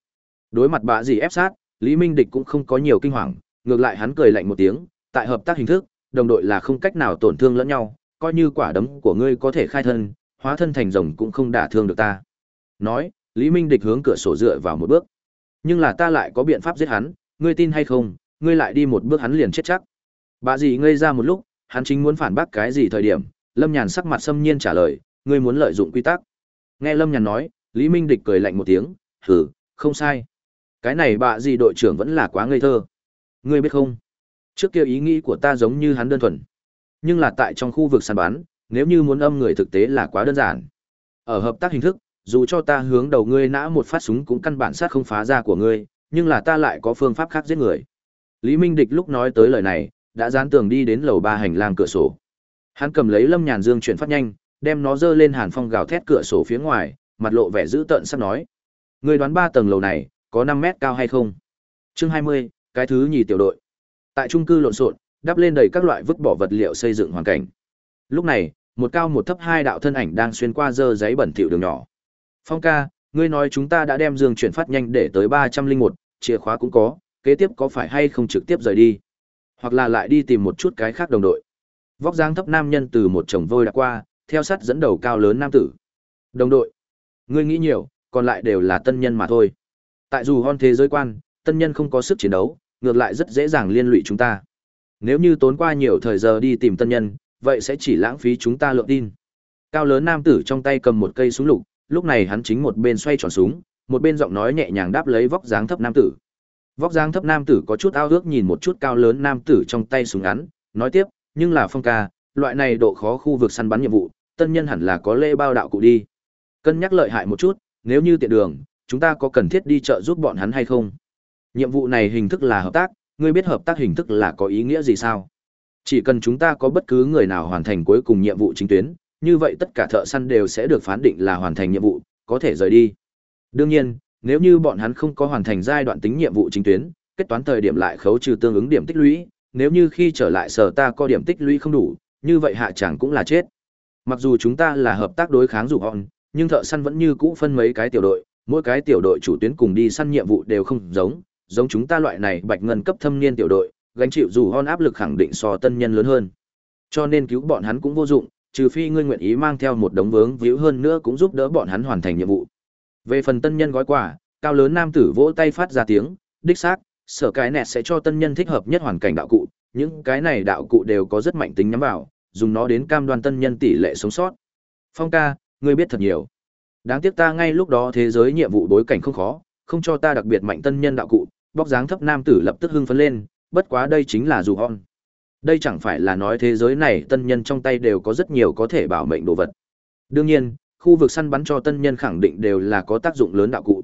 Đối mặt bạ dì ép sát, Lý Minh Địch cũng không có nhiều kinh hoàng, ngược lại hắn cười lạnh một tiếng, tại hợp tác hình thức, đồng đội là không cách nào tổn thương lẫn nhau, coi như quả đấm của ngươi có thể khai thân, hóa thân thành rồng cũng không đả thương được ta. Nói, Lý Minh Địch hướng cửa sổ dựa vào một bước. Nhưng là ta lại có biện pháp giết hắn, ngươi tin hay không, ngươi lại đi một bước hắn liền chết chắc. Bà dì ngây ra một lúc, hắn chính muốn phản bác cái gì thời điểm, Lâm Nhàn sắc mặt xâm nhiên trả lời, ngươi muốn lợi dụng quy tắc. Nghe Lâm Nhàn nói, Lý Minh Địch cười lạnh một tiếng, hừ, không sai. Cái này bà gì đội trưởng vẫn là quá ngây thơ. Ngươi biết không? Trước kia ý nghĩ của ta giống như hắn đơn thuần. Nhưng là tại trong khu vực săn bắn, nếu như muốn âm người thực tế là quá đơn giản. Ở hợp tác hình thức, dù cho ta hướng đầu ngươi nã một phát súng cũng căn bản sát không phá ra của ngươi, nhưng là ta lại có phương pháp khác giết người. Lý Minh Địch lúc nói tới lời này, đã dán tường đi đến lầu ba hành lang cửa sổ. Hắn cầm lấy Lâm Nhàn Dương chuyển phát nhanh, đem nó dơ lên hàn phong gào thét cửa sổ phía ngoài, mặt lộ vẻ dữ tợn sắp nói. Người đoán ba tầng lầu này, có năm mét cao hay không? Chương hai mươi, cái thứ nhì tiểu đội. Tại trung cư lộn xộn, đắp lên đầy các loại vứt bỏ vật liệu xây dựng hoàn cảnh. Lúc này, một cao một thấp hai đạo thân ảnh đang xuyên qua dơ giấy bẩn thỉu đường nhỏ. Phong ca, ngươi nói chúng ta đã đem dương chuyển phát nhanh để tới ba trăm linh một, chìa khóa cũng có, kế tiếp có phải hay không trực tiếp rời đi? Hoặc là lại đi tìm một chút cái khác đồng đội. Vóc dáng thấp nam nhân từ một chồng vôi đã qua, theo sát dẫn đầu cao lớn nam tử. Đồng đội, ngươi nghĩ nhiều, còn lại đều là tân nhân mà thôi. Tại dù hon thế giới quan, tân nhân không có sức chiến đấu, ngược lại rất dễ dàng liên lụy chúng ta. Nếu như tốn qua nhiều thời giờ đi tìm tân nhân, vậy sẽ chỉ lãng phí chúng ta lượng tin. Cao lớn nam tử trong tay cầm một cây súng lục, lúc này hắn chính một bên xoay tròn súng, một bên giọng nói nhẹ nhàng đáp lấy vóc dáng thấp nam tử. Vóc dáng thấp nam tử có chút ao ước nhìn một chút cao lớn nam tử trong tay súng ngắn, nói tiếp, nhưng là phong ca, loại này độ khó khu vực săn bắn nhiệm vụ, tân nhân hẳn là có lễ bao đạo cụ đi. Cân nhắc lợi hại một chút, nếu như tiện đường, chúng ta có cần thiết đi chợ giúp bọn hắn hay không? Nhiệm vụ này hình thức là hợp tác, ngươi biết hợp tác hình thức là có ý nghĩa gì sao? Chỉ cần chúng ta có bất cứ người nào hoàn thành cuối cùng nhiệm vụ chính tuyến, như vậy tất cả thợ săn đều sẽ được phán định là hoàn thành nhiệm vụ, có thể rời đi. Đương nhiên, nếu như bọn hắn không có hoàn thành giai đoạn tính nhiệm vụ chính tuyến, kết toán thời điểm lại khấu trừ tương ứng điểm tích lũy, nếu như khi trở lại sở ta có điểm tích lũy không đủ, như vậy hạ chẳng cũng là chết. Mặc dù chúng ta là hợp tác đối kháng dù hòn, nhưng thợ săn vẫn như cũ phân mấy cái tiểu đội, mỗi cái tiểu đội chủ tuyến cùng đi săn nhiệm vụ đều không giống, giống chúng ta loại này bạch ngân cấp thâm niên tiểu đội, gánh chịu dù hòn áp lực khẳng định so tân nhân lớn hơn. Cho nên cứu bọn hắn cũng vô dụng, trừ phi ngươi nguyện ý mang theo một đống vướng víu hơn nữa cũng giúp đỡ bọn hắn hoàn thành nhiệm vụ. Về phần tân nhân gói quà, cao lớn nam tử vỗ tay phát ra tiếng, đích xác, sở cái nẹt sẽ cho tân nhân thích hợp nhất hoàn cảnh đạo cụ, những cái này đạo cụ đều có rất mạnh tính nhắm vào, dùng nó đến cam đoan tân nhân tỷ lệ sống sót. Phong ca, ngươi biết thật nhiều. Đáng tiếc ta ngay lúc đó thế giới nhiệm vụ đối cảnh không khó, không cho ta đặc biệt mạnh tân nhân đạo cụ, bóc dáng thấp nam tử lập tức hưng phấn lên, bất quá đây chính là dù hon. Đây chẳng phải là nói thế giới này tân nhân trong tay đều có rất nhiều có thể bảo mệnh đồ vật. Đương nhiên, khu vực săn bắn cho tân nhân khẳng định đều là có tác dụng lớn đạo cụ.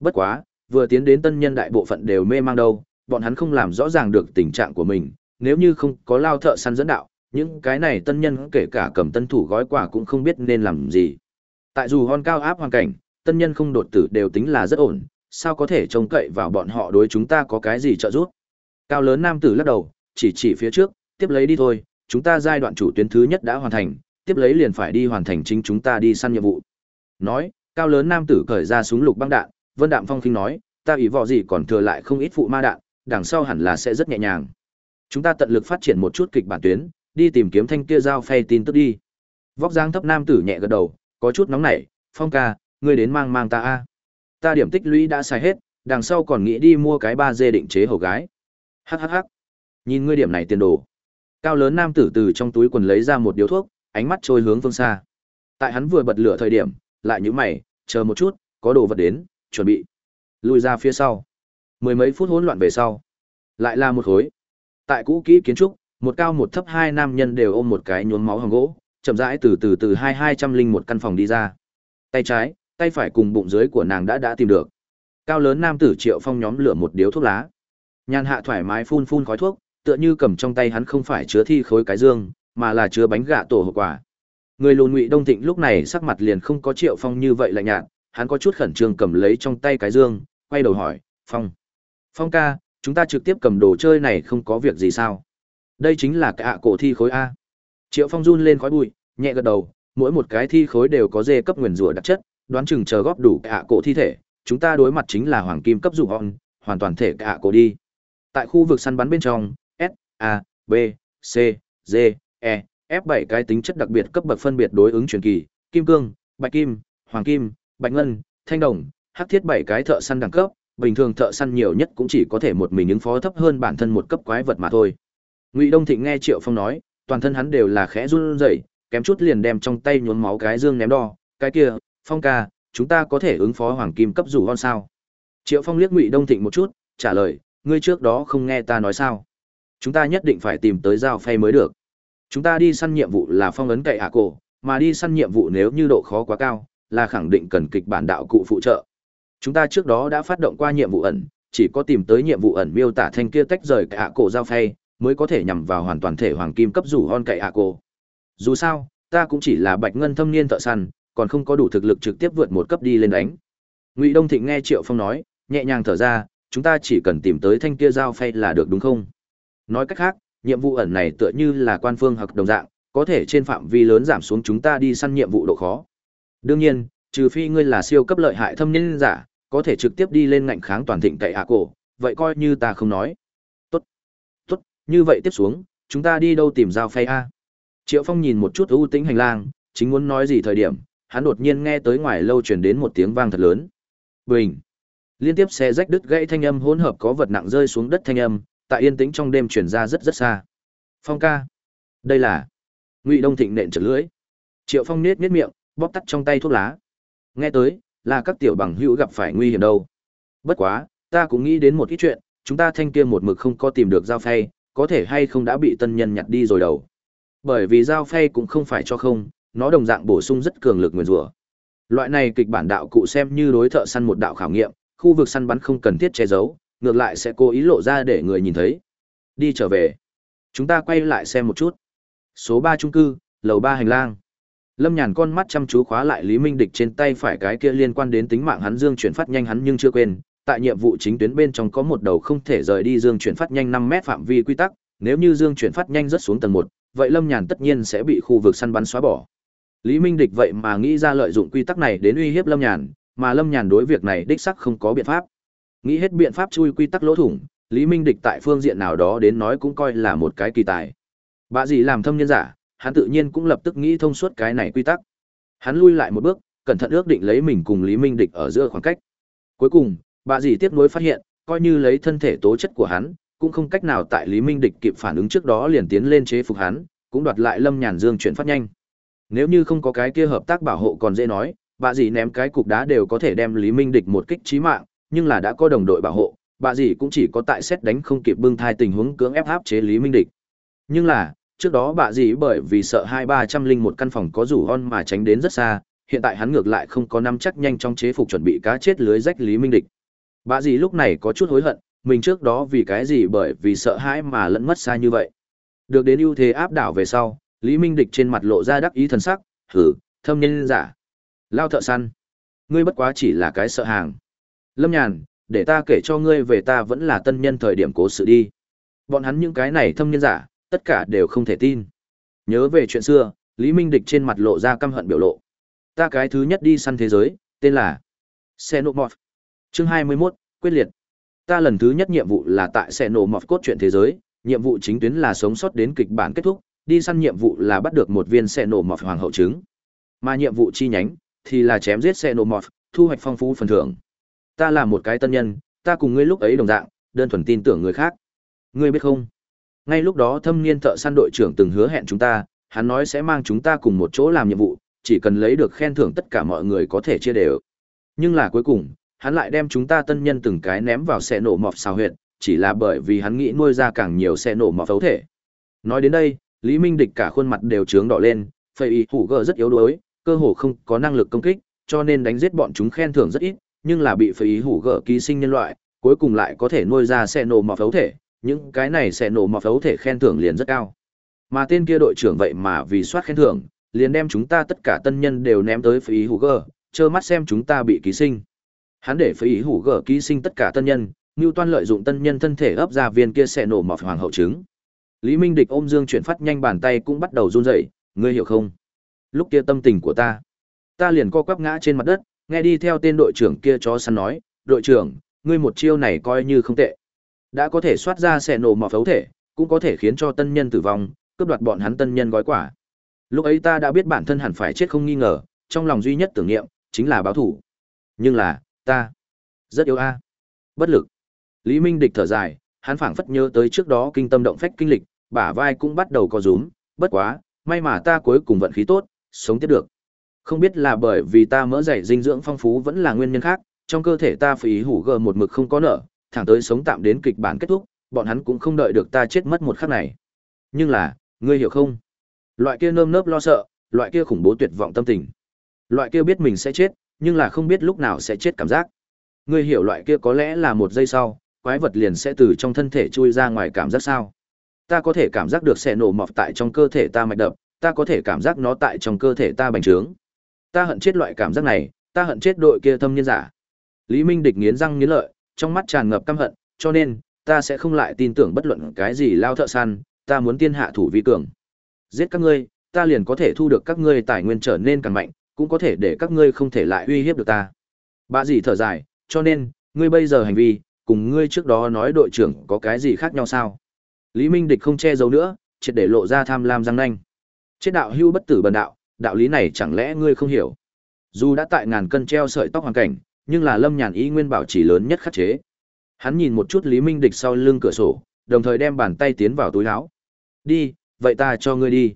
Bất quá, vừa tiến đến tân nhân đại bộ phận đều mê mang đâu, bọn hắn không làm rõ ràng được tình trạng của mình, nếu như không có lao thợ săn dẫn đạo, những cái này tân nhân kể cả cầm tân thủ gói quà cũng không biết nên làm gì. Tại dù hon cao áp hoàn cảnh, tân nhân không đột tử đều tính là rất ổn, sao có thể trông cậy vào bọn họ đối chúng ta có cái gì trợ giúp. Cao lớn nam tử lắc đầu, chỉ chỉ phía trước, tiếp lấy đi thôi, chúng ta giai đoạn chủ tuyến thứ nhất đã hoàn thành, tiếp lấy liền phải đi hoàn thành chính chúng ta đi săn nhiệm vụ. Nói, cao lớn nam tử cởi ra súng lục băng đạn, Vân Đạm Phong khinh nói, ta ý vỏ gì còn thừa lại không ít phụ ma đạn, đằng sau hẳn là sẽ rất nhẹ nhàng. Chúng ta tận lực phát triển một chút kịch bản tuyến, đi tìm kiếm thanh kia giao phay tin tức đi. Vóc dáng thấp nam tử nhẹ gật đầu, có chút nóng nảy, Phong ca, ngươi đến mang mang ta a. Ta điểm tích lũy đã xài hết, đằng sau còn nghĩ đi mua cái ba dê định chế hầu gái. Hắc hắc hắc. Nhìn ngươi điểm này tiền đồ. Cao lớn nam tử từ trong túi quần lấy ra một điếu thuốc, ánh mắt trôi hướng phương xa. Tại hắn vừa bật lửa thời điểm, lại nhíu mày, chờ một chút, có đồ vật đến, chuẩn bị. Lùi ra phía sau. Mười mấy phút hỗn loạn về sau, lại là một khối. Tại cũ kỹ kiến trúc, một cao một thấp hai nam nhân đều ôm một cái nhuốm máu hồng gỗ, chậm rãi từ từ từ hai hai trăm linh một căn phòng đi ra. Tay trái, tay phải cùng bụng dưới của nàng đã đã tìm được. Cao lớn nam tử Triệu Phong nhóm lửa một điếu thuốc lá. Nhàn hạ thoải mái phun phun khói thuốc, tựa như cầm trong tay hắn không phải chứa thi khối cái dương, mà là chứa bánh gạ tổ hộp quả. Người lùn Ngụy Đông Thịnh lúc này sắc mặt liền không có Triệu Phong như vậy lạnh nhạt, hắn có chút khẩn trương cầm lấy trong tay cái dương, quay đầu hỏi, "Phong, Phong ca, chúng ta trực tiếp cầm đồ chơi này không có việc gì sao?" Đây chính là cái ạ cổ thi khối a. Triệu Phong run lên khói bụi, nhẹ gật đầu, mỗi một cái thi khối đều có dê cấp nguyên rủa đặc chất, đoán chừng chờ góp đủ cả cổ thi thể, chúng ta đối mặt chính là hoàng kim cấp dụng hòn, hoàn toàn thể cả cổ đi. Tại khu vực săn bắn bên trong, S, A, B, C, D, E, F bảy cái tính chất đặc biệt cấp bậc phân biệt đối ứng truyền kỳ, kim cương, bạch kim, hoàng kim, bạch ngân, thanh đồng, hắc thiết bảy cái thợ săn đẳng cấp, bình thường thợ săn nhiều nhất cũng chỉ có thể một mình ứng phó thấp hơn bản thân một cấp quái vật mà thôi. Ngụy Đông Thịnh nghe Triệu Phong nói, toàn thân hắn đều là khẽ run rẩy, kém chút liền đem trong tay nhuốm máu cái dương ném đo, cái kia, Phong ca, chúng ta có thể ứng phó hoàng kim cấp dù con sao? Triệu Phong liếc Ngụy Đông Thịnh một chút, trả lời, ngươi trước đó không nghe ta nói sao? Chúng ta nhất định phải tìm tới giao phay mới được. Chúng ta đi săn nhiệm vụ là phong ấn cậy hạ cổ, mà đi săn nhiệm vụ nếu như độ khó quá cao, là khẳng định cần kịch bản đạo cụ phụ trợ. Chúng ta trước đó đã phát động qua nhiệm vụ ẩn, chỉ có tìm tới nhiệm vụ ẩn miêu tả thanh kia tách rời cậy hạ cổ giao phay, mới có thể nhằm vào hoàn toàn thể hoàng kim cấp rủ hon cậy hạ cổ. Dù sao, ta cũng chỉ là bạch ngân thâm niên thợ săn, còn không có đủ thực lực trực tiếp vượt một cấp đi lên đánh. Ngụy Đông Thịnh nghe Triệu Phong nói, nhẹ nhàng thở ra, chúng ta chỉ cần tìm tới thanh kia giao phay là được đúng không? Nói cách khác, nhiệm vụ ẩn này tựa như là quan phương hoặc đồng dạng, có thể trên phạm vi lớn giảm xuống chúng ta đi săn nhiệm vụ độ khó. Đương nhiên, trừ phi ngươi là siêu cấp lợi hại thâm nhân giả, có thể trực tiếp đi lên ngạnh kháng toàn thịnh cậy hạ cổ, vậy coi như ta không nói. Tốt, tốt, như vậy tiếp xuống, chúng ta đi đâu tìm giao phay a? Triệu Phong nhìn một chút ưu tĩnh hành lang, chính muốn nói gì thời điểm, hắn đột nhiên nghe tới ngoài lâu truyền đến một tiếng vang thật lớn. Bình. Liên tiếp xe rách đứt gãy thanh âm hỗn hợp có vật nặng rơi xuống đất thanh âm, tại yên tĩnh trong đêm truyền ra rất rất xa. Phong ca, đây là Ngụy Đông Thịnh nện chật lưỡi. Triệu Phong nết nết miệng, bóp tắt trong tay thuốc lá. Nghe tới, là các tiểu bằng hữu gặp phải nguy hiểm đâu. Bất quá, ta cũng nghĩ đến một ít chuyện, chúng ta thanh kia một mực không có tìm được giao phay, có thể hay không đã bị tân nhân nhặt đi rồi đâu. Bởi vì giao phay cũng không phải cho không, nó đồng dạng bổ sung rất cường lực người rủa. Loại này kịch bản đạo cụ xem như đối thợ săn một đạo khảo nghiệm, khu vực săn bắn không cần thiết che giấu, ngược lại sẽ cố ý lộ ra để người nhìn thấy. Đi trở về. Chúng ta quay lại xem một chút. Số 3 trung cư, lầu 3 hành lang. Lâm Nhàn con mắt chăm chú khóa lại Lý Minh Địch trên tay phải cái kia liên quan đến tính mạng hắn dương chuyển phát nhanh hắn nhưng chưa quên, tại nhiệm vụ chính tuyến bên trong có một đầu không thể rời đi dương chuyển phát nhanh 5 mét phạm vi quy tắc, nếu như dương chuyển phát nhanh rất xuống tầng 1, vậy Lâm Nhàn tất nhiên sẽ bị khu vực săn bắn xóa bỏ. Lý Minh Địch vậy mà nghĩ ra lợi dụng quy tắc này đến uy hiếp Lâm Nhàn, mà Lâm Nhàn đối việc này đích sắc không có biện pháp. Nghĩ hết biện pháp chui quy tắc lỗ thủng, Lý Minh Địch tại phương diện nào đó đến nói cũng coi là một cái kỳ tài. Bạ gì làm thâm nhân giả, hắn tự nhiên cũng lập tức nghĩ thông suốt cái này quy tắc. Hắn lui lại một bước, cẩn thận ước định lấy mình cùng Lý Minh Địch ở giữa khoảng cách. Cuối cùng, bạ gì tiếp nối phát hiện, coi như lấy thân thể tố chất của hắn, cũng không cách nào tại Lý Minh Địch kịp phản ứng trước đó liền tiến lên chế phục hắn, cũng đoạt lại Lâm Nhàn Dương chuyển phát nhanh. Nếu như không có cái kia hợp tác bảo hộ còn dễ nói, bạ gì ném cái cục đá đều có thể đem Lý Minh Địch một kích chí mạng, nhưng là đã có đồng đội bảo hộ, bà gì cũng chỉ có tại xét đánh không kịp bưng thai tình huống cưỡng ép áp chế Lý Minh Địch. Nhưng là, trước đó bà gì bởi vì sợ hai ba trăm linh một căn phòng có rủ on mà tránh đến rất xa, hiện tại hắn ngược lại không có nắm chắc nhanh trong chế phục chuẩn bị cá chết lưới rách Lý Minh Địch. Bà gì lúc này có chút hối hận, mình trước đó vì cái gì bởi vì sợ hãi mà lẫn mất xa như vậy. Được đến ưu thế áp đảo về sau, Lý Minh Địch trên mặt lộ ra đắc ý thần sắc, hử, thâm nhân giả. Lao thợ săn. Ngươi bất quá chỉ là cái sợ hàng. Lâm Nhàn, để ta kể cho ngươi về ta vẫn là tân nhân thời điểm cố sự đi. Bọn hắn những cái này thâm nhân giả, tất cả đều không thể tin. Nhớ về chuyện xưa, Lý Minh Địch trên mặt lộ ra căm hận biểu lộ. Ta cái thứ nhất đi săn thế giới, tên là Xenomorph. Chương 21, quyết liệt. Ta lần thứ nhất nhiệm vụ là tại Xenomorph cốt truyện thế giới, nhiệm vụ chính tuyến là sống sót đến kịch bản kết thúc, đi săn nhiệm vụ là bắt được một viên Xenomorph hoàng hậu trứng. Mà nhiệm vụ chi nhánh thì là chém giết Xenomorph, thu hoạch phong phú phần thưởng. Ta là một cái tân nhân, ta cùng ngươi lúc ấy đồng dạng, đơn thuần tin tưởng người khác. Ngươi biết không? Ngay lúc đó thâm niên thợ săn đội trưởng từng hứa hẹn chúng ta, hắn nói sẽ mang chúng ta cùng một chỗ làm nhiệm vụ, chỉ cần lấy được khen thưởng tất cả mọi người có thể chia đều. Nhưng là cuối cùng, hắn lại đem chúng ta tân nhân từng cái ném vào xe nổ mọt xào huyệt, chỉ là bởi vì hắn nghĩ nuôi ra càng nhiều xe nổ mọt phấu thể. Nói đến đây, Lý Minh Địch cả khuôn mặt đều trướng đỏ lên, phây y hủ gờ rất yếu đuối, cơ hồ không có năng lực công kích, cho nên đánh giết bọn chúng khen thưởng rất ít, nhưng là bị phế hủ gở ký sinh nhân loại, cuối cùng lại có thể nuôi ra xe nổ mọt phấu thể, những cái này xe nổ mọt phấu thể khen thưởng liền rất cao. Mà tên kia đội trưởng vậy mà vì soát khen thưởng, liền đem chúng ta tất cả tân nhân đều ném tới phí hủ gở trơ mắt xem chúng ta bị ký sinh. Hắn để phí hủ gở ký sinh tất cả tân nhân, Ngưu Toan lợi dụng tân nhân thân thể ấp ra viên kia sẽ nổ mọt hoàng hậu trứng. Lý Minh Địch ôm Dương chuyển phát nhanh bàn tay cũng bắt đầu run rẩy, ngươi hiểu không? Lúc kia tâm tình của ta, ta liền co quắp ngã trên mặt đất, Nghe đi theo tên đội trưởng kia chó săn nói, đội trưởng, ngươi một chiêu này coi như không tệ. Đã có thể soát ra xẻ nổ mỏ phấu thể, cũng có thể khiến cho tân nhân tử vong, cướp đoạt bọn hắn tân nhân gói quả. Lúc ấy ta đã biết bản thân hẳn phải chết không nghi ngờ, trong lòng duy nhất tưởng niệm chính là báo thủ. Nhưng là, ta rất yếu a. Bất lực. Lý Minh Địch thở dài, hắn phảng phất nhớ tới trước đó kinh tâm động phách kinh lịch, bả vai cũng bắt đầu co rúm, bất quá, may mà ta cuối cùng vận khí tốt, sống tiếp được. Không biết là bởi vì ta mỡ dày dinh dưỡng phong phú vẫn là nguyên nhân khác, trong cơ thể ta phí hủ gờ một mực không có nở, thẳng tới sống tạm đến kịch bản kết thúc, bọn hắn cũng không đợi được ta chết mất một khắc này. Nhưng là, ngươi hiểu không? Loại kia nơm nớp lo sợ, loại kia khủng bố tuyệt vọng tâm tình. Loại kia biết mình sẽ chết, nhưng là không biết lúc nào sẽ chết cảm giác. Ngươi hiểu loại kia có lẽ là một giây sau, quái vật liền sẽ từ trong thân thể chui ra ngoài cảm giác sao? Ta có thể cảm giác được sẽ nổ mọt tại trong cơ thể ta mạch đập, ta có thể cảm giác nó tại trong cơ thể ta bành trướng. Ta hận chết loại cảm giác này, ta hận chết đội kia thâm niên giả. Lý Minh Địch nghiến răng nghiến lợi, trong mắt tràn ngập căm hận, cho nên, ta sẽ không lại tin tưởng bất luận cái gì lao thợ săn, ta muốn tiên hạ thủ vi cường. Giết các ngươi, ta liền có thể thu được các ngươi tài nguyên trở nên càng mạnh, cũng có thể để các ngươi không thể lại uy hiếp được ta. Bà dì thở dài, cho nên, ngươi bây giờ hành vi, cùng ngươi trước đó nói đội trưởng có cái gì khác nhau sao? Lý Minh Địch không che giấu nữa, triệt để lộ ra tham lam răng nanh. Chết đạo hưu bất tử bần đạo, đạo lý này chẳng lẽ ngươi không hiểu? Dù đã tại ngàn cân treo sợi tóc hoàn cảnh, nhưng là Lâm Nhàn ý nguyên bảo chỉ lớn nhất khắc chế. Hắn nhìn một chút Lý Minh Địch sau lưng cửa sổ, đồng thời đem bàn tay tiến vào túi láo "Đi, vậy ta cho ngươi đi."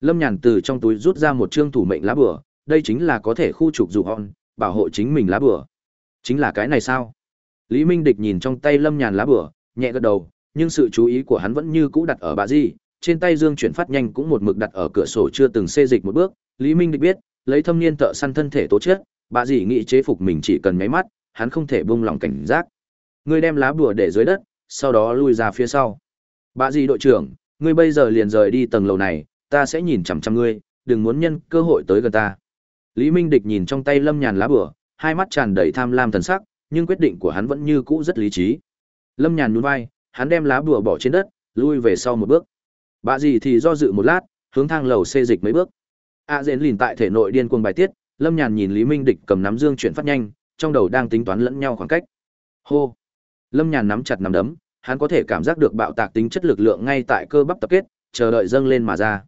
Lâm Nhàn từ trong túi rút ra một trương thủ mệnh lá bửa đây chính là có thể khu trục dù hòn, bảo hộ chính mình lá bửa Chính là cái này sao? Lý Minh Địch nhìn trong tay Lâm Nhàn lá bửa nhẹ gật đầu, nhưng sự chú ý của hắn vẫn như cũ đặt ở bà Di, trên tay Dương chuyển phát nhanh cũng một mực đặt ở cửa sổ chưa từng xê dịch một bước, Lý Minh Địch biết, lấy thâm niên thợ săn thân thể tố chết, bà dì nghĩ chế phục mình chỉ cần nháy mắt, hắn không thể buông lòng cảnh giác. Ngươi đem lá bùa để dưới đất, sau đó lui ra phía sau. Bà dì đội trưởng, ngươi bây giờ liền rời đi tầng lầu này, ta sẽ nhìn chằm chằm ngươi, đừng muốn nhân cơ hội tới gần ta. Lý Minh Địch nhìn trong tay Lâm Nhàn lá bùa, hai mắt tràn đầy tham lam thần sắc, nhưng quyết định của hắn vẫn như cũ rất lý trí. Lâm Nhàn nhún vai, hắn đem lá bùa bỏ trên đất, lui về sau một bước. Bà gì thì do dự một lát, hướng thang lầu xê dịch mấy bước. A à Dễn lìn tại thể nội điên cuồng bài tiết, Lâm Nhàn nhìn Lý Minh Địch cầm nắm dương chuyển phát nhanh, trong đầu đang tính toán lẫn nhau khoảng cách. Hô. Lâm Nhàn nắm chặt nắm đấm, hắn có thể cảm giác được bạo tạc tính chất lực lượng ngay tại cơ bắp tập kết, chờ đợi dâng lên mà ra.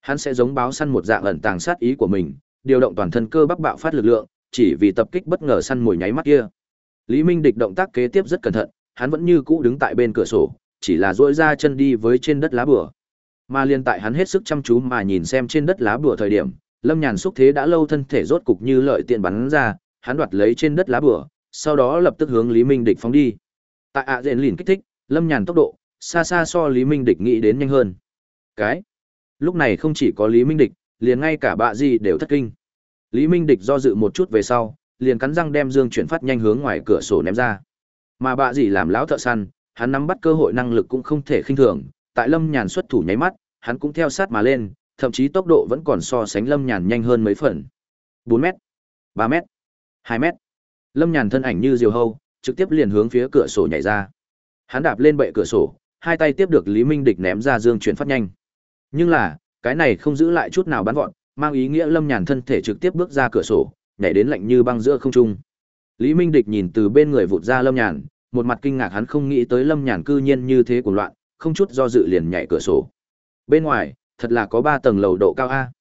Hắn sẽ giống báo săn một dạng ẩn tàng sát ý của mình, điều động toàn thân cơ bắp bạo phát lực lượng, chỉ vì tập kích bất ngờ săn mồi nháy mắt kia. Lý Minh Địch động tác kế tiếp rất cẩn thận, hắn vẫn như cũ đứng tại bên cửa sổ, chỉ là duỗi ra chân đi với trên đất lá bửa mà liên tại hắn hết sức chăm chú mà nhìn xem trên đất lá bùa thời điểm, Lâm Nhàn xúc thế đã lâu thân thể rốt cục như lợi tiện bắn ra, hắn đoạt lấy trên đất lá bùa, sau đó lập tức hướng Lý Minh Địch phóng đi. Tại ạ diện lìn kích thích, Lâm Nhàn tốc độ xa xa so Lý Minh Địch nghĩ đến nhanh hơn. Cái lúc này không chỉ có Lý Minh Địch, liền ngay cả bạ gì đều thất kinh. Lý Minh Địch do dự một chút về sau, liền cắn răng đem dương chuyển phát nhanh hướng ngoài cửa sổ ném ra. Mà bạ gì làm lão thợ săn, hắn nắm bắt cơ hội năng lực cũng không thể khinh thường, tại Lâm Nhàn xuất thủ nháy mắt, hắn cũng theo sát mà lên, thậm chí tốc độ vẫn còn so sánh Lâm Nhàn nhanh hơn mấy phần. Bốn mét, ba mét, hai mét. Lâm Nhàn thân ảnh như diều hâu, trực tiếp liền hướng phía cửa sổ nhảy ra. Hắn đạp lên bệ cửa sổ, hai tay tiếp được Lý Minh Địch ném ra dương chuyển phát nhanh. Nhưng là, cái này không giữ lại chút nào bắn vọn, mang ý nghĩa Lâm Nhàn thân thể trực tiếp bước ra cửa sổ, nhảy đến lạnh như băng giữa không trung. Lý Minh Địch nhìn từ bên người vụt ra Lâm Nhàn, một mặt kinh ngạc hắn không nghĩ tới Lâm Nhàn cư nhiên như thế của loạn, không chút do dự liền nhảy cửa sổ. Bên ngoài, thật là có ba tầng lầu độ cao a.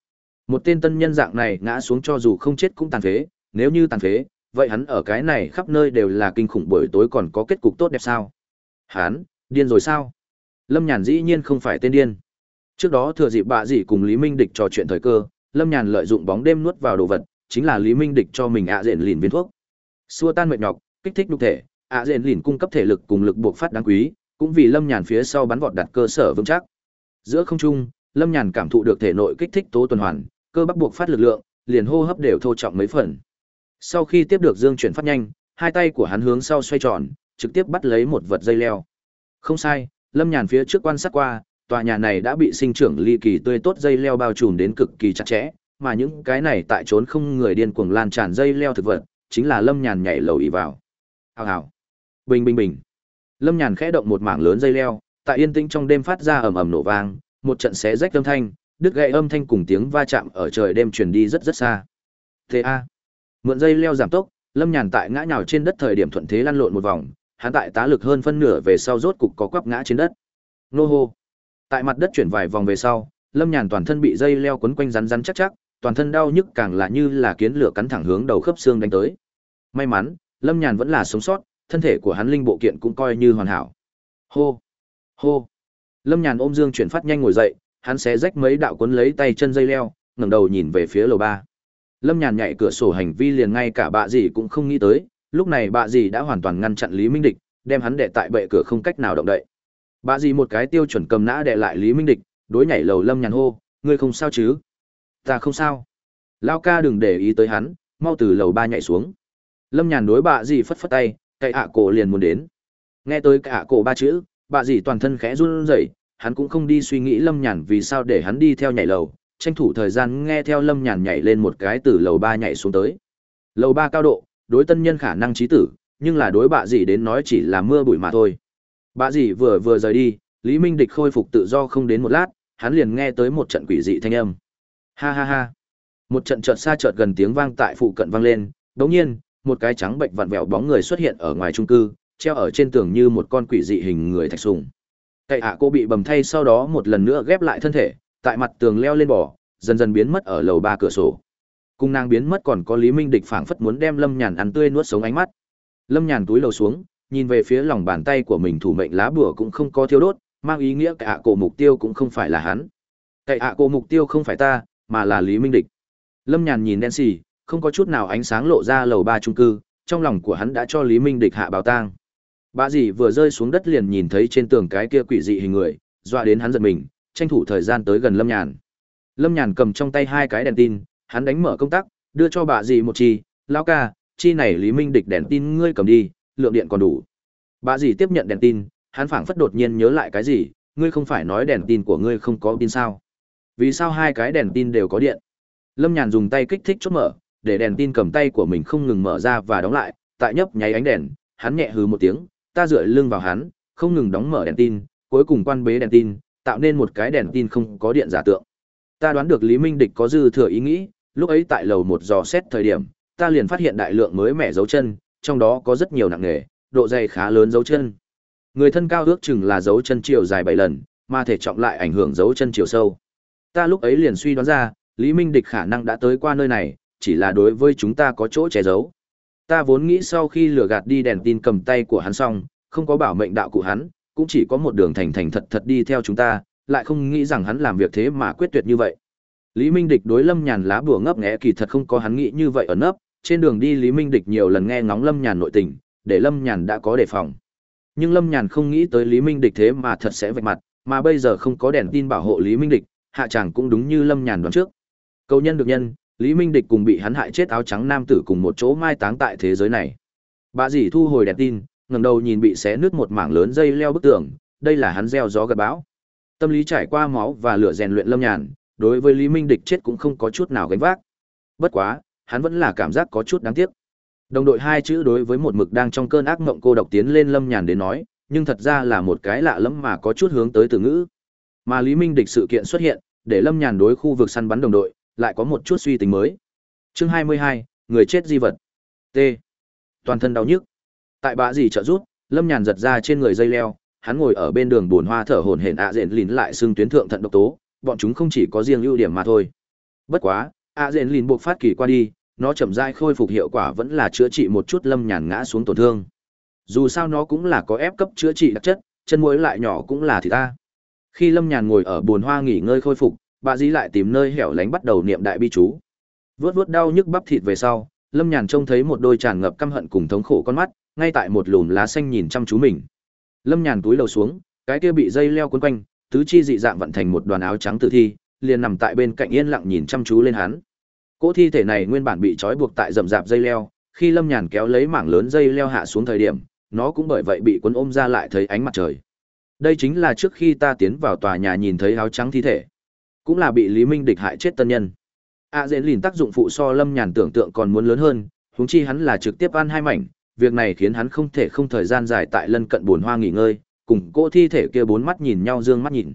Một tên tân nhân dạng này ngã xuống cho dù không chết cũng tàn phế, nếu như tàn phế, vậy hắn ở cái này khắp nơi đều là kinh khủng buổi tối còn có kết cục tốt đẹp sao? Hắn, điên rồi sao? Lâm Nhàn dĩ nhiên không phải tên điên. Trước đó thừa dịp bạ dị cùng Lý Minh Địch trò chuyện thời cơ, Lâm Nhàn lợi dụng bóng đêm nuốt vào đồ vật, chính là Lý Minh Địch cho mình ạ à diện lìn viên thuốc. Xua tan mệt nhọc, kích thích nhục thể, ạ à diện lìn cung cấp thể lực cùng lực buộc phát đáng quý, cũng vì Lâm Nhàn phía sau bắn vọt đặt cơ sở vững chắc. Giữa không trung, Lâm Nhàn cảm thụ được thể nội kích thích tố tuần hoàn, cơ bắp buộc phát lực lượng, liền hô hấp đều thô trọng mấy phần. Sau khi tiếp được dương chuyển phát nhanh, hai tay của hắn hướng sau xoay tròn, trực tiếp bắt lấy một vật dây leo. Không sai, Lâm Nhàn phía trước quan sát qua, tòa nhà này đã bị sinh trưởng ly kỳ tươi tốt dây leo bao trùm đến cực kỳ chặt chẽ, mà những cái này tại trốn không người điên cuồng lan tràn dây leo thực vật, chính là Lâm Nhàn nhảy lầu ì vào. Hào hào. Bình bình bình. Lâm Nhàn khẽ động một mảng lớn dây leo, tại yên tĩnh trong đêm phát ra ầm ầm nổ vang, một trận xé rách âm thanh, đứt gãy âm thanh cùng tiếng va chạm ở trời đêm truyền đi rất rất xa. Thế a. Mượn dây leo giảm tốc, Lâm Nhàn tại ngã nhào trên đất thời điểm thuận thế lăn lộn một vòng, hắn tại tá lực hơn phân nửa về sau rốt cục có quắp ngã trên đất. Nô hô. Tại mặt đất chuyển vài vòng về sau, Lâm Nhàn toàn thân bị dây leo quấn quanh rắn rắn chắc chắc, toàn thân đau nhức càng là như là kiến lửa cắn thẳng hướng đầu khớp xương đánh tới. May mắn, Lâm Nhàn vẫn là sống sót, thân thể của hắn linh bộ kiện cũng coi như hoàn hảo. Hô, hô. Lâm Nhàn ôm Dương chuyển phát nhanh ngồi dậy, hắn xé rách mấy đạo cuốn lấy tay chân dây leo, ngẩng đầu nhìn về phía lầu ba. Lâm Nhàn nhảy cửa sổ hành vi liền ngay cả bạ gì cũng không nghĩ tới, lúc này bạ gì đã hoàn toàn ngăn chặn Lý Minh Địch, đem hắn đè tại bệ cửa không cách nào động đậy. Bạ gì một cái tiêu chuẩn cầm nã đè lại Lý Minh Địch, đối nhảy lầu Lâm Nhàn hô, ngươi không sao chứ? Ta không sao. Lao ca đừng để ý tới hắn, mau từ lầu ba nhảy xuống. Lâm Nhàn đối bạ gì phất phất tay, cậy ạ cổ liền muốn đến. Nghe tới cậy ạ cổ ba chữ, bà dì toàn thân khẽ run rẩy, hắn cũng không đi suy nghĩ Lâm Nhàn vì sao để hắn đi theo nhảy lầu, tranh thủ thời gian nghe theo Lâm Nhàn nhảy lên một cái từ lầu ba nhảy xuống tới. Lầu ba cao độ, đối tân nhân khả năng trí tử, nhưng là đối bà dì đến nói chỉ là mưa bụi mà thôi. bà dì vừa vừa rời đi, Lý Minh Địch khôi phục tự do không đến một lát, hắn liền nghe tới một trận quỷ dị thanh âm. Ha ha ha. Một trận chợt xa chợt gần tiếng vang tại phụ cận vang lên, đột nhiên, một cái trắng bệnh vặn vẹo bóng người xuất hiện ở ngoài trung cư, treo ở trên tường như một con quỷ dị hình người thạch sùng. Cậy ạ cô bị bầm thay sau đó một lần nữa ghép lại thân thể, tại mặt tường leo lên bò, dần dần biến mất ở lầu ba cửa sổ. Cung nàng biến mất còn có Lý Minh Địch phảng phất muốn đem Lâm Nhàn ăn tươi nuốt sống ánh mắt. Lâm Nhàn túi lầu xuống, nhìn về phía lòng bàn tay của mình thủ mệnh lá bùa cũng không có thiêu đốt, mang ý nghĩa cậy ạ cổ mục tiêu cũng không phải là hắn. Cậy ạ cô mục tiêu không phải ta, mà là Lý Minh Địch. Lâm Nhàn nhìn đen không có chút nào ánh sáng lộ ra lầu ba trung cư, trong lòng của hắn đã cho Lý Minh Địch hạ báo tang. Bà dì vừa rơi xuống đất liền nhìn thấy trên tường cái kia quỷ dị hình người, dọa đến hắn giật mình, tranh thủ thời gian tới gần Lâm Nhàn. Lâm Nhàn cầm trong tay hai cái đèn tin, hắn đánh mở công tắc, đưa cho bà dì một chi, lão ca, chi này Lý Minh Địch đèn tin ngươi cầm đi, lượng điện còn đủ. Bà dì tiếp nhận đèn tin, hắn phảng phất đột nhiên nhớ lại cái gì, ngươi không phải nói đèn tin của ngươi không có tin sao? Vì sao hai cái đèn tin đều có điện? Lâm Nhàn dùng tay kích thích chốt mở, để đèn tin cầm tay của mình không ngừng mở ra và đóng lại, tại nhấp nháy ánh đèn, hắn nhẹ hừ một tiếng, ta dựa lưng vào hắn, không ngừng đóng mở đèn tin, cuối cùng quan bế đèn tin, tạo nên một cái đèn tin không có điện giả tượng. Ta đoán được Lý Minh Địch có dư thừa ý nghĩ, lúc ấy tại lầu một dò xét thời điểm, ta liền phát hiện đại lượng mới mẻ dấu chân, trong đó có rất nhiều nặng nghề, độ dày khá lớn dấu chân. Người thân cao ước chừng là dấu chân chiều dài 7 lần, mà thể trọng lại ảnh hưởng dấu chân chiều sâu. Ta lúc ấy liền suy đoán ra, Lý Minh Địch khả năng đã tới qua nơi này, chỉ là đối với chúng ta có chỗ che giấu. Ta vốn nghĩ sau khi lừa gạt đi đèn tin cầm tay của hắn xong, không có bảo mệnh đạo cụ hắn, cũng chỉ có một đường thành thành thật thật đi theo chúng ta, lại không nghĩ rằng hắn làm việc thế mà quyết tuyệt như vậy. Lý Minh Địch đối Lâm Nhàn lá bùa ngấp nghé kỳ thật không có hắn nghĩ như vậy ở nấp, trên đường đi Lý Minh Địch nhiều lần nghe ngóng Lâm Nhàn nội tình, để Lâm Nhàn đã có đề phòng. Nhưng Lâm Nhàn không nghĩ tới Lý Minh Địch thế mà thật sẽ vạch mặt, mà bây giờ không có đèn tin bảo hộ Lý Minh Địch, hạ chàng cũng đúng như Lâm Nhàn đoán trước. Cầu nhân được nhân, Lý Minh Địch cùng bị hắn hại chết áo trắng nam tử cùng một chỗ mai táng tại thế giới này. Bà dì thu hồi đèn tin, ngẩng đầu nhìn bị xé nứt một mảng lớn dây leo bức tường, đây là hắn gieo gió gặt bão. Tâm lý trải qua máu và lửa rèn luyện lâm nhàn, đối với Lý Minh Địch chết cũng không có chút nào gánh vác. Bất quá, hắn vẫn là cảm giác có chút đáng tiếc. Đồng đội hai chữ đối với một mực đang trong cơn ác mộng cô độc tiến lên lâm nhàn đến nói, nhưng thật ra là một cái lạ lẫm mà có chút hướng tới từ ngữ. Mà Lý Minh Địch sự kiện xuất hiện, để lâm nhàn đối khu vực săn bắn đồng đội, lại có một chút suy tính mới. Chương 22, người chết di vật. T. Toàn thân đau nhức. Tại bã gì trợ rút, Lâm Nhàn giật ra trên người dây leo, hắn ngồi ở bên đường buồn hoa thở hổn hển ạ à lìn lại xương tuyến thượng thận độc tố, bọn chúng không chỉ có riêng ưu điểm mà thôi. Bất quá, ạ à lìn buộc phát kỳ qua đi, nó chậm rãi khôi phục hiệu quả vẫn là chữa trị một chút Lâm Nhàn ngã xuống tổn thương. Dù sao nó cũng là có ép cấp chữa trị đặc chất, chân muối lại nhỏ cũng là thì ta. Khi Lâm Nhàn ngồi ở buồn hoa nghỉ ngơi khôi phục, bà dí lại tìm nơi hẻo lánh bắt đầu niệm đại bi chú. vớt vớt đau nhức bắp thịt về sau, Lâm Nhàn trông thấy một đôi tràn ngập căm hận cùng thống khổ con mắt, ngay tại một lùm lá xanh nhìn chăm chú mình. Lâm Nhàn túi đầu xuống, cái kia bị dây leo quấn quanh, tứ chi dị dạng vận thành một đoàn áo trắng tử thi, liền nằm tại bên cạnh yên lặng nhìn chăm chú lên hắn. Cỗ thi thể này nguyên bản bị trói buộc tại rậm rạp dây leo, khi Lâm Nhàn kéo lấy mảng lớn dây leo hạ xuống thời điểm, nó cũng bởi vậy bị cuốn ôm ra lại thấy ánh mặt trời. Đây chính là trước khi ta tiến vào tòa nhà nhìn thấy áo trắng thi thể, cũng là bị Lý Minh địch hại chết tân nhân. A Dễn Lìn tác dụng phụ so Lâm Nhàn tưởng tượng còn muốn lớn hơn, huống chi hắn là trực tiếp ăn hai mảnh, việc này khiến hắn không thể không thời gian dài tại lân cận buồn hoa nghỉ ngơi, cùng cô thi thể kia bốn mắt nhìn nhau dương mắt nhìn.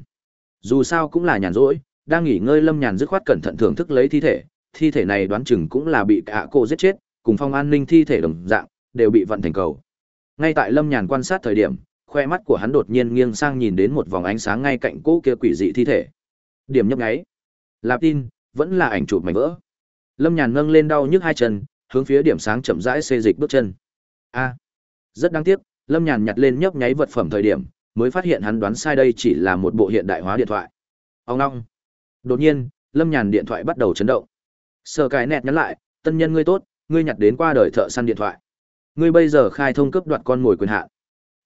Dù sao cũng là nhàn rỗi, đang nghỉ ngơi Lâm Nhàn dứt khoát cẩn thận thưởng thức lấy thi thể, thi thể này đoán chừng cũng là bị cả cô giết chết, cùng phong an ninh thi thể đồng dạng, đều bị vận thành cầu. Ngay tại Lâm Nhàn quan sát thời điểm, khoe mắt của hắn đột nhiên nghiêng sang nhìn đến một vòng ánh sáng ngay cạnh cỗ kia quỷ dị thi thể. Điểm nhấp nháy. Lạp tin, vẫn là ảnh chụp mảnh vỡ. Lâm Nhàn nâng lên đau nhức hai chân, hướng phía điểm sáng chậm rãi xê dịch bước chân. A, rất đáng tiếc, Lâm Nhàn nhặt lên nhấp nháy vật phẩm thời điểm, mới phát hiện hắn đoán sai đây chỉ là một bộ hiện đại hóa điện thoại. Ông ngoong. Đột nhiên, Lâm Nhàn điện thoại bắt đầu chấn động. Sở Cái nẹt nhắn lại, "Tân nhân ngươi tốt, ngươi nhặt đến qua đời thợ săn điện thoại. Ngươi bây giờ khai thông cấp đoạt con ngồi quyền hạn.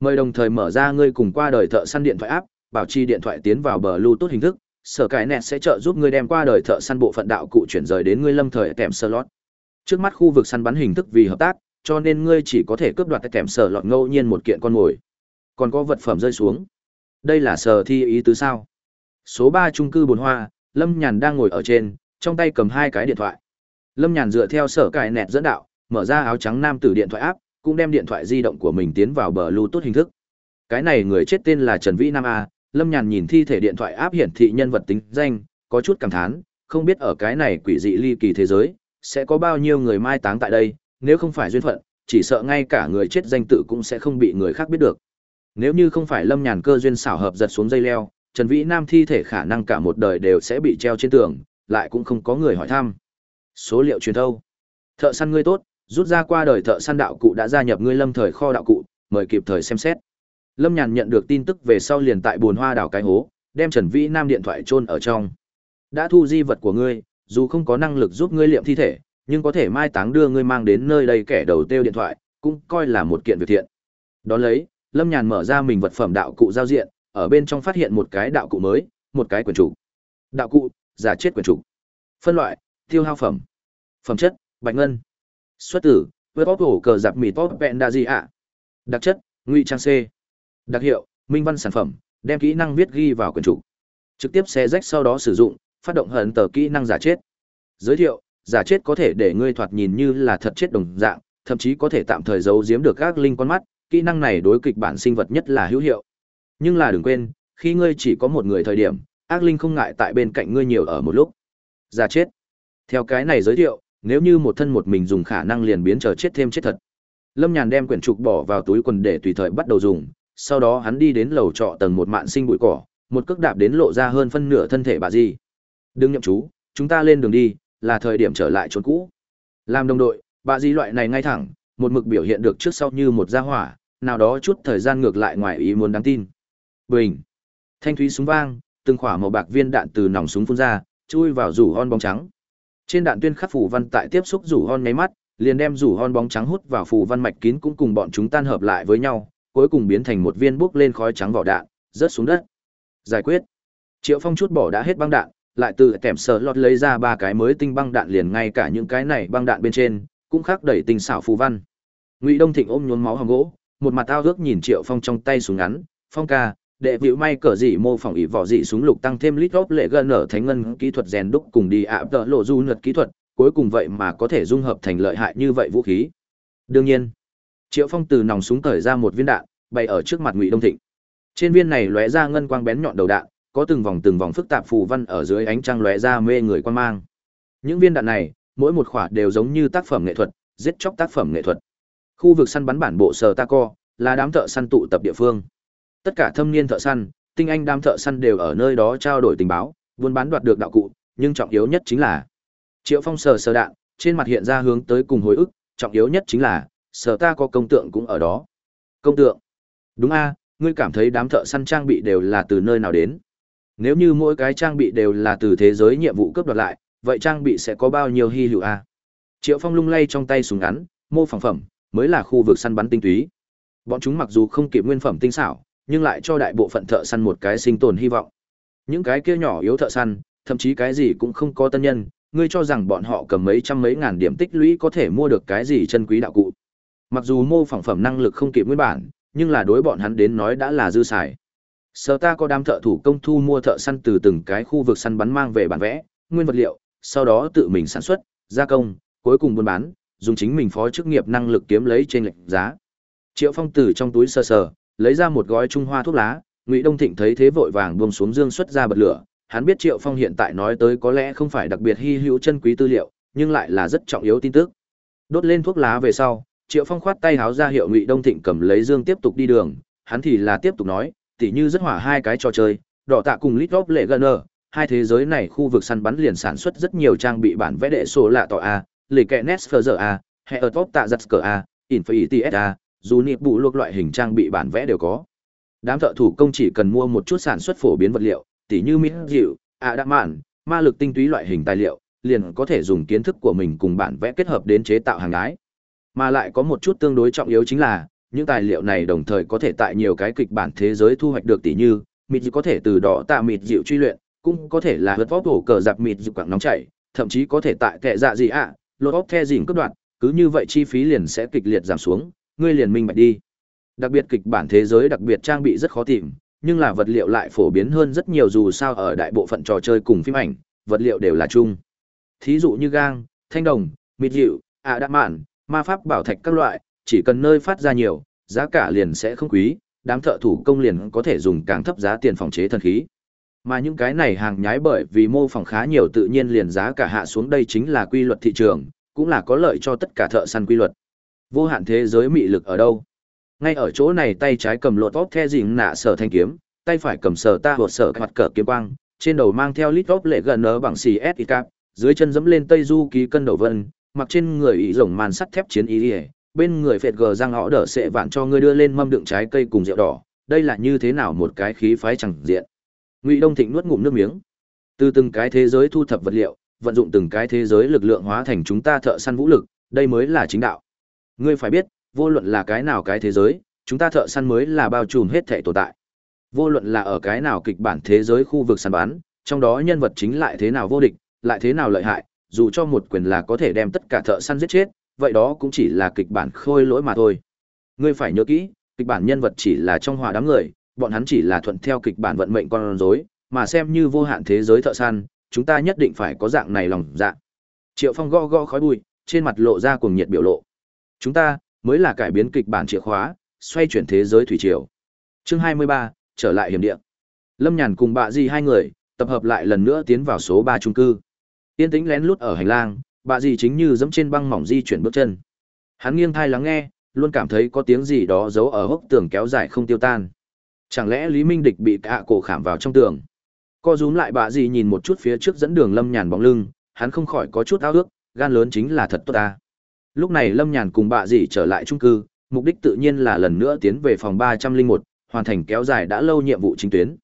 Mời đồng thời mở ra ngươi cùng qua đời thợ săn điện thoại áp, bảo trì điện thoại tiến vào bờ Bluetooth hình thức, sở cải nẹt sẽ trợ giúp ngươi đem qua đời thợ săn bộ phận đạo cụ chuyển rời đến ngươi lâm thời kèm slot. Trước mắt khu vực săn bắn hình thức vì hợp tác, cho nên ngươi chỉ có thể cướp đoạt kèm sơ lọt ngẫu nhiên một kiện con mồi. Còn có vật phẩm rơi xuống. Đây là sở thi ý tứ sao? Số ba trung cư Bồn Hoa, Lâm Nhàn đang ngồi ở trên, trong tay cầm hai cái điện thoại. Lâm Nhàn dựa theo sở cải nẹt dẫn đạo, mở ra áo trắng nam tử điện thoại áp, cũng đem điện thoại di động của mình tiến vào bờ Bluetooth hình thức. Cái này người chết tên là Trần Vĩ Nam A, Lâm Nhàn nhìn thi thể điện thoại áp hiển thị nhân vật tính danh, có chút cảm thán, không biết ở cái này quỷ dị ly kỳ thế giới, sẽ có bao nhiêu người mai táng tại đây, nếu không phải duyên phận, chỉ sợ ngay cả người chết danh tự cũng sẽ không bị người khác biết được. Nếu như không phải Lâm Nhàn cơ duyên xảo hợp giật xuống dây leo, Trần Vĩ Nam thi thể khả năng cả một đời đều sẽ bị treo trên tường, lại cũng không có người hỏi thăm. Số liệu truyền thâu. Thợ săn ngươi tốt, rút ra qua đời thợ săn đạo cụ đã gia nhập ngươi lâm thời kho đạo cụ, mời kịp thời xem xét. Lâm Nhàn nhận được tin tức về sau liền tại buồn hoa đảo cái hố, đem Trần Vĩ Nam điện thoại chôn ở trong. Đã thu di vật của ngươi, dù không có năng lực giúp ngươi liệm thi thể, nhưng có thể mai táng đưa ngươi mang đến nơi đây kẻ đầu tiêu điện thoại, cũng coi là một kiện việc thiện. Đón lấy, Lâm Nhàn mở ra mình vật phẩm đạo cụ giao diện, ở bên trong phát hiện một cái đạo cụ mới, một cái quyển chủ. Đạo cụ, giả chết quyển chủ. Phân loại, tiêu hao phẩm. Phẩm chất, bạch ngân. Xuất tử, với bóp hổ cờ giặc mì tốt vẹn đa gì ạ. Đặc chất, ngụy trang C. Đặc hiệu, minh văn sản phẩm, đem kỹ năng viết ghi vào quyển trục Trực tiếp xé rách sau đó sử dụng, phát động hận tờ kỹ năng giả chết. Giới thiệu, giả chết có thể để ngươi thoạt nhìn như là thật chết đồng dạng, thậm chí có thể tạm thời giấu giếm được các linh con mắt, kỹ năng này đối kịch bản sinh vật nhất là hữu hiệu. Nhưng là đừng quên, khi ngươi chỉ có một người thời điểm, ác linh không ngại tại bên cạnh ngươi nhiều ở một lúc. Giả chết. Theo cái này giới thiệu, nếu như một thân một mình dùng khả năng liền biến trở chết thêm chết thật. Lâm Nhàn đem quyển trục bỏ vào túi quần để tùy thời bắt đầu dùng, sau đó hắn đi đến lầu trọ tầng một mạn sinh bụi cỏ, một cước đạp đến lộ ra hơn phân nửa thân thể bà Di. Đừng nhậm chú, chúng ta lên đường đi, là thời điểm trở lại chốn cũ. Làm đồng đội, bà Di loại này ngay thẳng, một mực biểu hiện được trước sau như một gia hỏa, nào đó chút thời gian ngược lại ngoài ý muốn đáng tin. Bình. Thanh thúy súng vang, từng khỏa màu bạc viên đạn từ nòng súng phun ra, chui vào rủ hon bóng trắng. Trên đạn tuyên khắc phủ văn tại tiếp xúc rủ hon nháy mắt, liền đem rủ hon bóng trắng hút vào phủ văn mạch kín cũng cùng bọn chúng tan hợp lại với nhau, cuối cùng biến thành một viên bốc lên khói trắng vỏ đạn, rớt xuống đất. Giải quyết. Triệu Phong chút bỏ đã hết băng đạn, lại từ kèm sở lọt lấy ra ba cái mới tinh băng đạn liền ngay cả những cái này băng đạn bên trên, cũng khắc đẩy tinh xảo phù văn. Ngụy Đông Thịnh ôm nhuốm máu hồng gỗ, một mặt ao ước nhìn Triệu Phong trong tay súng ngắn, "Phong ca, đệ vĩu may cờ dị mô phỏng ỷ vỏ dị súng lục tăng thêm lít góp lệ gần ở thánh ngân kỹ thuật rèn đúc cùng đi ạ tợ lộ du luật kỹ thuật cuối cùng vậy mà có thể dung hợp thành lợi hại như vậy vũ khí đương nhiên triệu phong từ nòng súng cởi ra một viên đạn bày ở trước mặt ngụy đông thịnh. Trên viên này lóe ra ngân quang bén nhọn đầu đạn có từng vòng từng vòng phức tạp phù văn ở dưới ánh trăng lóe ra mê người quan mang. Những viên đạn này mỗi một khỏa đều giống như tác phẩm nghệ thuật giết chóc tác phẩm nghệ thuật. Khu vực săn bắn bản bộ sờ ta co là đám thợ săn tụ tập địa phương. Tất cả thâm niên thợ săn, tinh anh đam thợ săn đều ở nơi đó trao đổi tình báo, buôn bán đoạt được đạo cụ, nhưng trọng yếu nhất chính là Triệu Phong sờ sờ đạn, trên mặt hiện ra hướng tới cùng hồi ức, trọng yếu nhất chính là sở ta có công tượng cũng ở đó. Công tượng? Đúng a, ngươi cảm thấy đám thợ săn trang bị đều là từ nơi nào đến? Nếu như mỗi cái trang bị đều là từ thế giới nhiệm vụ cướp đoạt lại, vậy trang bị sẽ có bao nhiêu hy hữu a? Triệu Phong lung lay trong tay súng ngắn, mô phỏng phẩm, mới là khu vực săn bắn tinh túy. Bọn chúng mặc dù không kịp nguyên phẩm tinh xảo, nhưng lại cho đại bộ phận thợ săn một cái sinh tồn hy vọng. Những cái kia nhỏ yếu thợ săn, thậm chí cái gì cũng không có tân nhân, ngươi cho rằng bọn họ cầm mấy trăm mấy ngàn điểm tích lũy có thể mua được cái gì chân quý đạo cụ. Mặc dù mô phỏng phẩm năng lực không kịp nguyên bản, nhưng là đối bọn hắn đến nói đã là dư xài. Sở ta có đám thợ thủ công thu mua thợ săn từ từng cái khu vực săn bắn mang về bản vẽ, nguyên vật liệu, sau đó tự mình sản xuất, gia công, cuối cùng buôn bán, dùng chính mình phó chức nghiệp năng lực kiếm lấy trên lệnh giá. Triệu Phong từ trong túi sờ sờ, lấy ra một gói trung hoa thuốc lá ngụy đông thịnh thấy thế vội vàng buông xuống dương xuất ra bật lửa hắn biết triệu phong hiện tại nói tới có lẽ không phải đặc biệt hy hữu chân quý tư liệu nhưng lại là rất trọng yếu tin tức Đốt lên thuốc lá về sau, Triệu Phong khoát tay háo ra hiệu Ngụy Đông Thịnh cầm lấy dương tiếp tục đi đường, hắn thì là tiếp tục nói, tỉ như rất hỏa hai cái trò chơi, đỏ tạ cùng lít góp lệ gần ở, hai thế giới này khu vực săn bắn liền sản xuất rất nhiều trang bị bản vẽ đệ số lạ tỏ A, lì kẹ Nesfer A, hệ ở top tạ giặt cờ A, Infinity S A, dù nịp bụ luộc loại hình trang bị bản vẽ đều có. Đám thợ thủ công chỉ cần mua một chút sản xuất phổ biến vật liệu, tỉ như mỹ dịu, ạ đạm mạn, ma lực tinh túy loại hình tài liệu, liền có thể dùng kiến thức của mình cùng bản vẽ kết hợp đến chế tạo hàng đái. Mà lại có một chút tương đối trọng yếu chính là, những tài liệu này đồng thời có thể tại nhiều cái kịch bản thế giới thu hoạch được tỉ như, mịt dịu có thể từ đó tạ mịt dịu truy luyện, cũng có thể là vượt vóc hổ cờ giặc mịt dịu quảng nóng chảy, thậm chí có thể tại kệ dạ gì ạ, à, lột óc the dịn cấp đoạn, cứ như vậy chi phí liền sẽ kịch liệt giảm xuống, ngươi liền minh bạch đi. Đặc biệt kịch bản thế giới đặc biệt trang bị rất khó tìm, nhưng là vật liệu lại phổ biến hơn rất nhiều dù sao ở đại bộ phận trò chơi cùng phim ảnh, vật liệu đều là chung. Thí dụ như gang, thanh đồng, mịt dịu, ạ đạm mạn, ma pháp bảo thạch các loại, chỉ cần nơi phát ra nhiều, giá cả liền sẽ không quý, đám thợ thủ công liền có thể dùng càng thấp giá tiền phòng chế thần khí. Mà những cái này hàng nhái bởi vì mô phỏng khá nhiều tự nhiên liền giá cả hạ xuống đây chính là quy luật thị trường, cũng là có lợi cho tất cả thợ săn quy luật. Vô hạn thế giới mị lực ở đâu? Ngay ở chỗ này tay trái cầm lột tốt the dình nạ sở thanh kiếm, tay phải cầm sở ta hột sở mặt cờ kiếm quang, trên đầu mang theo lít lệ gần nở bằng xì S cap, dưới chân dẫm lên tây du ký cân đầu vân, mặc trên người ý rồng màn sắt thép chiến ý, bên người phệt gờ răng họ đỡ sệ vạn cho ngươi đưa lên mâm đựng trái cây cùng rượu đỏ, đây là như thế nào một cái khí phái chẳng diện. Ngụy Đông Thịnh nuốt ngụm nước miếng. Từ từng cái thế giới thu thập vật liệu, vận dụng từng cái thế giới lực lượng hóa thành chúng ta thợ săn vũ lực, đây mới là chính đạo. Ngươi phải biết, vô luận là cái nào cái thế giới, chúng ta thợ săn mới là bao trùm hết thể tồn tại. Vô luận là ở cái nào kịch bản thế giới khu vực săn bán trong đó nhân vật chính lại thế nào vô địch, lại thế nào lợi hại, dù cho một quyền là có thể đem tất cả thợ săn giết chết, vậy đó cũng chỉ là kịch bản khôi lỗi mà thôi. Ngươi phải nhớ kỹ, kịch bản nhân vật chỉ là trong hòa đám người, bọn hắn chỉ là thuận theo kịch bản vận mệnh con rối, mà xem như vô hạn thế giới thợ săn, chúng ta nhất định phải có dạng này lòng dạ. Triệu Phong gõ gõ khói bụi, trên mặt lộ ra cuồng nhiệt biểu lộ. Chúng ta mới là cải biến kịch bản chìa khóa, xoay chuyển thế giới thủy triều. Chương 23, trở lại hiểm địa. Lâm Nhàn cùng bà Di hai người, tập hợp lại lần nữa tiến vào số 3 chung cư. Tiên tĩnh lén lút ở hành lang, bà dì chính như dẫm trên băng mỏng di chuyển bước chân. Hắn nghiêng thai lắng nghe, luôn cảm thấy có tiếng gì đó giấu ở hốc tường kéo dài không tiêu tan. Chẳng lẽ Lý Minh Địch bị cả cổ khảm vào trong tường? Co rúm lại bà dì nhìn một chút phía trước dẫn đường Lâm Nhàn bóng lưng, hắn không khỏi có chút ao ước, gan lớn chính là thật tốt ta. Lúc này Lâm Nhàn cùng bà dì trở lại trung cư, mục đích tự nhiên là lần nữa tiến về phòng 301, hoàn thành kéo dài đã lâu nhiệm vụ chính tuyến.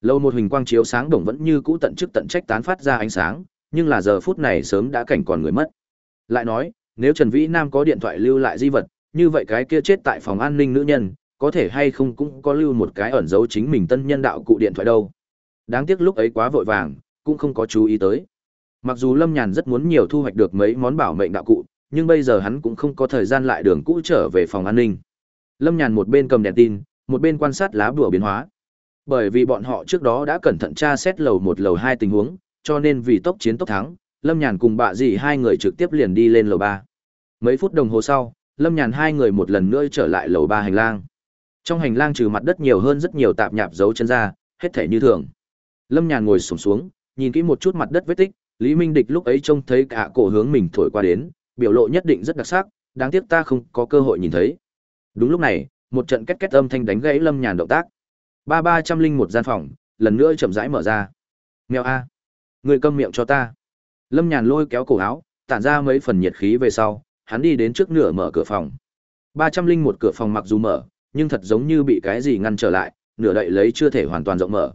Lâu một hình quang chiếu sáng đồng vẫn như cũ tận chức tận trách tán phát ra ánh sáng, nhưng là giờ phút này sớm đã cảnh còn người mất. Lại nói, nếu Trần Vĩ Nam có điện thoại lưu lại di vật, như vậy cái kia chết tại phòng an ninh nữ nhân, có thể hay không cũng có lưu một cái ẩn dấu chính mình tân nhân đạo cụ điện thoại đâu. Đáng tiếc lúc ấy quá vội vàng, cũng không có chú ý tới. Mặc dù Lâm Nhàn rất muốn nhiều thu hoạch được mấy món bảo mệnh đạo cụ, nhưng bây giờ hắn cũng không có thời gian lại đường cũ trở về phòng an ninh. Lâm Nhàn một bên cầm đèn tin, một bên quan sát lá bùa biến hóa. Bởi vì bọn họ trước đó đã cẩn thận tra xét lầu một lầu hai tình huống, cho nên vì tốc chiến tốc thắng, Lâm Nhàn cùng bạ dì hai người trực tiếp liền đi lên lầu ba. Mấy phút đồng hồ sau, Lâm Nhàn hai người một lần nữa trở lại lầu ba hành lang. Trong hành lang trừ mặt đất nhiều hơn rất nhiều tạp nhạp dấu chân ra, hết thể như thường. Lâm Nhàn ngồi xổm xuống, nhìn kỹ một chút mặt đất vết tích, Lý Minh Địch lúc ấy trông thấy cả cổ hướng mình thổi qua đến, biểu lộ nhất định rất đặc sắc, đáng tiếc ta không có cơ hội nhìn thấy. Đúng lúc này, một trận két két âm thanh đánh gãy Lâm Nhàn động tác. Ba ba trăm linh một gian phòng, lần nữa chậm rãi mở ra. Mèo a, người câm miệng cho ta. Lâm Nhàn lôi kéo cổ áo, tản ra mấy phần nhiệt khí về sau, hắn đi đến trước nửa mở cửa phòng. Ba trăm linh một cửa phòng mặc dù mở, nhưng thật giống như bị cái gì ngăn trở lại, nửa đậy lấy chưa thể hoàn toàn rộng mở.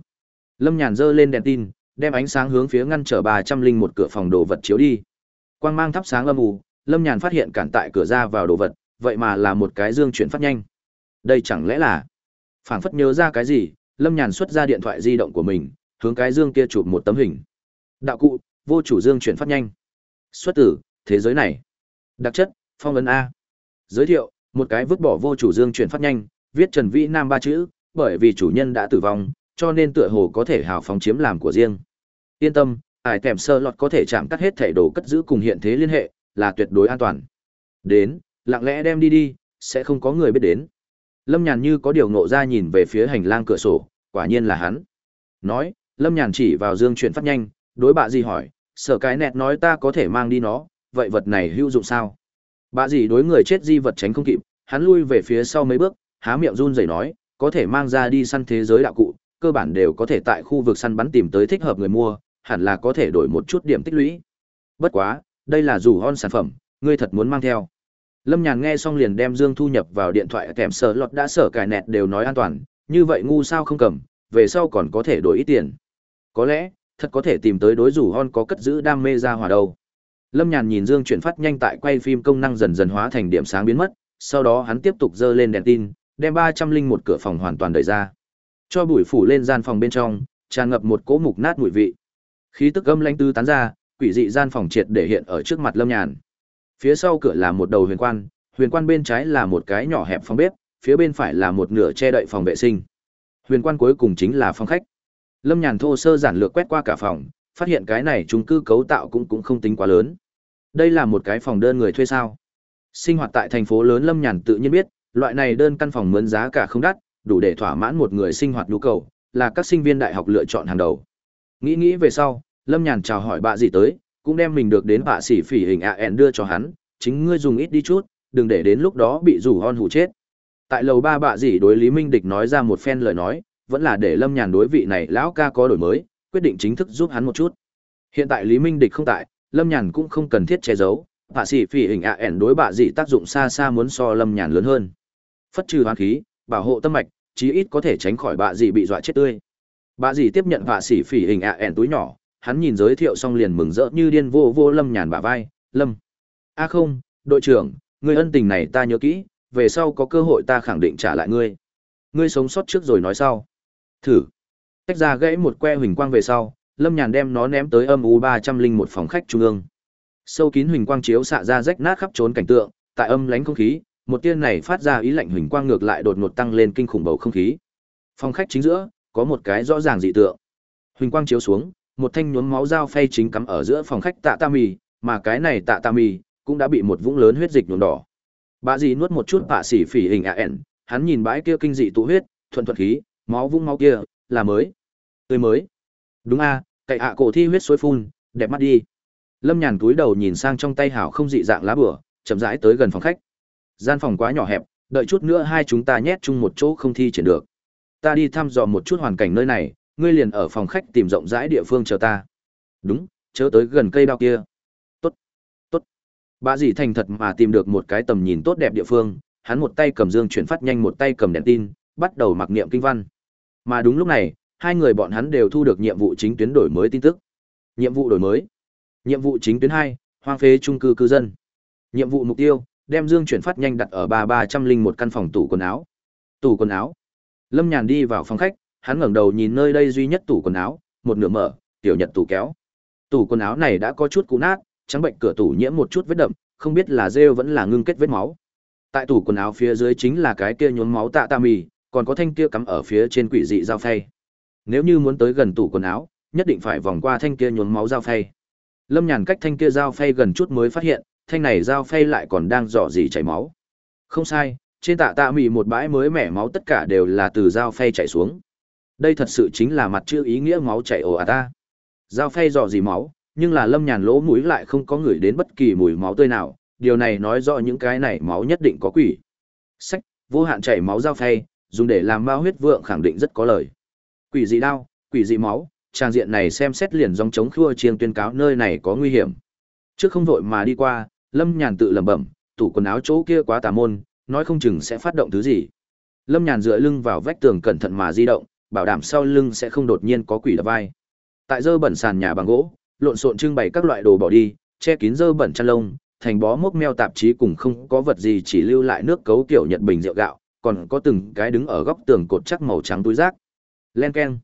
Lâm Nhàn giơ lên đèn tin, đem ánh sáng hướng phía ngăn trở ba trăm linh một cửa phòng đồ vật chiếu đi. Quang mang thắp sáng âm u, Lâm Nhàn phát hiện cản tại cửa ra vào đồ vật, vậy mà là một cái dương chuyển phát nhanh. Đây chẳng lẽ là? Phảng phất nhớ ra cái gì, Lâm Nhàn xuất ra điện thoại di động của mình, hướng cái dương kia chụp một tấm hình. Đạo cụ, vô chủ dương chuyển phát nhanh. Xuất tử, thế giới này. Đặc chất, phong ấn A. Giới thiệu, một cái vứt bỏ vô chủ dương chuyển phát nhanh, viết Trần Vĩ Nam ba chữ, bởi vì chủ nhân đã tử vong, cho nên tựa hồ có thể hào phóng chiếm làm của riêng. Yên tâm, ải kèm sơ lọt có thể chạm cắt hết thẻ đồ cất giữ cùng hiện thế liên hệ, là tuyệt đối an toàn. Đến, lặng lẽ đem đi đi, sẽ không có người biết đến. Lâm Nhàn như có điều ngộ ra nhìn về phía hành lang cửa sổ, quả nhiên là hắn. Nói, Lâm Nhàn chỉ vào dương chuyển phát nhanh, đối bà gì hỏi, sở cái nẹt nói ta có thể mang đi nó, vậy vật này hữu dụng sao? bà gì đối người chết di vật tránh không kịp, hắn lui về phía sau mấy bước, há miệng run rẩy nói, có thể mang ra đi săn thế giới đạo cụ, cơ bản đều có thể tại khu vực săn bắn tìm tới thích hợp người mua, hẳn là có thể đổi một chút điểm tích lũy. Bất quá, đây là rủ hon sản phẩm, ngươi thật muốn mang theo. Lâm Nhàn nghe xong liền đem Dương thu nhập vào điện thoại kèm sở lọt đã sở cài nẹt đều nói an toàn, như vậy ngu sao không cầm, về sau còn có thể đổi ít tiền. Có lẽ, thật có thể tìm tới đối rủ hon có cất giữ đam mê ra hòa đâu. Lâm Nhàn nhìn Dương chuyển phát nhanh tại quay phim công năng dần dần hóa thành điểm sáng biến mất, sau đó hắn tiếp tục dơ lên đèn tin, đem ba trăm linh một cửa phòng hoàn toàn đẩy ra. Cho bụi phủ lên gian phòng bên trong, tràn ngập một cỗ mục nát mùi vị. Khí tức âm lãnh tư tán ra, quỷ dị gian phòng triệt để hiện ở trước mặt Lâm Nhàn. Phía sau cửa là một đầu huyền quan, huyền quan bên trái là một cái nhỏ hẹp phòng bếp, phía bên phải là một nửa che đậy phòng vệ sinh. Huyền quan cuối cùng chính là phòng khách. Lâm Nhàn thô sơ giản lược quét qua cả phòng, phát hiện cái này chung cư cấu tạo cũng cũng không tính quá lớn. Đây là một cái phòng đơn người thuê sao? Sinh hoạt tại thành phố lớn Lâm Nhàn tự nhiên biết, loại này đơn căn phòng mướn giá cả không đắt, đủ để thỏa mãn một người sinh hoạt nhu cầu, là các sinh viên đại học lựa chọn hàng đầu. Nghĩ nghĩ về sau, Lâm Nhàn chào hỏi bà gì tới, cũng đem mình được đến bà sĩ phỉ hình AN đưa cho hắn, chính ngươi dùng ít đi chút, đừng để đến lúc đó bị rủ hon hủ chết. Tại lầu ba bạ gì đối Lý Minh Địch nói ra một phen lời nói, vẫn là để Lâm Nhàn đối vị này lão ca có đổi mới, quyết định chính thức giúp hắn một chút. Hiện tại Lý Minh Địch không tại, Lâm Nhàn cũng không cần thiết che giấu, bạ sĩ phỉ hình ạ ẻn đối bạ dị tác dụng xa xa muốn so Lâm Nhàn lớn hơn. Phất trừ hoán khí, bảo hộ tâm mạch, chí ít có thể tránh khỏi bạ dị bị dọa chết tươi. Bạ dị tiếp nhận bạ sĩ phỉ hình ạ ẻn túi nhỏ, hắn nhìn giới thiệu xong liền mừng rỡ như điên vô vô Lâm Nhàn bả vai, "Lâm, a không, đội trưởng, người ân tình này ta nhớ kỹ, về sau có cơ hội ta khẳng định trả lại ngươi. Ngươi sống sót trước rồi nói sau." Thử. Tách ra gãy một que huỳnh quang về sau, Lâm Nhàn đem nó ném tới âm u ba trăm linh một phòng khách trung ương. Sâu kín huỳnh quang chiếu xạ ra rách nát khắp trốn cảnh tượng, tại âm lánh không khí, một tia này phát ra ý lạnh huỳnh quang ngược lại đột ngột tăng lên kinh khủng bầu không khí. Phòng khách chính giữa, có một cái rõ ràng dị tượng. Huỳnh quang chiếu xuống, một thanh nhuốm máu dao phay chính cắm ở giữa phòng khách tạ ta mì, mà cái này tạ ta mì cũng đã bị một vũng lớn huyết dịch nhuộm đỏ. Bà dì nuốt một chút bạ xỉ phỉ hình AN, hắn nhìn bãi kia kinh dị tụ huyết, thuận thuận khí, máu vũng máu kia, là mới. Tươi mới. Đúng a, cậy ạ cổ thi huyết suối phun, đẹp mắt đi. Lâm Nhàn cúi đầu nhìn sang trong tay hảo không dị dạng lá bửa, chậm rãi tới gần phòng khách. Gian phòng quá nhỏ hẹp, đợi chút nữa hai chúng ta nhét chung một chỗ không thi triển được. Ta đi thăm dò một chút hoàn cảnh nơi này, ngươi liền ở phòng khách tìm rộng rãi địa phương chờ ta. Đúng, chớ tới gần cây đao kia. Tốt, tốt. Bà dì thành thật mà tìm được một cái tầm nhìn tốt đẹp địa phương, hắn một tay cầm dương chuyển phát nhanh một tay cầm đèn tin, bắt đầu mặc niệm kinh văn. Mà đúng lúc này, hai người bọn hắn đều thu được nhiệm vụ chính tuyến đổi mới tin tức. Nhiệm vụ đổi mới. Nhiệm vụ chính tuyến hai, hoang phế trung cư cư dân. Nhiệm vụ mục tiêu, đem dương chuyển phát nhanh đặt ở ba ba trăm linh một căn phòng tủ quần áo. Tủ quần áo. Lâm Nhàn đi vào phòng khách, hắn ngẩng đầu nhìn nơi đây duy nhất tủ quần áo, một nửa mở, tiểu nhật tủ kéo. Tủ quần áo này đã có chút cũ nát, trắng bệnh cửa tủ nhiễm một chút vết đậm, không biết là rêu vẫn là ngưng kết vết máu. Tại tủ quần áo phía dưới chính là cái kia nhuốm máu tạ tạ mì, còn có thanh kia cắm ở phía trên quỷ dị dao phay. Nếu như muốn tới gần tủ quần áo, nhất định phải vòng qua thanh kia nhuốm máu dao phay. Lâm Nhàn cách thanh kia dao phay gần chút mới phát hiện, thanh này dao phay lại còn đang dò dỉ chảy máu. Không sai, trên tạ tạ mị một bãi mới mẻ máu tất cả đều là từ dao phay chảy xuống. Đây thật sự chính là mặt chữ ý nghĩa máu chảy ồ à ta. Dao phay dò dỉ máu, nhưng là Lâm Nhàn lỗ mũi lại không có người đến bất kỳ mùi máu tươi nào, điều này nói rõ những cái này máu nhất định có quỷ. Sách, vô hạn chảy máu dao phay, dùng để làm bao huyết vượng khẳng định rất có lời. Quỷ dị đau, quỷ dị máu, trang diện này xem xét liền dòng chống khua chiêng tuyên cáo nơi này có nguy hiểm. Trước không vội mà đi qua, Lâm Nhàn tự lẩm bẩm, tủ quần áo chỗ kia quá tà môn, nói không chừng sẽ phát động thứ gì. Lâm Nhàn dựa lưng vào vách tường cẩn thận mà di động, bảo đảm sau lưng sẽ không đột nhiên có quỷ đập vai. Tại dơ bẩn sàn nhà bằng gỗ, lộn xộn trưng bày các loại đồ bỏ đi, che kín dơ bẩn chăn lông, thành bó mốc meo tạp chí cùng không có vật gì chỉ lưu lại nước cấu kiểu nhật bình rượu gạo, còn có từng cái đứng ở góc tường cột chắc màu trắng túi rác. Len keng.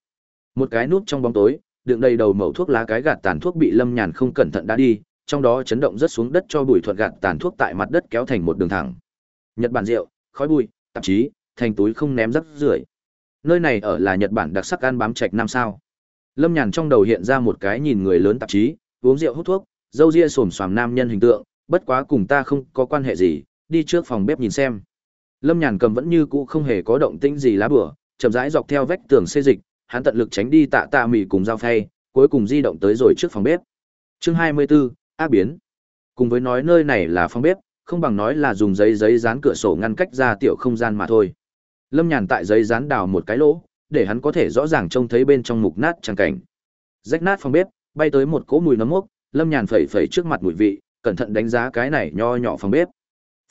Một cái nút trong bóng tối, đựng đầy đầu mẩu thuốc lá cái gạt tàn thuốc bị Lâm Nhàn không cẩn thận đã đi, trong đó chấn động rất xuống đất cho bụi thuận gạt tàn thuốc tại mặt đất kéo thành một đường thẳng. Nhật Bản rượu, khói bụi, tạp chí, thành túi không ném rác rưởi. Nơi này ở là Nhật Bản đặc sắc ăn bám trạch năm sao. Lâm Nhàn trong đầu hiện ra một cái nhìn người lớn tạp chí, uống rượu hút thuốc, dâu ria xồm xoàm nam nhân hình tượng, bất quá cùng ta không có quan hệ gì, đi trước phòng bếp nhìn xem. Lâm Nhàn cầm vẫn như cũ không hề có động tĩnh gì lá bửa, chậm rãi dọc theo vách tường xê dịch, hắn tận lực tránh đi tạ tạ mỉ cùng dao phay, cuối cùng di động tới rồi trước phòng bếp. Chương 24, ác biến. Cùng với nói nơi này là phòng bếp, không bằng nói là dùng giấy giấy dán cửa sổ ngăn cách ra tiểu không gian mà thôi. Lâm Nhàn tại giấy dán đào một cái lỗ, để hắn có thể rõ ràng trông thấy bên trong mục nát chẳng cảnh. Rách nát phòng bếp, bay tới một cỗ mùi nấm mốc, Lâm Nhàn phẩy phẩy trước mặt mùi vị, cẩn thận đánh giá cái này nho nhỏ phòng bếp.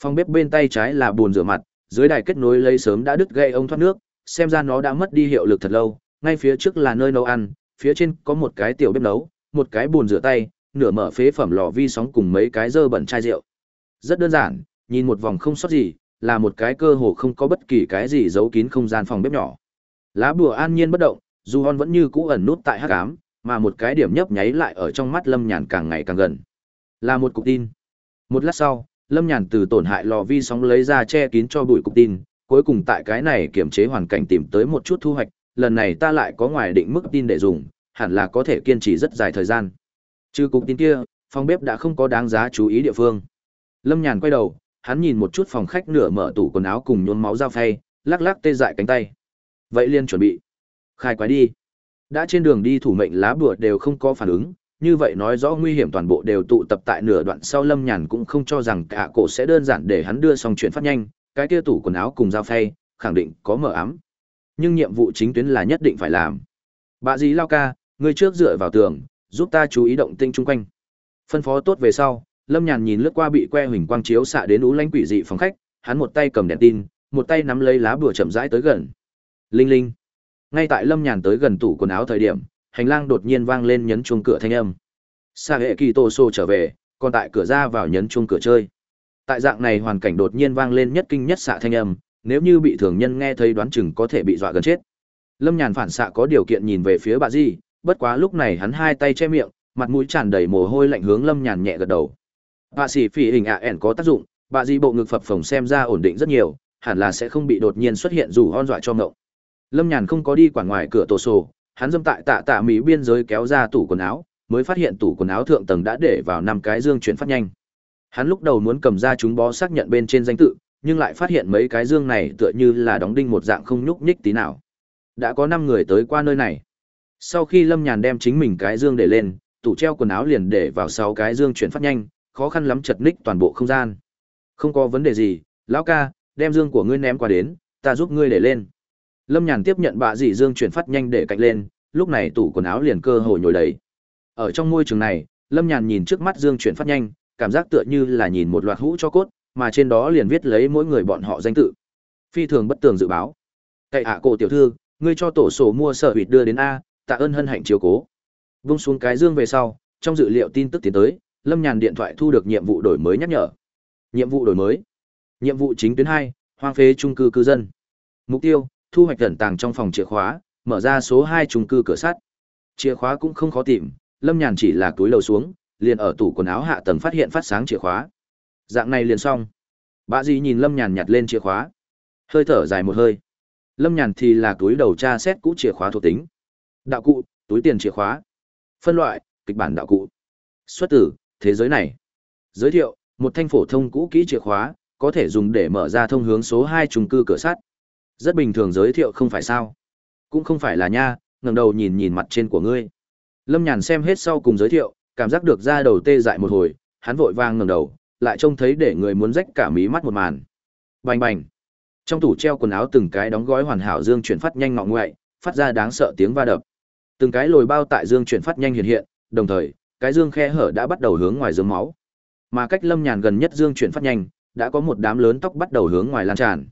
Phòng bếp bên tay trái là bồn rửa mặt, dưới đài kết nối lấy sớm đã đứt gây ống thoát nước, xem ra nó đã mất đi hiệu lực thật lâu, ngay phía trước là nơi nấu ăn, phía trên có một cái tiểu bếp nấu, một cái bồn rửa tay, nửa mở phế phẩm lò vi sóng cùng mấy cái dơ bẩn chai rượu. Rất đơn giản, nhìn một vòng không sót gì, là một cái cơ hồ không có bất kỳ cái gì giấu kín không gian phòng bếp nhỏ. Lá bùa an nhiên bất động, dù hon vẫn như cũ ẩn nút tại hắc ám, mà một cái điểm nhấp nháy lại ở trong mắt Lâm Nhàn càng ngày càng gần. Là một cục tin. Một lát sau, Lâm Nhàn từ tổn hại lò vi sóng lấy ra che kín cho bụi cục tin, cuối cùng tại cái này kiểm chế hoàn cảnh tìm tới một chút thu hoạch, lần này ta lại có ngoài định mức tin để dùng, hẳn là có thể kiên trì rất dài thời gian. Trừ cục tin kia, phòng bếp đã không có đáng giá chú ý địa phương. Lâm Nhàn quay đầu, hắn nhìn một chút phòng khách nửa mở tủ quần áo cùng nhốn máu dao phay, lắc lắc tê dại cánh tay. Vậy liên chuẩn bị. Khai quái đi. Đã trên đường đi thủ mệnh lá bùa đều không có phản ứng, như vậy nói rõ nguy hiểm toàn bộ đều tụ tập tại nửa đoạn sau Lâm Nhàn cũng không cho rằng cả cổ sẽ đơn giản để hắn đưa xong chuyện phát nhanh, cái kia tủ quần áo cùng dao phay, khẳng định có mở ám. Nhưng nhiệm vụ chính tuyến là nhất định phải làm. Bà dì lao ca, ngươi trước dựa vào tường, giúp ta chú ý động tinh chung quanh. Phân phó tốt về sau, Lâm Nhàn nhìn lướt qua bị que huỳnh quang chiếu xạ đến ú lánh quỷ dị phòng khách, hắn một tay cầm đèn tin, một tay nắm lấy lá bùa chậm rãi tới gần. Linh linh. Ngay tại Lâm Nhàn tới gần tủ quần áo thời điểm, hành lang đột nhiên vang lên nhấn chuông cửa thanh âm. Sa hệ kỳ tô sô trở về, còn tại cửa ra vào nhấn chuông cửa chơi. Tại dạng này hoàn cảnh đột nhiên vang lên nhất kinh nhất xạ thanh âm, nếu như bị thường nhân nghe thấy đoán chừng có thể bị dọa gần chết. Lâm Nhàn phản xạ có điều kiện nhìn về phía bà Di, bất quá lúc này hắn hai tay che miệng, mặt mũi tràn đầy mồ hôi lạnh hướng Lâm Nhàn nhẹ gật đầu. Bà sĩ phỉ hình ạ ẻn có tác dụng, bà Di bộ ngực phập phồng xem ra ổn định rất nhiều, hẳn là sẽ không bị đột nhiên xuất hiện rủ hon dọa cho ngộng. Lâm Nhàn không có đi quản ngoài cửa tổ sổ, hắn dâm tại tạ tạ mỹ biên giới kéo ra tủ quần áo, mới phát hiện tủ quần áo thượng tầng đã để vào năm cái dương chuyển phát nhanh. Hắn lúc đầu muốn cầm ra chúng bó xác nhận bên trên danh tự, nhưng lại phát hiện mấy cái dương này tựa như là đóng đinh một dạng không nhúc nhích tí nào. Đã có năm người tới qua nơi này. Sau khi Lâm Nhàn đem chính mình cái dương để lên, tủ treo quần áo liền để vào sáu cái dương chuyển phát nhanh, khó khăn lắm chật ních toàn bộ không gian. Không có vấn đề gì, lão ca, đem dương của ngươi ném qua đến, ta giúp ngươi để lên. Lâm Nhàn tiếp nhận bạ dị dương chuyển phát nhanh để cạnh lên, lúc này tủ quần áo liền cơ hội nhồi đầy. Ở trong môi trường này, Lâm Nhàn nhìn trước mắt dương chuyển phát nhanh, cảm giác tựa như là nhìn một loạt hũ cho cốt, mà trên đó liền viết lấy mỗi người bọn họ danh tự. Phi thường bất tường dự báo. Cậy hạ cổ tiểu thư, ngươi cho tổ sổ mua sở hụt đưa đến a, tạ ơn hân hạnh chiếu cố. Vung xuống cái dương về sau, trong dự liệu tin tức tiến tới, Lâm Nhàn điện thoại thu được nhiệm vụ đổi mới nhắc nhở. Nhiệm vụ đổi mới. Nhiệm vụ chính tuyến hai, hoang phế trung cư cư dân. Mục tiêu, thu hoạch tẩn tàng trong phòng chìa khóa, mở ra số hai chung cư cửa sắt. Chìa khóa cũng không khó tìm, Lâm Nhàn chỉ là túi lầu xuống, liền ở tủ quần áo hạ tầng phát hiện phát sáng chìa khóa. Dạng này liền xong. Bạ Dĩ nhìn Lâm Nhàn nhặt lên chìa khóa. Hơi thở dài một hơi. Lâm Nhàn thì là túi đầu tra xét cũ chìa khóa thuộc tính. Đạo cụ, túi tiền chìa khóa. Phân loại, kịch bản đạo cụ. Xuất tử, thế giới này. Giới thiệu, một thanh phổ thông cũ kỹ chìa khóa, có thể dùng để mở ra thông hướng số hai chung cư cửa sắt. Rất bình thường giới thiệu không phải sao? Cũng không phải là nha, ngẩng đầu nhìn nhìn mặt trên của ngươi. Lâm Nhàn xem hết sau cùng giới thiệu, cảm giác được da đầu tê dại một hồi, hắn vội vàng ngẩng đầu, lại trông thấy để người muốn rách cả mí mắt một màn. Bành bành. Trong tủ treo quần áo từng cái đóng gói hoàn hảo dương chuyển phát nhanh ngọ ngoại, phát ra đáng sợ tiếng va đập. Từng cái lồi bao tại dương chuyển phát nhanh hiện hiện, đồng thời, cái dương khe hở đã bắt đầu hướng ngoài dương máu. Mà cách Lâm Nhàn gần nhất dương chuyển phát nhanh, đã có một đám lớn tóc bắt đầu hướng ngoài lan tràn.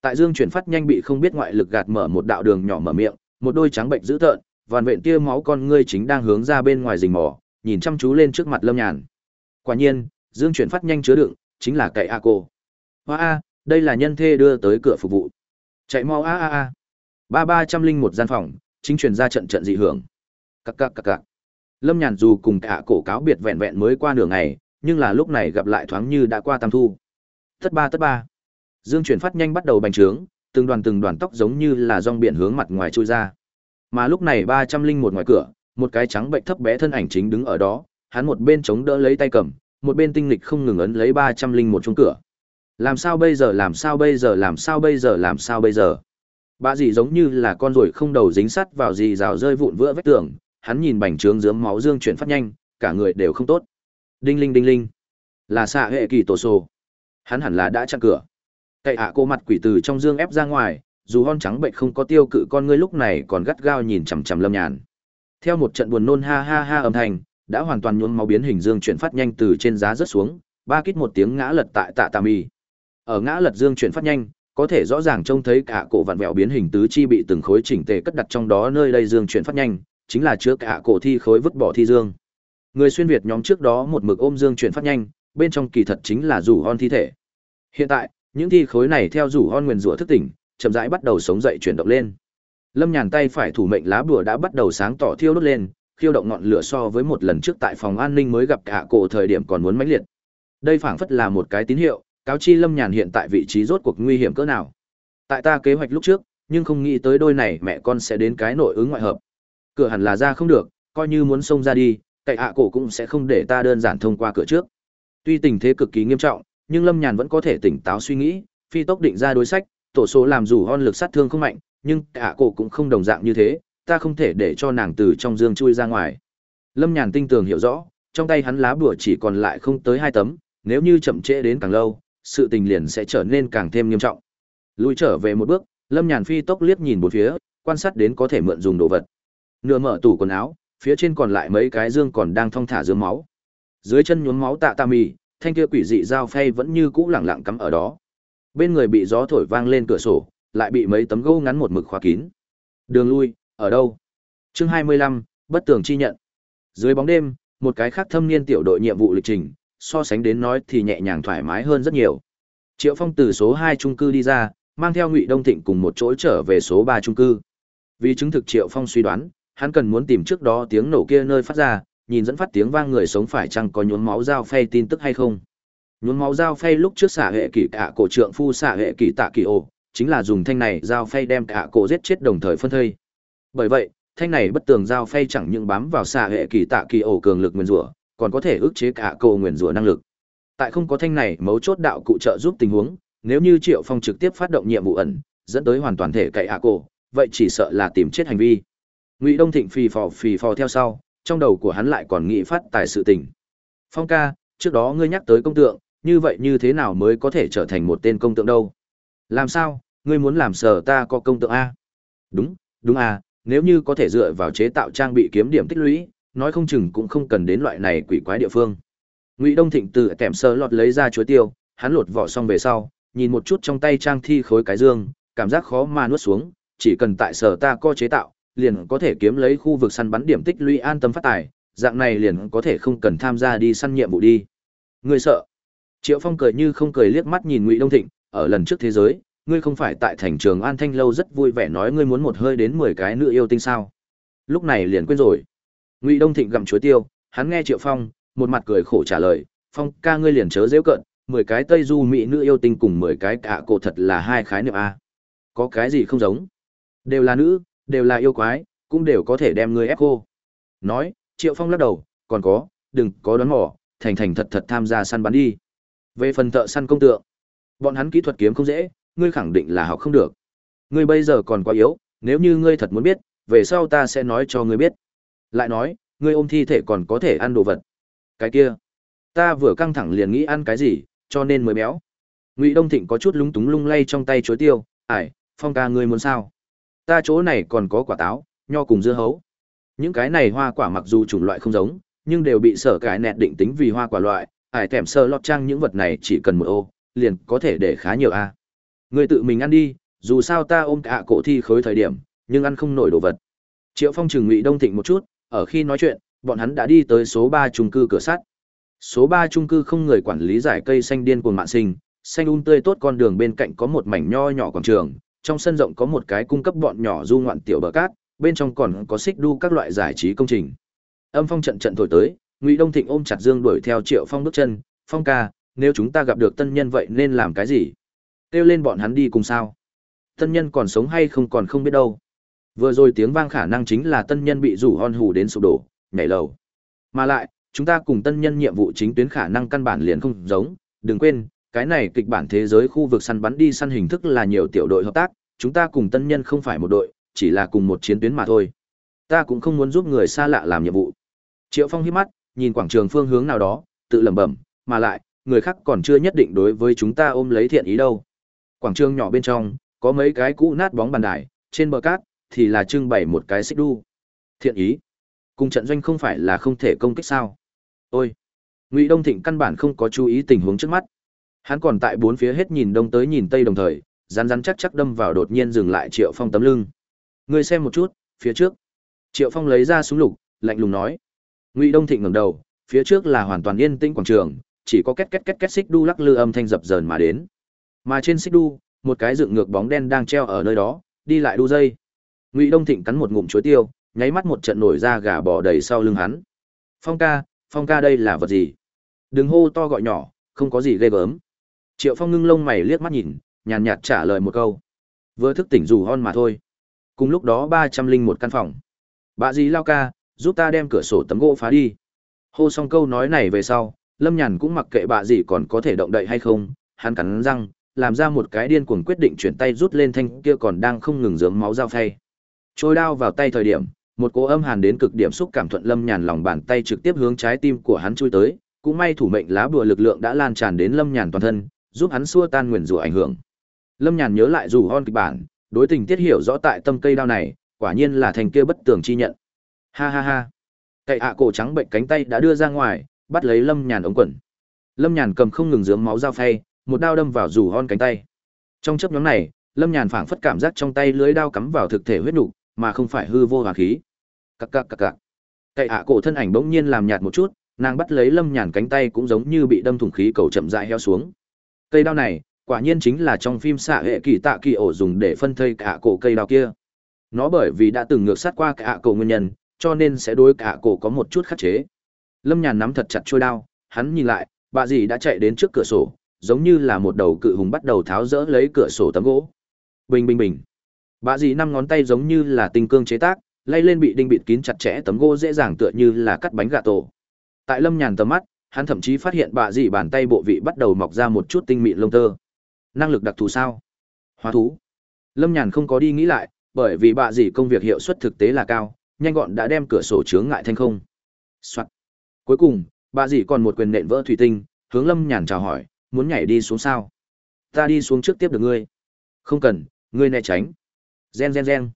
Tại dương chuyển phát nhanh bị không biết ngoại lực gạt mở một đạo đường nhỏ mở miệng, một đôi trắng bệnh dữ tợn, vằn vện tia máu con ngươi chính đang hướng ra bên ngoài rình mò, nhìn chăm chú lên trước mặt Lâm Nhàn. Quả nhiên, dương chuyển phát nhanh chứa đựng, chính là cậy a cô. Hoa a, đây là nhân thê đưa tới cửa phục vụ. Chạy mau a a a. Ba ba trăm linh một gian phòng, chính truyền ra trận trận dị hưởng. Cặc cặc cặc cặc. Lâm Nhàn dù cùng cả cổ cáo biệt vẹn vẹn mới qua nửa ngày, nhưng là lúc này gặp lại thoáng như đã qua tam thu. Tất ba tất ba. Dương chuyển phát nhanh bắt đầu bành trướng, từng đoàn từng đoàn tóc giống như là rong biển hướng mặt ngoài trôi ra. Mà lúc này ba trăm linh một ngoài cửa, một cái trắng bệnh thấp bé thân ảnh chính đứng ở đó, hắn một bên chống đỡ lấy tay cầm, một bên tinh lịch không ngừng ấn lấy ba trăm linh một chung cửa. Làm sao bây giờ làm sao bây giờ làm sao bây giờ làm sao bây giờ? Bà dì giống như là con ruồi không đầu dính sắt vào dì rào rơi vụn vỡ vách tường, hắn nhìn bành trướng dướng máu dương chuyển phát nhanh, cả người đều không tốt. Đinh linh đinh linh. Là xạ hệ kỳ tổ sô hắn hẳn là đã chặn cửa cậy ạ cô mặt quỷ từ trong dương ép ra ngoài, dù hon trắng bệnh không có tiêu cự con ngươi lúc này còn gắt gao nhìn chằm chằm lâm nhàn. Theo một trận buồn nôn ha ha ha âm thanh, đã hoàn toàn nhuốm máu biến hình dương chuyển phát nhanh từ trên giá rớt xuống, ba kít một tiếng ngã lật tại tạ tà mì ở ngã lật dương chuyển phát nhanh, có thể rõ ràng trông thấy cả cổ vặn vẹo biến hình tứ chi bị từng khối chỉnh tề cất đặt trong đó nơi đây dương chuyển phát nhanh, chính là chứa cả cổ thi khối vứt bỏ thi dương. Người xuyên việt nhóm trước đó một mực ôm dương chuyển phát nhanh, bên trong kỳ thật chính là rủ hon thi thể. Hiện tại những thi khối này theo rủ hon nguyền rủa thức tỉnh, chậm rãi bắt đầu sống dậy chuyển động lên. Lâm nhàn tay phải thủ mệnh lá bùa đã bắt đầu sáng tỏ thiêu đốt lên, khiêu động ngọn lửa so với một lần trước tại phòng an ninh mới gặp cả cổ thời điểm còn muốn mãnh liệt. Đây phảng phất là một cái tín hiệu, cáo chi lâm nhàn hiện tại vị trí rốt cuộc nguy hiểm cỡ nào. Tại ta kế hoạch lúc trước, nhưng không nghĩ tới đôi này mẹ con sẽ đến cái nội ứng ngoại hợp. Cửa hẳn là ra không được, coi như muốn xông ra đi, cậy hạ cổ cũng sẽ không để ta đơn giản thông qua cửa trước. Tuy tình thế cực kỳ nghiêm trọng nhưng lâm nhàn vẫn có thể tỉnh táo suy nghĩ, phi tốc định ra đối sách, tổ số làm dù hon lực sát thương không mạnh, nhưng hạ cổ cũng không đồng dạng như thế, ta không thể để cho nàng từ trong dương chui ra ngoài. Lâm nhàn tinh tường hiểu rõ, trong tay hắn lá bùa chỉ còn lại không tới hai tấm, nếu như chậm trễ đến càng lâu, sự tình liền sẽ trở nên càng thêm nghiêm trọng. Lùi trở về một bước, lâm nhàn phi tốc liếc nhìn một phía, quan sát đến có thể mượn dùng đồ vật. Nửa mở tủ quần áo, phía trên còn lại mấy cái dương còn đang thong thả dương máu. Dưới chân nhuốm máu tạ tà mì thanh kia quỷ dị dao phay vẫn như cũ lẳng lặng cắm ở đó. Bên người bị gió thổi vang lên cửa sổ, lại bị mấy tấm gỗ ngắn một mực khóa kín. Đường lui, ở đâu? Chương hai mươi lăm, bất tường chi nhận. Dưới bóng đêm, một cái khác thâm niên tiểu đội nhiệm vụ lịch trình, so sánh đến nói thì nhẹ nhàng thoải mái hơn rất nhiều. Triệu phong từ số hai trung cư đi ra, mang theo ngụy đông thịnh cùng một chỗ trở về số ba trung cư. Vì chứng thực triệu phong suy đoán, hắn cần muốn tìm trước đó tiếng nổ kia nơi phát ra nhìn dẫn phát tiếng vang người sống phải chăng có nhuốm máu dao phay tin tức hay không? Nhuốm máu dao phay lúc trước xả hệ kỷ cả cổ trượng phu xả hệ kỷ tạ kỳ ổ, chính là dùng thanh này dao phay đem cả cổ giết chết đồng thời phân thây. Bởi vậy, thanh này bất tường dao phay chẳng những bám vào xả hệ kỳ tạ kỳ ổ cường lực nguyên rủa, còn có thể ức chế cả cổ nguyên rủa năng lực. Tại không có thanh này, mấu chốt đạo cụ trợ giúp tình huống, nếu như triệu phong trực tiếp phát động nhiệm vụ ẩn, dẫn tới hoàn toàn thể cậy hạ cổ, vậy chỉ sợ là tìm chết hành vi. Ngụy đông thịnh phì phò phì phò theo sau trong đầu của hắn lại còn nghĩ phát tài sự tình. Phong ca, trước đó ngươi nhắc tới công tượng, như vậy như thế nào mới có thể trở thành một tên công tượng đâu? Làm sao, ngươi muốn làm sở ta có công tượng a? Đúng đúng à nếu như có thể dựa vào chế tạo trang bị kiếm điểm tích lũy, nói không chừng cũng không cần đến loại này quỷ quái địa phương. Ngụy đông thịnh từ kèm sơ lọt lấy ra chuối tiêu, hắn lột vỏ xong về sau, nhìn một chút trong tay trang thi khối cái dương, cảm giác khó mà nuốt xuống, chỉ cần tại sở ta co chế tạo liền có thể kiếm lấy khu vực săn bắn điểm tích lũy an tâm phát tài, dạng này liền có thể không cần tham gia đi săn nhiệm vụ đi. Ngươi sợ? Triệu phong cười như không cười liếc mắt nhìn ngụy đông thịnh, ở lần trước thế giới, ngươi không phải tại thành trường an thanh lâu rất vui vẻ nói ngươi muốn một hơi đến mười cái nữ yêu tinh sao? Lúc này liền quên rồi. Ngụy đông thịnh gặm chuối tiêu, hắn nghe triệu phong, một mặt cười khổ trả lời, phong ca ngươi liền chớ dễu cận mười cái tây du mỹ nữ yêu tinh cùng mười cái cả cổ thật là hai khái niệm a. Có cái gì không giống? Đều là nữ đều là yêu quái cũng đều có thể đem ngươi ép khô. nói triệu phong lắc đầu còn có đừng có đoán mò, thành thành thật thật tham gia săn bắn đi. Về phần thợ săn công tượng bọn hắn kỹ thuật kiếm không dễ ngươi khẳng định là học không được. Ngươi bây giờ còn quá yếu nếu như ngươi thật muốn biết về sau ta sẽ nói cho ngươi biết. Lại nói ngươi ôm thi thể còn có thể ăn đồ vật. Cái kia ta vừa căng thẳng liền nghĩ ăn cái gì cho nên mới béo. Ngụy đông thịnh có chút lúng túng lung lay trong tay chuối tiêu ải phong ca ngươi muốn sao? Ta chỗ này còn có quả táo, nho cùng dưa hấu. Những cái này hoa quả mặc dù chủng loại không giống, nhưng đều bị sở cái nẹt định tính vì hoa quả loại, ải thèm sơ lọt trang những vật này chỉ cần một ô, liền có thể để khá nhiều a. Người tự mình ăn đi, dù sao ta ôm cả cổ thi khối thời điểm, nhưng ăn không nổi đồ vật. Triệu phong trừng ngụy đông thịnh một chút, ở khi nói chuyện, bọn hắn đã đi tới số ba trung cư cửa sắt. Số ba trung cư không người quản lý giải cây xanh điên cuồng mạng sinh, xanh un um tươi tốt con đường bên cạnh có một mảnh nho nhỏ quảng trường trong sân rộng có một cái cung cấp bọn nhỏ du ngoạn tiểu bờ cát, bên trong còn có xích đu các loại giải trí công trình. Âm phong trận trận thổi tới, ngụy đông thịnh ôm chặt dương đuổi theo triệu phong bước chân, phong ca, nếu chúng ta gặp được tân nhân vậy nên làm cái gì? Kêu lên bọn hắn đi cùng sao? Tân nhân còn sống hay không còn không biết đâu. Vừa rồi tiếng vang khả năng chính là tân nhân bị rủ hon hù đến sụp đổ, nhảy lầu. Mà lại, chúng ta cùng tân nhân nhiệm vụ chính tuyến khả năng căn bản liền không giống, đừng quên cái này kịch bản thế giới khu vực săn bắn đi săn hình thức là nhiều tiểu đội hợp tác chúng ta cùng tân nhân không phải một đội chỉ là cùng một chiến tuyến mà thôi ta cũng không muốn giúp người xa lạ làm nhiệm vụ triệu phong hít mắt nhìn quảng trường phương hướng nào đó tự lẩm bẩm mà lại người khác còn chưa nhất định đối với chúng ta ôm lấy thiện ý đâu. Quảng trường nhỏ bên trong, có mấy cái cũ nát bóng bàn đài, trên bờ cát thì là trưng bày một cái xích đu. Thiện ý, cùng trận doanh không phải là không thể công kích sao? Ôi, Ngụy Đông Thịnh căn bản không có chú ý tình huống trước mắt. Hắn còn tại bốn phía hết nhìn đông tới nhìn tây đồng thời, rắn rắn chắc chắc đâm vào đột nhiên dừng lại Triệu Phong tấm lưng. Ngươi xem một chút, phía trước. Triệu Phong lấy ra súng lục, lạnh lùng nói. Ngụy Đông Thịnh ngẩng đầu, phía trước là hoàn toàn yên tĩnh quảng trường, chỉ có két két két két xích đu lắc lư âm thanh dập dờn mà đến. Mà trên xích đu, một cái dựng ngược bóng đen đang treo ở nơi đó, đi lại đu dây. Ngụy Đông Thịnh cắn một ngụm chuối tiêu, nháy mắt một trận nổi ra gà bò đầy sau lưng hắn. Phong ca, Phong ca đây là vật gì? Đừng hô to gọi nhỏ, không có gì ghê gớm. Triệu Phong ngưng lông mày liếc mắt nhìn, nhàn nhạt trả lời một câu. Vừa thức tỉnh dù hon mà thôi. Cùng lúc đó ba trăm linh một căn phòng. Bà Dì lao ca, giúp ta đem cửa sổ tấm gỗ phá đi. Hô xong câu nói này về sau, Lâm Nhàn cũng mặc kệ bà Dì còn có thể động đậy hay không, hắn cắn răng, làm ra một cái điên cuồng quyết định chuyển tay rút lên thanh kia còn đang không ngừng dướng máu dao phay. Trôi đao vào tay thời điểm, một cỗ âm hàn đến cực điểm xúc cảm thuận Lâm Nhàn lòng bàn tay trực tiếp hướng trái tim của hắn chui tới, cũng may thủ mệnh lá bùa lực lượng đã lan tràn đến Lâm Nhàn toàn thân, giúp hắn xua tan nguyền rủa ảnh hưởng. Lâm Nhàn nhớ lại dù hon kịch bản, đối tình tiết hiểu rõ tại tâm cây đao này, quả nhiên là thành kia bất tường chi nhận. Ha ha ha. Cậy ạ cổ trắng bệnh cánh tay đã đưa ra ngoài, bắt lấy Lâm Nhàn ống quần. Lâm Nhàn cầm không ngừng dướng máu dao phay, một đao đâm vào dù hon cánh tay. Trong chấp nhóm này, Lâm Nhàn phảng phất cảm giác trong tay lưới đao cắm vào thực thể huyết nục, mà không phải hư vô hoàn khí. Cặc cặc cặc cặc. Cậy ạ cổ thân ảnh bỗng nhiên làm nhạt một chút, nàng bắt lấy Lâm Nhàn cánh tay cũng giống như bị đâm thủng khí cầu chậm rãi heo xuống. Cây đao này, quả nhiên chính là trong phim xạ hệ kỳ tạ kỳ ổ dùng để phân thây cả cổ cây đao kia. Nó bởi vì đã từng ngược sát qua cả cổ nguyên nhân, cho nên sẽ đối cả cổ có một chút khắc chế. Lâm Nhàn nắm thật chặt trôi đao, hắn nhìn lại, bà dì đã chạy đến trước cửa sổ, giống như là một đầu cự hùng bắt đầu tháo rỡ lấy cửa sổ tấm gỗ. Bình bình bình. Bà dì năm ngón tay giống như là tinh cương chế tác, lay lên bị đinh bịt kín chặt chẽ tấm gỗ dễ dàng tựa như là cắt bánh gà tổ. Tại Lâm Nhàn tầm mắt, hắn thậm chí phát hiện bà dì bàn tay bộ vị bắt đầu mọc ra một chút tinh mịn lông tơ. Năng lực đặc thù sao? Hóa thú. Lâm Nhàn không có đi nghĩ lại, bởi vì bà dì công việc hiệu suất thực tế là cao, nhanh gọn đã đem cửa sổ chướng ngại thanh không. Soạt. Cuối cùng, bà dì còn một quyền nện vỡ thủy tinh, hướng Lâm Nhàn chào hỏi, muốn nhảy đi xuống sao? Ta đi xuống trước tiếp được ngươi. Không cần, ngươi né tránh. Gen gen gen.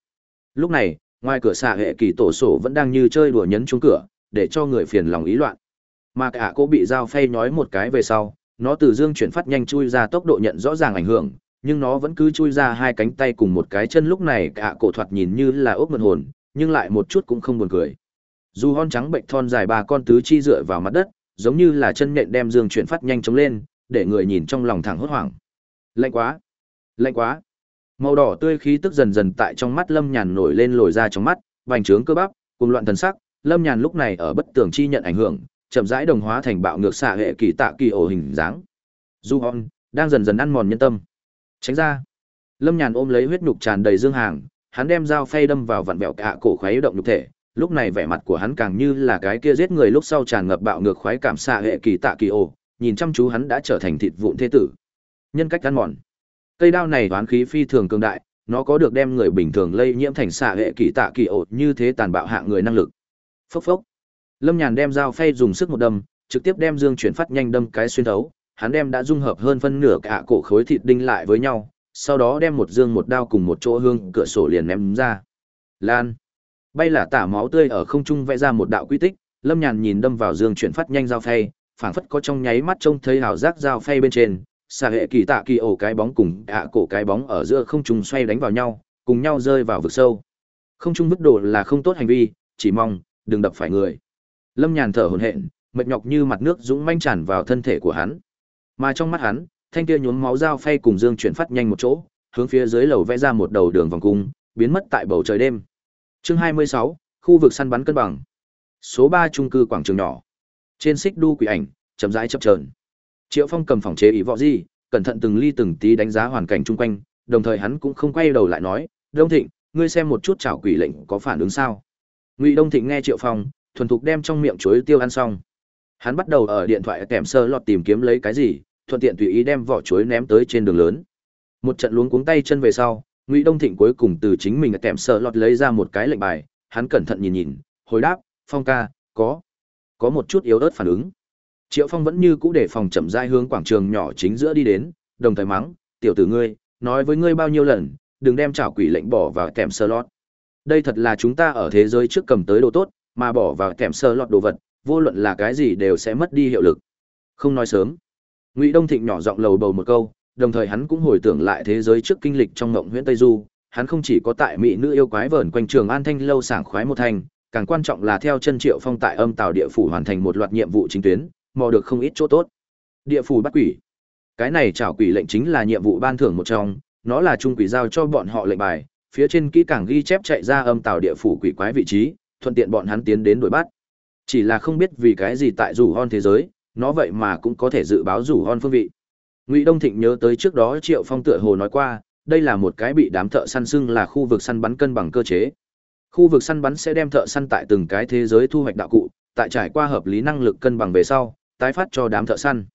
Lúc này, ngoài cửa xạ hệ kỳ tổ sổ vẫn đang như chơi đùa nhấn chuông cửa, để cho người phiền lòng ý loạn. Mà cả cô bị dao phay nhói một cái về sau, nó từ dương chuyển phát nhanh chui ra tốc độ nhận rõ ràng ảnh hưởng, nhưng nó vẫn cứ chui ra hai cánh tay cùng một cái chân lúc này cả cổ thoạt nhìn như là ốc mượn hồn, nhưng lại một chút cũng không buồn cười. Dù hon trắng bệnh thon dài ba con tứ chi dựa vào mặt đất, giống như là chân nện đem dương chuyển phát nhanh chống lên, để người nhìn trong lòng thẳng hốt hoảng. Lạnh quá, lạnh quá. Màu đỏ tươi khí tức dần dần tại trong mắt Lâm Nhàn nổi lên lồi ra trong mắt, vành trướng cơ bắp, cùng loạn thần sắc, Lâm Nhàn lúc này ở bất tường chi nhận ảnh hưởng, chậm rãi đồng hóa thành bạo ngược xạ hệ kỳ tạ kỳ ổ hình dáng. Du Hon đang dần dần ăn mòn nhân tâm. Tránh ra. Lâm Nhàn ôm lấy huyết nhục tràn đầy dương hàng, hắn đem dao phay đâm vào vặn vẹo cả cổ khoái động nhục thể, lúc này vẻ mặt của hắn càng như là cái kia giết người lúc sau tràn ngập bạo ngược khoái cảm xạ hệ kỳ tạ kỳ ổ, nhìn chăm chú hắn đã trở thành thịt vụn thế tử. Nhân cách ăn mòn. Cây đao này toán khí phi thường cường đại, nó có được đem người bình thường lây nhiễm thành xạ hệ kỳ tạ kỳ ổ như thế tàn bạo hạ người năng lực. Phốc phốc. Lâm Nhàn đem dao phay dùng sức một đâm, trực tiếp đem dương chuyển phát nhanh đâm cái xuyên thấu, hắn đem đã dung hợp hơn phân nửa cả cổ khối thịt đinh lại với nhau, sau đó đem một dương một đao cùng một chỗ hương cửa sổ liền ném ra. Lan. Bay là tả máu tươi ở không trung vẽ ra một đạo quy tích, Lâm Nhàn nhìn đâm vào dương chuyển phát nhanh dao phay, phảng phất có trong nháy mắt trông thấy hào giác dao phay bên trên, xà hệ kỳ tạ kỳ ổ cái bóng cùng ạ cổ cái bóng ở giữa không trung xoay đánh vào nhau, cùng nhau rơi vào vực sâu. Không trung mức độ là không tốt hành vi, chỉ mong đừng đập phải người. Lâm Nhàn thở hổn hển, mệt nhọc như mặt nước dũng manh tràn vào thân thể của hắn. Mà trong mắt hắn, thanh kia nhuốm máu dao phay cùng dương chuyển phát nhanh một chỗ, hướng phía dưới lầu vẽ ra một đầu đường vòng cung, biến mất tại bầu trời đêm. Chương 26, khu vực săn bắn cân bằng. Số 3 trung cư quảng trường nhỏ. Trên xích đu quỷ ảnh, chậm rãi chập chờn. Triệu Phong cầm phòng chế ý võ gì, cẩn thận từng ly từng tí đánh giá hoàn cảnh chung quanh, đồng thời hắn cũng không quay đầu lại nói, "Đông Thịnh, ngươi xem một chút chảo quỷ lệnh có phản ứng sao?" Ngụy Đông Thịnh nghe Triệu Phong, thuần thục đem trong miệng chuối tiêu ăn xong. Hắn bắt đầu ở điện thoại kèm sơ lọt tìm kiếm lấy cái gì, thuận tiện tùy ý đem vỏ chuối ném tới trên đường lớn. Một trận luống cuống tay chân về sau, Ngụy Đông Thịnh cuối cùng từ chính mình kèm sơ lọt lấy ra một cái lệnh bài, hắn cẩn thận nhìn nhìn, hồi đáp, "Phong ca, có có một chút yếu ớt phản ứng." Triệu Phong vẫn như cũ để phòng chậm rãi hướng quảng trường nhỏ chính giữa đi đến, đồng thời mắng, "Tiểu tử ngươi, nói với ngươi bao nhiêu lần, đừng đem chảo quỷ lệnh bỏ vào kèm sơ lọt. Đây thật là chúng ta ở thế giới trước cầm tới đồ tốt, mà bỏ vào kèm sơ lọt đồ vật, vô luận là cái gì đều sẽ mất đi hiệu lực." Không nói sớm. Ngụy Đông Thịnh nhỏ giọng lầu bầu một câu, đồng thời hắn cũng hồi tưởng lại thế giới trước kinh lịch trong ngộng huyễn Tây Du, hắn không chỉ có tại mỹ nữ yêu quái vờn quanh trường An Thanh lâu sảng khoái một thành, càng quan trọng là theo chân Triệu Phong tại âm tàu địa phủ hoàn thành một loạt nhiệm vụ chính tuyến, mò được không ít chỗ tốt. Địa phủ bắt quỷ. Cái này trảo quỷ lệnh chính là nhiệm vụ ban thưởng một trong, nó là trung quỷ giao cho bọn họ lệnh bài, phía trên kỹ càng ghi chép chạy ra âm tàu địa phủ quỷ quái vị trí, thuận tiện bọn hắn tiến đến đuổi bắt. Chỉ là không biết vì cái gì tại rủ hon thế giới, nó vậy mà cũng có thể dự báo rủ hon phương vị. Ngụy Đông Thịnh nhớ tới trước đó Triệu Phong tựa hồ nói qua, đây là một cái bị đám thợ săn xưng là khu vực săn bắn cân bằng cơ chế. Khu vực săn bắn sẽ đem thợ săn tại từng cái thế giới thu hoạch đạo cụ, tại trải qua hợp lý năng lực cân bằng về sau, tái phát cho đám thợ săn.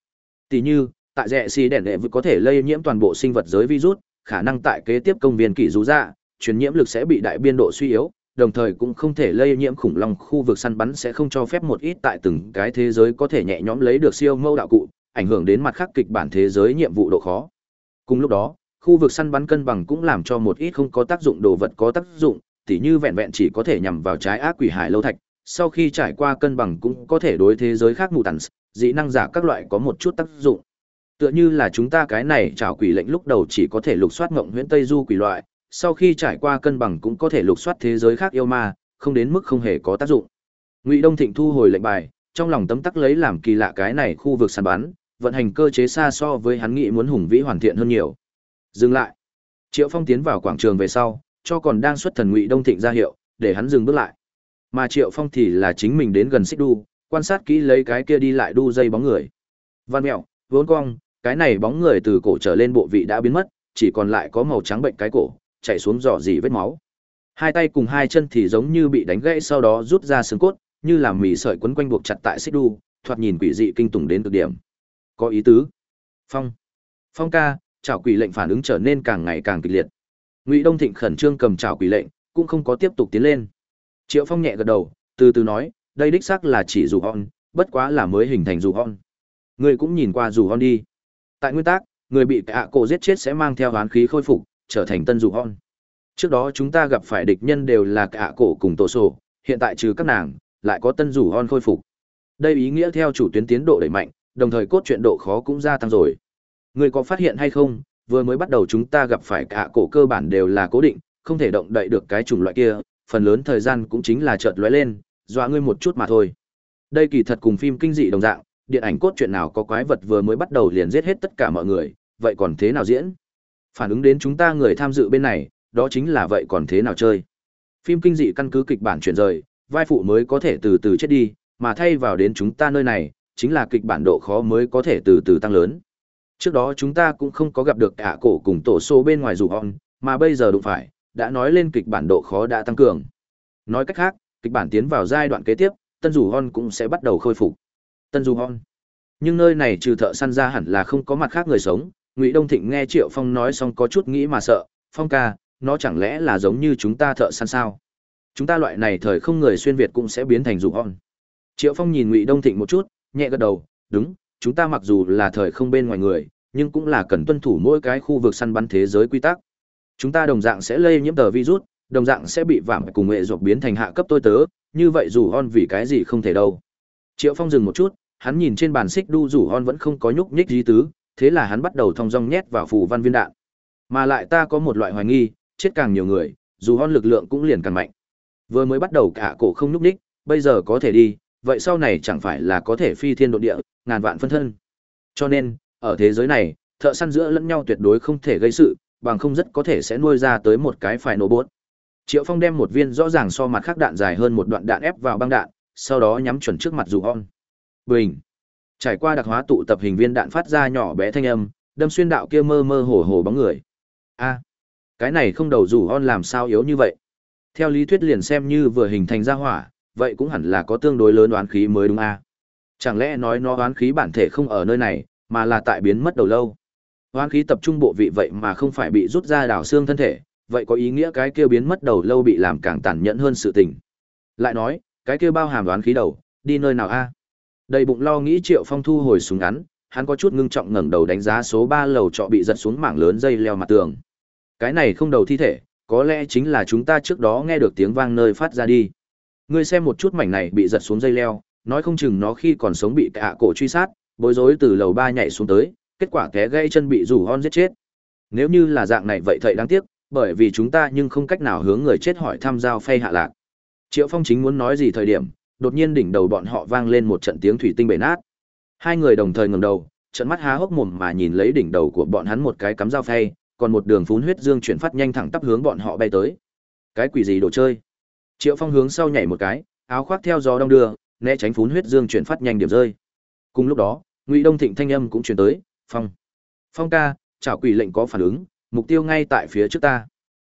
Tỷ như, tại rẻ xì đèn đệ vực có thể lây nhiễm toàn bộ sinh vật giới virus, khả năng tại kế tiếp công viên kỷ rú ra, truyền nhiễm lực sẽ bị đại biên độ suy yếu, đồng thời cũng không thể lây nhiễm khủng long khu vực săn bắn sẽ không cho phép một ít tại từng cái thế giới có thể nhẹ nhõm lấy được siêu mâu đạo cụ, ảnh hưởng đến mặt khác kịch bản thế giới nhiệm vụ độ khó. Cùng lúc đó, khu vực săn bắn cân bằng cũng làm cho một ít không có tác dụng đồ vật có tác dụng, tỉ như vẹn vẹn chỉ có thể nhằm vào trái ác quỷ hải lâu thạch, sau khi trải qua cân bằng cũng có thể đối thế giới khác mù tần, dị năng giả các loại có một chút tác dụng. Tựa như là chúng ta cái này trảo quỷ lệnh lúc đầu chỉ có thể lục soát ngộng huyễn tây du quỷ loại, sau khi trải qua cân bằng cũng có thể lục soát thế giới khác yêu ma, không đến mức không hề có tác dụng. Ngụy Đông Thịnh thu hồi lệnh bài, trong lòng tấm tắc lấy làm kỳ lạ cái này khu vực săn bắn, vận hành cơ chế xa so với hắn nghĩ muốn hùng vĩ hoàn thiện hơn nhiều. Dừng lại. Triệu Phong tiến vào quảng trường về sau, cho còn đang xuất thần Ngụy Đông Thịnh ra hiệu, để hắn dừng bước lại. Mà Triệu Phong thì là chính mình đến gần xích đu, quan sát kỹ lấy cái kia đi lại đu dây bóng người. Văn mẹo, vốn cong, cái này bóng người từ cổ trở lên bộ vị đã biến mất, chỉ còn lại có màu trắng bệnh cái cổ, chảy xuống dò dỉ vết máu. Hai tay cùng hai chân thì giống như bị đánh gãy sau đó rút ra xương cốt, như là mì sợi quấn quanh buộc chặt tại xích đu, thoạt nhìn quỷ dị kinh tủng đến cực điểm. Có ý tứ. Phong. Phong ca, chảo quỷ lệnh phản ứng trở nên càng ngày càng kịch liệt. Ngụy Đông Thịnh khẩn trương cầm chảo quỷ lệnh, cũng không có tiếp tục tiến lên. Triệu Phong nhẹ gật đầu, từ từ nói, đây đích xác là chỉ dù hon, bất quá là mới hình thành dù hon. Người cũng nhìn qua dù hon đi. Tại nguyên tắc, người bị cạ cổ giết chết sẽ mang theo hoán khí khôi phục, trở thành tân dù hon. Trước đó chúng ta gặp phải địch nhân đều là cả cổ cùng tổ sổ, hiện tại trừ các nàng, lại có tân rủ hon khôi phục. Đây ý nghĩa theo chủ tuyến tiến độ đẩy mạnh, đồng thời cốt truyện độ khó cũng gia tăng rồi. Người có phát hiện hay không, vừa mới bắt đầu chúng ta gặp phải cả cổ cơ bản đều là cố định, không thể động đậy được cái chủng loại kia, phần lớn thời gian cũng chính là chợt lóe lên, dọa ngươi một chút mà thôi. Đây kỳ thật cùng phim kinh dị đồng dạng, điện ảnh cốt truyện nào có quái vật vừa mới bắt đầu liền giết hết tất cả mọi người, vậy còn thế nào diễn? Phản ứng đến chúng ta người tham dự bên này, đó chính là vậy còn thế nào chơi? Phim kinh dị căn cứ kịch bản chuyển rời, vai phụ mới có thể từ từ chết đi, mà thay vào đến chúng ta nơi này, chính là kịch bản độ khó mới có thể từ từ tăng lớn. Trước đó chúng ta cũng không có gặp được cả cổ cùng tổ số bên ngoài dù hòn, mà bây giờ đụng phải, đã nói lên kịch bản độ khó đã tăng cường. Nói cách khác, kịch bản tiến vào giai đoạn kế tiếp, tân dù hon cũng sẽ bắt đầu khôi phục. Tân dù hon. Nhưng nơi này trừ thợ săn ra hẳn là không có mặt khác người sống, Ngụy Đông Thịnh nghe Triệu Phong nói xong có chút nghĩ mà sợ, "Phong ca, nó chẳng lẽ là giống như chúng ta thợ săn sao? Chúng ta loại này thời không người xuyên việt cũng sẽ biến thành dù hon." Triệu Phong nhìn Ngụy Đông Thịnh một chút, nhẹ gật đầu, "Đúng, chúng ta mặc dù là thời không bên ngoài người, nhưng cũng là cần tuân thủ mỗi cái khu vực săn bắn thế giới quy tắc. Chúng ta đồng dạng sẽ lây nhiễm tờ virus, đồng dạng sẽ bị vảm cùng nghệ ruột biến thành hạ cấp tôi tớ, như vậy dù hon vì cái gì không thể đâu." Triệu Phong dừng một chút, hắn nhìn trên bàn xích đu rủ hon vẫn không có nhúc nhích gì tứ, thế là hắn bắt đầu thong dong nhét vào phù văn viên đạn. Mà lại ta có một loại hoài nghi, chết càng nhiều người, dù hon lực lượng cũng liền càng mạnh. Vừa mới bắt đầu cả cổ không nhúc đích, bây giờ có thể đi, vậy sau này chẳng phải là có thể phi thiên độ địa, ngàn vạn phân thân. Cho nên, ở thế giới này, thợ săn giữa lẫn nhau tuyệt đối không thể gây sự, bằng không rất có thể sẽ nuôi ra tới một cái phải nổ bốt. Triệu Phong đem một viên rõ ràng so mặt khác đạn dài hơn một đoạn đạn ép vào băng đạn, sau đó nhắm chuẩn trước mặt dù hon. Bình. Trải qua đặc hóa tụ tập hình viên đạn phát ra nhỏ bé thanh âm, đâm xuyên đạo kia mơ mơ hồ hồ bóng người. A, cái này không đầu rủ on làm sao yếu như vậy? Theo lý thuyết liền xem như vừa hình thành ra hỏa, vậy cũng hẳn là có tương đối lớn đoán khí mới đúng a. Chẳng lẽ nói nó đoán khí bản thể không ở nơi này, mà là tại biến mất đầu lâu? Đoán khí tập trung bộ vị vậy mà không phải bị rút ra đảo xương thân thể, vậy có ý nghĩa cái kia biến mất đầu lâu bị làm càng tàn nhẫn hơn sự tình. Lại nói, cái kia bao hàm đoán khí đầu, đi nơi nào a? Đầy bụng lo nghĩ Triệu Phong thu hồi súng ngắn, hắn có chút ngưng trọng ngẩng đầu đánh giá số ba lầu trọ bị giật xuống mảng lớn dây leo mặt tường. Cái này không đầu thi thể, có lẽ chính là chúng ta trước đó nghe được tiếng vang nơi phát ra đi. Ngươi xem một chút mảnh này bị giật xuống dây leo, nói không chừng nó khi còn sống bị cả cổ truy sát, bối rối từ lầu ba nhảy xuống tới, kết quả té gãy chân bị rủ hon giết chết. Nếu như là dạng này vậy thầy đáng tiếc, bởi vì chúng ta nhưng không cách nào hướng người chết hỏi thăm giao phay hạ lạc. Triệu Phong chính muốn nói gì thời điểm, đột nhiên đỉnh đầu bọn họ vang lên một trận tiếng thủy tinh bể nát. Hai người đồng thời ngẩng đầu, trận mắt há hốc mồm mà nhìn lấy đỉnh đầu của bọn hắn một cái cắm dao phay, còn một đường phún huyết dương chuyển phát nhanh thẳng tắp hướng bọn họ bay tới. Cái quỷ gì đồ chơi? Triệu Phong hướng sau nhảy một cái, áo khoác theo gió đông đưa, né tránh phún huyết dương chuyển phát nhanh điểm rơi. Cùng lúc đó, Ngụy Đông Thịnh thanh âm cũng truyền tới, "Phong, Phong ca, chào quỷ lệnh có phản ứng, mục tiêu ngay tại phía trước ta."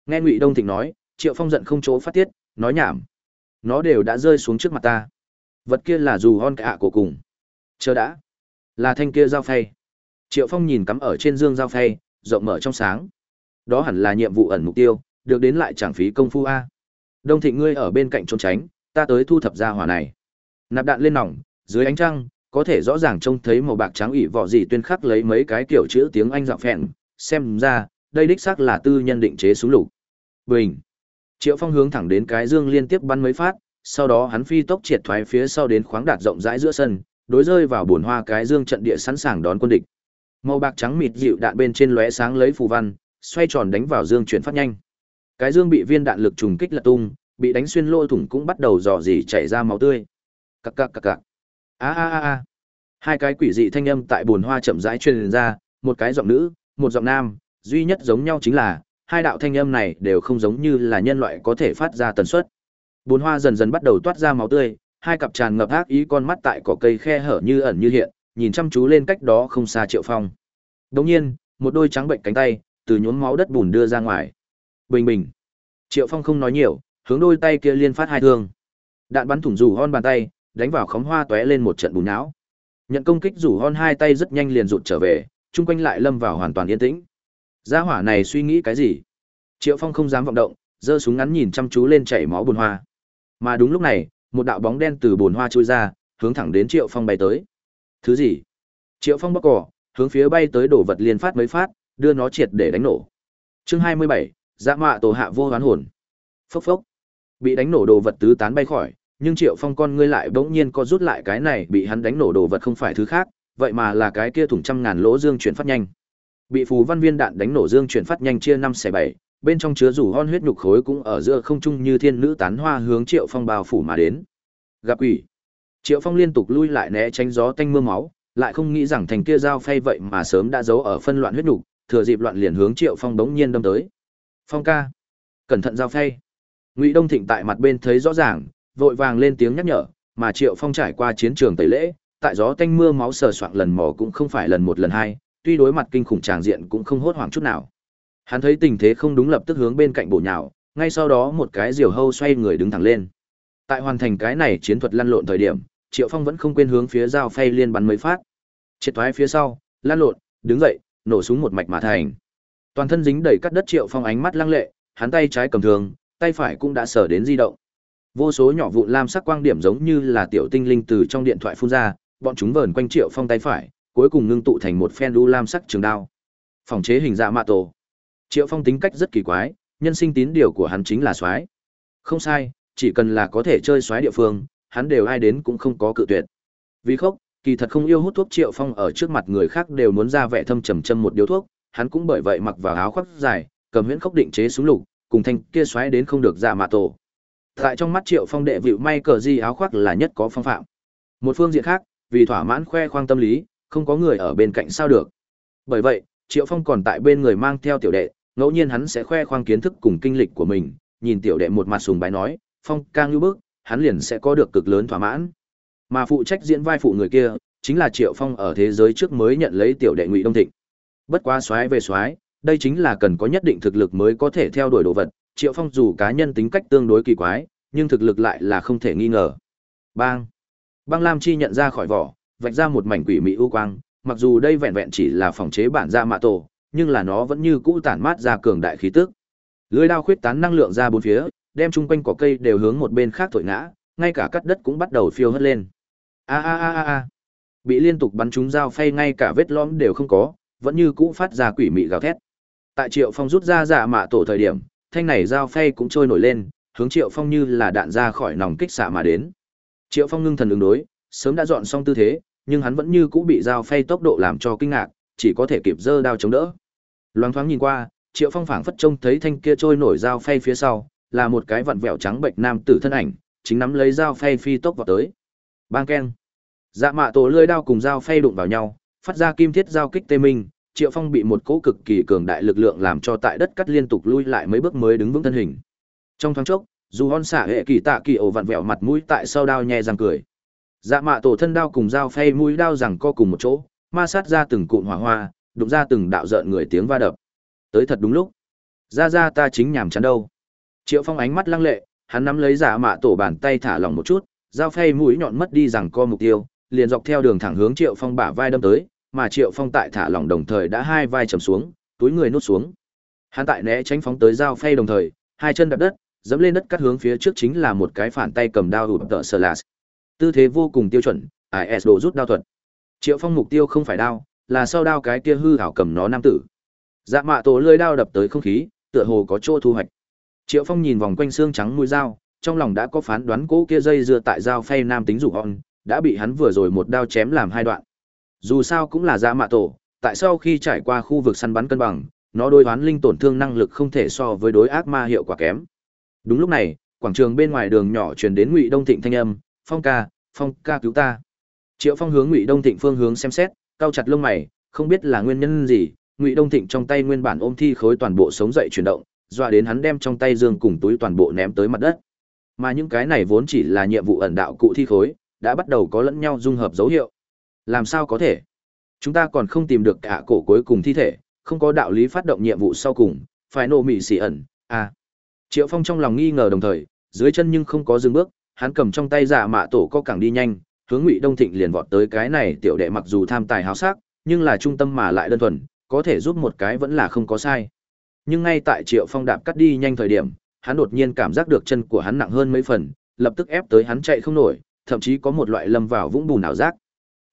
Nghe Ngụy Đông Thịnh nói, Triệu Phong giận không chỗ phát tiết, nói nhảm. Nó đều đã rơi xuống trước mặt ta. Vật kia là dù hon cả của cùng. Chờ đã. Là thanh kia dao phay. Triệu Phong nhìn cắm ở trên dương dao phay, rộng mở trong sáng. Đó hẳn là nhiệm vụ ẩn mục tiêu, được đến lại chẳng phí công phu a. Đông Thịnh ngươi ở bên cạnh trốn tránh, ta tới thu thập ra hỏa này. Nạp đạn lên nòng, dưới ánh trăng, có thể rõ ràng trông thấy màu bạc trắng ủy vỏ gì tuyên khắc lấy mấy cái kiểu chữ tiếng Anh dạo phèn, xem ra, đây đích xác là tư nhân định chế súng lục. Bình. Triệu Phong hướng thẳng đến cái dương liên tiếp bắn mấy phát, sau đó hắn phi tốc triệt thoái phía sau đến khoáng đạt rộng rãi giữa sân, đối rơi vào buồn hoa cái dương trận địa sẵn sàng đón quân địch. Màu bạc trắng mịt dịu đạn bên trên lóe sáng lấy phù văn, xoay tròn đánh vào dương chuyển phát nhanh. Cái dương bị viên đạn lực trùng kích lật tung, bị đánh xuyên lỗ thủng cũng bắt đầu dò dỉ chảy ra máu tươi. Cặc cặc cặc cặc. A a a a. Hai cái quỷ dị thanh âm tại buồn hoa chậm rãi truyền ra, một cái giọng nữ, một giọng nam, duy nhất giống nhau chính là hai đạo thanh âm này đều không giống như là nhân loại có thể phát ra tần suất. bốn hoa dần dần bắt đầu toát ra máu tươi, hai cặp tràn ngập ác ý con mắt tại cỏ cây khe hở như ẩn như hiện, nhìn chăm chú lên cách đó không xa Triệu Phong. Đồng nhiên, một đôi trắng bệnh cánh tay từ nhuốm máu đất bùn đưa ra ngoài. Bình bình. Triệu Phong không nói nhiều, hướng đôi tay kia liên phát hai thương. Đạn bắn thủng rủ hon bàn tay, đánh vào khóm hoa tóe lên một trận bùn não. Nhận công kích rủ hon hai tay rất nhanh liền rụt trở về, chung quanh lại lâm vào hoàn toàn yên tĩnh. Gia hỏa này suy nghĩ cái gì? Triệu Phong không dám vọng động, giơ súng ngắn nhìn chăm chú lên chảy máu bùn hoa. Mà đúng lúc này, một đạo bóng đen từ bùn hoa trôi ra, hướng thẳng đến Triệu Phong bay tới. Thứ gì? Triệu Phong bóc cỏ, hướng phía bay tới đổ vật liên phát mấy phát, đưa nó triệt để đánh nổ. Chương 27, Dạ mạ tổ hạ vô hoán hồn. Phốc phốc. Bị đánh nổ đồ vật tứ tán bay khỏi, nhưng Triệu Phong con ngươi lại bỗng nhiên co rút lại cái này bị hắn đánh nổ đồ vật không phải thứ khác, vậy mà là cái kia thủng trăm ngàn lỗ dương chuyển phát nhanh. Bị phù văn viên đạn đánh nổ dương chuyển phát nhanh chia năm xẻ bảy, bên trong chứa rủ hon huyết nhục khối cũng ở giữa không trung như thiên nữ tán hoa hướng Triệu Phong bao phủ mà đến. Gặp quỷ. Triệu Phong liên tục lui lại né tránh gió tanh mưa máu, lại không nghĩ rằng thành kia dao phay vậy mà sớm đã giấu ở phân loạn huyết nhục, thừa dịp loạn liền hướng Triệu Phong đống nhiên đâm tới. Phong ca, cẩn thận dao phay. Ngụy Đông Thịnh tại mặt bên thấy rõ ràng, vội vàng lên tiếng nhắc nhở, mà Triệu Phong trải qua chiến trường tẩy lễ, tại gió tanh mưa máu sờ soạng lần mò cũng không phải lần một lần hai, tuy đối mặt kinh khủng tràng diện cũng không hốt hoảng chút nào. Hắn thấy tình thế không đúng lập tức hướng bên cạnh bổ nhào, ngay sau đó một cái diều hâu xoay người đứng thẳng lên. Tại hoàn thành cái này chiến thuật lăn lộn thời điểm, Triệu Phong vẫn không quên hướng phía dao phay liên bắn mấy phát. Triệt thoái phía sau, lăn lộn, đứng dậy, nổ súng một mạch mà thành. Toàn thân dính đầy cắt đất Triệu Phong ánh mắt lăng lệ, hắn tay trái cầm thường, tay phải cũng đã sở đến di động. Vô số nhỏ vụn lam sắc quang điểm giống như là tiểu tinh linh từ trong điện thoại phun ra, bọn chúng vờn quanh Triệu Phong tay phải, cuối cùng ngưng tụ thành một phen đu lam sắc trường đao. Phòng chế hình dạ mạ tổ. Triệu Phong tính cách rất kỳ quái, nhân sinh tín điều của hắn chính là soái. Không sai, chỉ cần là có thể chơi soái địa phương, hắn đều ai đến cũng không có cự tuyệt. Vì khốc, kỳ thật không yêu hút thuốc Triệu Phong ở trước mặt người khác đều muốn ra vẻ thâm trầm châm một điếu thuốc, hắn cũng bởi vậy mặc vào áo khoác dài, cầm huyễn khốc định chế súng lục, cùng thanh kia xoáy đến không được dạ mạ tổ. Tại trong mắt Triệu Phong đệ vịu may cờ di áo khoác là nhất có phong phạm. Một phương diện khác, vì thỏa mãn khoe khoang tâm lý, không có người ở bên cạnh sao được. Bởi vậy, Triệu Phong còn tại bên người mang theo tiểu đệ, ngẫu nhiên hắn sẽ khoe khoang kiến thức cùng kinh lịch của mình, nhìn tiểu đệ một mặt sùng bái nói, "Phong ca như bước, hắn liền sẽ có được cực lớn thỏa mãn." Mà phụ trách diễn vai phụ người kia, chính là Triệu Phong ở thế giới trước mới nhận lấy tiểu đệ Ngụy Đông Thịnh. Bất quá xoái về xoái, đây chính là cần có nhất định thực lực mới có thể theo đuổi đồ vật, Triệu Phong dù cá nhân tính cách tương đối kỳ quái, nhưng thực lực lại là không thể nghi ngờ. Bang! Băng Lam Chi nhận ra khỏi vỏ, vạch ra một mảnh quỷ mỹ u quang, mặc dù đây vẹn vẹn chỉ là phòng chế bản ra mạ tổ, nhưng là nó vẫn như cũ tản mát ra cường đại khí tức. Lưỡi đao khuyết tán năng lượng ra bốn phía, đem chung quanh cỏ cây đều hướng một bên khác thổi ngã, ngay cả cắt đất cũng bắt đầu phiêu hất lên. A a a a a. Bị liên tục bắn trúng dao phay ngay cả vết lõm đều không có, vẫn như cũ phát ra quỷ mị gào thét. Tại Triệu Phong rút ra dạ mạ tổ thời điểm, thanh này dao phay cũng trôi nổi lên, hướng Triệu Phong như là đạn ra khỏi nòng kích xạ mà đến. Triệu Phong ngưng thần ứng đối, sớm đã dọn xong tư thế, nhưng hắn vẫn như cũ bị dao phay tốc độ làm cho kinh ngạc, chỉ có thể kịp giơ đao chống đỡ. Loáng thoáng nhìn qua, Triệu Phong phảng phất trông thấy thanh kia trôi nổi dao phay phía sau, là một cái vặn vẹo trắng bệnh nam tử thân ảnh, chính nắm lấy dao phay phi tốc vào tới. Bang keng. Dạ mạ tổ lưỡi đao cùng dao phay đụng vào nhau, phát ra kim thiết giao kích tê minh, Triệu Phong bị một cỗ cực kỳ cường đại lực lượng làm cho tại đất cắt liên tục lui lại mấy bước mới đứng vững thân hình. Trong thoáng chốc, dù hon xả hệ kỳ tạ kỳ ổ vặn vẹo mặt mũi tại sau đao nhẹ răng cười. Dạ mạ tổ thân đao cùng dao phay mũi đao rằng co cùng một chỗ, ma sát ra từng cụm hỏa hoa, đụng ra từng đạo rợn người tiếng va đập. Tới thật đúng lúc. Ra ra ta chính nhàm chán đâu. Triệu Phong ánh mắt lăng lệ, hắn nắm lấy dạ mạ tổ bàn tay thả lỏng một chút, dao phay mũi nhọn mất đi rằng co mục tiêu, liền dọc theo đường thẳng hướng Triệu Phong bả vai đâm tới, mà Triệu Phong tại thả lỏng đồng thời đã hai vai trầm xuống, túi người nút xuống. Hắn tại né tránh phóng tới dao phay đồng thời, hai chân đạp đất, dẫm lên đất cắt hướng phía trước chính là một cái phản tay cầm đao hụt tợ sờ lạt. Tư thế vô cùng tiêu chuẩn, IS đồ rút đao thuật. Triệu Phong mục tiêu không phải đao, là sau đao cái kia hư hảo cầm nó nam tử. Dạ mạ tổ lưỡi đao đập tới không khí, tựa hồ có chỗ thu hoạch. Triệu Phong nhìn vòng quanh xương trắng mũi dao, trong lòng đã có phán đoán cỗ kia dây dưa tại dao phay nam tính rủ hòn, đã bị hắn vừa rồi một đao chém làm hai đoạn. Dù sao cũng là dạ mạ tổ, tại sau khi trải qua khu vực săn bắn cân bằng, nó đối đoán linh tổn thương năng lực không thể so với đối ác ma hiệu quả kém. Đúng lúc này, quảng trường bên ngoài đường nhỏ truyền đến Ngụy Đông Thịnh thanh âm, "Phong ca, Phong ca cứu ta." Triệu Phong hướng Ngụy Đông Thịnh phương hướng xem xét, cao chặt lông mày, không biết là nguyên nhân gì, Ngụy Đông Thịnh trong tay nguyên bản ôm thi khối toàn bộ sống dậy chuyển động, dọa đến hắn đem trong tay dương cùng túi toàn bộ ném tới mặt đất. Mà những cái này vốn chỉ là nhiệm vụ ẩn đạo cụ thi khối, đã bắt đầu có lẫn nhau dung hợp dấu hiệu. Làm sao có thể? Chúng ta còn không tìm được cả cổ cuối cùng thi thể, không có đạo lý phát động nhiệm vụ sau cùng, phải nổ mị xỉ ẩn, à. Triệu Phong trong lòng nghi ngờ đồng thời, dưới chân nhưng không có dừng bước, hắn cầm trong tay giả mạ tổ có cẳng đi nhanh, hướng Ngụy Đông Thịnh liền vọt tới cái này tiểu đệ mặc dù tham tài háo sắc, nhưng là trung tâm mà lại đơn thuần, có thể giúp một cái vẫn là không có sai. Nhưng ngay tại Triệu Phong đạp cắt đi nhanh thời điểm, hắn đột nhiên cảm giác được chân của hắn nặng hơn mấy phần, lập tức ép tới hắn chạy không nổi, thậm chí có một loại lâm vào vũng bùn ảo giác.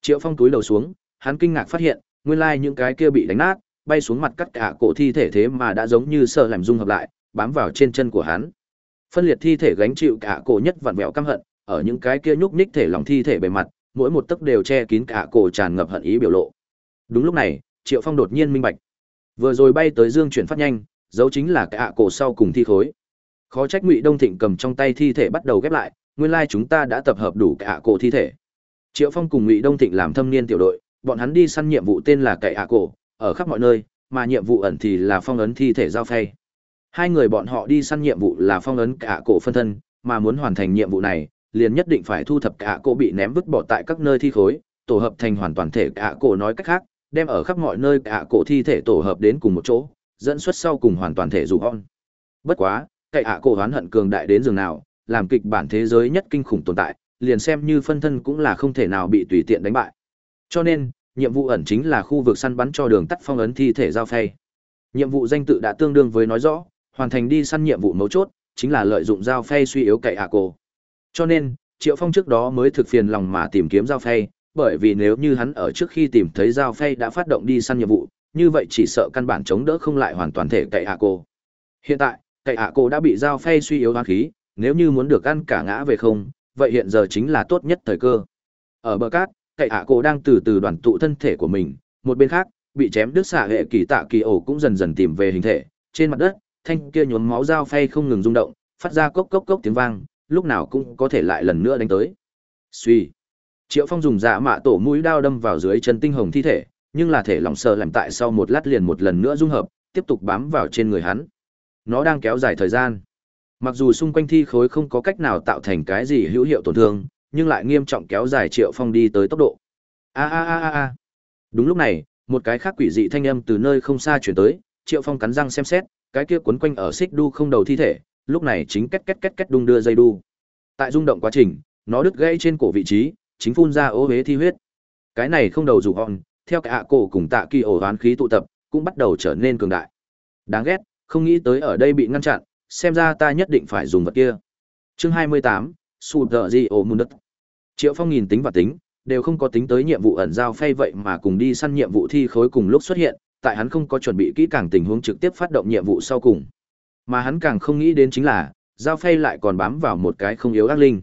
Triệu Phong túi đầu xuống, hắn kinh ngạc phát hiện, nguyên lai những cái kia bị đánh nát, bay xuống mặt cắt cả cổ thi thể thế mà đã giống như sợ làm dung hợp lại, bám vào trên chân của hắn. Phân liệt thi thể gánh chịu cả cổ nhất vặn vẹo căm hận, ở những cái kia nhúc nhích thể lòng thi thể bề mặt, mỗi một tấc đều che kín cả cổ tràn ngập hận ý biểu lộ. Đúng lúc này, Triệu Phong đột nhiên minh bạch. Vừa rồi bay tới Dương chuyển phát nhanh, dấu chính là cả cổ sau cùng thi khối. Khó trách Ngụy Đông Thịnh cầm trong tay thi thể bắt đầu ghép lại, nguyên lai chúng ta đã tập hợp đủ cả cổ thi thể. Triệu Phong cùng Ngụy Đông Thịnh làm thâm niên tiểu đội, bọn hắn đi săn nhiệm vụ tên là cậy hạ cổ, ở khắp mọi nơi, mà nhiệm vụ ẩn thì là phong ấn thi thể giao phay. Hai người bọn họ đi săn nhiệm vụ là phong ấn cả cổ phân thân, mà muốn hoàn thành nhiệm vụ này, liền nhất định phải thu thập cả cổ bị ném vứt bỏ tại các nơi thi khối, tổ hợp thành hoàn toàn thể cả cổ nói cách khác, đem ở khắp mọi nơi cả cổ thi thể tổ hợp đến cùng một chỗ, dẫn xuất sau cùng hoàn toàn thể dù on. Bất quá, cậy ạ cổ oán hận cường đại đến giường nào, làm kịch bản thế giới nhất kinh khủng tồn tại, liền xem như phân thân cũng là không thể nào bị tùy tiện đánh bại. Cho nên, nhiệm vụ ẩn chính là khu vực săn bắn cho đường tắt phong ấn thi thể giao phay. Nhiệm vụ danh tự đã tương đương với nói rõ, hoàn thành đi săn nhiệm vụ mấu chốt, chính là lợi dụng dao phay suy yếu cậy ạ cổ. Cho nên, Triệu Phong trước đó mới thực phiền lòng mà tìm kiếm dao phay, bởi vì nếu như hắn ở trước khi tìm thấy dao phay đã phát động đi săn nhiệm vụ, như vậy chỉ sợ căn bản chống đỡ không lại hoàn toàn thể cậy hạ cô. Hiện tại, cậy hạ cô đã bị dao phay suy yếu hoa khí, nếu như muốn được ăn cả ngã về không, vậy hiện giờ chính là tốt nhất thời cơ. Ở bờ cát, cậy hạ cô đang từ từ đoàn tụ thân thể của mình, một bên khác, bị chém đứt xạ hệ kỳ tạ kỳ ổ cũng dần dần tìm về hình thể, trên mặt đất, thanh kia nhuốm máu dao phay không ngừng rung động, phát ra cốc cốc cốc tiếng vang, lúc nào cũng có thể lại lần nữa đánh tới. Suy. Triệu Phong dùng dạ mạ tổ mũi đao đâm vào dưới chân tinh hồng thi thể, nhưng là thể lòng sờ làm tại sau một lát liền một lần nữa dung hợp, tiếp tục bám vào trên người hắn. Nó đang kéo dài thời gian. Mặc dù xung quanh thi khối không có cách nào tạo thành cái gì hữu hiệu tổn thương, nhưng lại nghiêm trọng kéo dài Triệu Phong đi tới tốc độ. A a a a a. Đúng lúc này, một cái khác quỷ dị thanh âm từ nơi không xa truyền tới, Triệu Phong cắn răng xem xét, cái kia quấn quanh ở xích đu không đầu thi thể, lúc này chính két két két két đung đưa dây đu. Tại rung động quá trình, nó đứt gãy trên cổ vị trí, chính phun ra ô hế thi huyết. Cái này không đầu dù hòn, theo cả cổ cùng tạ kỳ ổ hoán khí tụ tập, cũng bắt đầu trở nên cường đại. Đáng ghét, không nghĩ tới ở đây bị ngăn chặn, xem ra ta nhất định phải dùng vật kia. Chương 28, Sụt Dở Di Ổ Mùn Đất. Triệu Phong nhìn tính và tính, đều không có tính tới nhiệm vụ ẩn giao phay vậy mà cùng đi săn nhiệm vụ thi khối cùng lúc xuất hiện, tại hắn không có chuẩn bị kỹ càng tình huống trực tiếp phát động nhiệm vụ sau cùng. Mà hắn càng không nghĩ đến chính là, giao phay lại còn bám vào một cái không yếu ác linh.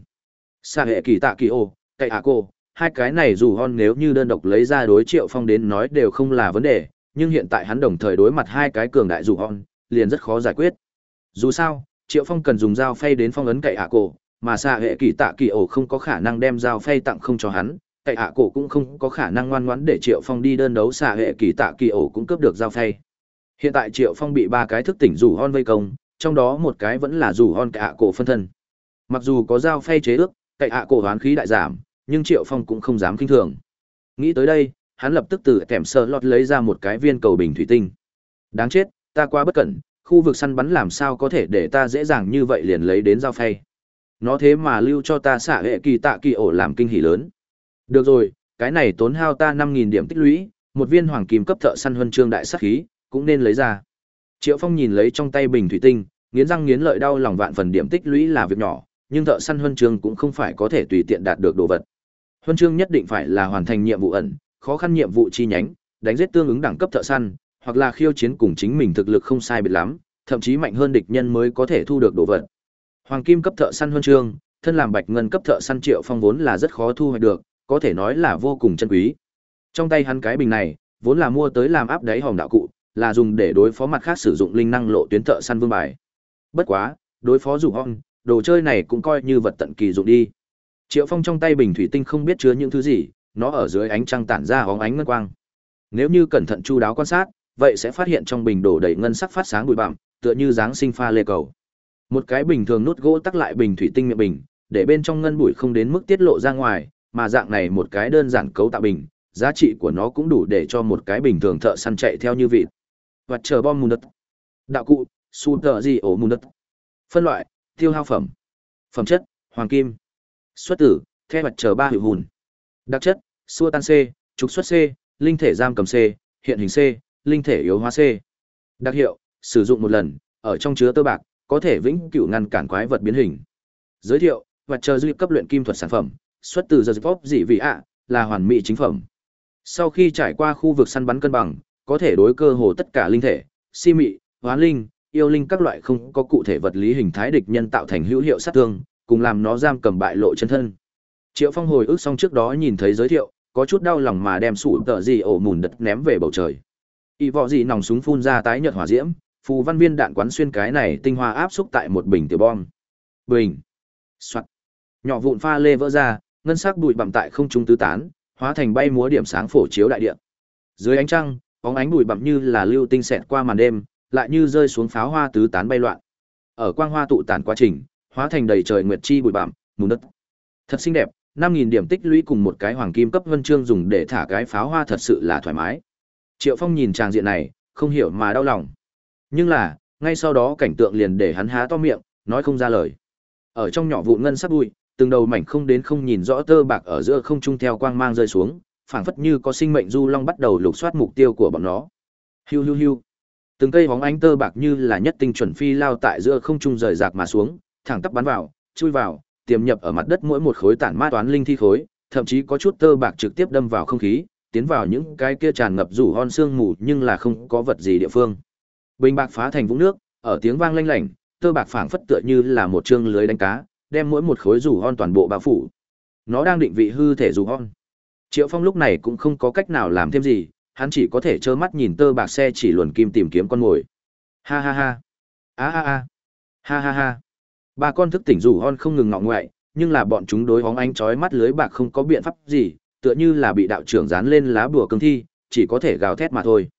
Sa hệ kỳ tạ kỳ ô, cậy hạ cô, hai cái này dù hon nếu như đơn độc lấy ra đối Triệu Phong đến nói đều không là vấn đề, nhưng hiện tại hắn đồng thời đối mặt hai cái cường đại dù hon, liền rất khó giải quyết. Dù sao, Triệu Phong cần dùng dao phay đến phong ấn cậy hạ cổ, mà sa hệ kỳ tạ kỳ ô không có khả năng đem dao phay tặng không cho hắn, cậy hạ cổ cũng không có khả năng ngoan ngoãn để Triệu Phong đi đơn đấu xạ hệ kỳ tạ kỳ ổ cũng cướp được dao phay. Hiện tại Triệu Phong bị ba cái thức tỉnh rủ hon vây công, trong đó một cái vẫn là rủ hon cậy cổ phân thân. Mặc dù có dao phay chế ước, cậy ạ cổ hoán khí đại giảm, nhưng Triệu Phong cũng không dám kinh thường. Nghĩ tới đây, hắn lập tức từ kèm sơ lọt lấy ra một cái viên cầu bình thủy tinh. Đáng chết, ta quá bất cẩn, khu vực săn bắn làm sao có thể để ta dễ dàng như vậy liền lấy đến dao phay. Nó thế mà lưu cho ta xả hệ kỳ tạ kỳ ổ làm kinh hỉ lớn. Được rồi, cái này tốn hao ta 5.000 điểm tích lũy, một viên hoàng kim cấp thợ săn huân chương đại sát khí, cũng nên lấy ra. Triệu Phong nhìn lấy trong tay bình thủy tinh, nghiến răng nghiến lợi đau lòng vạn phần điểm tích lũy là việc nhỏ, nhưng thợ săn huân chương cũng không phải có thể tùy tiện đạt được đồ vật. Huân chương nhất định phải là hoàn thành nhiệm vụ ẩn, khó khăn nhiệm vụ chi nhánh, đánh giết tương ứng đẳng cấp thợ săn, hoặc là khiêu chiến cùng chính mình thực lực không sai biệt lắm, thậm chí mạnh hơn địch nhân mới có thể thu được đồ vật. Hoàng kim cấp thợ săn huân chương, thân làm bạch ngân cấp thợ săn Triệu Phong vốn là rất khó thu hoạch được, có thể nói là vô cùng chân quý. Trong tay hắn cái bình này, vốn là mua tới làm áp đáy hòm đạo cụ, là dùng để đối phó mặt khác sử dụng linh năng lộ tuyến thợ săn vương bài. Bất quá, đối phó dù hon, đồ chơi này cũng coi như vật tận kỳ dụng đi. Triệu Phong trong tay bình thủy tinh không biết chứa những thứ gì, nó ở dưới ánh trăng tản ra hóng ánh ngân quang. Nếu như cẩn thận chu đáo quan sát, vậy sẽ phát hiện trong bình đổ đầy ngân sắc phát sáng bụi bặm, tựa như dáng sinh pha lê cầu. Một cái bình thường nút gỗ tắc lại bình thủy tinh miệng bình, để bên trong ngân bụi không đến mức tiết lộ ra ngoài, mà dạng này một cái đơn giản cấu tạo bình, giá trị của nó cũng đủ để cho một cái bình thường thợ săn chạy theo như vịt. Vật chờ bom mùn đất. Đạo cụ, su tờ gì ổ mùn đất. Phân loại, tiêu hao phẩm. Phẩm chất, hoàng kim. Xuất tử, theo vật chờ ba hữu hùn. Đặc chất, xua tan C, trục xuất C, linh thể giam cầm C, hiện hình C, linh thể yếu hóa C. Đặc hiệu, sử dụng một lần, ở trong chứa tơ bạc, có thể vĩnh cửu ngăn cản quái vật biến hình. Giới thiệu, vật chờ dư cấp luyện kim thuật sản phẩm, xuất từ The Pop dị vị ạ, là hoàn mỹ chính phẩm. Sau khi trải qua khu vực săn bắn cân bằng, có thể đối cơ hồ tất cả linh thể, si mị, hóa linh, yêu linh các loại không có cụ thể vật lý hình thái địch nhân tạo thành hữu hiệu sát thương, cùng làm nó giam cầm bại lộ chân thân. Triệu Phong hồi ức xong trước đó nhìn thấy giới thiệu, có chút đau lòng mà đem sủ tợ gì ổ mùn đất ném về bầu trời. Y vọ gì nòng súng phun ra tái nhợt hỏa diễm, phù văn viên đạn quán xuyên cái này tinh hoa áp xúc tại một bình tiểu bom. Bình. Soạt. Nhỏ vụn pha lê vỡ ra, ngân sắc bụi bặm tại không trung tứ tán, hóa thành bay múa điểm sáng phổ chiếu đại địa. Dưới ánh trăng, bóng ánh bụi bặm như là lưu tinh xẹt qua màn đêm, lại như rơi xuống pháo hoa tứ tán bay loạn. Ở quang hoa tụ tản quá trình, hóa thành đầy trời nguyệt chi bụi bặm, mùn đất. Thật xinh đẹp, 5000 điểm tích lũy cùng một cái hoàng kim cấp vân chương dùng để thả cái pháo hoa thật sự là thoải mái. Triệu Phong nhìn tràng diện này, không hiểu mà đau lòng. Nhưng là, ngay sau đó cảnh tượng liền để hắn há to miệng, nói không ra lời. Ở trong nhỏ vụn ngân sắc bụi, từng đầu mảnh không đến không nhìn rõ tơ bạc ở giữa không trung theo quang mang rơi xuống, phảng phất như có sinh mệnh du long bắt đầu lục soát mục tiêu của bọn nó. Hiu hiu hiu. Từng cây bóng ánh tơ bạc như là nhất tinh chuẩn phi lao tại giữa không trung rời rạc mà xuống, thẳng tắp bắn vào, chui vào, tiềm nhập ở mặt đất mỗi một khối tản mát toán linh thi khối, thậm chí có chút tơ bạc trực tiếp đâm vào không khí, tiến vào những cái kia tràn ngập rủ hon xương mù nhưng là không có vật gì địa phương. Bình bạc phá thành vũng nước, ở tiếng vang lanh lảnh, tơ bạc phảng phất tựa như là một chương lưới đánh cá, đem mỗi một khối rủ hon toàn bộ bao phủ. Nó đang định vị hư thể rủ hon. Triệu Phong lúc này cũng không có cách nào làm thêm gì, hắn chỉ có thể trơ mắt nhìn tơ bạc xe chỉ luồn kim tìm kiếm con mồi. Ha ha ha. A a a. Ha ha ha. Ba con thức tỉnh rủ hon không ngừng ngọ ngoại, nhưng là bọn chúng đối hóng ánh chói mắt lưới bạc không có biện pháp gì, tựa như là bị đạo trưởng dán lên lá bùa cương thi, chỉ có thể gào thét mà thôi.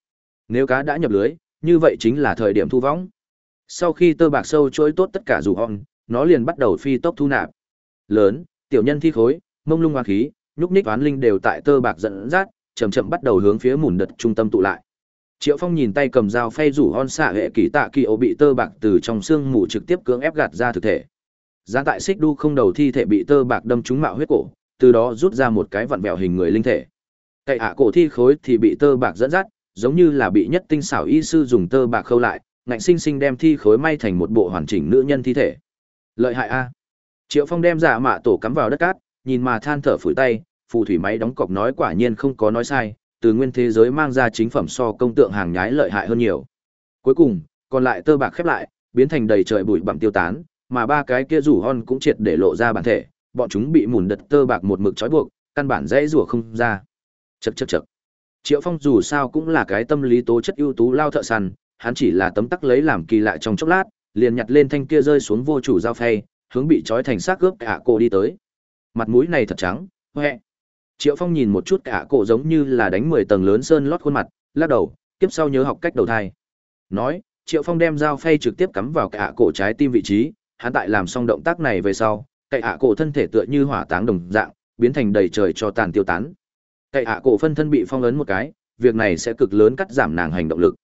Nếu cá đã nhập lưới, như vậy chính là thời điểm thu võng. Sau khi tơ bạc sâu chối tốt tất cả rủ hon, nó liền bắt đầu phi tốc thu nạp. Lớn, tiểu nhân thi khối, mông lung hoa khí, nhúc nhích toán linh đều tại tơ bạc dẫn dắt, chậm chậm bắt đầu hướng phía mùn đật trung tâm tụ lại. Triệu Phong nhìn tay cầm dao phay rủ hon xạ hệ kỳ tạ kỳ ổ bị tơ bạc từ trong xương mù trực tiếp cưỡng ép gạt ra thực thể. Giá tại xích đu không đầu thi thể bị tơ bạc đâm trúng mạo huyết cổ, từ đó rút ra một cái vặn vẹo hình người linh thể. Cậy hạ cổ thi khối thì bị tơ bạc dẫn dắt, giống như là bị nhất tinh xảo y sư dùng tơ bạc khâu lại, ngạnh sinh sinh đem thi khối may thành một bộ hoàn chỉnh nữ nhân thi thể. Lợi hại a. Triệu Phong đem giả mạ tổ cắm vào đất cát, nhìn mà than thở phủi tay, phù thủy máy đóng cọc nói quả nhiên không có nói sai, từ nguyên thế giới mang ra chính phẩm so công tượng hàng nhái lợi hại hơn nhiều. Cuối cùng, còn lại tơ bạc khép lại, biến thành đầy trời bụi bặm tiêu tán, mà ba cái kia rủ hon cũng triệt để lộ ra bản thể, bọn chúng bị mùn đật tơ bạc một mực trói buộc, căn bản dễ rủa không ra. chật chật chật Triệu Phong dù sao cũng là cái tâm lý tố chất ưu tú lao thợ săn, hắn chỉ là tấm tắc lấy làm kỳ lạ trong chốc lát, liền nhặt lên thanh kia rơi xuống vô chủ dao phay, hướng bị trói thành xác cướp cả cổ đi tới. Mặt mũi này thật trắng, huệ. Triệu Phong nhìn một chút cả cổ giống như là đánh 10 tầng lớn sơn lót khuôn mặt, lắc đầu, tiếp sau nhớ học cách đầu thai. Nói, Triệu Phong đem dao phay trực tiếp cắm vào cả cổ trái tim vị trí, hắn tại làm xong động tác này về sau, cậy ạ cổ thân thể tựa như hỏa táng đồng dạng, biến thành đầy trời cho tàn tiêu tán. Cậy ạ cổ phân thân bị phong ấn một cái, việc này sẽ cực lớn cắt giảm nàng hành động lực.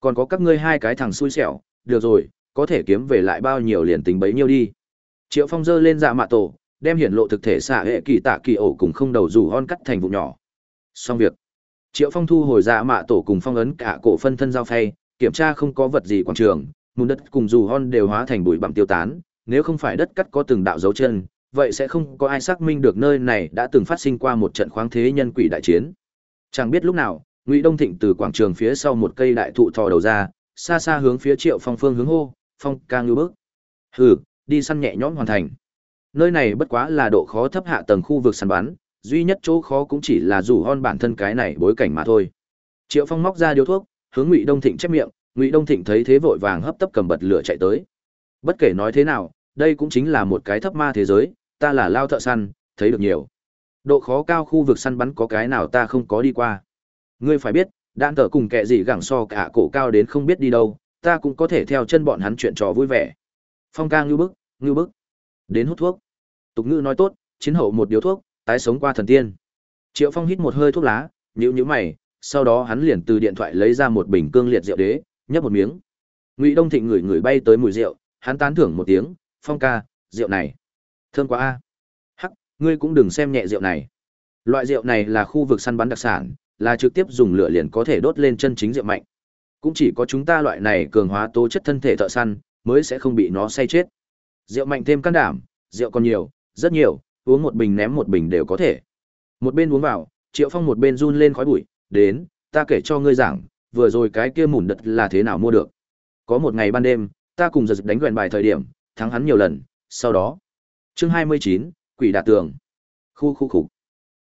Còn có các ngươi hai cái thằng xui xẻo, được rồi, có thể kiếm về lại bao nhiêu liền tính bấy nhiêu đi. Triệu Phong giơ lên dạ mạ tổ, đem hiển lộ thực thể xạ hệ kỳ tạ kỳ ổ cùng không đầu rủ hon cắt thành vụ nhỏ. Xong việc. Triệu Phong thu hồi dạ mạ tổ cùng phong ấn cả cổ phân thân giao phay, kiểm tra không có vật gì quảng trường, mùn đất cùng dù hon đều hóa thành bụi bặm tiêu tán, nếu không phải đất cắt có từng đạo dấu chân, vậy sẽ không có ai xác minh được nơi này đã từng phát sinh qua một trận khoáng thế nhân quỷ đại chiến. Chẳng biết lúc nào, Ngụy Đông Thịnh từ quảng trường phía sau một cây đại thụ thò đầu ra, xa xa hướng phía Triệu Phong phương hướng hô, "Phong ca ngưu bước." "Hừ, đi săn nhẹ nhõm hoàn thành." Nơi này bất quá là độ khó thấp hạ tầng khu vực săn bắn, duy nhất chỗ khó cũng chỉ là rủ hon bản thân cái này bối cảnh mà thôi. Triệu Phong móc ra điếu thuốc, hướng Ngụy Đông Thịnh chép miệng, Ngụy Đông Thịnh thấy thế vội vàng hấp tấp cầm bật lửa chạy tới. Bất kể nói thế nào, đây cũng chính là một cái thấp ma thế giới, ta là lao thợ săn, thấy được nhiều. Độ khó cao khu vực săn bắn có cái nào ta không có đi qua. Ngươi phải biết, đạn tở cùng kẻ gì gẳng so cả cổ cao đến không biết đi đâu, ta cũng có thể theo chân bọn hắn chuyện trò vui vẻ. Phong ca ngưu bức, ngưu bức. Đến hút thuốc. Tục ngữ nói tốt, chiến hậu một điếu thuốc, tái sống qua thần tiên. Triệu Phong hít một hơi thuốc lá, nhíu nhíu mày, sau đó hắn liền từ điện thoại lấy ra một bình cương liệt rượu đế, nhấp một miếng. Ngụy Đông Thịnh ngửi ngửi bay tới mùi rượu, hắn tán thưởng một tiếng, "Phong ca, rượu này thơm quá a." "Hắc, ngươi cũng đừng xem nhẹ rượu này. Loại rượu này là khu vực săn bắn đặc sản, là trực tiếp dùng lửa liền có thể đốt lên chân chính rượu mạnh. Cũng chỉ có chúng ta loại này cường hóa tố chất thân thể thợ săn mới sẽ không bị nó say chết. Rượu mạnh thêm can đảm, rượu còn nhiều, rất nhiều, uống một bình ném một bình đều có thể. Một bên uống vào, Triệu Phong một bên run lên khói bụi, "Đến, ta kể cho ngươi giảng, vừa rồi cái kia mủn đật là thế nào mua được. Có một ngày ban đêm, ta cùng giật đánh quèn bài thời điểm, thắng hắn nhiều lần, sau đó. Chương 29, Quỷ Đả Tường. Khu khu khục.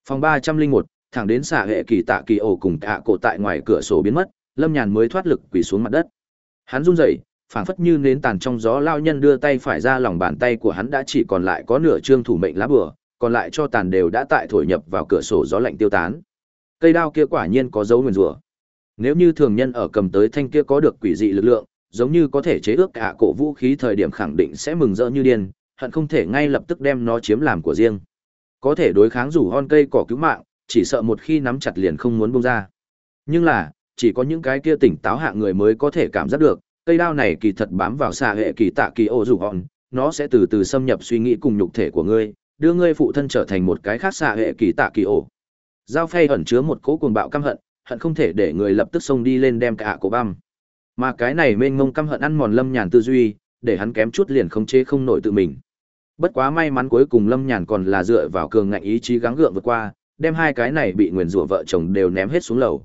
Phòng 301, thẳng đến xả hệ kỳ tạ kỳ ổ cùng tạ cổ tại ngoài cửa sổ biến mất, Lâm Nhàn mới thoát lực quỳ xuống mặt đất. Hắn run rẩy, phảng phất như nến tàn trong gió lao nhân đưa tay phải ra lòng bàn tay của hắn đã chỉ còn lại có nửa trương thủ mệnh lá bừa, còn lại cho tàn đều đã tại thổi nhập vào cửa sổ gió lạnh tiêu tán. Cây đao kia quả nhiên có dấu nguyên rủa. Nếu như thường nhân ở cầm tới thanh kia có được quỷ dị lực lượng, giống như có thể chế ước cả cổ vũ khí thời điểm khẳng định sẽ mừng rỡ như điên, hận không thể ngay lập tức đem nó chiếm làm của riêng. Có thể đối kháng rủ hon cây cỏ cứu mạng, chỉ sợ một khi nắm chặt liền không muốn buông ra. Nhưng là, chỉ có những cái kia tỉnh táo hạ người mới có thể cảm giác được, cây đao này kỳ thật bám vào xạ hệ kỳ tạ kỳ ô dù hòn nó sẽ từ từ xâm nhập suy nghĩ cùng nhục thể của ngươi, đưa ngươi phụ thân trở thành một cái khác xạ hệ kỳ tạ kỳ ô. Giao phay ẩn chứa một cỗ cuồng bạo căm hận, hận không thể để người lập tức xông đi lên đem cả cổ băm. Mà cái này mênh mông căm hận ăn mòn Lâm Nhàn tư duy, để hắn kém chút liền không chế không nổi tự mình. Bất quá may mắn cuối cùng Lâm Nhàn còn là dựa vào cường ngạnh ý chí gắng gượng vượt qua, đem hai cái này bị nguyền rủa vợ chồng đều ném hết xuống lầu.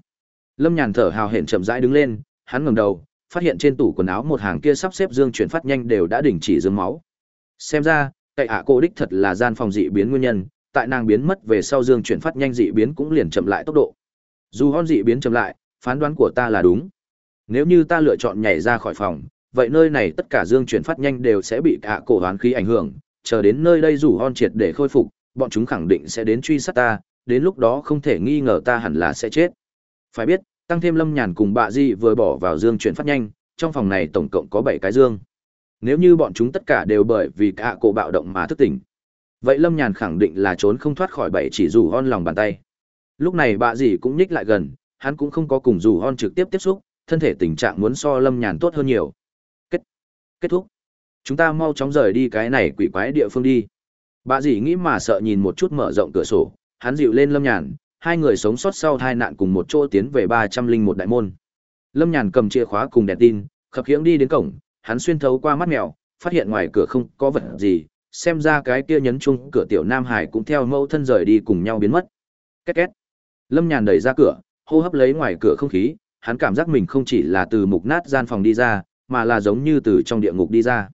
Lâm Nhàn thở hào hển chậm rãi đứng lên, hắn ngẩng đầu, phát hiện trên tủ quần áo một hàng kia sắp xếp dương chuyển phát nhanh đều đã đình chỉ dương máu. Xem ra, cậy ạ cô đích thật là gian phòng dị biến nguyên nhân, tại nàng biến mất về sau dương chuyển phát nhanh dị biến cũng liền chậm lại tốc độ. Dù hon dị biến chậm lại, phán đoán của ta là đúng. Nếu như ta lựa chọn nhảy ra khỏi phòng, vậy nơi này tất cả dương chuyển phát nhanh đều sẽ bị cả cổ hoán khí ảnh hưởng, chờ đến nơi đây rủ hon triệt để khôi phục, bọn chúng khẳng định sẽ đến truy sát ta, đến lúc đó không thể nghi ngờ ta hẳn là sẽ chết. Phải biết, tăng thêm Lâm Nhàn cùng Bạ Di vừa bỏ vào dương chuyển phát nhanh, trong phòng này tổng cộng có 7 cái dương. Nếu như bọn chúng tất cả đều bởi vì cả cổ bạo động mà thức tỉnh, vậy Lâm Nhàn khẳng định là trốn không thoát khỏi bảy chỉ rủ hon lòng bàn tay. Lúc này Bạ Di cũng nhích lại gần, hắn cũng không có cùng rủ hon trực tiếp tiếp xúc, thân thể tình trạng muốn so lâm nhàn tốt hơn nhiều kết kết thúc chúng ta mau chóng rời đi cái này quỷ quái địa phương đi bà dì nghĩ mà sợ nhìn một chút mở rộng cửa sổ hắn dịu lên lâm nhàn hai người sống sót sau hai nạn cùng một chỗ tiến về ba trăm linh một đại môn lâm nhàn cầm chìa khóa cùng đèn tin khập khiễng đi đến cổng hắn xuyên thấu qua mắt mèo phát hiện ngoài cửa không có vật gì xem ra cái kia nhấn chung cửa tiểu Nam Hải cũng theo mẫu thân rời đi cùng nhau biến mất. Két két. Lâm Nhàn đẩy ra cửa, hô hấp lấy ngoài cửa không khí, hắn cảm giác mình không chỉ là từ mục nát gian phòng đi ra, mà là giống như từ trong địa ngục đi ra.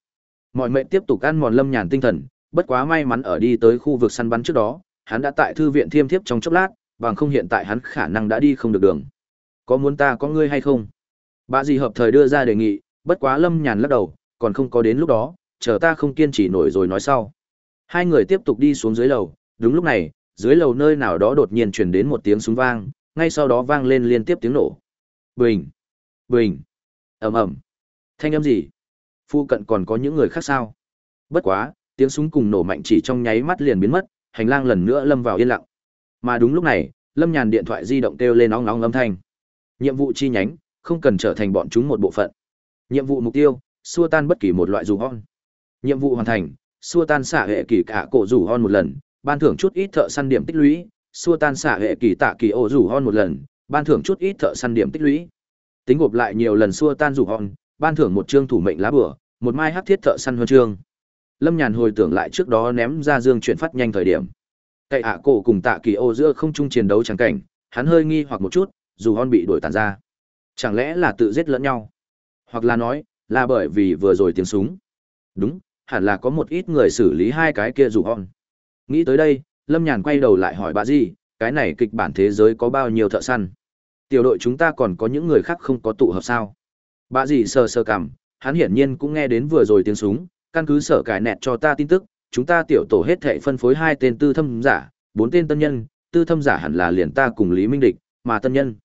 Mọi mệnh tiếp tục ăn mòn Lâm Nhàn tinh thần, bất quá may mắn ở đi tới khu vực săn bắn trước đó, hắn đã tại thư viện thiêm thiếp trong chốc lát, bằng không hiện tại hắn khả năng đã đi không được đường. Có muốn ta có ngươi hay không? Bà gì hợp thời đưa ra đề nghị, bất quá Lâm Nhàn lắc đầu, còn không có đến lúc đó, chờ ta không kiên trì nổi rồi nói sau. Hai người tiếp tục đi xuống dưới lầu, đúng lúc này, dưới lầu nơi nào đó đột nhiên truyền đến một tiếng súng vang, ngay sau đó vang lên liên tiếp tiếng nổ. Bình, bình, ầm ầm. Thanh âm gì? Phu cận còn có những người khác sao? Bất quá, tiếng súng cùng nổ mạnh chỉ trong nháy mắt liền biến mất, hành lang lần nữa lâm vào yên lặng. Mà đúng lúc này, Lâm Nhàn điện thoại di động kêu lên ong ong âm thanh. Nhiệm vụ chi nhánh, không cần trở thành bọn chúng một bộ phận. Nhiệm vụ mục tiêu, xua tan bất kỳ một loại dù hon. Nhiệm vụ hoàn thành, xua tan xạ hệ kỳ cả cổ rủ hon một lần, ban thưởng chút ít thợ săn điểm tích lũy, xua tan xạ hệ kỳ tạ kỳ ổ rủ hon một lần, ban thưởng chút ít thợ săn điểm tích lũy. Tính gộp lại nhiều lần xua tan rủ hon, ban thưởng một chương thủ mệnh lá bửa, một mai hắc thiết thợ săn huân chương. Lâm Nhàn hồi tưởng lại trước đó ném ra dương chuyển phát nhanh thời điểm. Cậy ạ cổ cùng tạ kỳ ô giữa không trung chiến đấu chẳng cảnh, hắn hơi nghi hoặc một chút, dù hon bị đuổi tàn ra. Chẳng lẽ là tự giết lẫn nhau? Hoặc là nói, là bởi vì vừa rồi tiếng súng. Đúng, hẳn là có một ít người xử lý hai cái kia dù hon. Nghĩ tới đây, Lâm Nhàn quay đầu lại hỏi bà gì, cái này kịch bản thế giới có bao nhiêu thợ săn? Tiểu đội chúng ta còn có những người khác không có tụ hợp sao? Bà gì sờ sờ cằm, hắn hiển nhiên cũng nghe đến vừa rồi tiếng súng, căn cứ sở cải nẹt cho ta tin tức, chúng ta tiểu tổ hết thệ phân phối hai tên tư thâm giả, bốn tên tân nhân, tư thâm giả hẳn là liền ta cùng Lý Minh Địch, mà tân nhân.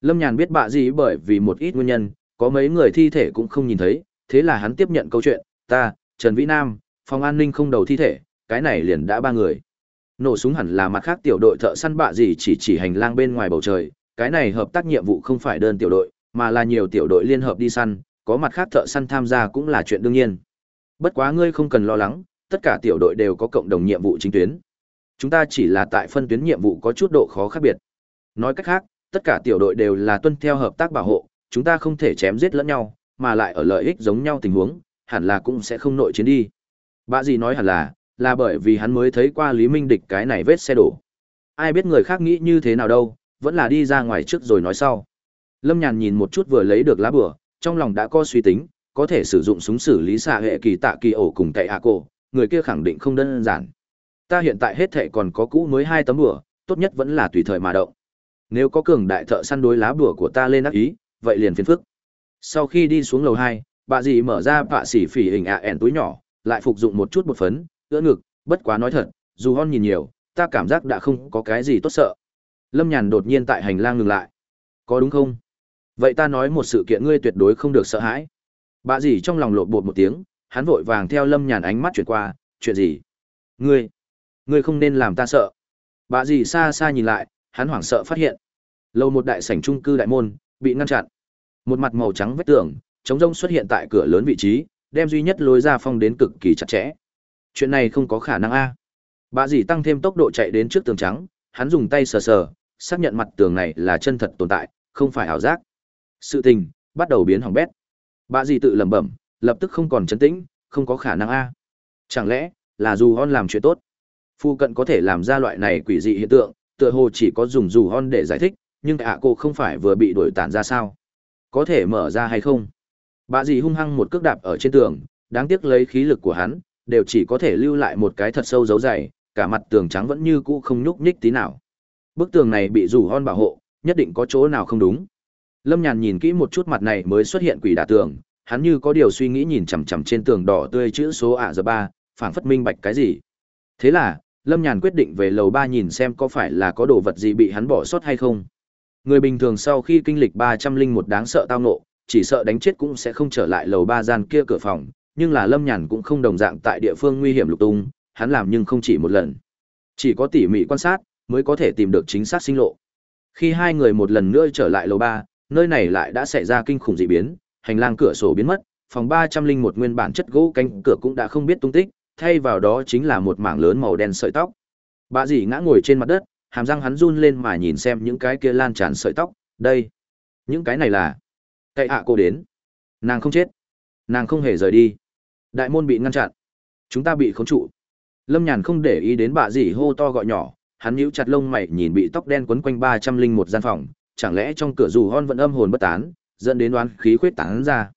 Lâm Nhàn biết bạ gì bởi vì một ít nguyên nhân, có mấy người thi thể cũng không nhìn thấy, thế là hắn tiếp nhận câu chuyện, ta, Trần Vĩ Nam, phòng an ninh không đầu thi thể, cái này liền đã ba người. Nổ súng hẳn là mặt khác tiểu đội thợ săn bạ gì chỉ chỉ hành lang bên ngoài bầu trời, cái này hợp tác nhiệm vụ không phải đơn tiểu đội, mà là nhiều tiểu đội liên hợp đi săn, có mặt khác thợ săn tham gia cũng là chuyện đương nhiên. Bất quá ngươi không cần lo lắng, tất cả tiểu đội đều có cộng đồng nhiệm vụ chính tuyến. Chúng ta chỉ là tại phân tuyến nhiệm vụ có chút độ khó khác biệt. Nói cách khác, tất cả tiểu đội đều là tuân theo hợp tác bảo hộ, chúng ta không thể chém giết lẫn nhau, mà lại ở lợi ích giống nhau tình huống, hẳn là cũng sẽ không nội chiến đi. Bạ gì nói hẳn là, là bởi vì hắn mới thấy qua Lý Minh Địch cái này vết xe đổ. Ai biết người khác nghĩ như thế nào đâu, vẫn là đi ra ngoài trước rồi nói sau. Lâm Nhàn nhìn một chút vừa lấy được lá bửa, trong lòng đã có suy tính, có thể sử dụng súng xử lý xạ hệ kỳ tạ kỳ ổ cùng cậy hạ cổ, người kia khẳng định không đơn giản. Ta hiện tại hết thệ còn có cũ mới hai tấm bùa, tốt nhất vẫn là tùy thời mà động. Nếu có cường đại thợ săn đối lá bùa của ta lên ác ý, vậy liền phiền phức. Sau khi đi xuống lầu hai, bà dì mở ra bạ xỉ phỉ hình ạ à ẻn túi nhỏ, lại phục dụng một chút bột phấn, ưỡn ngực, bất quá nói thật, dù hon nhìn nhiều, ta cảm giác đã không có cái gì tốt sợ. Lâm Nhàn đột nhiên tại hành lang ngừng lại. Có đúng không? Vậy ta nói một sự kiện ngươi tuyệt đối không được sợ hãi. Bà dì trong lòng lột bột một tiếng, hắn vội vàng theo Lâm Nhàn ánh mắt chuyển qua, chuyện gì? Ngươi, ngươi không nên làm ta sợ. Bà dì xa xa nhìn lại, hắn hoảng sợ phát hiện. lâu một đại sảnh trung cư đại môn, bị ngăn chặn. Một mặt màu trắng vách tường, trống rông xuất hiện tại cửa lớn vị trí, đem duy nhất lối ra phong đến cực kỳ chặt chẽ. Chuyện này không có khả năng a. Bà dì tăng thêm tốc độ chạy đến trước tường trắng, hắn dùng tay sờ sờ, xác nhận mặt tường này là chân thật tồn tại, không phải ảo giác. Sự tình bắt đầu biến hỏng bét. Bà dì tự lẩm bẩm, lập tức không còn chấn tĩnh, không có khả năng a. Chẳng lẽ là dù hon làm chuyện tốt? Phu cận có thể làm ra loại này quỷ dị hiện tượng, tựa hồ chỉ có dùng dù hon để giải thích, nhưng ạ cô không phải vừa bị đuổi tàn ra sao? Có thể mở ra hay không? Bà dì hung hăng một cước đạp ở trên tường, đáng tiếc lấy khí lực của hắn, đều chỉ có thể lưu lại một cái thật sâu dấu dày, cả mặt tường trắng vẫn như cũ không nhúc nhích tí nào. Bức tường này bị rủ hon bảo hộ, nhất định có chỗ nào không đúng. Lâm Nhàn nhìn kỹ một chút mặt này mới xuất hiện quỷ đả tường, hắn như có điều suy nghĩ nhìn chằm chằm trên tường đỏ tươi chữ số ạ giờ ba, phảng phất minh bạch cái gì. Thế là, Lâm Nhàn quyết định về lầu ba nhìn xem có phải là có đồ vật gì bị hắn bỏ sót hay không. Người bình thường sau khi kinh lịch ba trăm linh một đáng sợ tao nộ, chỉ sợ đánh chết cũng sẽ không trở lại lầu ba gian kia cửa phòng, nhưng là Lâm Nhàn cũng không đồng dạng tại địa phương nguy hiểm lục tung, hắn làm nhưng không chỉ một lần. Chỉ có tỉ mỉ quan sát, mới có thể tìm được chính xác sinh lộ. Khi hai người một lần nữa trở lại lầu ba, nơi này lại đã xảy ra kinh khủng dị biến, hành lang cửa sổ biến mất, phòng ba trăm linh một nguyên bản chất gỗ cánh cửa cũng đã không biết tung tích, thay vào đó chính là một mảng lớn màu đen sợi tóc. Bà dì ngã ngồi trên mặt đất, hàm răng hắn run lên mà nhìn xem những cái kia lan tràn sợi tóc, đây, những cái này là Cậy ạ cô đến. Nàng không chết. Nàng không hề rời đi. Đại môn bị ngăn chặn. Chúng ta bị khống trụ. Lâm Nhàn không để ý đến bà dì hô to gọi nhỏ, hắn nhíu chặt lông mày nhìn bị tóc đen quấn quanh ba trăm linh một gian phòng, chẳng lẽ trong cửa dù hon vẫn âm hồn bất tán, dẫn đến đoán khí khuyết tán ra.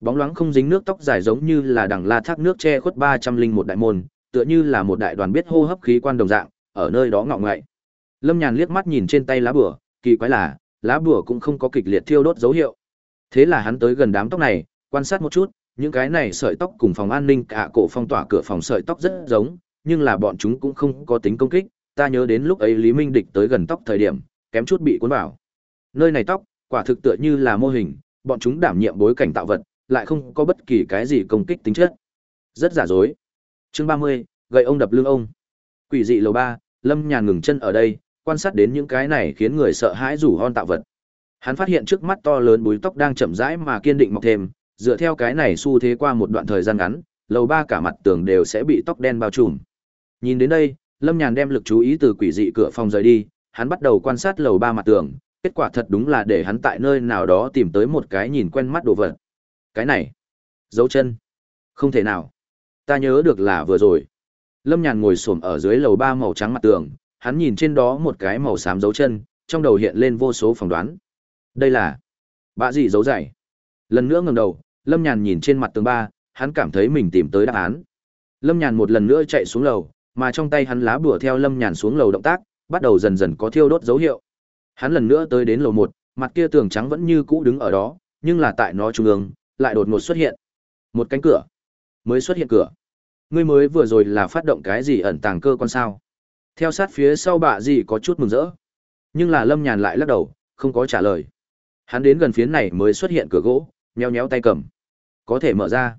Bóng loáng không dính nước tóc dài giống như là đằng la thác nước che khuất ba trăm linh một đại môn, tựa như là một đại đoàn biết hô hấp khí quan đồng dạng, ở nơi đó ngọ ngậy. Lâm Nhàn liếc mắt nhìn trên tay lá bùa, kỳ quái là, lá bùa cũng không có kịch liệt thiêu đốt dấu hiệu. Thế là hắn tới gần đám tóc này, quan sát một chút, những cái này sợi tóc cùng phòng an ninh cả cổ phong tỏa cửa phòng sợi tóc rất giống, nhưng là bọn chúng cũng không có tính công kích, ta nhớ đến lúc ấy Lý Minh Địch tới gần tóc thời điểm, kém chút bị cuốn vào. Nơi này tóc, quả thực tựa như là mô hình, bọn chúng đảm nhiệm bối cảnh tạo vật, lại không có bất kỳ cái gì công kích tính chất. Rất giả dối. Chương 30, gậy ông đập lưng ông. Quỷ dị lầu 3, Lâm Nhàn ngừng chân ở đây, quan sát đến những cái này khiến người sợ hãi rủ hon tạo vật. Hắn phát hiện trước mắt to lớn búi tóc đang chậm rãi mà kiên định mọc thêm, dựa theo cái này xu thế qua một đoạn thời gian ngắn, lầu ba cả mặt tường đều sẽ bị tóc đen bao trùm. Nhìn đến đây, Lâm Nhàn đem lực chú ý từ quỷ dị cửa phòng rời đi, hắn bắt đầu quan sát lầu ba mặt tường, kết quả thật đúng là để hắn tại nơi nào đó tìm tới một cái nhìn quen mắt đồ vật. Cái này, dấu chân. Không thể nào. Ta nhớ được là vừa rồi. Lâm Nhàn ngồi xổm ở dưới lầu ba màu trắng mặt tường, hắn nhìn trên đó một cái màu xám dấu chân, trong đầu hiện lên vô số phỏng đoán. Đây là bạ gì dấu dày. Lần nữa ngẩng đầu, Lâm Nhàn nhìn trên mặt tường ba, hắn cảm thấy mình tìm tới đáp án. Lâm Nhàn một lần nữa chạy xuống lầu, mà trong tay hắn lá bùa theo Lâm Nhàn xuống lầu động tác, bắt đầu dần dần có thiêu đốt dấu hiệu. Hắn lần nữa tới đến lầu một, mặt kia tường trắng vẫn như cũ đứng ở đó, nhưng là tại nó trung ương, lại đột ngột xuất hiện một cánh cửa. Mới xuất hiện cửa. Ngươi mới vừa rồi là phát động cái gì ẩn tàng cơ quan sao? Theo sát phía sau bạ gì có chút mừng rỡ. Nhưng là Lâm Nhàn lại lắc đầu, không có trả lời. Hắn đến gần phía này mới xuất hiện cửa gỗ, nheo nhéo tay cầm. Có thể mở ra.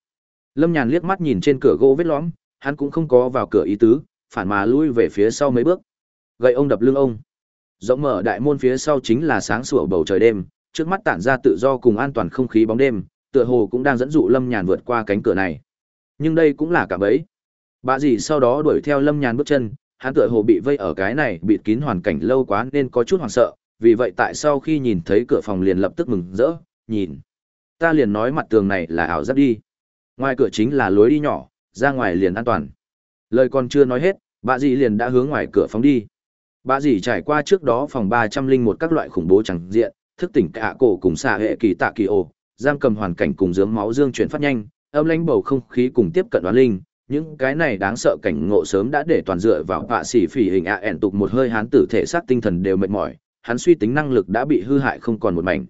Lâm Nhàn liếc mắt nhìn trên cửa gỗ vết lõm, hắn cũng không có vào cửa ý tứ, phản mà lui về phía sau mấy bước. Gậy ông đập lưng ông. Rộng mở đại môn phía sau chính là sáng sủa bầu trời đêm, trước mắt tản ra tự do cùng an toàn không khí bóng đêm, tựa hồ cũng đang dẫn dụ Lâm Nhàn vượt qua cánh cửa này. Nhưng đây cũng là cả bẫy. Bà dì sau đó đuổi theo Lâm Nhàn bước chân, hắn tựa hồ bị vây ở cái này bịt kín hoàn cảnh lâu quá nên có chút hoảng sợ, vì vậy tại sau khi nhìn thấy cửa phòng liền lập tức mừng rỡ, nhìn. Ta liền nói mặt tường này là ảo giác đi. Ngoài cửa chính là lối đi nhỏ, ra ngoài liền an toàn. Lời còn chưa nói hết, bà dì liền đã hướng ngoài cửa phóng đi. Bà dì trải qua trước đó phòng ba trăm linh một các loại khủng bố chẳng diện, thức tỉnh cả cổ cùng xạ hệ kỳ tạ kỳ ồ, giam cầm hoàn cảnh cùng dướng máu dương chuyển phát nhanh, âm lãnh bầu không khí cùng tiếp cận đoán linh, những cái này đáng sợ cảnh ngộ sớm đã để toàn dựa vào bà sĩ phỉ hình ạ ẻn tục một hơi hán tử thể xác tinh thần đều mệt mỏi hắn suy tính năng lực đã bị hư hại không còn một mảnh.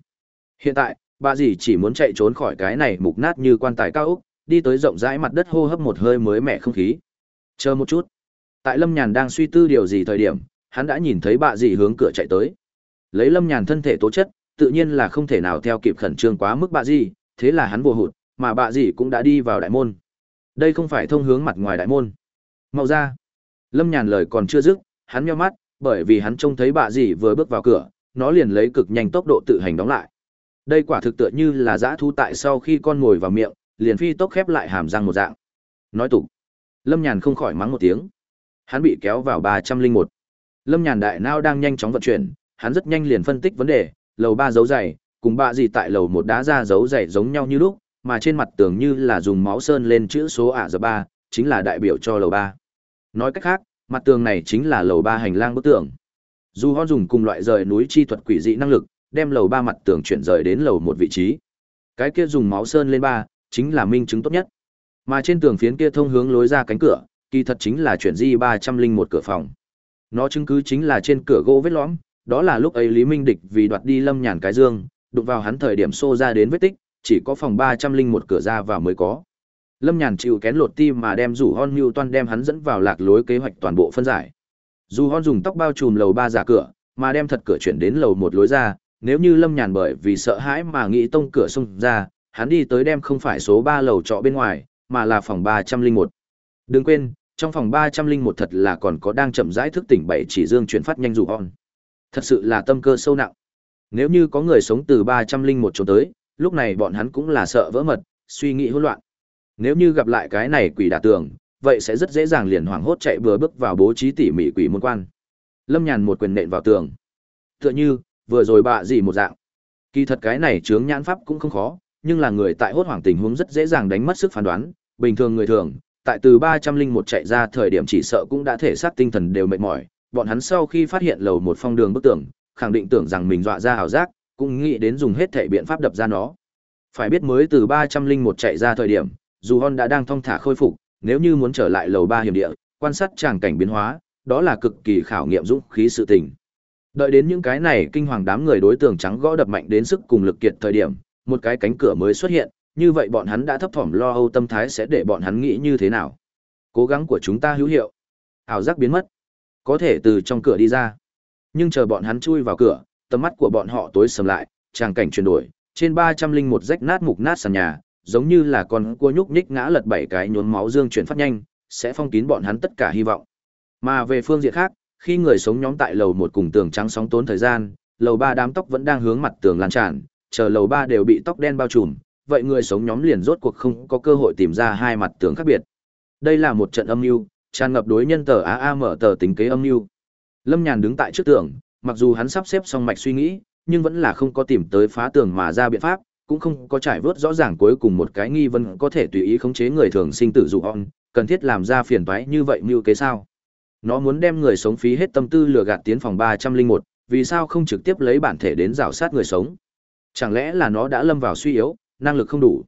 Hiện tại bà dì chỉ muốn chạy trốn khỏi cái này mục nát như quan tài cao úc đi tới rộng rãi mặt đất hô hấp một hơi mới mẻ không khí. Chờ một chút. Tại lâm nhàn đang suy tư điều gì thời điểm hắn đã nhìn thấy bà dì hướng cửa chạy tới. Lấy lâm nhàn thân thể tố chất, tự nhiên là không thể nào theo kịp khẩn trương quá mức bà dì thế là hắn vô hụt, mà bà dì cũng đã đi vào đại môn. Đây không phải thông hướng mặt ngoài đại môn. Mau ra. Lâm nhàn lời còn chưa dứt, hắn nheo mắt, bởi vì hắn trông thấy bà dì vừa bước vào cửa, nó liền lấy cực nhanh tốc độ tự hành đóng lại. Đây quả thực tựa như là dã thu tại sau khi con ngồi vào miệng, liền phi tốc khép lại hàm răng một dạng. Nói tục. Lâm nhàn không khỏi mắng một tiếng. Hắn bị kéo vào ba trăm linh một lâm nhàn đại nao đang nhanh chóng vận chuyển, hắn rất nhanh liền phân tích vấn đề, lầu ba dấu dày, cùng bạ gì tại lầu một đá ra dấu dày giống nhau như lúc, mà trên mặt tường như là dùng máu sơn lên chữ số ả giờ ba, chính là đại biểu cho lầu ba. Nói cách khác, mặt tường này chính là lầu ba hành lang bức tường. Dù họ dùng cùng loại rời núi chi thuật quỷ dị năng lực, đem lầu ba mặt tường chuyển rời đến lầu một vị trí. Cái kia dùng máu sơn lên ba, chính là minh chứng tốt nhất. Mà trên tường phiến kia thông hướng lối ra cánh cửa, kỳ thật chính là chuyển di ba trăm linh một cửa phòng nó chứng cứ chính là trên cửa gỗ vết lõm đó là lúc ấy lý minh địch vì đoạt đi lâm nhàn cái dương đụng vào hắn thời điểm xô ra đến vết tích chỉ có phòng ba trăm linh một cửa ra vào mới có. Lâm Nhàn chịu kén lột tim mà đem rủ Hon Nưu Toan đem hắn dẫn vào lạc lối kế hoạch toàn bộ phân giải. Dù Hon dùng tóc bao trùm lầu ba giả cửa, mà đem thật cửa chuyển đến lầu một lối ra, nếu như Lâm Nhàn bởi vì sợ hãi mà nghĩ tông cửa xông ra, hắn đi tới đem không phải số ba lầu trọ bên ngoài, mà là phòng ba trăm linh một. Đừng quên, trong phòng ba trăm linh một thật là còn có đang chậm rãi thức tỉnh bảy chỉ dương chuyển phát nhanh dù on Thật sự là tâm cơ sâu nặng. Nếu như có người sống từ ba trăm linh một chỗ tới, lúc này bọn hắn cũng là sợ vỡ mật, suy nghĩ hỗn loạn. Nếu như gặp lại cái này quỷ đả tường, vậy sẽ rất dễ dàng liền hoảng hốt chạy vừa bước vào bố trí tỉ mỉ quỷ môn quan. Lâm Nhàn một quyền nện vào tường. Tựa như, vừa rồi bạ gì một dạng. Kỳ thật cái này chướng nhãn pháp cũng không khó, nhưng là người tại hốt hoảng tình huống rất dễ dàng đánh mất sức phán đoán, bình thường người thường, tại từ ba trăm linh một chạy ra thời điểm chỉ sợ cũng đã thể xác tinh thần đều mệt mỏi, bọn hắn sau khi phát hiện lầu một phong đường bức tường, khẳng định tưởng rằng mình dọa ra ảo giác, cũng nghĩ đến dùng hết thể biện pháp đập ra nó. Phải biết mới từ ba trăm linh một chạy ra thời điểm, dù Hon đã đang thong thả khôi phục, nếu như muốn trở lại lầu ba hiểm địa, quan sát tràng cảnh biến hóa, đó là cực kỳ khảo nghiệm dũng khí sự tình. Đợi đến những cái này kinh hoàng đám người đối tượng trắng gõ đập mạnh đến sức cùng lực kiệt thời điểm, một cái cánh cửa mới xuất hiện, như vậy bọn hắn đã thấp thỏm lo âu tâm thái sẽ để bọn hắn nghĩ như thế nào. Cố gắng của chúng ta hữu hiệu. Ảo giác biến mất. Có thể từ trong cửa đi ra. Nhưng chờ bọn hắn chui vào cửa, tầm mắt của bọn họ tối sầm lại, tràng cảnh chuyển đổi, trên ba trăm linh một rách nát mục nát sàn nhà, giống như là con cua nhúc nhích ngã lật bảy cái nhốn máu dương chuyển phát nhanh, sẽ phong kín bọn hắn tất cả hy vọng. Mà về phương diện khác, khi người sống nhóm tại lầu một cùng tường trắng sóng tốn thời gian, lầu ba đám tóc vẫn đang hướng mặt tường lan tràn, chờ lầu ba đều bị tóc đen bao trùm, vậy người sống nhóm liền rốt cuộc không có cơ hội tìm ra hai mặt tường khác biệt. Đây là một trận âm mưu, tràn ngập đối nhân tờ AA mở tờ tính kế âm mưu. Lâm Nhàn đứng tại trước tường, mặc dù hắn sắp xếp xong mạch suy nghĩ, nhưng vẫn là không có tìm tới phá tường mà ra biện pháp, cũng không có trải vớt rõ ràng cuối cùng một cái nghi vấn có thể tùy ý khống chế người thường sinh tử dụ on, cần thiết làm ra phiền toái như vậy mưu kế sao? Nó muốn đem người sống phí hết tâm tư lừa gạt tiến phòng 301, vì sao không trực tiếp lấy bản thể đến rào sát người sống? Chẳng lẽ là nó đã lâm vào suy yếu, năng lực không đủ?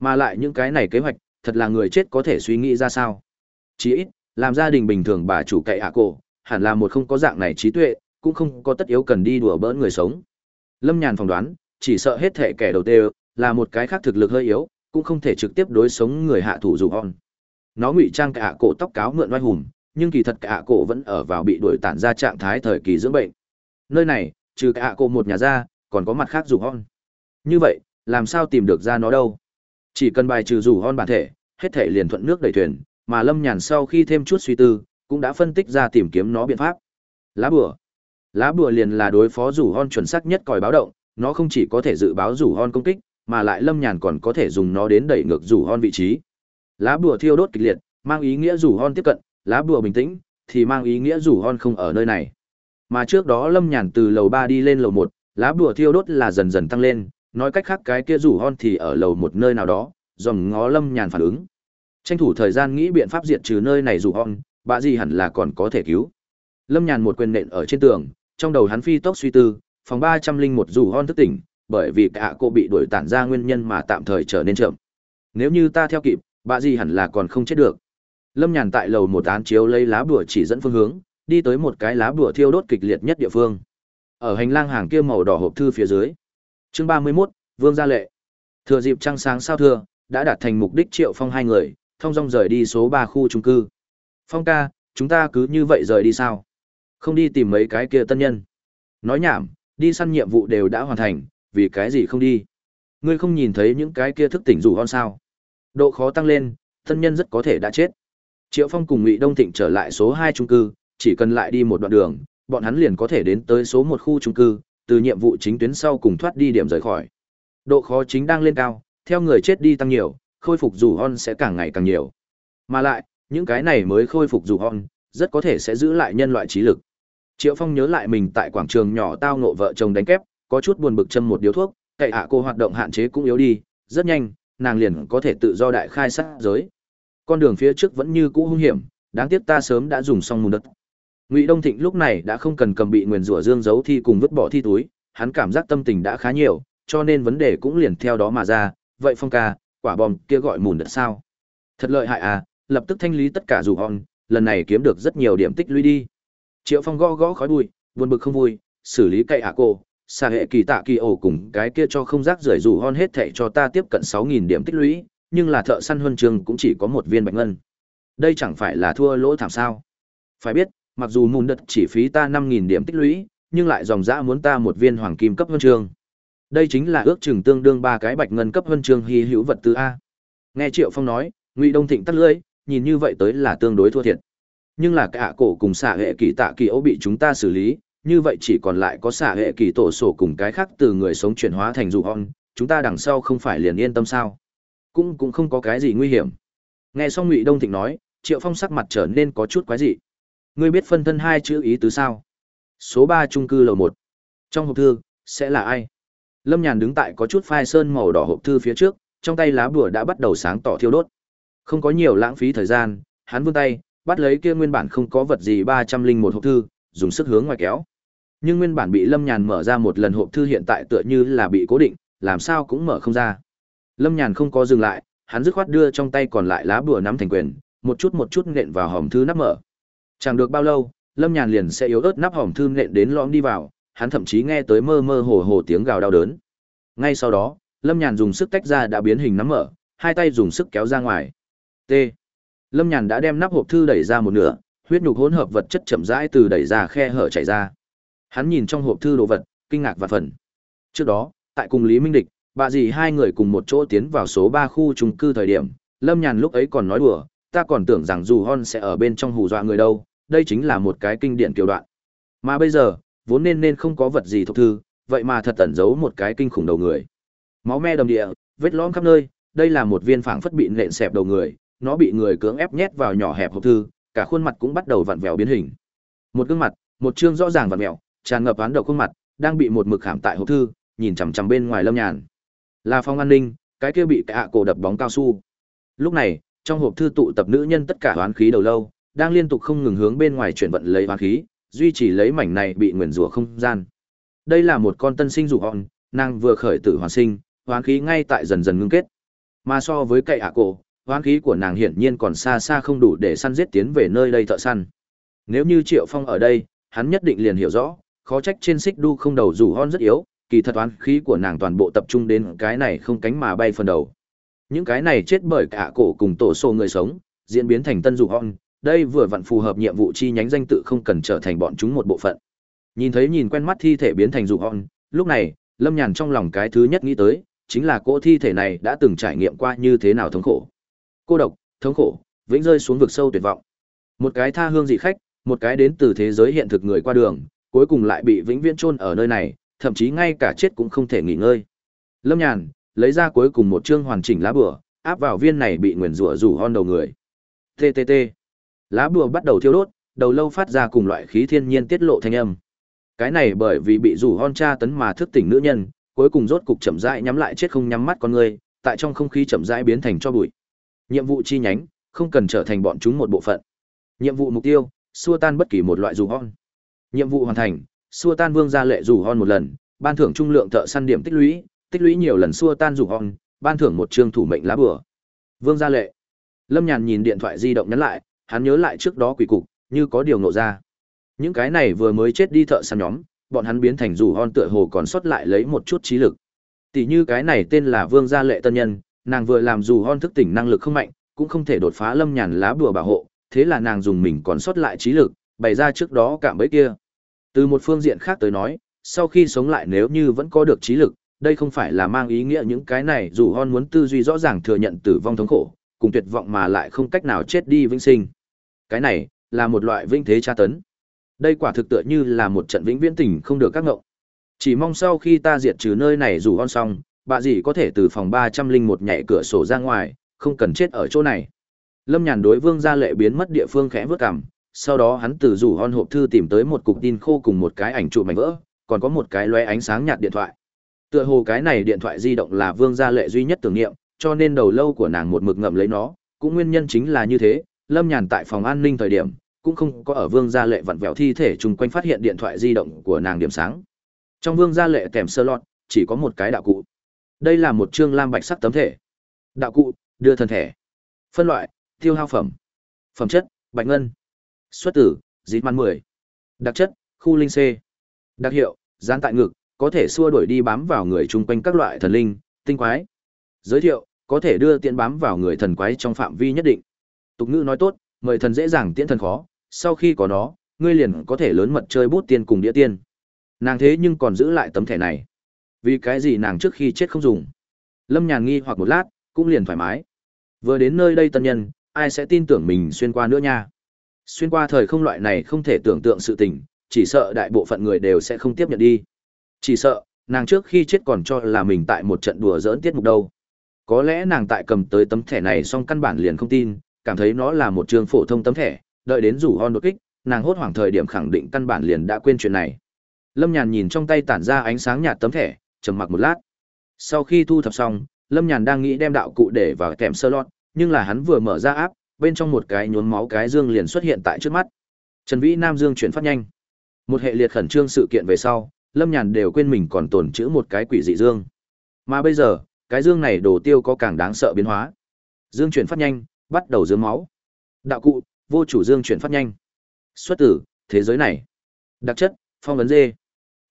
Mà lại những cái này kế hoạch, thật là người chết có thể suy nghĩ ra sao? Chỉ ít, làm gia đình bình thường bà chủ cậy hạ cổ, hẳn là một không có dạng này trí tuệ, cũng không có tất yếu cần đi đùa bỡn người sống. Lâm Nhàn phỏng đoán, chỉ sợ hết thể kẻ đầu tiên là một cái khác thực lực hơi yếu, cũng không thể trực tiếp đối sống người hạ thủ dùng on. Nó ngụy trang cả cổ tóc cáo mượn oai hùng, nhưng kỳ thật cả cổ vẫn ở vào bị đuổi tản ra trạng thái thời kỳ dưỡng bệnh. Nơi này, trừ cả cổ một nhà ra, còn có mặt khác dùng on. Như vậy, làm sao tìm được ra nó đâu? Chỉ cần bài trừ rủ hon bản thể, hết thể liền thuận nước đẩy thuyền, mà Lâm Nhàn sau khi thêm chút suy tư, cũng đã phân tích ra tìm kiếm nó biện pháp. Lá bùa. Lá bùa liền là đối phó rủ hon chuẩn xác nhất còi báo động, nó không chỉ có thể dự báo rủ hon công kích, mà lại Lâm Nhàn còn có thể dùng nó đến đẩy ngược rủ hon vị trí. Lá bùa thiêu đốt kịch liệt, mang ý nghĩa rủ hon tiếp cận, lá bùa bình tĩnh, thì mang ý nghĩa rủ hon không ở nơi này. Mà trước đó Lâm Nhàn từ lầu ba đi lên lầu một, lá bùa thiêu đốt là dần dần tăng lên, nói cách khác cái kia rủ hon thì ở lầu một nơi nào đó, dòm ngó Lâm Nhàn phản ứng. Tranh thủ thời gian nghĩ biện pháp diệt trừ nơi này rủ hon, bà gì hẳn là còn có thể cứu. Lâm Nhàn một quyền nện ở trên tường, trong đầu hắn phi tốc suy tư, phòng ba trăm linh một rủ hon thức tỉnh, bởi vì cả cô bị đuổi tản ra nguyên nhân mà tạm thời trở nên chậm. Nếu như ta theo kịp, bà gì hẳn là còn không chết được. Lâm Nhàn tại lầu một án chiếu lấy lá bùa chỉ dẫn phương hướng, đi tới một cái lá bùa thiêu đốt kịch liệt nhất địa phương. Ở hành lang hàng kia màu đỏ hộp thư phía dưới. Chương ba mươi 31, Vương gia lệ. Thừa dịp trăng sáng sao thừa đã đạt thành mục đích Triệu Phong hai người, thông dong rời đi số ba khu trung cư. Phong ca, chúng ta cứ như vậy rời đi sao? Không đi tìm mấy cái kia tân nhân. Nói nhảm, đi săn nhiệm vụ đều đã hoàn thành, vì cái gì không đi? Ngươi không nhìn thấy những cái kia thức tỉnh rủ hon sao? Độ khó tăng lên, tân nhân rất có thể đã chết. Triệu Phong cùng Ngụy Đông Thịnh trở lại số hai trung cư, chỉ cần lại đi một đoạn đường, bọn hắn liền có thể đến tới số một khu trung cư, từ nhiệm vụ chính tuyến sau cùng thoát đi điểm rời khỏi. Độ khó chính đang lên cao, theo người chết đi tăng nhiều, khôi phục dù hon sẽ càng ngày càng nhiều. Mà lại, những cái này mới khôi phục dù hon, rất có thể sẽ giữ lại nhân loại trí lực. Triệu Phong nhớ lại mình tại quảng trường nhỏ tao ngộ vợ chồng đánh kép, có chút buồn bực châm một điếu thuốc, cậy hạ cô hoạt động hạn chế cũng yếu đi, rất nhanh, nàng liền có thể tự do đại khai sát giới. Con đường phía trước vẫn như cũ hung hiểm, đáng tiếc ta sớm đã dùng xong mùn đất. Ngụy Đông Thịnh lúc này đã không cần cầm bị nguyền rủa dương giấu thi cùng vứt bỏ thi túi, hắn cảm giác tâm tình đã khá nhiều, cho nên vấn đề cũng liền theo đó mà ra, vậy Phong ca, quả bom kia gọi mùn đất sao? Thật lợi hại à, lập tức thanh lý tất cả dù hòn, lần này kiếm được rất nhiều điểm tích lũy đi. Triệu Phong gõ gõ khói bụi, buồn bực không vui, xử lý cậy à cô, xà hệ kỳ tạ kỳ ổ cùng cái kia cho không rác rưởi dù hon hết thệ cho ta tiếp cận 6.000 điểm tích lũy, nhưng là thợ săn huân trường cũng chỉ có một viên bạch ngân. Đây chẳng phải là thua lỗ thảm sao. Phải biết, mặc dù mùn đất chỉ phí ta 5.000 điểm tích lũy, nhưng lại dòng dã muốn ta một viên hoàng kim cấp huân chương. Đây chính là ước chừng tương đương ba cái bạch ngân cấp huân chương hy hữu vật tư A. Nghe Triệu Phong nói, Ngụy Đông Thịnh tắt lưỡi, nhìn như vậy tới là tương đối thua thiệt. Nhưng là cả cổ cùng xạ hệ kỳ tạ kỳ ấu bị chúng ta xử lý, như vậy chỉ còn lại có xạ hệ kỳ tổ sổ cùng cái khác từ người sống chuyển hóa thành dù on, chúng ta đằng sau không phải liền yên tâm sao? Cũng cũng không có cái gì nguy hiểm. Nghe xong Ngụy Đông Thịnh nói, Triệu Phong sắc mặt trở nên có chút quái dị. Ngươi biết phân thân hai chữ ý tứ sao? Số ba trung cư lầu một Trong hộp thư, sẽ là ai? Lâm Nhàn đứng tại có chút phai sơn màu đỏ hộp thư phía trước, trong tay lá bùa đã bắt đầu sáng tỏ thiêu đốt. Không có nhiều lãng phí thời gian, hắn vươn tay, bắt lấy kia nguyên bản không có vật gì ba trăm linh một hộp thư, dùng sức hướng ngoài kéo. Nhưng nguyên bản bị Lâm Nhàn mở ra một lần hộp thư hiện tại tựa như là bị cố định, làm sao cũng mở không ra. Lâm Nhàn không có dừng lại, hắn dứt khoát đưa trong tay còn lại lá bùa nắm thành quyền, một chút một chút nện vào hòm thư nắp mở. Chẳng được bao lâu, Lâm Nhàn liền sẽ yếu ớt nắp hỏng thư nện đến lõm đi vào, hắn thậm chí nghe tới mơ mơ hồ hồ tiếng gào đau đớn. Ngay sau đó, Lâm Nhàn dùng sức tách ra đã biến hình nắm mở, hai tay dùng sức kéo ra ngoài. T. Lâm Nhàn đã đem nắp hộp thư đẩy ra một nửa, huyết nhục hỗn hợp vật chất chậm rãi từ đẩy ra khe hở chảy ra. Hắn nhìn trong hộp thư đồ vật, kinh ngạc và phần. Trước đó, tại cùng Lý Minh Địch, bà dì hai người cùng một chỗ tiến vào số 3 khu chung cư thời điểm, Lâm Nhàn lúc ấy còn nói đùa, ta còn tưởng rằng dù Hon sẽ ở bên trong hù dọa người đâu, đây chính là một cái kinh điển tiểu đoạn. Mà bây giờ, vốn nên nên không có vật gì thuộc thư, vậy mà thật ẩn giấu một cái kinh khủng đầu người. Máu me đầm địa, vết lõm khắp nơi, đây là một viên phảng phất bị nện xẹp đầu người, nó bị người cưỡng ép nhét vào nhỏ hẹp hộp thư, cả khuôn mặt cũng bắt đầu vặn vẹo biến hình. Một gương mặt, một trương rõ ràng vặn vẹo, tràn ngập án độc khuôn mặt, đang bị một mực hãm tại hộp thư, nhìn chằm chằm bên ngoài Lâm Nhàn. Là phòng an ninh, cái kia bị cả cổ đập bóng cao su. Lúc này, trong hộp thư tụ tập nữ nhân tất cả hoán khí đầu lâu, đang liên tục không ngừng hướng bên ngoài chuyển vận lấy hoán khí, duy trì lấy mảnh này bị nguyền rủa không gian. Đây là một con tân sinh dụ hòn, nàng vừa khởi tử hoàn sinh, hoán khí ngay tại dần dần ngưng kết. Mà so với cậy ạ cổ, hoán khí của nàng hiển nhiên còn xa xa không đủ để săn giết tiến về nơi đây thợ săn. Nếu như Triệu Phong ở đây, hắn nhất định liền hiểu rõ, khó trách trên xích đu không đầu rủ hon rất yếu, kỳ thật toán khí của nàng toàn bộ tập trung đến cái này không cánh mà bay phần đầu. Những cái này chết bởi cả cổ cùng tổ số người sống, diễn biến thành tân rủ hon, đây vừa vặn phù hợp nhiệm vụ chi nhánh danh tự không cần trở thành bọn chúng một bộ phận. Nhìn thấy nhìn quen mắt thi thể biến thành rủ on lúc này, Lâm Nhàn trong lòng cái thứ nhất nghĩ tới, chính là cỗ thi thể này đã từng trải nghiệm qua như thế nào thống khổ. Cô độc, thống khổ, vĩnh rơi xuống vực sâu tuyệt vọng. Một cái tha hương dị khách, một cái đến từ thế giới hiện thực người qua đường, cuối cùng lại bị vĩnh viễn chôn ở nơi này, thậm chí ngay cả chết cũng không thể nghỉ ngơi. Lâm Nhàn lấy ra cuối cùng một chương hoàn chỉnh lá bùa, áp vào viên này bị nguyền rủa rủ hon đầu người. TTT. Lá bùa bắt đầu thiêu đốt, đầu lâu phát ra cùng loại khí thiên nhiên tiết lộ thanh âm. Cái này bởi vì bị rủ hon tra tấn mà thức tỉnh nữ nhân, cuối cùng rốt cục chậm rãi nhắm lại chết không nhắm mắt con người, tại trong không khí chậm rãi biến thành cho bụi. Nhiệm vụ chi nhánh, không cần trở thành bọn chúng một bộ phận. Nhiệm vụ mục tiêu, xua tan bất kỳ một loại rủ hon. Nhiệm vụ hoàn thành, xua tan vương gia lệ rủ hon một lần, ban thưởng trung lượng thợ săn điểm tích lũy, tích lũy nhiều lần xua tan rủ hon, ban thưởng một chương thủ mệnh lá bùa. Vương gia lệ. Lâm Nhàn nhìn điện thoại di động nhắn lại, hắn nhớ lại trước đó quỷ cục, như có điều ngộ ra. Những cái này vừa mới chết đi thợ săn nhóm, bọn hắn biến thành rủ hon tựa hồ còn sót lại lấy một chút trí lực. Tỷ như cái này tên là Vương gia lệ tân nhân, nàng vừa làm rủ hon thức tỉnh năng lực không mạnh, cũng không thể đột phá Lâm Nhàn lá bùa bảo hộ, thế là nàng dùng mình còn sót lại trí lực, bày ra trước đó cạm bẫy kia. Từ một phương diện khác tới nói, sau khi sống lại nếu như vẫn có được trí lực, đây không phải là mang ý nghĩa những cái này dù hon muốn tư duy rõ ràng thừa nhận tử vong thống khổ, cùng tuyệt vọng mà lại không cách nào chết đi vĩnh sinh. Cái này là một loại vinh thế tra tấn. Đây quả thực tựa như là một trận vĩnh viễn tình không được các ngộng. Chỉ mong sau khi ta diệt trừ nơi này dù on xong, bà dì có thể từ phòng ba trăm linh một nhảy cửa sổ ra ngoài, không cần chết ở chỗ này. Lâm Nhàn đối Vương gia lệ biến mất địa phương khẽ vớt cằm, sau đó hắn từ rủ hon hộp thư tìm tới một cục tin khô cùng một cái ảnh chụp mảnh vỡ, còn có một cái loe ánh sáng nhạt điện thoại. Tựa hồ cái này điện thoại di động là Vương gia lệ duy nhất tưởng niệm, cho nên đầu lâu của nàng một mực ngậm lấy nó, cũng nguyên nhân chính là như thế, Lâm Nhàn tại phòng an ninh thời điểm, cũng không có ở Vương gia lệ vặn vẹo thi thể chung quanh phát hiện điện thoại di động của nàng điểm sáng. Trong Vương gia lệ kèm sơ lọt, chỉ có một cái đạo cụ. Đây là một chương lam bạch sắc tấm thể. Đạo cụ, đưa thân thể. Phân loại, tiêu hao phẩm. Phẩm chất, bạch ngân. Xuất tử, dít man 10. Đặc chất, khu linh C. Đặc hiệu, gián tại ngực, có thể xua đuổi đi bám vào người chung quanh các loại thần linh, tinh quái. Giới thiệu, có thể đưa tiện bám vào người thần quái trong phạm vi nhất định. Tục ngữ nói tốt, mời thần dễ dàng tiễn thần khó, sau khi có nó, ngươi liền có thể lớn mật chơi bút tiên cùng đĩa tiên. Nàng thế nhưng còn giữ lại tấm thẻ này. Vì cái gì nàng trước khi chết không dùng? Lâm Nhàn nghi hoặc một lát, cũng liền thoải mái. Vừa đến nơi đây tân nhân, ai sẽ tin tưởng mình xuyên qua nữa nha? Xuyên qua thời không loại này không thể tưởng tượng sự tình, chỉ sợ đại bộ phận người đều sẽ không tiếp nhận đi. Chỉ sợ, nàng trước khi chết còn cho là mình tại một trận đùa dỡn tiết mục đâu. Có lẽ nàng tại cầm tới tấm thẻ này xong căn bản liền không tin, cảm thấy nó là một trường phổ thông tấm thẻ, đợi đến rủ hon đột kích, nàng hốt hoảng thời điểm khẳng định căn bản liền đã quên chuyện này. Lâm Nhàn nhìn trong tay tản ra ánh sáng nhạt tấm thẻ, trầm mặc một lát. Sau khi thu thập xong, Lâm Nhàn đang nghĩ đem đạo cụ để vào kèm sơ lọt, nhưng là hắn vừa mở ra áp, bên trong một cái nhuốm máu cái dương liền xuất hiện tại trước mắt. Trần Vĩ Nam Dương chuyển phát nhanh. Một hệ liệt khẩn trương sự kiện về sau, Lâm Nhàn đều quên mình còn tồn chữ một cái quỷ dị dương. Mà bây giờ, cái dương này đồ tiêu có càng đáng sợ biến hóa. Dương chuyển phát nhanh, bắt đầu dướng máu. Đạo cụ, vô chủ dương chuyển phát nhanh. Xuất tử, thế giới này. Đặc chất, phong vấn dê.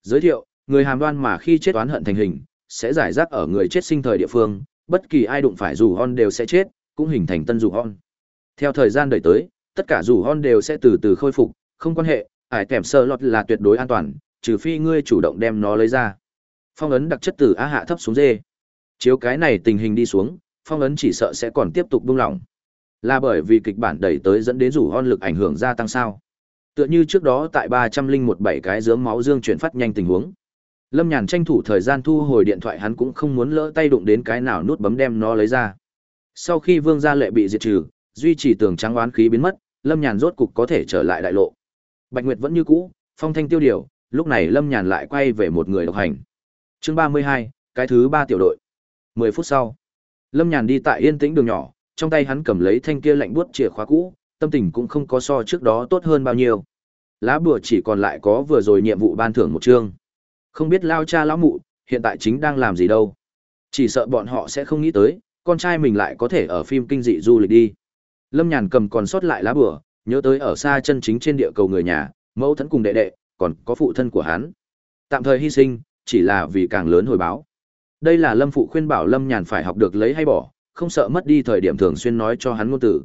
Giới thiệu, người hàm đoan mà khi chết oán hận thành hình, sẽ giải rác ở người chết sinh thời địa phương, bất kỳ ai đụng phải dù hon đều sẽ chết, cũng hình thành tân dù hon. Theo thời gian đợi tới, tất cả dù hon đều sẽ từ từ khôi phục, không quan hệ, ải kèm sơ lọt là tuyệt đối an toàn, trừ phi ngươi chủ động đem nó lấy ra. Phong ấn đặc chất từ A hạ thấp xuống dê. Chiếu cái này tình hình đi xuống, phong ấn chỉ sợ sẽ còn tiếp tục buông lỏng. Là bởi vì kịch bản đẩy tới dẫn đến rủ hon lực ảnh hưởng gia tăng sao? Tựa như trước đó tại ba trăm linh một bảy cái dướng máu dương chuyển phát nhanh tình huống. Lâm Nhàn tranh thủ thời gian thu hồi điện thoại hắn cũng không muốn lỡ tay đụng đến cái nào nút bấm đem nó lấy ra. Sau khi Vương gia lệ bị diệt trừ, duy trì tường trắng oán khí biến mất, Lâm Nhàn rốt cục có thể trở lại đại lộ. Bạch Nguyệt vẫn như cũ, phong thanh tiêu điều, lúc này Lâm Nhàn lại quay về một người độc hành. Chương ba mươi hai, cái thứ ba tiểu đội. Mười phút sau, Lâm Nhàn đi tại yên tĩnh đường nhỏ, trong tay hắn cầm lấy thanh kia lạnh buốt chìa khóa cũ, tâm tình cũng không có so trước đó tốt hơn bao nhiêu. Lá bùa chỉ còn lại có vừa rồi nhiệm vụ ban thưởng một chương. Không biết lao cha lão mụ, hiện tại chính đang làm gì đâu. Chỉ sợ bọn họ sẽ không nghĩ tới, con trai mình lại có thể ở phim kinh dị du lịch đi. Lâm Nhàn cầm còn sót lại lá bùa, nhớ tới ở xa chân chính trên địa cầu người nhà, mẫu thân cùng đệ đệ, còn có phụ thân của hắn. Tạm thời hy sinh, chỉ là vì càng lớn hồi báo. Đây là Lâm phụ khuyên bảo Lâm Nhàn phải học được lấy hay bỏ, không sợ mất đi thời điểm thường xuyên nói cho hắn ngôn tử.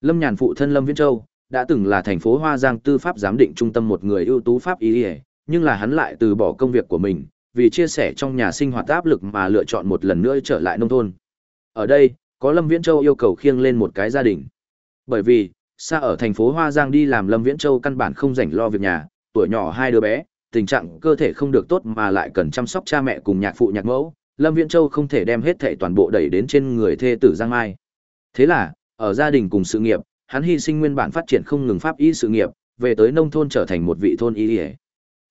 Lâm Nhàn phụ thân Lâm Viễn Châu đã từng là thành phố Hoa Giang tư pháp giám định trung tâm một người ưu tú pháp y, nhưng là hắn lại từ bỏ công việc của mình, vì chia sẻ trong nhà sinh hoạt áp lực mà lựa chọn một lần nữa trở lại nông thôn. Ở đây, có Lâm Viễn Châu yêu cầu khiêng lên một cái gia đình. Bởi vì, xa ở thành phố Hoa Giang đi làm Lâm Viễn Châu căn bản không rảnh lo việc nhà, tuổi nhỏ hai đứa bé, tình trạng cơ thể không được tốt mà lại cần chăm sóc cha mẹ cùng nhạc phụ nhạc mẫu, Lâm Viễn Châu không thể đem hết thảy toàn bộ đẩy đến trên người thê tử Giang Mai. Thế là, ở gia đình cùng sự nghiệp, hắn hy sinh nguyên bản phát triển không ngừng pháp y sự nghiệp, về tới nông thôn trở thành một vị thôn y.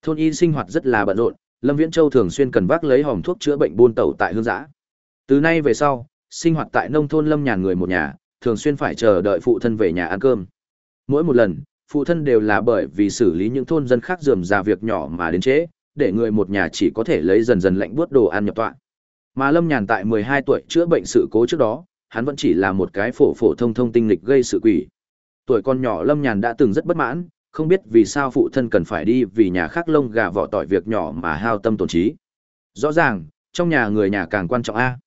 Thôn y sinh hoạt rất là bận rộn, Lâm Viễn Châu thường xuyên cần vác lấy hòm thuốc chữa bệnh buôn tẩu tại hương giã. Từ nay về sau, sinh hoạt tại nông thôn Lâm nhà người một nhà, thường xuyên phải chờ đợi phụ thân về nhà ăn cơm. Mỗi một lần, phụ thân đều là bởi vì xử lý những thôn dân khác dườm ra việc nhỏ mà đến trễ, để người một nhà chỉ có thể lấy dần dần lạnh buốt đồ ăn nhập tọa. Mà Lâm Nhàn tại 12 tuổi chữa bệnh sự cố trước đó, hắn vẫn chỉ là một cái phổ phổ thông thông tinh lịch gây sự quỷ. Tuổi con nhỏ Lâm Nhàn đã từng rất bất mãn, không biết vì sao phụ thân cần phải đi vì nhà khác lông gà vỏ tỏi việc nhỏ mà hao tâm tổn trí. Rõ ràng, trong nhà người nhà càng quan trọng a.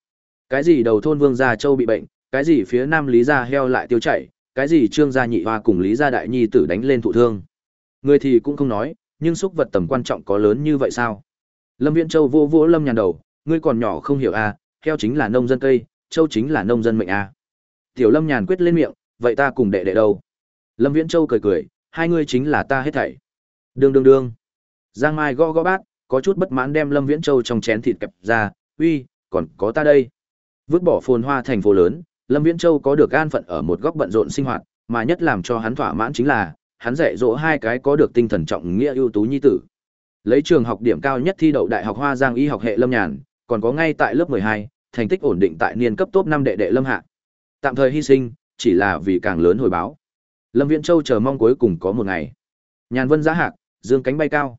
Cái gì đầu thôn Vương gia Châu bị bệnh, cái gì phía Nam Lý gia heo lại tiêu chảy, cái gì Trương gia nhị hoa cùng Lý gia đại nhi tử đánh lên thụ thương. Người thì cũng không nói, nhưng xúc vật tầm quan trọng có lớn như vậy sao? Lâm Viễn Châu vô vô Lâm Nhàn đầu, ngươi còn nhỏ không hiểu à, heo chính là nông dân cây, châu chính là nông dân mệnh à. Tiểu Lâm nhàn quyết lên miệng, vậy ta cùng đệ đệ đâu? Lâm Viễn Châu cười cười, hai ngươi chính là ta hết thảy. Đương đương đương. Giang Mai gõ gõ bát, có chút bất mãn đem Lâm Viễn Châu trong chén thịt kẹp ra, uy, còn có ta đây. Vứt bỏ phồn hoa thành phố lớn, Lâm Viễn Châu có được an phận ở một góc bận rộn sinh hoạt, mà nhất làm cho hắn thỏa mãn chính là, hắn dạy dỗ hai cái có được tinh thần trọng nghĩa ưu tú nhi tử. Lấy trường học điểm cao nhất thi đậu Đại học Hoa Giang Y học hệ Lâm Nhàn, còn có ngay tại lớp 12, thành tích ổn định tại niên cấp top 5 đệ đệ Lâm Hạ. Tạm thời hy sinh, chỉ là vì càng lớn hồi báo. Lâm Viễn Châu chờ mong cuối cùng có một ngày. Nhàn Vân giá hạc, dương cánh bay cao.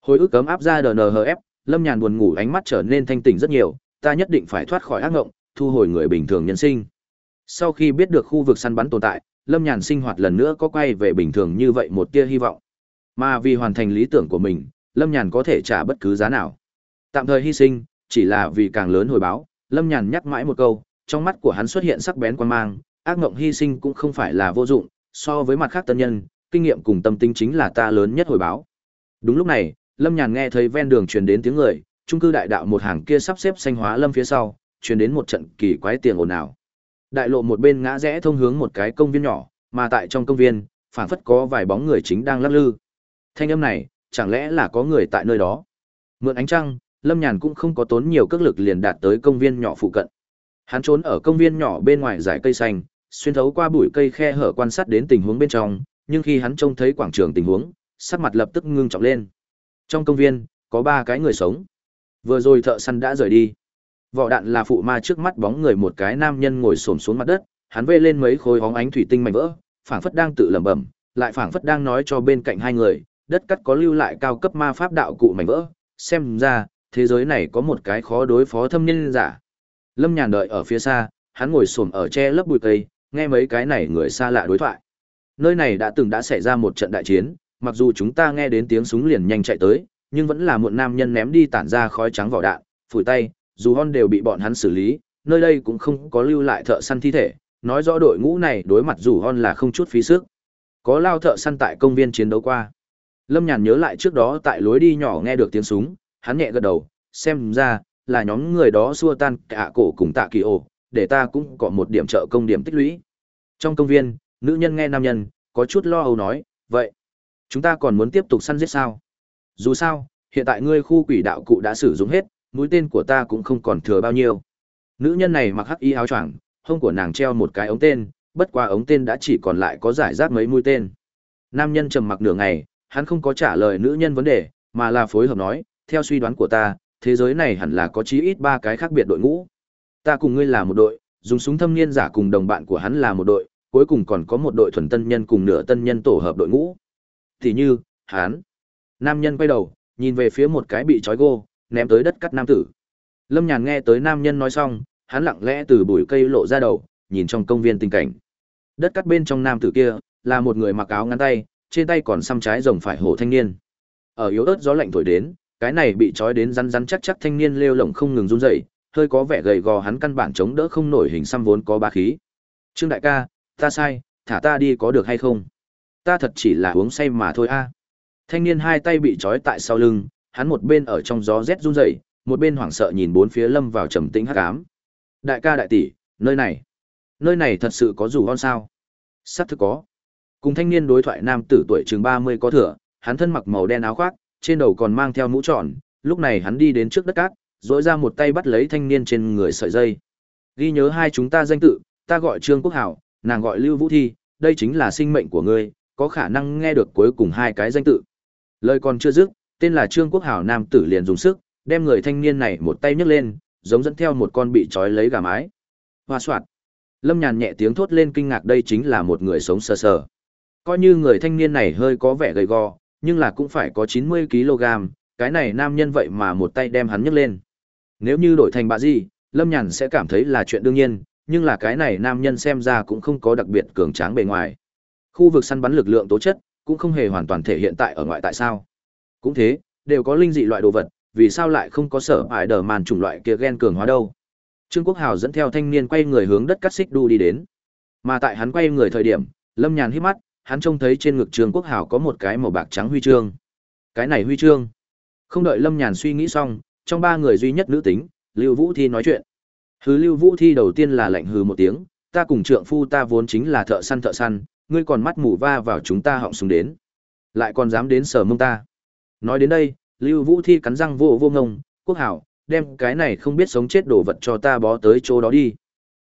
Hồi ức cấm áp ra DNHF, e Lâm Nhàn buồn ngủ ánh mắt trở nên thanh tỉnh rất nhiều, ta nhất định phải thoát khỏi ác ngộng, thu hồi người bình thường nhân sinh. Sau khi biết được khu vực săn bắn tồn tại, Lâm Nhàn sinh hoạt lần nữa có quay về bình thường như vậy một tia hy vọng. Mà vì hoàn thành lý tưởng của mình, Lâm Nhàn có thể trả bất cứ giá nào. Tạm thời hy sinh, chỉ là vì càng lớn hồi báo, Lâm Nhàn nhắc mãi một câu, trong mắt của hắn xuất hiện sắc bén quan mang, ác ngộng hy sinh cũng không phải là vô dụng, so với mặt khác tân nhân, kinh nghiệm cùng tâm tính chính là ta lớn nhất hồi báo. Đúng lúc này, Lâm Nhàn nghe thấy ven đường truyền đến tiếng người, trung cư đại đạo một hàng kia sắp xếp xanh hóa lâm phía sau, truyền đến một trận kỳ quái tiền ồn ào. Đại lộ một bên ngã rẽ thông hướng một cái công viên nhỏ, mà tại trong công viên, phảng phất có vài bóng người chính đang lắc lư. Thanh âm này, chẳng lẽ là có người tại nơi đó? Mượn ánh trăng, Lâm Nhàn cũng không có tốn nhiều cước lực liền đạt tới công viên nhỏ phụ cận. Hắn trốn ở công viên nhỏ bên ngoài dải cây xanh, xuyên thấu qua bụi cây khe hở quan sát đến tình huống bên trong, nhưng khi hắn trông thấy quảng trường tình huống, sắc mặt lập tức ngưng trọng lên. Trong công viên, có ba cái người sống. Vừa rồi thợ săn đã rời đi. Vỏ đạn là phụ ma trước mắt bóng người một cái nam nhân ngồi xổm xuống mặt đất, hắn vê lên mấy khối hóng ánh thủy tinh mảnh vỡ, phảng phất đang tự lẩm bẩm, lại phảng phất đang nói cho bên cạnh hai người, đất cắt có lưu lại cao cấp ma pháp đạo cụ mảnh vỡ, xem ra, thế giới này có một cái khó đối phó thâm niên giả. Lâm Nhàn đợi ở phía xa, hắn ngồi xổm ở che lớp bụi cây, nghe mấy cái này người xa lạ đối thoại. Nơi này đã từng đã xảy ra một trận đại chiến, mặc dù chúng ta nghe đến tiếng súng liền nhanh chạy tới, nhưng vẫn là một nam nhân ném đi tản ra khói trắng vỏ đạn, phủi tay, dù hon đều bị bọn hắn xử lý, nơi đây cũng không có lưu lại thợ săn thi thể, nói rõ đội ngũ này đối mặt dù hon là không chút phí sức. Có lao thợ săn tại công viên chiến đấu qua. Lâm Nhàn nhớ lại trước đó tại lối đi nhỏ nghe được tiếng súng, hắn nhẹ gật đầu, xem ra là nhóm người đó xua tan cả cổ cùng tạ kỳ ổ, để ta cũng có một điểm trợ công điểm tích lũy. Trong công viên, nữ nhân nghe nam nhân, có chút lo âu nói, vậy, chúng ta còn muốn tiếp tục săn giết sao? Dù sao, hiện tại ngươi khu quỷ đạo cụ đã sử dụng hết, mũi tên của ta cũng không còn thừa bao nhiêu. Nữ nhân này mặc hắc y áo choàng, hông của nàng treo một cái ống tên, bất qua ống tên đã chỉ còn lại có giải rác mấy mũi tên. Nam nhân trầm mặc nửa ngày, hắn không có trả lời nữ nhân vấn đề, mà là phối hợp nói, theo suy đoán của ta, thế giới này hẳn là có chí ít ba cái khác biệt đội ngũ. Ta cùng ngươi là một đội, dùng súng thâm niên giả cùng đồng bạn của hắn là một đội, cuối cùng còn có một đội thuần tân nhân cùng nửa tân nhân tổ hợp đội ngũ. Thì như, hắn. Nam nhân quay đầu, nhìn về phía một cái bị trói gô, ném tới đất cắt nam tử. Lâm Nhàn nghe tới nam nhân nói xong, hắn lặng lẽ từ bụi cây lộ ra đầu, nhìn trong công viên tình cảnh. Đất cắt bên trong nam tử kia, là một người mặc áo ngắn tay, trên tay còn xăm trái rồng phải hổ thanh niên. Ở yếu ớt gió lạnh thổi đến, cái này bị trói đến rắn rắn chắc chắc thanh niên lêu lổng không ngừng run rẩy, hơi có vẻ gầy gò hắn căn bản chống đỡ không nổi hình xăm vốn có ba khí. Trương đại ca, ta sai, thả ta đi có được hay không? Ta thật chỉ là uống say mà thôi a. Thanh niên hai tay bị trói tại sau lưng, hắn một bên ở trong gió rét run rẩy, một bên hoảng sợ nhìn bốn phía lâm vào trầm tĩnh hắc ám. Đại ca đại tỷ, nơi này, nơi này thật sự có dù hon sao? Sắp thực có. Cùng thanh niên đối thoại nam tử tuổi chừng 30 có thừa, hắn thân mặc màu đen áo khoác, trên đầu còn mang theo mũ tròn, lúc này hắn đi đến trước đất cát, rỗi ra một tay bắt lấy thanh niên trên người sợi dây. Ghi nhớ hai chúng ta danh tự, ta gọi Trương Quốc Hảo, nàng gọi Lưu Vũ Thi, đây chính là sinh mệnh của ngươi, có khả năng nghe được cuối cùng hai cái danh tự. Lời còn chưa dứt, tên là Trương Quốc Hảo nam tử liền dùng sức, đem người thanh niên này một tay nhấc lên, giống dẫn theo một con bị trói lấy gà mái. Hoa soạt. Lâm Nhàn nhẹ tiếng thốt lên kinh ngạc đây chính là một người sống sờ sờ. Coi như người thanh niên này hơi có vẻ gầy gò, nhưng là cũng phải có 90 kg, cái này nam nhân vậy mà một tay đem hắn nhấc lên. Nếu như đổi thành bà gì, Lâm Nhàn sẽ cảm thấy là chuyện đương nhiên, nhưng là cái này nam nhân xem ra cũng không có đặc biệt cường tráng bề ngoài. Khu vực săn bắn lực lượng tố chất, cũng không hề hoàn toàn thể hiện tại ở ngoại tại sao. Cũng thế, đều có linh dị loại đồ vật, vì sao lại không có sở ải đờ màn chủng loại kia gen cường hóa đâu. Trương Quốc Hào dẫn theo thanh niên quay người hướng đất cắt xích đu đi đến. Mà tại hắn quay người thời điểm, Lâm Nhàn hít mắt, hắn trông thấy trên ngực Trương Quốc Hào có một cái màu bạc trắng huy chương. Cái này huy chương. Không đợi Lâm Nhàn suy nghĩ xong, trong ba người duy nhất nữ tính, Lưu Vũ Thi nói chuyện. Hứ Lưu Vũ Thi đầu tiên là lạnh hừ một tiếng, ta cùng trượng phu ta vốn chính là thợ săn thợ săn, ngươi còn mắt mù va vào chúng ta họng súng đến. Lại còn dám đến sở mông ta. Nói đến đây, Lưu Vũ Thi cắn răng vô vô ngông, quốc hảo, đem cái này không biết sống chết đồ vật cho ta bó tới chỗ đó đi.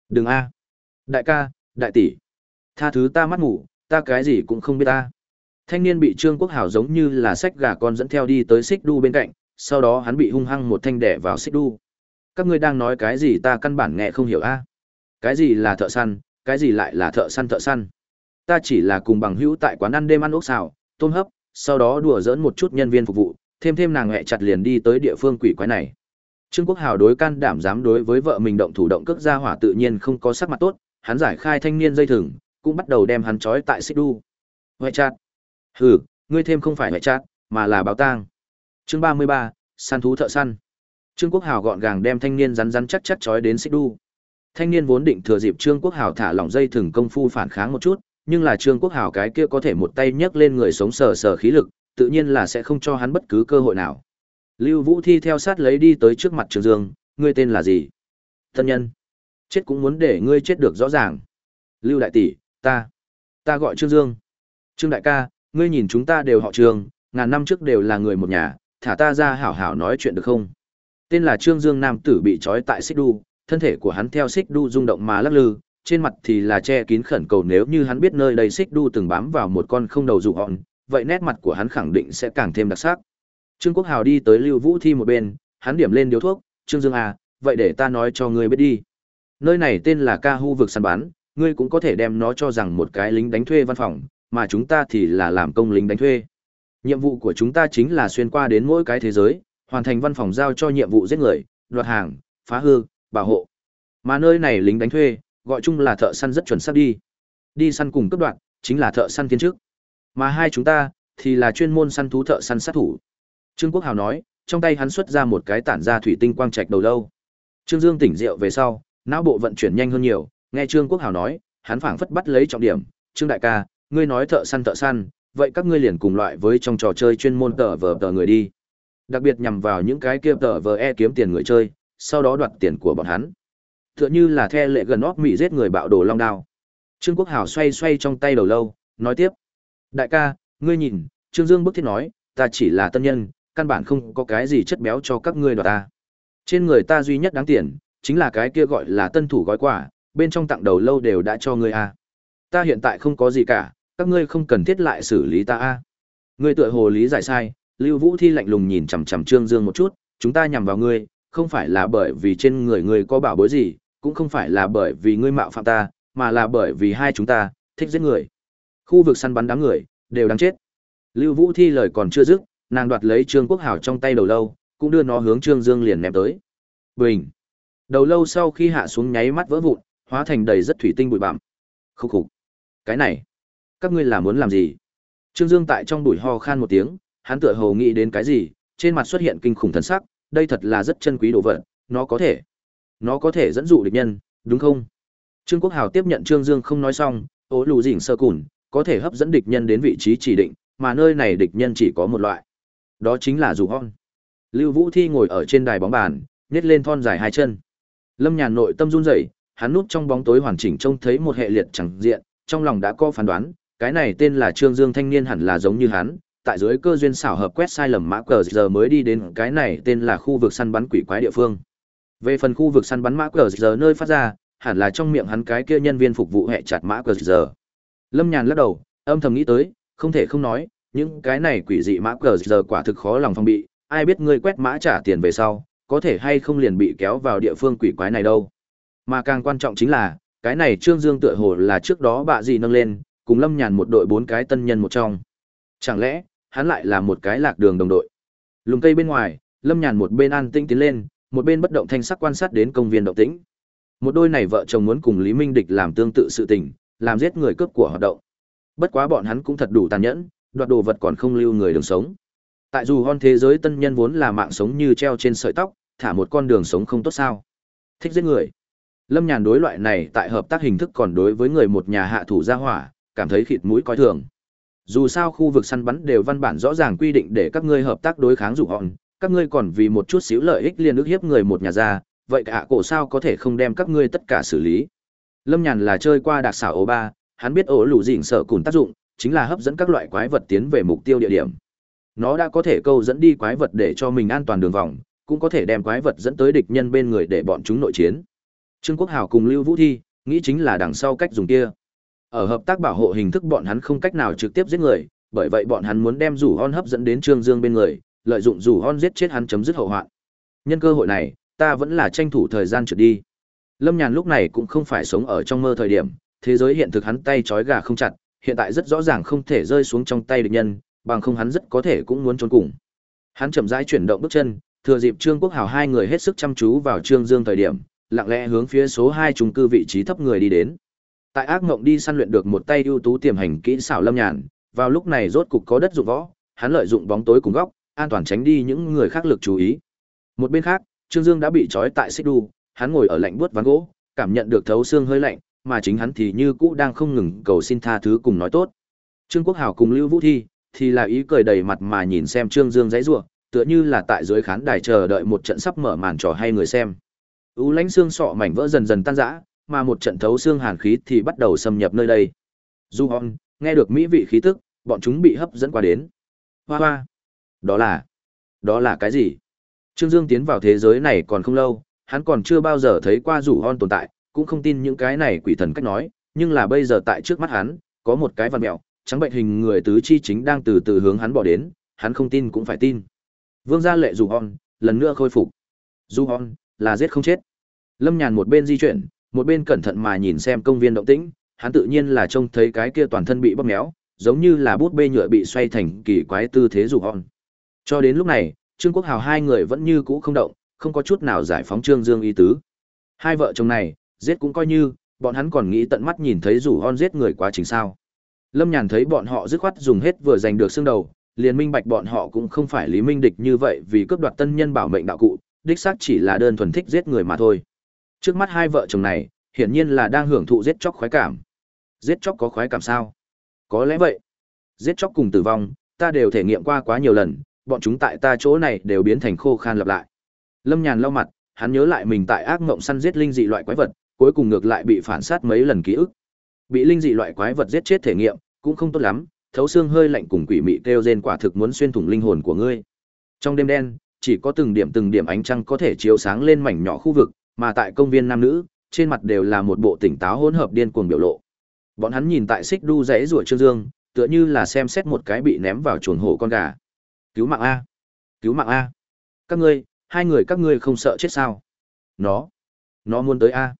Đừng a, Đại ca, đại tỷ. Tha thứ ta mắt ngủ, ta cái gì cũng không biết ta. Thanh niên bị Trương Quốc Hảo giống như là sách gà con dẫn theo đi tới xích đu bên cạnh, sau đó hắn bị hung hăng một thanh đẻ vào xích đu. Các ngươi đang nói cái gì ta căn bản nghe không hiểu a. Cái gì là thợ săn, cái gì lại là thợ săn thợ săn. Ta chỉ là cùng bằng hữu tại quán ăn đêm ăn ốc xào, tôm hấp, sau đó đùa giỡn một chút nhân viên phục vụ, thêm thêm nàng hẹ chặt liền đi tới địa phương quỷ quái này. Trương Quốc Hào đối can đảm dám đối với vợ mình động thủ động cước ra hỏa tự nhiên không có sắc mặt tốt, hắn giải khai thanh niên dây thừng, cũng bắt đầu đem hắn trói tại xích đu. huệ chát Hừ, ngươi thêm không phải huệ chát mà là báo tang. Chương 33, săn thú thợ săn. Trương Quốc Hào gọn gàng đem thanh niên rắn rắn chắc chắc trói đến xích đu. Thanh niên vốn định thừa dịp Trương Quốc Hào thả lỏng dây thừng công phu phản kháng một chút, nhưng là Trương Quốc Hào cái kia có thể một tay nhấc lên người sống sờ sờ khí lực, tự nhiên là sẽ không cho hắn bất cứ cơ hội nào. Lưu Vũ Thi theo sát lấy đi tới trước mặt trường Dương, ngươi tên là gì? Thân nhân. Chết cũng muốn để ngươi chết được rõ ràng. Lưu đại tỷ, ta, ta gọi Trương Dương. Trương đại ca, ngươi nhìn chúng ta đều họ Trương, ngàn năm trước đều là người một nhà, thả ta ra hảo hảo nói chuyện được không? Tên là Trương Dương nam tử bị trói tại xích đu, thân thể của hắn theo xích đu rung động mà lắc lư, trên mặt thì là che kín khẩn cầu nếu như hắn biết nơi đây xích đu từng bám vào một con không đầu dụ hòn, vậy nét mặt của hắn khẳng định sẽ càng thêm đặc sắc. Trương Quốc Hào đi tới Lưu Vũ Thi một bên, hắn điểm lên điếu thuốc, "Trương Dương à, vậy để ta nói cho ngươi biết đi. Nơi này tên là Ca Hu vực săn bắn, ngươi cũng có thể đem nó cho rằng một cái lính đánh thuê văn phòng, mà chúng ta thì là làm công lính đánh thuê. Nhiệm vụ của chúng ta chính là xuyên qua đến mỗi cái thế giới, hoàn thành văn phòng giao cho nhiệm vụ giết người, đoạt hàng, phá hư, bảo hộ. Mà nơi này lính đánh thuê, gọi chung là thợ săn rất chuẩn xác đi. Đi săn cùng cấp đoạn, chính là thợ săn tiến trước. Mà hai chúng ta thì là chuyên môn săn thú thợ săn sát thủ. Trương Quốc Hào nói, trong tay hắn xuất ra một cái tản ra thủy tinh quang trạch đầu lâu. Trương Dương tỉnh rượu về sau, não bộ vận chuyển nhanh hơn nhiều, nghe Trương Quốc Hào nói, hắn phảng phất bắt lấy trọng điểm, "Trương đại ca, ngươi nói thợ săn thợ săn, vậy các ngươi liền cùng loại với trong trò chơi chuyên môn tờ vờ tờ người đi." Đặc biệt nhằm vào những cái kia tờ vờ e kiếm tiền người chơi, sau đó đoạt tiền của bọn hắn. Tựa như là the lệ gần óc mị giết người bạo đồ long đao. Trương Quốc Hào xoay xoay trong tay đầu lâu, nói tiếp: "Đại ca, ngươi nhìn, Trương Dương bức thiết nói, ta chỉ là tân nhân, căn bản không có cái gì chất béo cho các ngươi đoạt ta. Trên người ta duy nhất đáng tiền, chính là cái kia gọi là tân thủ gói quà, bên trong tặng đầu lâu đều đã cho ngươi a. Ta hiện tại không có gì cả, các ngươi không cần thiết lại xử lý ta a. Ngươi tựa hồ lý giải sai, Lưu Vũ Thi lạnh lùng nhìn chằm chằm Trương Dương một chút, chúng ta nhằm vào ngươi, không phải là bởi vì trên người ngươi có bảo bối gì, cũng không phải là bởi vì ngươi mạo phạm ta, mà là bởi vì hai chúng ta thích giết người. Khu vực săn bắn đám người đều đáng chết. Lưu Vũ Thi lời còn chưa dứt, nàng đoạt lấy Trương Quốc Hảo trong tay đầu lâu, cũng đưa nó hướng Trương Dương liền ném tới. Bình. Đầu lâu sau khi hạ xuống nháy mắt vỡ vụn, hóa thành đầy rất thủy tinh bụi bặm. Khúc khục. Cái này, các ngươi là muốn làm gì? Trương Dương tại trong bụi ho khan một tiếng, hắn tựa hồ nghĩ đến cái gì, trên mặt xuất hiện kinh khủng thần sắc, đây thật là rất chân quý đồ vật, nó có thể, nó có thể dẫn dụ địch nhân, đúng không? Trương Quốc Hào tiếp nhận Trương Dương không nói xong, ố lù dỉnh sơ cùn, có thể hấp dẫn địch nhân đến vị trí chỉ định, mà nơi này địch nhân chỉ có một loại. Đó chính là dù hon. Lưu Vũ Thi ngồi ở trên đài bóng bàn, nhét lên thon dài hai chân. Lâm Nhàn nội tâm run rẩy, hắn núp trong bóng tối hoàn chỉnh trông thấy một hệ liệt chẳng diện, trong lòng đã có phán đoán, cái này tên là Trương Dương thanh niên hẳn là giống như hắn, tại dưới cơ duyên xảo hợp quét sai lầm mã cờ giờ mới đi đến cái này tên là khu vực săn bắn quỷ quái địa phương. Về phần khu vực săn bắn mã cờ giờ nơi phát ra, hẳn là trong miệng hắn cái kia nhân viên phục vụ hệ chặt mã cờ giờ. Lâm Nhàn lắc đầu, âm thầm nghĩ tới, không thể không nói, những cái này quỷ dị mã cờ giờ quả thực khó lòng phòng bị, ai biết ngươi quét mã trả tiền về sau, có thể hay không liền bị kéo vào địa phương quỷ quái này đâu. Mà càng quan trọng chính là, cái này Trương Dương tựa hồ là trước đó bạ gì nâng lên, cùng Lâm Nhàn một đội bốn cái tân nhân một trong. Chẳng lẽ, hắn lại là một cái lạc đường đồng đội. lùm cây bên ngoài, Lâm Nhàn một bên an tĩnh tiến lên, một bên bất động thanh sắc quan sát đến công viên động tĩnh. Một đôi này vợ chồng muốn cùng Lý Minh Địch làm tương tự sự tình, làm giết người cướp của hoạt động. Bất quá bọn hắn cũng thật đủ tàn nhẫn, đoạt đồ vật còn không lưu người đường sống. Tại dù hon thế giới tân nhân vốn là mạng sống như treo trên sợi tóc, thả một con đường sống không tốt sao? Thích giết người. Lâm Nhàn đối loại này tại hợp tác hình thức còn đối với người một nhà hạ thủ gia hỏa, cảm thấy khịt mũi coi thường. Dù sao khu vực săn bắn đều văn bản rõ ràng quy định để các ngươi hợp tác đối kháng dù hòn, các ngươi còn vì một chút xíu lợi ích liên ước hiếp người một nhà ra, vậy cả cổ sao có thể không đem các ngươi tất cả xử lý. Lâm Nhàn là chơi qua đặc xảo ô ba, hắn biết ổ lũ dịnh sợ cùn tác dụng, chính là hấp dẫn các loại quái vật tiến về mục tiêu địa điểm. Nó đã có thể câu dẫn đi quái vật để cho mình an toàn đường vòng, cũng có thể đem quái vật dẫn tới địch nhân bên người để bọn chúng nội chiến. Trương Quốc Hào cùng Lưu Vũ Thi, nghĩ chính là đằng sau cách dùng kia. Ở hợp tác bảo hộ hình thức bọn hắn không cách nào trực tiếp giết người, bởi vậy bọn hắn muốn đem rủ hon hấp dẫn đến Trương Dương bên người, lợi dụng rủ hon giết chết hắn chấm dứt hậu hoạn. Nhân cơ hội này, ta vẫn là tranh thủ thời gian trượt đi. Lâm Nhàn lúc này cũng không phải sống ở trong mơ thời điểm, thế giới hiện thực hắn tay trói gà không chặt, hiện tại rất rõ ràng không thể rơi xuống trong tay địch nhân, bằng không hắn rất có thể cũng muốn trốn cùng. Hắn chậm rãi chuyển động bước chân, thừa dịp Trương Quốc Hào hai người hết sức chăm chú vào Trương Dương thời điểm, lặng lẽ hướng phía số hai trung cư vị trí thấp người đi đến. Tại ác ngộng đi săn luyện được một tay ưu tú tiềm hành kỹ xảo lâm nhàn, vào lúc này rốt cục có đất dụng võ, hắn lợi dụng bóng tối cùng góc, an toàn tránh đi những người khác lực chú ý. Một bên khác, Trương Dương đã bị trói tại xích đu, hắn ngồi ở lạnh buốt ván gỗ, cảm nhận được thấu xương hơi lạnh, mà chính hắn thì như cũ đang không ngừng cầu xin tha thứ cùng nói tốt. Trương Quốc Hào cùng Lưu Vũ Thi thì là ý cười đầy mặt mà nhìn xem Trương Dương giãy giụa, tựa như là tại dưới khán đài chờ đợi một trận sắp mở màn trò hay người xem. U lãnh xương sọ mảnh vỡ dần dần tan rã, mà một trận thấu xương hàn khí thì bắt đầu xâm nhập nơi đây. Du Hon, nghe được mỹ vị khí tức, bọn chúng bị hấp dẫn qua đến. Hoa hoa, đó là, đó là cái gì? Trương Dương tiến vào thế giới này còn không lâu, hắn còn chưa bao giờ thấy qua rủ hon tồn tại, cũng không tin những cái này quỷ thần cách nói, nhưng là bây giờ tại trước mắt hắn, có một cái văn mẹo, trắng bệnh hình người tứ chi chính đang từ từ hướng hắn bỏ đến, hắn không tin cũng phải tin. Vương gia lệ rủ hon, lần nữa khôi phục. Du hon, là giết không chết. Lâm Nhàn một bên di chuyển, một bên cẩn thận mà nhìn xem công viên động tĩnh, hắn tự nhiên là trông thấy cái kia toàn thân bị bóp méo, giống như là bút bê nhựa bị xoay thành kỳ quái tư thế rủ hòn. Cho đến lúc này, Trương Quốc Hào hai người vẫn như cũ không động, không có chút nào giải phóng Trương Dương ý tứ. Hai vợ chồng này, giết cũng coi như, bọn hắn còn nghĩ tận mắt nhìn thấy rủ hon giết người quá trình sao. Lâm Nhàn thấy bọn họ dứt khoát dùng hết vừa giành được xương đầu, liền minh bạch bọn họ cũng không phải lý minh địch như vậy vì cướp đoạt tân nhân bảo mệnh đạo cụ, đích xác chỉ là đơn thuần thích giết người mà thôi. Trước mắt hai vợ chồng này, hiển nhiên là đang hưởng thụ giết chóc khoái cảm. Giết chóc có khoái cảm sao? Có lẽ vậy. Giết chóc cùng tử vong, ta đều thể nghiệm qua quá nhiều lần, bọn chúng tại ta chỗ này đều biến thành khô khan lặp lại. Lâm Nhàn lau mặt, hắn nhớ lại mình tại ác ngộng săn giết linh dị loại quái vật, cuối cùng ngược lại bị phản sát mấy lần ký ức. Bị linh dị loại quái vật giết chết thể nghiệm, cũng không tốt lắm, thấu xương hơi lạnh cùng quỷ mị kêu rên quả thực muốn xuyên thủng linh hồn của ngươi. Trong đêm đen, chỉ có từng điểm từng điểm ánh trăng có thể chiếu sáng lên mảnh nhỏ khu vực, mà tại công viên nam nữ, trên mặt đều là một bộ tỉnh táo hỗn hợp điên cuồng biểu lộ. Bọn hắn nhìn tại xích đu rẽ rủa Trương Dương, tựa như là xem xét một cái bị ném vào chuồng hổ con gà. Cứu mạng a! Cứu mạng a! Các ngươi, hai người các ngươi không sợ chết sao? Nó, nó muốn tới a!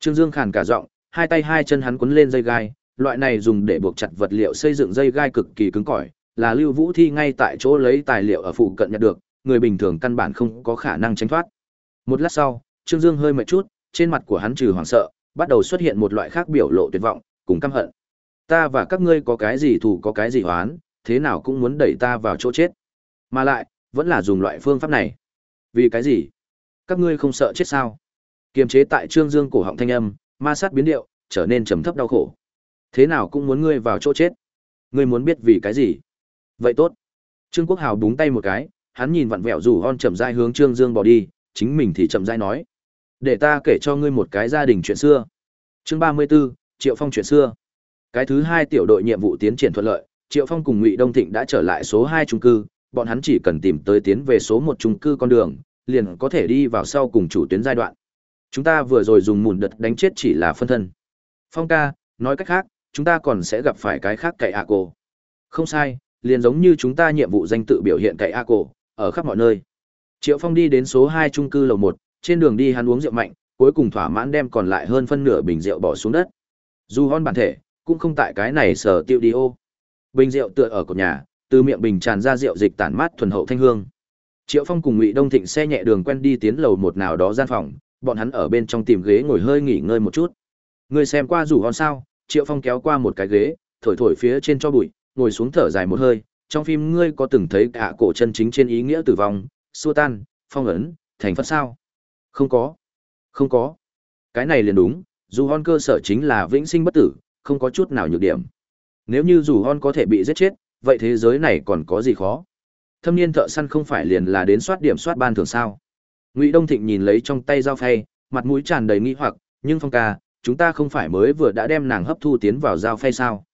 Trương Dương khàn cả giọng, hai tay hai chân hắn quấn lên dây gai, loại này dùng để buộc chặt vật liệu xây dựng dây gai cực kỳ cứng cỏi, là Lưu Vũ Thi ngay tại chỗ lấy tài liệu ở phụ cận nhặt được, người bình thường căn bản không có khả năng tránh thoát. Một lát sau, Trương Dương hơi mệt chút, trên mặt của hắn trừ hoảng sợ, bắt đầu xuất hiện một loại khác biểu lộ tuyệt vọng, cùng căm hận. Ta và các ngươi có cái gì thù có cái gì hoán, thế nào cũng muốn đẩy ta vào chỗ chết. Mà lại, vẫn là dùng loại phương pháp này. Vì cái gì? Các ngươi không sợ chết sao? Kiềm chế tại Trương Dương cổ họng thanh âm, ma sát biến điệu, trở nên trầm thấp đau khổ. Thế nào cũng muốn ngươi vào chỗ chết. Ngươi muốn biết vì cái gì? Vậy tốt. Trương Quốc Hào búng tay một cái, hắn nhìn vặn vẹo rủ hon chậm rãi hướng Trương Dương bỏ đi, chính mình thì chậm rãi nói: "Để ta kể cho ngươi một cái gia đình chuyện xưa." Chương ba mươi 34, Triệu Phong chuyện xưa. Cái thứ hai tiểu đội nhiệm vụ tiến triển thuận lợi, Triệu Phong cùng Ngụy Đông Thịnh đã trở lại số hai trung cư, bọn hắn chỉ cần tìm tới tiến về số một trung cư con đường, liền có thể đi vào sau cùng chủ tuyến giai đoạn. Chúng ta vừa rồi dùng mùn đật đánh chết chỉ là phân thân. Phong ca, nói cách khác, chúng ta còn sẽ gặp phải cái khác cậy a cô. Không sai, liền giống như chúng ta nhiệm vụ danh tự biểu hiện cậy a cô, ở khắp mọi nơi. Triệu Phong đi đến số hai trung cư lầu một, trên đường đi hắn uống rượu mạnh, cuối cùng thỏa mãn đem còn lại hơn phân nửa bình rượu bỏ xuống đất. Dù hon bản thể, cũng không tại cái này sở tiêu đi ô. Bình rượu tựa ở cột nhà, từ miệng bình tràn ra rượu dịch tản mát thuần hậu thanh hương. Triệu Phong cùng Ngụy Đông Thịnh xe nhẹ đường quen đi tiến lầu một nào đó gian phòng, bọn hắn ở bên trong tìm ghế ngồi hơi nghỉ ngơi một chút. Người xem qua rủ hon sao? Triệu Phong kéo qua một cái ghế, thổi thổi phía trên cho bụi, ngồi xuống thở dài một hơi. Trong phim ngươi có từng thấy cả cổ chân chính trên ý nghĩa tử vong, xua tan, phong ấn, thành phật sao? Không có. Không có. Cái này liền đúng, dù hon cơ sở chính là vĩnh sinh bất tử, không có chút nào nhược điểm. Nếu như dù hon có thể bị giết chết, vậy thế giới này còn có gì khó? Thâm niên thợ săn không phải liền là đến soát điểm soát ban thường sao? Ngụy Đông Thịnh nhìn lấy trong tay dao phay, mặt mũi tràn đầy nghi hoặc, nhưng Phong ca, chúng ta không phải mới vừa đã đem nàng hấp thu tiến vào dao phay sao?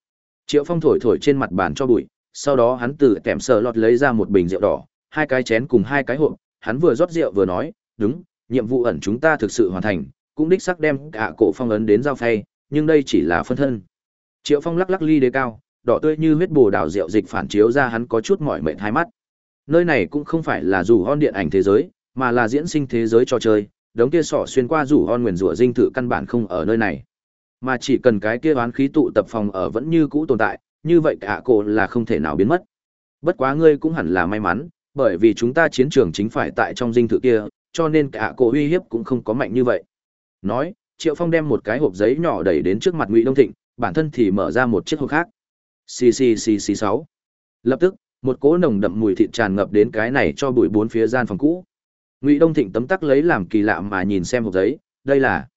Triệu Phong thổi thổi trên mặt bàn cho bụi, sau đó hắn từ kèm sờ lọt lấy ra một bình rượu đỏ, hai cái chén cùng hai cái hộp, hắn vừa rót rượu vừa nói, đúng, nhiệm vụ ẩn chúng ta thực sự hoàn thành, cũng đích xác đem cả cổ phong ấn đến giao phay, nhưng đây chỉ là phân thân. Triệu Phong lắc lắc ly đế cao, đỏ tươi như huyết bồ đào rượu dịch phản chiếu ra hắn có chút mỏi mệt hai mắt. Nơi này cũng không phải là dù hon điện ảnh thế giới, mà là diễn sinh thế giới trò chơi, đống kia sỏ xuyên qua rủ hon nguyền rủa dinh thự căn bản không ở nơi này. Mà chỉ cần cái kia oán khí tụ tập phòng ở vẫn như cũ tồn tại, như vậy cả cổ là không thể nào biến mất. Bất quá ngươi cũng hẳn là may mắn, bởi vì chúng ta chiến trường chính phải tại trong dinh thự kia, cho nên cả cổ uy hiếp cũng không có mạnh như vậy. Nói, Triệu Phong đem một cái hộp giấy nhỏ đẩy đến trước mặt Ngụy Đông Thịnh, bản thân thì mở ra một chiếc hộp khác. Xì xì xì xì sáu. Lập tức, một cỗ nồng đậm mùi thịt tràn ngập đến cái này cho bụi bốn phía gian phòng cũ. Ngụy Đông Thịnh tấm tắc lấy làm kỳ lạ mà nhìn xem hộp giấy, đây là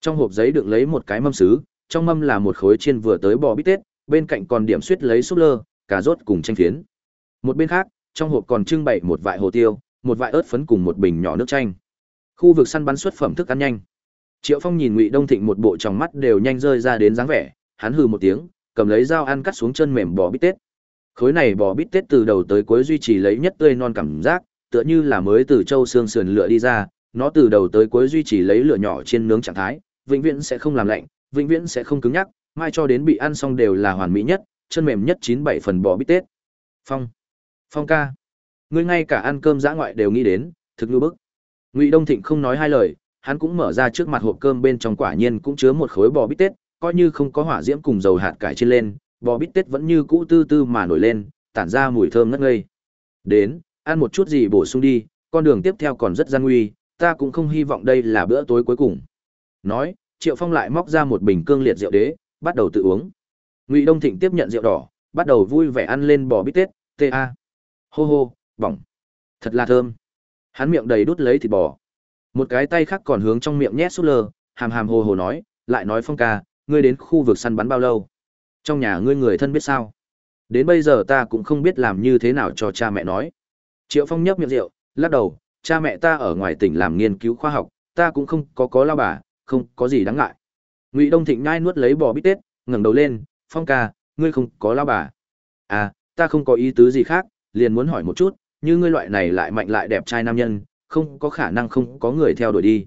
trong hộp giấy đựng lấy một cái mâm sứ, trong mâm là một khối chiên vừa tới bò bít tết, bên cạnh còn điểm suýt lấy súp lơ, cà rốt cùng chanh phiến. Một bên khác, trong hộp còn trưng bày một vại hồ tiêu, một vại ớt phấn cùng một bình nhỏ nước chanh. Khu vực săn bắn xuất phẩm thức ăn nhanh. Triệu Phong nhìn Ngụy Đông Thịnh một bộ tròng mắt đều nhanh rơi ra đến dáng vẻ, hắn hừ một tiếng, cầm lấy dao ăn cắt xuống chân mềm bò bít tết. Khối này bò bít tết từ đầu tới cuối duy trì lấy nhất tươi non cảm giác, tựa như là mới từ châu xương sườn lựa đi ra, nó từ đầu tới cuối duy trì lấy lửa nhỏ trên nướng trạng thái, vĩnh viễn sẽ không làm lạnh, vĩnh viễn sẽ không cứng nhắc, mai cho đến bị ăn xong đều là hoàn mỹ nhất, chân mềm nhất chín bảy phần bò bít tết. Phong, Phong ca, ngươi ngay cả ăn cơm dã ngoại đều nghĩ đến, thực như bức. Ngụy Đông Thịnh không nói hai lời, hắn cũng mở ra trước mặt hộp cơm bên trong quả nhiên cũng chứa một khối bò bít tết, coi như không có hỏa diễm cùng dầu hạt cải trên lên, bò bít tết vẫn như cũ tư tư mà nổi lên, tản ra mùi thơm ngất ngây. Đến, ăn một chút gì bổ sung đi, con đường tiếp theo còn rất gian nguy, ta cũng không hy vọng đây là bữa tối cuối cùng. Nói, Triệu Phong lại móc ra một bình cương liệt rượu đế, bắt đầu tự uống. Ngụy Đông Thịnh tiếp nhận rượu đỏ, bắt đầu vui vẻ ăn lên bò bít tết, ta. Hô hô, bỏng. Thật là thơm. Hắn miệng đầy đút lấy thịt bò. Một cái tay khác còn hướng trong miệng nhét sút lơ, hàm hàm hồ hồ nói, lại nói Phong ca, ngươi đến khu vực săn bắn bao lâu? Trong nhà ngươi người thân biết sao? Đến bây giờ ta cũng không biết làm như thế nào cho cha mẹ nói. Triệu Phong nhấp miệng rượu, lắc đầu, cha mẹ ta ở ngoài tỉnh làm nghiên cứu khoa học, ta cũng không có có lao bà, không có gì đáng ngại. Ngụy Đông Thịnh nhai nuốt lấy bò bít tết, ngẩng đầu lên, "Phong ca, ngươi không có lao bà?" "À, ta không có ý tứ gì khác, liền muốn hỏi một chút, như ngươi loại này lại mạnh lại đẹp trai nam nhân, không có khả năng không có người theo đuổi đi."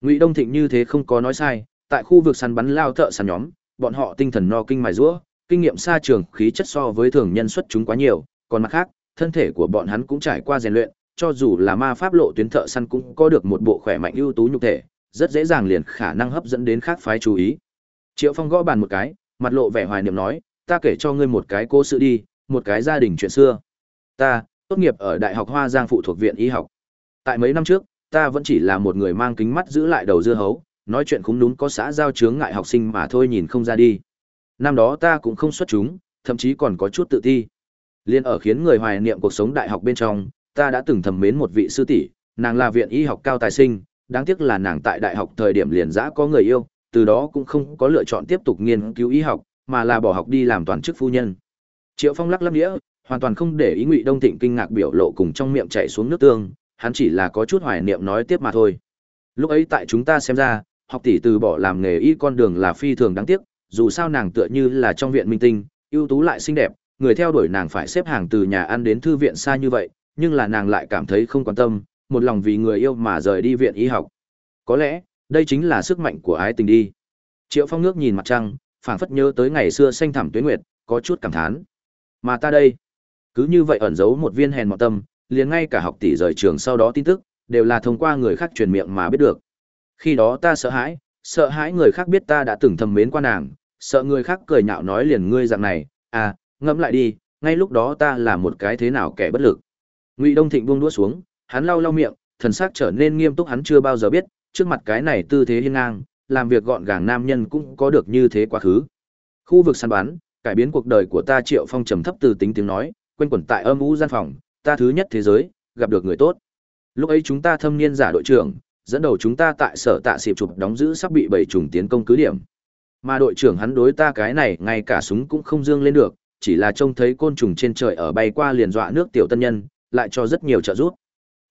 Ngụy Đông Thịnh như thế không có nói sai, tại khu vực săn bắn lao thợ săn nhóm, bọn họ tinh thần no kinh mài rũa, kinh nghiệm xa trường, khí chất so với thường nhân xuất chúng quá nhiều, còn mặt khác, thân thể của bọn hắn cũng trải qua rèn luyện, cho dù là ma pháp lộ tuyến thợ săn cũng có được một bộ khỏe mạnh ưu tú nhục thể, rất dễ dàng liền khả năng hấp dẫn đến khác phái chú ý. Triệu Phong gõ bàn một cái, mặt lộ vẻ hoài niệm nói, ta kể cho ngươi một cái cố sự đi, một cái gia đình chuyện xưa. Ta, tốt nghiệp ở Đại học Hoa Giang phụ thuộc viện y học. Tại mấy năm trước, ta vẫn chỉ là một người mang kính mắt giữ lại đầu dưa hấu, nói chuyện cũng núm có xã giao chướng ngại học sinh mà thôi nhìn không ra đi. Năm đó ta cũng không xuất chúng, thậm chí còn có chút tự ti. Liên ở khiến người hoài niệm cuộc sống đại học bên trong, ta đã từng thầm mến một vị sư tỷ, nàng là viện y học cao tài sinh, đáng tiếc là nàng tại đại học thời điểm liền dã có người yêu, từ đó cũng không có lựa chọn tiếp tục nghiên cứu y học, mà là bỏ học đi làm toàn chức phu nhân. Triệu Phong lắc lắc đĩa, hoàn toàn không để ý Ngụy Đông Thịnh kinh ngạc biểu lộ cùng trong miệng chảy xuống nước tương, hắn chỉ là có chút hoài niệm nói tiếp mà thôi. Lúc ấy tại chúng ta xem ra, học tỷ từ bỏ làm nghề y con đường là phi thường đáng tiếc, dù sao nàng tựa như là trong viện minh tinh, ưu tú lại xinh đẹp, người theo đuổi nàng phải xếp hàng từ nhà ăn đến thư viện xa như vậy, nhưng là nàng lại cảm thấy không quan tâm, một lòng vì người yêu mà rời đi viện y học. Có lẽ, đây chính là sức mạnh của ái tình đi. Triệu Phong nước nhìn mặt trăng, phảng phất nhớ tới ngày xưa xanh thẳm tuyết nguyệt, có chút cảm thán. Mà ta đây, cứ như vậy ẩn giấu một viên hèn mọn tâm, liền ngay cả học tỷ rời trường sau đó tin tức, đều là thông qua người khác truyền miệng mà biết được. Khi đó ta sợ hãi, sợ hãi người khác biết ta đã từng thầm mến qua nàng, sợ người khác cười nhạo nói liền ngươi dạng này, à, ngẫm lại đi, ngay lúc đó ta là một cái thế nào kẻ bất lực. Ngụy Đông Thịnh buông đũa xuống, hắn lau lau miệng, thần sắc trở nên nghiêm túc hắn chưa bao giờ biết, trước mặt cái này tư thế hiên ngang, làm việc gọn gàng nam nhân cũng có được như thế quá khứ. Khu vực săn bắn, cải biến cuộc đời của ta Triệu Phong trầm thấp từ tính tiếng nói, quên quẩn tại âm u gian phòng, ta thứ nhất thế giới, gặp được người tốt. Lúc ấy chúng ta thâm niên giả đội trưởng, dẫn đầu chúng ta tại sở tạ xịp chụp đóng giữ sắp bị bảy trùng tiến công cứ điểm. Mà đội trưởng hắn đối ta cái này ngay cả súng cũng không dương lên được, chỉ là trông thấy côn trùng trên trời ở bay qua liền dọa nước tiểu tân nhân, lại cho rất nhiều trợ giúp.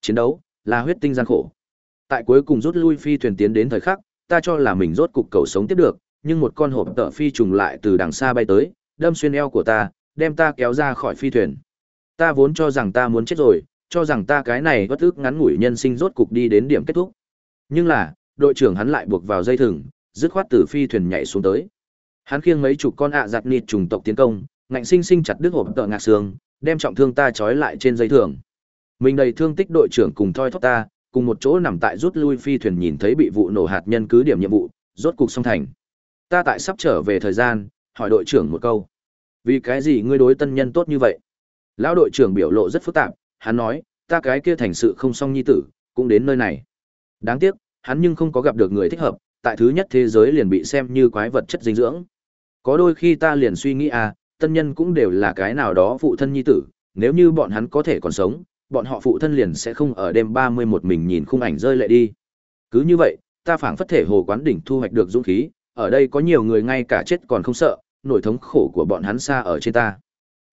Chiến đấu là huyết tinh gian khổ. Tại cuối cùng rút lui phi thuyền tiến đến thời khắc, ta cho là mình rốt cục cầu sống tiếp được, nhưng một con hộp tợ phi trùng lại từ đằng xa bay tới, đâm xuyên eo của ta, đem ta kéo ra khỏi phi thuyền. Ta vốn cho rằng ta muốn chết rồi, cho rằng ta cái này bất ức ngắn ngủi nhân sinh rốt cục đi đến điểm kết thúc. Nhưng là, đội trưởng hắn lại buộc vào dây thừng, dứt khoát từ phi thuyền nhảy xuống tới. Hắn khiêng mấy chục con ạ giặt nịt trùng tộc tiến công, ngạnh sinh sinh chặt đứt hộp tợ ngạc xương, đem trọng thương ta trói lại trên dây thừng. Mình đầy thương tích đội trưởng cùng thoi thóp ta, cùng một chỗ nằm tại rút lui phi thuyền nhìn thấy bị vụ nổ hạt nhân cứ điểm nhiệm vụ, rốt cục xong thành. Ta tại sắp trở về thời gian, hỏi đội trưởng một câu. Vì cái gì ngươi đối tân nhân tốt như vậy? Lão đội trưởng biểu lộ rất phức tạp, hắn nói, ta cái kia thành sự không xong nhi tử, cũng đến nơi này. Đáng tiếc, hắn nhưng không có gặp được người thích hợp, tại thứ nhất thế giới liền bị xem như quái vật chất dinh dưỡng. Có đôi khi ta liền suy nghĩ à, tân nhân cũng đều là cái nào đó phụ thân nhi tử, nếu như bọn hắn có thể còn sống, bọn họ phụ thân liền sẽ không ở đêm ba mươi một mình nhìn khung ảnh rơi lệ đi. Cứ như vậy, ta phảng phất thể hồ quán đỉnh thu hoạch được dũng khí, ở đây có nhiều người ngay cả chết còn không sợ, nỗi thống khổ của bọn hắn xa ở trên ta.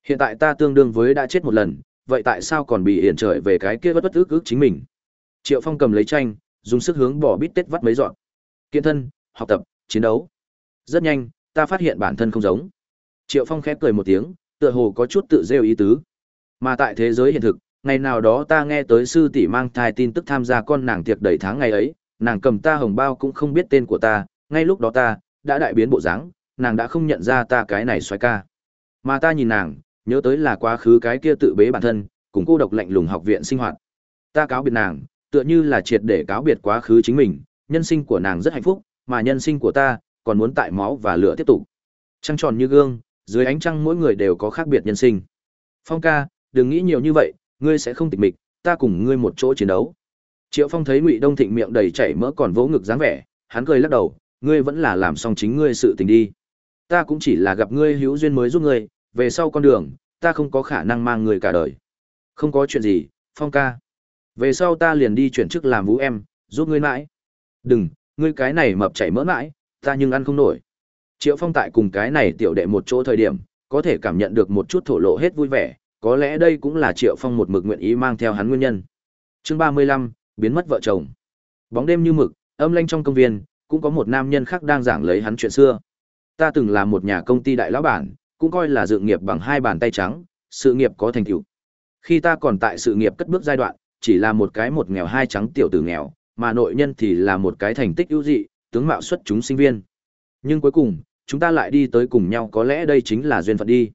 Hiện tại ta tương đương với đã chết một lần, vậy tại sao còn bị hiển trời về cái kia bất bất ức ức chính mình? Triệu Phong cầm lấy tranh, dùng sức hướng bỏ bít tết vắt mấy dọn. Kiện thân, học tập, chiến đấu. Rất nhanh, ta phát hiện bản thân không giống. Triệu Phong khép cười một tiếng, tựa hồ có chút tự rêu ý tứ. Mà tại thế giới hiện thực, ngày nào đó ta nghe tới sư tỷ mang thai tin tức tham gia con nàng tiệc đầy tháng ngày ấy, nàng cầm ta hồng bao cũng không biết tên của ta, ngay lúc đó ta đã đại biến bộ dáng, nàng đã không nhận ra ta cái này xoay ca. Mà ta nhìn nàng, nhớ tới là quá khứ cái kia tự bế bản thân, cùng cô độc lạnh lùng học viện sinh hoạt. Ta cáo biệt nàng, tựa như là triệt để cáo biệt quá khứ chính mình, nhân sinh của nàng rất hạnh phúc, mà nhân sinh của ta còn muốn tại máu và lửa tiếp tục. Trăng tròn như gương, dưới ánh trăng mỗi người đều có khác biệt nhân sinh. Phong ca, đừng nghĩ nhiều như vậy, ngươi sẽ không tịch mịch, ta cùng ngươi một chỗ chiến đấu. Triệu Phong thấy Ngụy Đông Thịnh miệng đầy chảy mỡ còn vỗ ngực dáng vẻ, hắn cười lắc đầu, ngươi vẫn là làm xong chính ngươi sự tình đi. Ta cũng chỉ là gặp ngươi hữu duyên mới giúp ngươi, về sau con đường, ta không có khả năng mang người cả đời. Không có chuyện gì, Phong ca. Về sau ta liền đi chuyển chức làm vũ em, giúp ngươi mãi. Đừng, ngươi cái này mập chảy mỡ mãi, ta nhưng ăn không nổi. Triệu Phong tại cùng cái này tiểu đệ một chỗ thời điểm, có thể cảm nhận được một chút thổ lộ hết vui vẻ, có lẽ đây cũng là Triệu Phong một mực nguyện ý mang theo hắn nguyên nhân. Chương ba mươi lăm biến mất vợ chồng. Bóng đêm như mực, âm lanh trong công viên, cũng có một nam nhân khác đang giảng lấy hắn chuyện xưa. Ta từng là một nhà công ty đại lão bản, cũng coi là dự nghiệp bằng hai bàn tay trắng, sự nghiệp có thành tựu. Khi ta còn tại sự nghiệp cất bước giai đoạn, chỉ là một cái một nghèo hai trắng tiểu tử nghèo, mà nội nhân thì là một cái thành tích ưu dị, tướng mạo xuất chúng sinh viên. Nhưng cuối cùng, chúng ta lại đi tới cùng nhau có lẽ đây chính là duyên phận đi.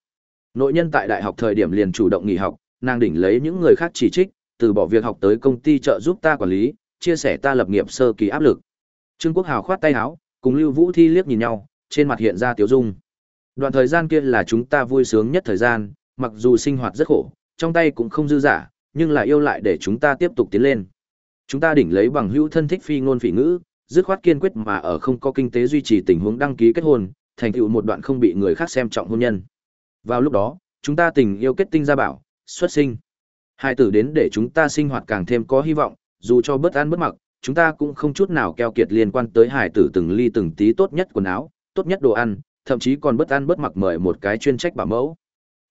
Nội nhân tại đại học thời điểm liền chủ động nghỉ học, nàng đỉnh lấy những người khác chỉ trích, từ bỏ việc học tới công ty trợ giúp ta quản lý, chia sẻ ta lập nghiệp sơ kỳ áp lực. Trương Quốc Hào khoát tay áo, cùng Lưu Vũ Thi liếc nhìn nhau, trên mặt hiện ra tiếu dung. Đoạn thời gian kia là chúng ta vui sướng nhất thời gian, mặc dù sinh hoạt rất khổ, trong tay cũng không dư giả, nhưng lại yêu lại để chúng ta tiếp tục tiến lên. Chúng ta đỉnh lấy bằng hữu thân thích phi ngôn phỉ ngữ, dứt khoát kiên quyết mà ở không có kinh tế duy trì tình huống đăng ký kết hôn, thành tựu một đoạn không bị người khác xem trọng hôn nhân. Vào lúc đó, chúng ta tình yêu kết tinh gia bảo, xuất sinh. Hai tử đến để chúng ta sinh hoạt càng thêm có hy vọng, dù cho bớt ăn bớt mặc, chúng ta cũng không chút nào keo kiệt liên quan tới hải tử từng ly từng tí tốt nhất quần áo, tốt nhất đồ ăn, thậm chí còn bớt ăn bớt mặc mời một cái chuyên trách bảo mẫu.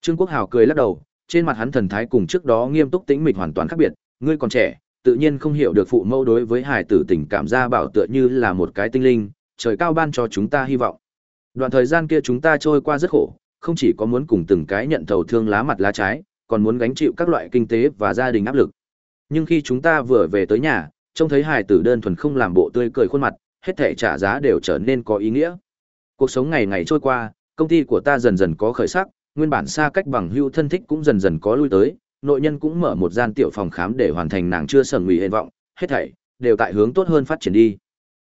Trương Quốc Hào cười lắc đầu, trên mặt hắn thần thái cùng trước đó nghiêm túc tĩnh mịch hoàn toàn khác biệt, ngươi còn trẻ, tự nhiên không hiểu được phụ mẫu đối với hải tử tình cảm gia bảo tựa như là một cái tinh linh, trời cao ban cho chúng ta hy vọng. Đoạn thời gian kia chúng ta trôi qua rất khổ, không chỉ có muốn cùng từng cái nhận thầu thương lá mặt lá trái, còn muốn gánh chịu các loại kinh tế và gia đình áp lực. Nhưng khi chúng ta vừa về tới nhà, trông thấy hài tử đơn thuần không làm bộ tươi cười khuôn mặt, hết thảy trả giá đều trở nên có ý nghĩa. Cuộc sống ngày ngày trôi qua, công ty của ta dần dần có khởi sắc, nguyên bản xa cách bằng hữu thân thích cũng dần dần có lui tới, nội nhân cũng mở một gian tiểu phòng khám để hoàn thành nàng chưa sờn ngụy hy vọng, hết thảy đều tại hướng tốt hơn phát triển đi.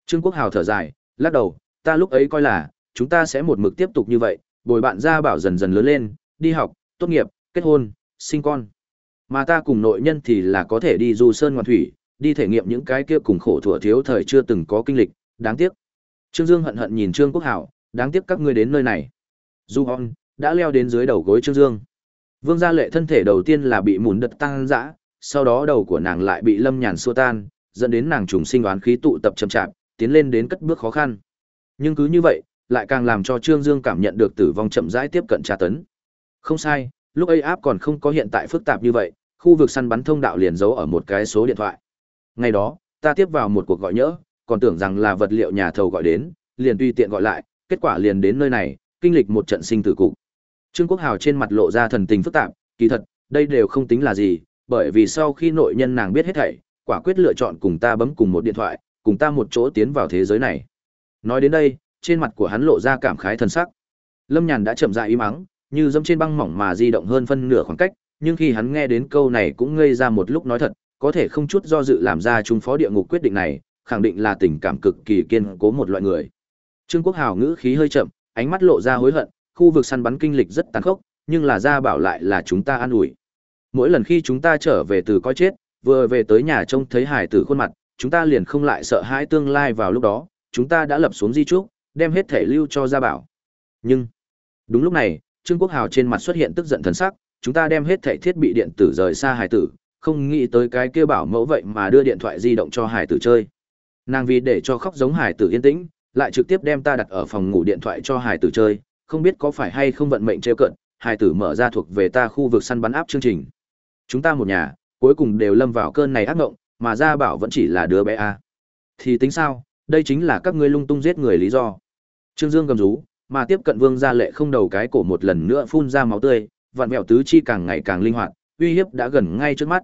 Trương Quốc Hào thở dài, lắc đầu, ta lúc ấy coi là chúng ta sẽ một mực tiếp tục như vậy, bồi bạn gia bảo dần dần lớn lên, đi học, tốt nghiệp, kết hôn, sinh con. Mà ta cùng nội nhân thì là có thể đi du sơn ngoạn thủy, đi thể nghiệm những cái kia cùng khổ thủa thiếu thời chưa từng có kinh lịch, đáng tiếc. Trương Dương hận hận nhìn Trương Quốc Hảo, đáng tiếc các ngươi đến nơi này. Du Hon đã leo đến dưới đầu gối Trương Dương. Vương Gia Lệ thân thể đầu tiên là bị mùn đật tăng dã, sau đó đầu của nàng lại bị Lâm Nhàn xua tan, dẫn đến nàng trùng sinh oán khí tụ tập chậm chạp, tiến lên đến cất bước khó khăn. Nhưng cứ như vậy, lại càng làm cho Trương Dương cảm nhận được tử vong chậm rãi tiếp cận tra tấn. Không sai, lúc ấy áp còn không có hiện tại phức tạp như vậy, khu vực săn bắn thông đạo liền giấu ở một cái số điện thoại. Ngày đó, ta tiếp vào một cuộc gọi nhỡ, còn tưởng rằng là vật liệu nhà thầu gọi đến, liền tùy tiện gọi lại, kết quả liền đến nơi này, kinh lịch một trận sinh tử cục. Trương Quốc Hào trên mặt lộ ra thần tình phức tạp, kỳ thật, đây đều không tính là gì, bởi vì sau khi nội nhân nàng biết hết thảy, quả quyết lựa chọn cùng ta bấm cùng một điện thoại, cùng ta một chỗ tiến vào thế giới này. Nói đến đây, trên mặt của hắn lộ ra cảm khái thần sắc. Lâm Nhàn đã chậm rãi im mắng, như dẫm trên băng mỏng mà di động hơn phân nửa khoảng cách, nhưng khi hắn nghe đến câu này cũng ngây ra một lúc nói thật, có thể không chút do dự làm ra trung phó địa ngục quyết định này, khẳng định là tình cảm cực kỳ kiên cố một loại người. Trương Quốc Hào ngữ khí hơi chậm, ánh mắt lộ ra hối hận, khu vực săn bắn kinh lịch rất tàn khốc, nhưng là ra bảo lại là chúng ta an ủi. Mỗi lần khi chúng ta trở về từ coi chết, vừa về tới nhà trông thấy hải tử khuôn mặt, chúng ta liền không lại sợ hãi tương lai vào lúc đó, chúng ta đã lập xuống di trúc, đem hết thể lưu cho gia bảo. Nhưng, đúng lúc này, Trương Quốc Hào trên mặt xuất hiện tức giận thần sắc, chúng ta đem hết thể thiết bị điện tử rời xa hải tử, không nghĩ tới cái kia bảo mẫu vậy mà đưa điện thoại di động cho hải tử chơi. Nàng vì để cho khóc giống hải tử yên tĩnh, lại trực tiếp đem ta đặt ở phòng ngủ điện thoại cho hải tử chơi, không biết có phải hay không vận mệnh trêu cận, hải tử mở ra thuộc về ta khu vực săn bắn áp chương trình. Chúng ta một nhà, cuối cùng đều lâm vào cơn này ác ngộng, mà gia bảo vẫn chỉ là đứa bé a. Thì tính sao, đây chính là các ngươi lung tung giết người lý do. Trương Dương gầm rú, mà tiếp cận Vương Gia Lệ không đầu cái cổ một lần nữa phun ra máu tươi, vạn mèo tứ chi càng ngày càng linh hoạt, uy hiếp đã gần ngay trước mắt.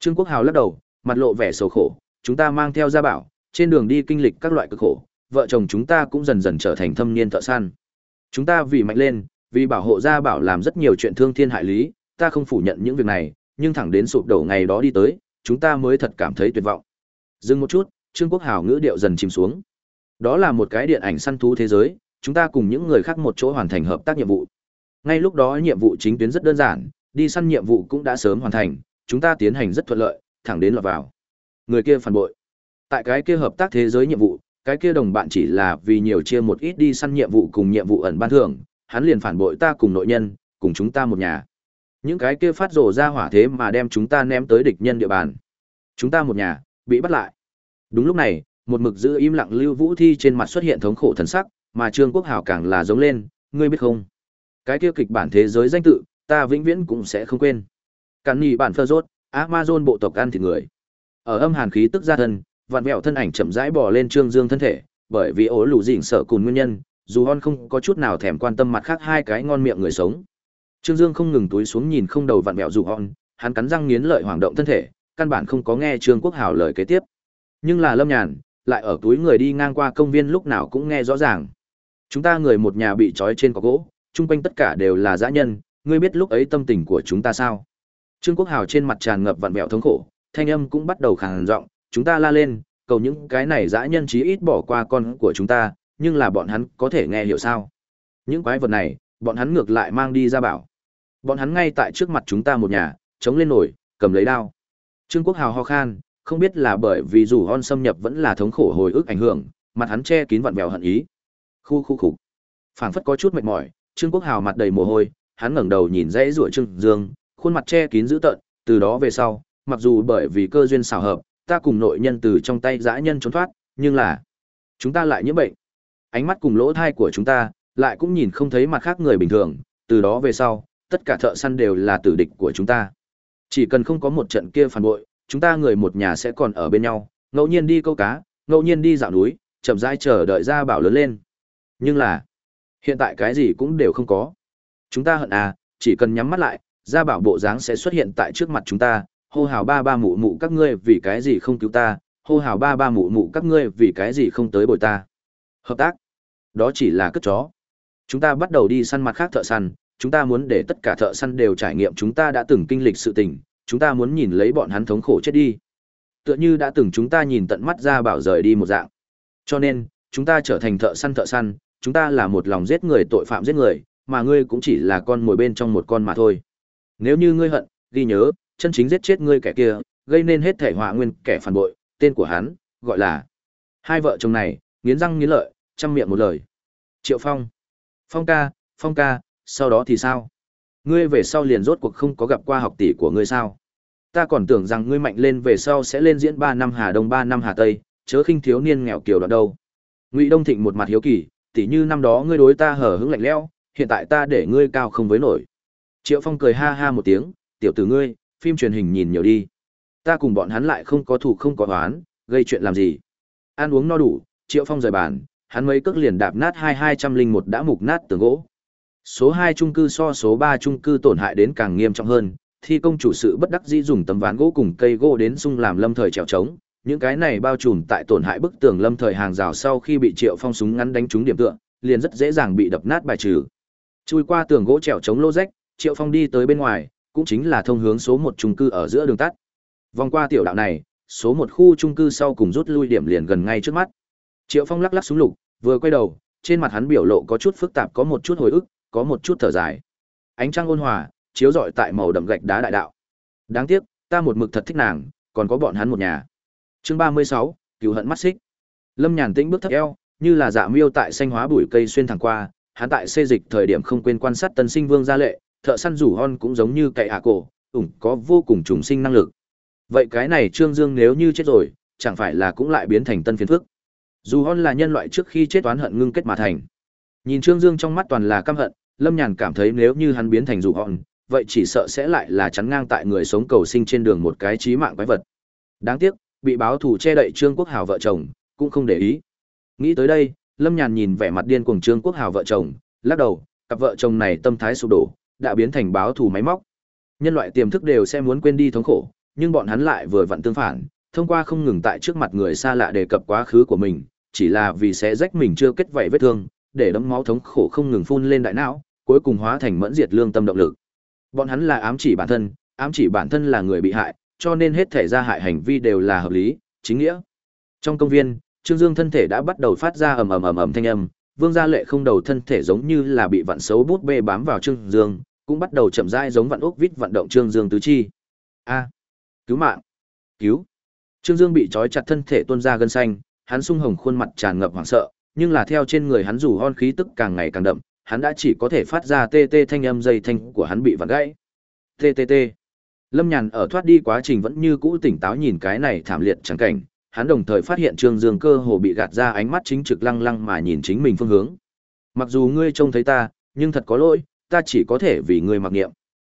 Trương Quốc Hào lắc đầu, mặt lộ vẻ sầu khổ, chúng ta mang theo gia bảo, trên đường đi kinh lịch các loại cực khổ, vợ chồng chúng ta cũng dần dần trở thành thâm niên thợ săn. Chúng ta vì mạnh lên, vì bảo hộ gia bảo làm rất nhiều chuyện thương thiên hại lý, ta không phủ nhận những việc này, nhưng thẳng đến sụp đổ ngày đó đi tới, chúng ta mới thật cảm thấy tuyệt vọng. Dừng một chút, Trương Quốc Hào ngữ điệu dần chìm xuống. Đó là một cái điện ảnh săn thú thế giới, chúng ta cùng những người khác một chỗ hoàn thành hợp tác nhiệm vụ. Ngay lúc đó nhiệm vụ chính tuyến rất đơn giản, đi săn nhiệm vụ cũng đã sớm hoàn thành, chúng ta tiến hành rất thuận lợi, thẳng đến lọt vào. Người kia phản bội. Tại cái kia hợp tác thế giới nhiệm vụ, cái kia đồng bạn chỉ là vì nhiều chia một ít đi săn nhiệm vụ cùng nhiệm vụ ẩn ban thưởng, hắn liền phản bội ta cùng nội nhân, cùng chúng ta một nhà. Những cái kia phát rồ ra hỏa thế mà đem chúng ta ném tới địch nhân địa bàn. Chúng ta một nhà, bị bắt lại. Đúng lúc này, một mực giữ im lặng Lưu Vũ Thi trên mặt xuất hiện thống khổ thần sắc, mà Trương Quốc Hảo càng là giống lên, ngươi biết không? Cái kia kịch bản thế giới danh tự, ta vĩnh viễn cũng sẽ không quên. Cản nhị bản phơ rốt, Amazon bộ tộc ăn thịt người. Ở âm hàn khí tức ra thân, vạn vẹo thân ảnh chậm rãi bò lên Trương Dương thân thể, bởi vì ố lù dỉnh sợ cùng nguyên nhân, dù hon không có chút nào thèm quan tâm mặt khác hai cái ngon miệng người sống. Trương Dương không ngừng túi xuống nhìn không đầu vặn vẹo dù hon, hắn cắn răng nghiến lợi hoảng động thân thể, căn bản không có nghe Trương Quốc Hào lời kế tiếp. Nhưng là Lâm Nhàn, lại ở túi người đi ngang qua công viên lúc nào cũng nghe rõ ràng. Chúng ta người một nhà bị trói trên cọc gỗ, chung quanh tất cả đều là dã nhân, ngươi biết lúc ấy tâm tình của chúng ta sao? Trương Quốc Hào trên mặt tràn ngập vặn vẹo thống khổ, thanh âm cũng bắt đầu khàn giọng, chúng ta la lên, cầu những cái này dã nhân chí ít bỏ qua con của chúng ta, nhưng là bọn hắn có thể nghe hiểu sao? Những quái vật này, bọn hắn ngược lại mang đi ra bảo. Bọn hắn ngay tại trước mặt chúng ta một nhà, chống lên nổi, cầm lấy đao. Trương Quốc Hào ho khan, không biết là bởi vì dù hon xâm nhập vẫn là thống khổ hồi ức ảnh hưởng, mặt hắn che kín vặn vẹo hận ý. Khu khu khục. Phảng phất có chút mệt mỏi, Trương Quốc Hào mặt đầy mồ hôi, hắn ngẩng đầu nhìn dãy ruổi Trương Dương, khuôn mặt che kín dữ tợn, từ đó về sau, mặc dù bởi vì cơ duyên xảo hợp, ta cùng nội nhân từ trong tay dã nhân trốn thoát, nhưng là chúng ta lại nhiễm bệnh. Ánh mắt cùng lỗ thai của chúng ta lại cũng nhìn không thấy mặt khác người bình thường, từ đó về sau, tất cả thợ săn đều là tử địch của chúng ta. Chỉ cần không có một trận kia phản bội, chúng ta người một nhà sẽ còn ở bên nhau, ngẫu nhiên đi câu cá, ngẫu nhiên đi dạo núi, chậm rãi chờ đợi ra bảo lớn lên. Nhưng là, hiện tại cái gì cũng đều không có. Chúng ta hận à, chỉ cần nhắm mắt lại, gia bảo bộ dáng sẽ xuất hiện tại trước mặt chúng ta, hô hào ba ba mụ mụ các ngươi vì cái gì không cứu ta, hô hào ba ba mụ mụ các ngươi vì cái gì không tới bồi ta. Hợp tác, đó chỉ là cất chó. Chúng ta bắt đầu đi săn mặt khác thợ săn, chúng ta muốn để tất cả thợ săn đều trải nghiệm chúng ta đã từng kinh lịch sự tình, chúng ta muốn nhìn lấy bọn hắn thống khổ chết đi. Tựa như đã từng chúng ta nhìn tận mắt ra bảo rời đi một dạng. Cho nên, chúng ta trở thành thợ săn thợ săn, chúng ta là một lòng giết người tội phạm giết người, mà ngươi cũng chỉ là con mồi bên trong một con mà thôi. Nếu như ngươi hận, ghi nhớ, chân chính giết chết ngươi kẻ kia, gây nên hết thể họa nguyên kẻ phản bội, tên của hắn, gọi là. Hai vợ chồng này, nghiến răng nghiến lợi, chăm miệng một lời. Triệu Phong. Phong ca, Phong ca, sau đó thì sao? Ngươi về sau liền rốt cuộc không có gặp qua học tỷ của ngươi sao? Ta còn tưởng rằng ngươi mạnh lên về sau sẽ lên diễn ba năm Hà Đông ba năm Hà Tây, chớ khinh thiếu niên nghèo kiều đoạn đâu. Ngụy Đông Thịnh một mặt hiếu kỳ, tỷ như năm đó ngươi đối ta hở hững lạnh lẽo, hiện tại ta để ngươi cao không với nổi. Triệu Phong cười ha ha một tiếng, tiểu tử ngươi, phim truyền hình nhìn nhiều đi. Ta cùng bọn hắn lại không có thủ không có oán, gây chuyện làm gì? Ăn uống no đủ, Triệu Phong rời bàn, hắn mấy cước liền đạp nát hai hai trăm linh một đã mục nát tường gỗ. Số 2 trung cư so số 3 trung cư tổn hại đến càng nghiêm trọng hơn, thi công chủ sự bất đắc dĩ dùng tấm ván gỗ cùng cây gỗ đến sung làm lâm thời trèo trống, những cái này bao trùm tại tổn hại bức tường lâm thời hàng rào sau khi bị Triệu Phong súng ngắn đánh trúng điểm tựa, liền rất dễ dàng bị đập nát bài trừ. Chui qua tường gỗ trèo trống lô rách, Triệu Phong đi tới bên ngoài, cũng chính là thông hướng số 1 trung cư ở giữa đường tắt. Vòng qua tiểu đạo này, số 1 khu trung cư sau cùng rút lui điểm liền gần ngay trước mắt. Triệu Phong lắc lắc súng lục, vừa quay đầu, trên mặt hắn biểu lộ có chút phức tạp có một chút hồi ức, có một chút thở dài. Ánh trăng ôn hòa, chiếu rọi tại màu đậm gạch đá đại đạo. Đáng tiếc, ta một mực thật thích nàng, còn có bọn hắn một nhà. Chương 36, cựu hận mắt xích. Lâm Nhàn Tĩnh bước thấp eo, như là dạ miêu tại xanh hóa bụi cây xuyên thẳng qua, hắn tại xê dịch thời điểm không quên quan sát Tân Sinh Vương gia lệ, thợ săn rủ hon cũng giống như cậy hạ cổ, ủng có vô cùng trùng sinh năng lực. Vậy cái này Trương Dương nếu như chết rồi, chẳng phải là cũng lại biến thành tân phiền phức. Dù hon là nhân loại trước khi chết toán hận ngưng kết mà thành. Nhìn Trương Dương trong mắt toàn là căm hận, Lâm Nhàn cảm thấy nếu như hắn biến thành dù hòn, vậy chỉ sợ sẽ lại là chắn ngang tại người sống cầu sinh trên đường một cái chí mạng quái vật. Đáng tiếc, bị báo thủ che đậy Trương Quốc Hào vợ chồng, cũng không để ý. Nghĩ tới đây, Lâm Nhàn nhìn vẻ mặt điên cuồng Trương Quốc Hào vợ chồng, lắc đầu, cặp vợ chồng này tâm thái sụp đổ, đã biến thành báo thù máy móc. Nhân loại tiềm thức đều sẽ muốn quên đi thống khổ, nhưng bọn hắn lại vừa vặn tương phản, thông qua không ngừng tại trước mặt người xa lạ đề cập quá khứ của mình, chỉ là vì sẽ rách mình chưa kết vảy vết thương, để đấm máu thống khổ không ngừng phun lên đại não, cuối cùng hóa thành mẫn diệt lương tâm động lực. Bọn hắn là ám chỉ bản thân, ám chỉ bản thân là người bị hại, cho nên hết thể ra hại hành vi đều là hợp lý, chính nghĩa. Trong công viên, Trương Dương thân thể đã bắt đầu phát ra ầm ầm ầm ầm thanh âm, Vương Gia Lệ không đầu thân thể giống như là bị vặn xấu bút bê bám vào Trương Dương, cũng bắt đầu chậm rãi giống vặn ốc vít vận động Trương Dương tứ chi. A, cứu mạng, cứu! Trương Dương bị trói chặt thân thể tuôn ra gân xanh, hắn sung hồng khuôn mặt tràn ngập hoảng sợ, nhưng là theo trên người hắn rủ hon khí tức càng ngày càng đậm, hắn đã chỉ có thể phát ra tê tê thanh âm dây thanh của hắn bị vặn gãy. Tê tê tê. Lâm Nhàn ở thoát đi quá trình vẫn như cũ tỉnh táo nhìn cái này thảm liệt chẳng cảnh, hắn đồng thời phát hiện Trương Dương cơ hồ bị gạt ra ánh mắt chính trực lăng lăng mà nhìn chính mình phương hướng. Mặc dù ngươi trông thấy ta, nhưng thật có lỗi, ta chỉ có thể vì ngươi mặc niệm.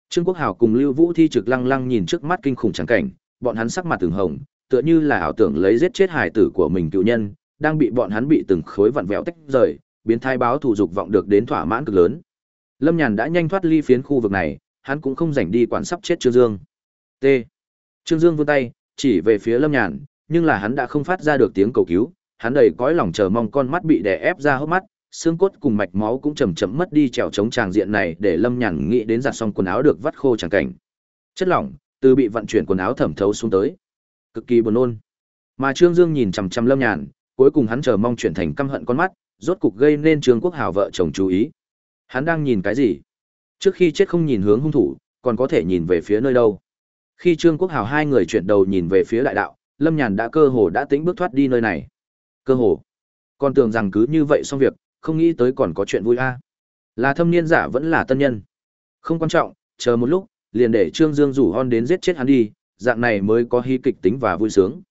Trương Quốc Hào cùng Lưu Vũ Thi trực lăng lăng nhìn trước mắt kinh khủng chẳng cảnh, bọn hắn sắc mặt từng hồng, tựa như là ảo tưởng lấy giết chết hải tử của mình cựu nhân, đang bị bọn hắn bị từng khối vặn vẹo tách rời, biến thái báo thủ dục vọng được đến thỏa mãn cực lớn. Lâm Nhàn đã nhanh thoát ly phiến khu vực này, hắn cũng không rảnh đi quản sắp chết Trương Dương. T. Trương Dương vươn tay, chỉ về phía Lâm Nhàn, nhưng là hắn đã không phát ra được tiếng cầu cứu, hắn đầy cõi lòng chờ mong con mắt bị đè ép ra hốc mắt, xương cốt cùng mạch máu cũng chậm chậm mất đi trèo chống tràng diện này để Lâm Nhàn nghĩ đến giặt xong quần áo được vắt khô chẳng cảnh. Chất lỏng từ bị vận chuyển quần áo thẩm thấu xuống tới, cực kỳ buồn nôn. Mà Trương Dương nhìn chằm chằm Lâm Nhàn, cuối cùng hắn chờ mong chuyển thành căm hận con mắt, rốt cục gây nên Trương Quốc Hào vợ chồng chú ý. Hắn đang nhìn cái gì? Trước khi chết không nhìn hướng hung thủ, còn có thể nhìn về phía nơi đâu? Khi Trương Quốc Hào hai người chuyển đầu nhìn về phía đại đạo, Lâm Nhàn đã cơ hồ đã tính bước thoát đi nơi này. Cơ hồ. Còn tưởng rằng cứ như vậy xong việc, không nghĩ tới còn có chuyện vui a. Là thâm niên giả vẫn là tân nhân. Không quan trọng, chờ một lúc, liền để Trương Dương rủ hon đến giết chết hắn đi, dạng này mới có hy kịch tính và vui sướng.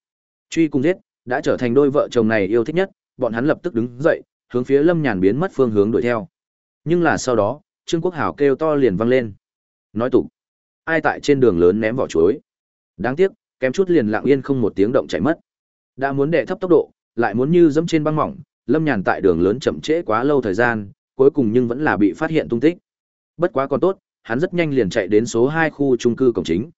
Truy cùng giết, đã trở thành đôi vợ chồng này yêu thích nhất, bọn hắn lập tức đứng dậy, hướng phía Lâm Nhàn biến mất phương hướng đuổi theo. Nhưng là sau đó, Trương Quốc Hảo kêu to liền văng lên. Nói tục, ai tại trên đường lớn ném vỏ chuối. Đáng tiếc, kém chút liền lặng yên không một tiếng động chạy mất. Đã muốn đệ thấp tốc độ, lại muốn như dẫm trên băng mỏng, Lâm Nhàn tại đường lớn chậm trễ quá lâu thời gian, cuối cùng nhưng vẫn là bị phát hiện tung tích. Bất quá còn tốt, hắn rất nhanh liền chạy đến số hai khu trung cư cổng chính.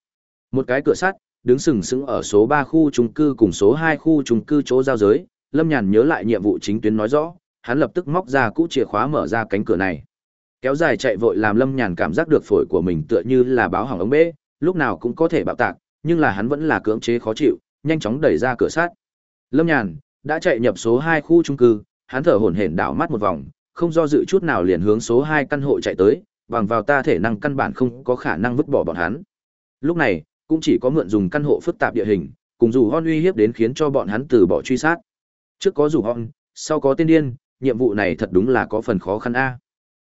Một cái cửa sắt, đứng sừng sững ở số ba khu trung cư cùng số hai khu trung cư chỗ giao giới, Lâm Nhàn nhớ lại nhiệm vụ chính tuyến nói rõ, hắn lập tức móc ra cũ chìa khóa mở ra cánh cửa này. Kéo dài chạy vội làm Lâm Nhàn cảm giác được phổi của mình tựa như là báo hỏng ống bê, lúc nào cũng có thể bạo tạc, nhưng là hắn vẫn là cưỡng chế khó chịu, nhanh chóng đẩy ra cửa sắt. Lâm Nhàn đã chạy nhập số hai khu trung cư, hắn thở hổn hển đảo mắt một vòng, không do dự chút nào liền hướng số hai căn hộ chạy tới, bằng vào ta thể năng căn bản không có khả năng vứt bỏ bọn hắn. Lúc này, cũng chỉ có mượn dùng căn hộ phức tạp địa hình, cùng dù hon uy hiếp đến khiến cho bọn hắn từ bỏ truy sát. Trước có dù hon, sau có tên điên, nhiệm vụ này thật đúng là có phần khó khăn a.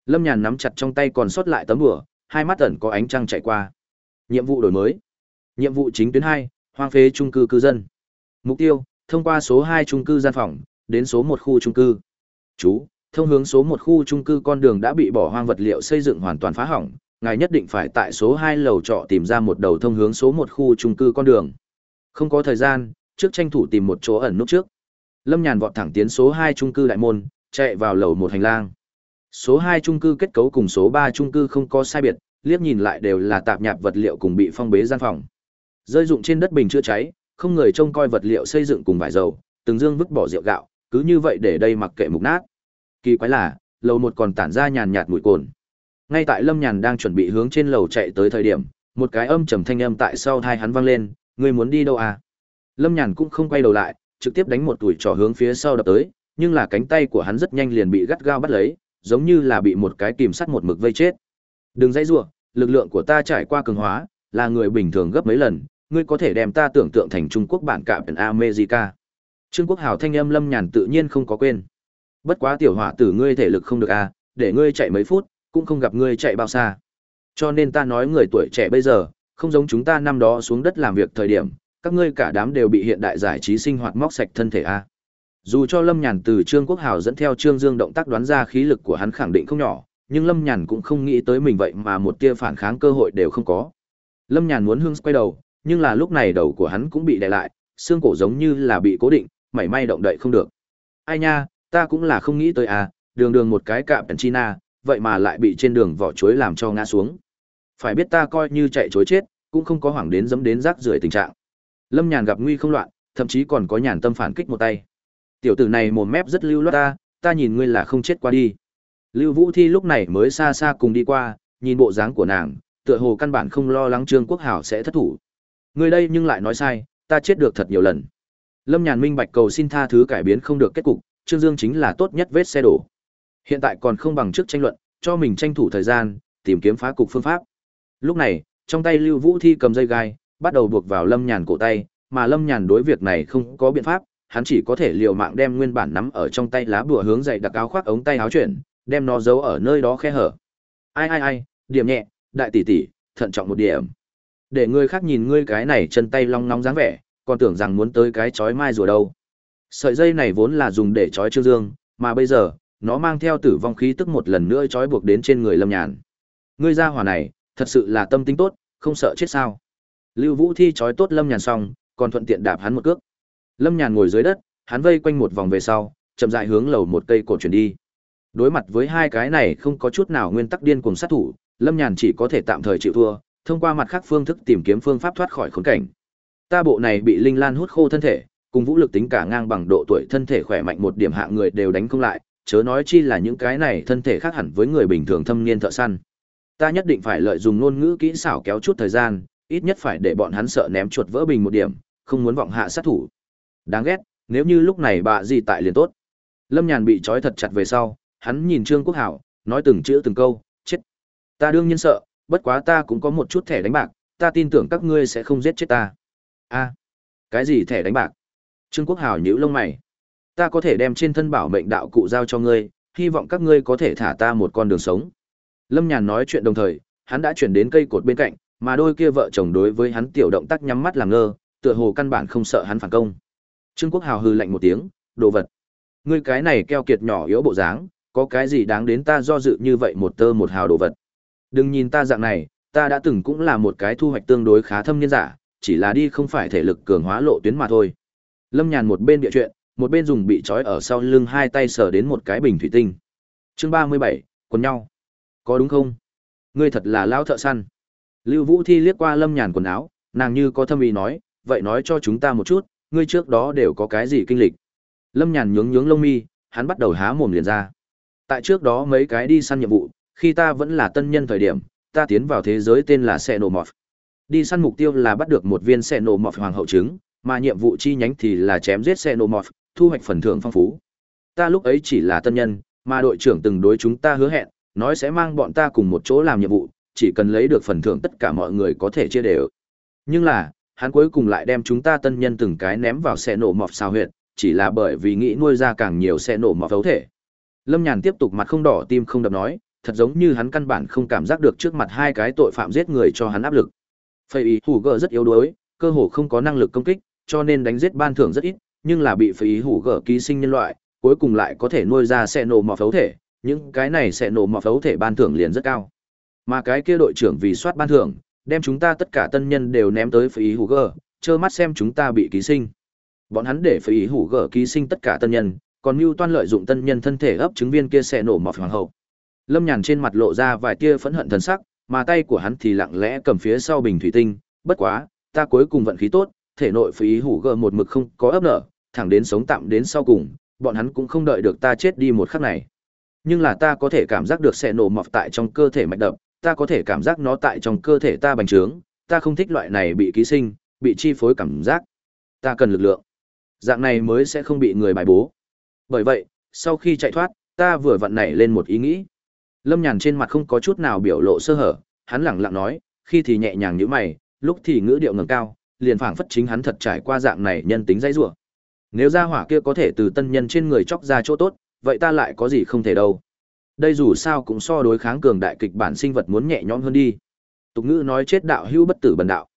Lâm Nhàn nắm chặt trong tay còn sót lại tấm bùa, hai mắt ẩn có ánh trăng chạy qua. Nhiệm vụ đổi mới. Nhiệm vụ chính tuyến hai, hoang phế trung cư cư dân. Mục tiêu, thông qua số hai trung cư gian phòng, đến số một khu trung cư. Chú, thông hướng số một khu trung cư con đường đã bị bỏ hoang vật liệu xây dựng hoàn toàn phá hỏng, ngài nhất định phải tại số hai lầu trọ tìm ra một đầu thông hướng số một khu trung cư con đường. Không có thời gian, trước tranh thủ tìm một chỗ ẩn nút trước. Lâm Nhàn vọt thẳng tiến số hai trung cư đại môn, chạy vào lầu một hành lang. Số 2 trung cư kết cấu cùng số 3 trung cư không có sai biệt, liếc nhìn lại đều là tạp nhạp vật liệu cùng bị phong bế gian phòng. Rơi dụng trên đất bình chữa cháy, không người trông coi vật liệu xây dựng cùng vải dầu, từng dương vứt bỏ rượu gạo, cứ như vậy để đây mặc kệ mục nát. Kỳ quái là, lầu một còn tản ra nhàn nhạt mùi cồn. Ngay tại Lâm Nhàn đang chuẩn bị hướng trên lầu chạy tới thời điểm, một cái âm trầm thanh âm tại sau tai hắn vang lên, "Ngươi muốn đi đâu à?" Lâm Nhàn cũng không quay đầu lại, trực tiếp đánh một tuổi trò hướng phía sau đập tới, nhưng là cánh tay của hắn rất nhanh liền bị gắt gao bắt lấy, giống như là bị một cái kìm sắt một mực vây chết. "Đừng dãy rủa, lực lượng của ta trải qua cường hóa, là người bình thường gấp mấy lần, ngươi có thể đem ta tưởng tượng thành Trung Quốc bản cạm America." Trương Quốc Hào thanh âm Lâm Nhàn tự nhiên không có quên. Bất quá tiểu hỏa tử ngươi thể lực không được à, để ngươi chạy mấy phút, cũng không gặp ngươi chạy bao xa. Cho nên ta nói người tuổi trẻ bây giờ, không giống chúng ta năm đó xuống đất làm việc thời điểm, các ngươi cả đám đều bị hiện đại giải trí sinh hoạt móc sạch thân thể a. À. Dù cho Lâm Nhàn từ Trương Quốc Hào dẫn theo Trương Dương động tác đoán ra khí lực của hắn khẳng định không nhỏ, nhưng Lâm Nhàn cũng không nghĩ tới mình vậy mà một tia phản kháng cơ hội đều không có. Lâm Nhàn muốn hướng quay đầu, nhưng là lúc này đầu của hắn cũng bị đè lại, xương cổ giống như là bị cố định, mảy may động đậy không được. Ai nha, ta cũng là không nghĩ tới à, đường đường một cái cạm China, vậy mà lại bị trên đường vỏ chuối làm cho ngã xuống. Phải biết ta coi như chạy chối chết, cũng không có hoảng đến dẫm đến rác rưởi tình trạng. Lâm Nhàn gặp nguy không loạn, thậm chí còn có nhàn tâm phản kích một tay. Tiểu tử này mồm mép rất lưu loát ta, ta nhìn ngươi là không chết qua đi. Lưu Vũ Thi lúc này mới xa xa cùng đi qua, nhìn bộ dáng của nàng, tựa hồ căn bản không lo lắng Trương Quốc Hảo sẽ thất thủ. Ngươi đây nhưng lại nói sai, ta chết được thật nhiều lần. Lâm Nhàn minh bạch cầu xin tha thứ cải biến không được kết cục, Trương Dương chính là tốt nhất vết xe đổ. Hiện tại còn không bằng trước tranh luận, cho mình tranh thủ thời gian, tìm kiếm phá cục phương pháp. Lúc này, trong tay Lưu Vũ Thi cầm dây gai, bắt đầu buộc vào Lâm Nhàn cổ tay, mà Lâm Nhàn đối việc này không có biện pháp, hắn chỉ có thể liều mạng đem nguyên bản nắm ở trong tay lá bùa hướng dậy đặc áo khoác ống tay áo chuyển, đem nó giấu ở nơi đó khe hở. Ai ai ai, điểm nhẹ, đại tỷ tỷ, thận trọng một điểm. Để người khác nhìn ngươi cái này chân tay long nóng dáng vẻ, còn tưởng rằng muốn tới cái chói mai rùa đâu. Sợi dây này vốn là dùng để chói Trương Dương, mà bây giờ, nó mang theo tử vong khí tức một lần nữa chói buộc đến trên người Lâm Nhàn. Ngươi ra hỏa này, thật sự là tâm tính tốt, không sợ chết sao? Lưu Vũ Thi chói tốt Lâm Nhàn xong, còn thuận tiện đạp hắn một cước. Lâm Nhàn ngồi dưới đất, hắn vây quanh một vòng về sau, chậm rãi hướng lầu một cây cột chuyển đi. Đối mặt với hai cái này không có chút nào nguyên tắc điên cuồng sát thủ, Lâm Nhàn chỉ có thể tạm thời chịu thua, thông qua mặt khác phương thức tìm kiếm phương pháp thoát khỏi khốn cảnh. Ta bộ này bị linh lan hút khô thân thể, cùng vũ lực tính cả ngang bằng độ tuổi thân thể khỏe mạnh một điểm hạng người đều đánh không lại, chớ nói chi là những cái này thân thể khác hẳn với người bình thường thâm niên thợ săn. Ta nhất định phải lợi dụng ngôn ngữ kỹ xảo kéo chút thời gian, ít nhất phải để bọn hắn sợ ném chuột vỡ bình một điểm, không muốn vọng hạ sát thủ. Đáng ghét, nếu như lúc này bà gì tại liền tốt. Lâm Nhàn bị trói thật chặt về sau, hắn nhìn Trương Quốc Hảo, nói từng chữ từng câu, chết. Ta đương nhiên sợ, bất quá ta cũng có một chút thẻ đánh bạc, ta tin tưởng các ngươi sẽ không giết chết ta. A, cái gì thẻ đánh bạc? Trương Quốc Hảo nhíu lông mày. Ta có thể đem trên thân bảo mệnh đạo cụ giao cho ngươi, hy vọng các ngươi có thể thả ta một con đường sống. Lâm Nhàn nói chuyện đồng thời, hắn đã chuyển đến cây cột bên cạnh, mà đôi kia vợ chồng đối với hắn tiểu động tác nhắm mắt làm ngơ, tựa hồ căn bản không sợ hắn phản công. Trương Quốc Hào hừ lạnh một tiếng, đồ vật. Ngươi cái này keo kiệt nhỏ yếu bộ dáng, có cái gì đáng đến ta do dự như vậy một tơ một hào đồ vật. Đừng nhìn ta dạng này, ta đã từng cũng là một cái thu hoạch tương đối khá thâm niên giả, chỉ là đi không phải thể lực cường hóa lộ tuyến mà thôi. Lâm Nhàn một bên địa chuyện, một bên dùng bị trói ở sau lưng hai tay sờ đến một cái bình thủy tinh. Chương ba mươi bảy, quần nhau. Có đúng không? Ngươi thật là lao thợ săn. Lưu Vũ Thi liếc qua Lâm Nhàn quần áo, nàng như có thâm ý nói, vậy nói cho chúng ta một chút, ngươi trước đó đều có cái gì kinh lịch. Lâm Nhàn nhướng nhướng lông mi, hắn bắt đầu há mồm liền ra. Tại trước đó mấy cái đi săn nhiệm vụ, khi ta vẫn là tân nhân thời điểm, ta tiến vào thế giới tên là Sẻ nổ mọt. Đi săn mục tiêu là bắt được một viên Sẻ nổ mọt hoàng hậu trứng, mà nhiệm vụ chi nhánh thì là chém giết Sẻ nổ mọt, thu hoạch phần thưởng phong phú. Ta lúc ấy chỉ là tân nhân, mà đội trưởng từng đối chúng ta hứa hẹn, nói sẽ mang bọn ta cùng một chỗ làm nhiệm vụ, chỉ cần lấy được phần thưởng tất cả mọi người có thể chia đều. Nhưng là, hắn cuối cùng lại đem chúng ta tân nhân từng cái ném vào xe nổ mọt sao huyệt, chỉ là bởi vì nghĩ nuôi ra càng nhiều xe nổ mọt thấu thể. Lâm Nhàn tiếp tục mặt không đỏ tim không đập nói, thật giống như hắn căn bản không cảm giác được trước mặt hai cái tội phạm giết người cho hắn áp lực. Phây ý hủ gở rất yếu đuối, cơ hồ không có năng lực công kích, cho nên đánh giết ban thưởng rất ít, nhưng là bị phây ý hủ gở ký sinh nhân loại, cuối cùng lại có thể nuôi ra xe nổ mọt thấu thể, những cái này sẽ nổ mọt thấu thể ban thưởng liền rất cao. Mà cái kia đội trưởng vì soát ban thưởng, đem chúng ta tất cả tân nhân đều ném tới phí hủ gờ, trơ mắt xem chúng ta bị ký sinh. Bọn hắn để phí hủ gờ ký sinh tất cả tân nhân, còn mưu toan lợi dụng tân nhân thân thể ấp trứng viên kia sẽ nổ mọt hoàng hậu. Lâm Nhàn trên mặt lộ ra vài tia phẫn hận thần sắc, mà tay của hắn thì lặng lẽ cầm phía sau bình thủy tinh, bất quá, ta cuối cùng vận khí tốt, thể nội phí hủ gờ một mực không có ấp nở, thẳng đến sống tạm đến sau cùng, bọn hắn cũng không đợi được ta chết đi một khắc này. Nhưng là ta có thể cảm giác được sẽ nổ mọt tại trong cơ thể mạch đập, ta có thể cảm giác nó tại trong cơ thể ta bành trướng, ta không thích loại này bị ký sinh, bị chi phối cảm giác. Ta cần lực lượng. Dạng này mới sẽ không bị người bài bố. Bởi vậy, sau khi chạy thoát, ta vừa vặn nảy lên một ý nghĩ. Lâm Nhàn trên mặt không có chút nào biểu lộ sơ hở, hắn lẳng lặng nói, khi thì nhẹ nhàng như mày, lúc thì ngữ điệu ngẩng cao, liền phảng phất chính hắn thật trải qua dạng này nhân tính dãy rủa. Nếu gia hỏa kia có thể từ tân nhân trên người chóc ra chỗ tốt, vậy ta lại có gì không thể đâu. Đây dù sao cũng so đối kháng cường đại kịch bản sinh vật muốn nhẹ nhõm hơn đi. Tục ngữ nói chết đạo hữu bất tử bần đạo.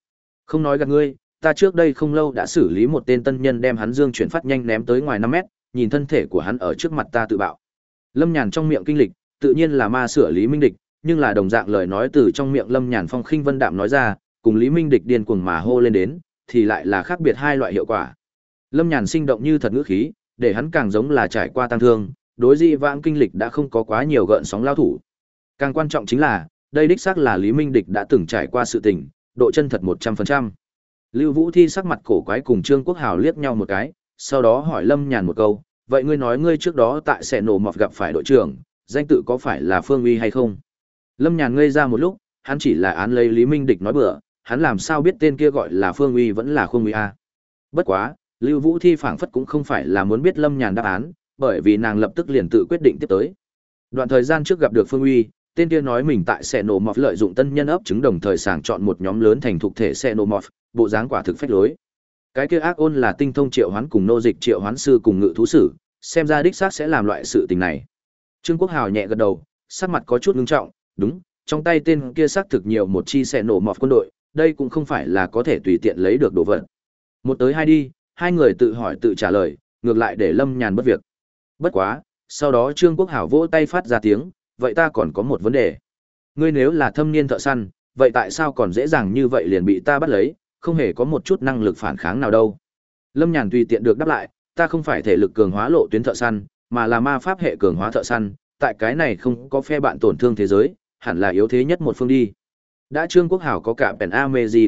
Không nói gạt ngươi, ta trước đây không lâu đã xử lý một tên tân nhân đem hắn dương chuyển phát nhanh ném tới ngoài năm mét, nhìn thân thể của hắn ở trước mặt ta tự bạo. Lâm Nhàn trong miệng kinh lịch, tự nhiên là ma sửa Lý Minh Địch, nhưng là đồng dạng lời nói từ trong miệng Lâm Nhàn phong khinh vân đạm nói ra, cùng Lý Minh Địch điên cuồng mà hô lên đến, thì lại là khác biệt hai loại hiệu quả. Lâm Nhàn sinh động như thật ngữ khí, để hắn càng giống là trải qua tăng thương, đối di vãng kinh lịch đã không có quá nhiều gợn sóng lao thủ. Càng quan trọng chính là, đây đích xác là Lý Minh Địch đã từng trải qua sự tình, độ chân thật 100%. Lưu Vũ Thi sắc mặt cổ quái cùng Trương Quốc Hào liếc nhau một cái, sau đó hỏi Lâm Nhàn một câu, vậy ngươi nói ngươi trước đó tại sẽ nổ mọt gặp phải đội trưởng, danh tự có phải là Phương Uy hay không? Lâm Nhàn ngây ra một lúc, hắn chỉ là án lấy Lý Minh Địch nói bừa, hắn làm sao biết tên kia gọi là Phương Uy vẫn là Khương Uy a? Bất quá, Lưu Vũ Thi phảng phất cũng không phải là muốn biết Lâm Nhàn đáp án, bởi vì nàng lập tức liền tự quyết định tiếp tới. Đoạn thời gian trước gặp được Phương Uy, tên kia nói mình tại xe nổ mọt lợi dụng tân nhân ấp chứng đồng thời sàng chọn một nhóm lớn thành thuộc thể xe nổ mọt, bộ dáng quả thực phách lối. Cái kia ác ôn là tinh thông triệu hoán cùng nô dịch triệu hoán sư cùng ngự thú sử, xem ra đích xác sẽ làm loại sự tình này. Trương Quốc Hào nhẹ gật đầu, sắc mặt có chút ngưng trọng, đúng, trong tay tên kia xác thực nhiều một chi xe nổ mọt quân đội, đây cũng không phải là có thể tùy tiện lấy được đồ vật. Một tới hai đi, hai người tự hỏi tự trả lời, ngược lại để Lâm Nhàn bất việc. Bất quá, sau đó Trương Quốc Hảo vỗ tay phát ra tiếng, vậy ta còn có một vấn đề. Ngươi nếu là thâm niên thợ săn, vậy tại sao còn dễ dàng như vậy liền bị ta bắt lấy, không hề có một chút năng lực phản kháng nào đâu. Lâm Nhàn tùy tiện được đáp lại, ta không phải thể lực cường hóa lộ tuyến thợ săn, mà là ma pháp hệ cường hóa thợ săn, tại cái này không có phe bạn tổn thương thế giới, hẳn là yếu thế nhất một phương đi. Đã Trương Quốc Hảo có cả Pen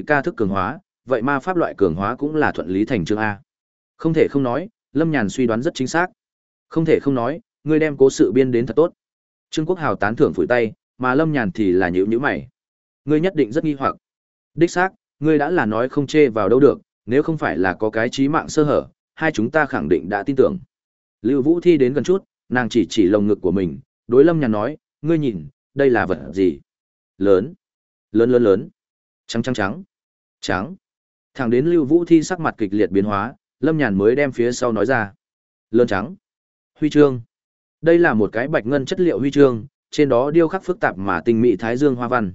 ca thức cường hóa, vậy ma pháp loại cường hóa cũng là thuận lý thành chương A. Không thể không nói, Lâm Nhàn suy đoán rất chính xác. Không thể không nói, ngươi đem cố sự biên đến thật tốt. Trương Quốc Hào tán thưởng phủi tay, mà Lâm Nhàn thì là nhíu nhíu mày. Ngươi nhất định rất nghi hoặc. Đích xác, ngươi đã là nói không chê vào đâu được, nếu không phải là có cái trí mạng sơ hở, hai chúng ta khẳng định đã tin tưởng. Lưu Vũ Thi đến gần chút, nàng chỉ chỉ lồng ngực của mình, đối Lâm Nhàn nói, ngươi nhìn, đây là vật gì? Lớn, lớn lớn lớn, trắng trắng trắng, trắng. Thẳng đến Lưu Vũ Thi sắc mặt kịch liệt biến hóa, Lâm Nhàn mới đem phía sau nói ra. Lớn trắng. Huy chương. Đây là một cái bạch ngân chất liệu huy chương, trên đó điêu khắc phức tạp mà tinh mỹ thái dương hoa văn.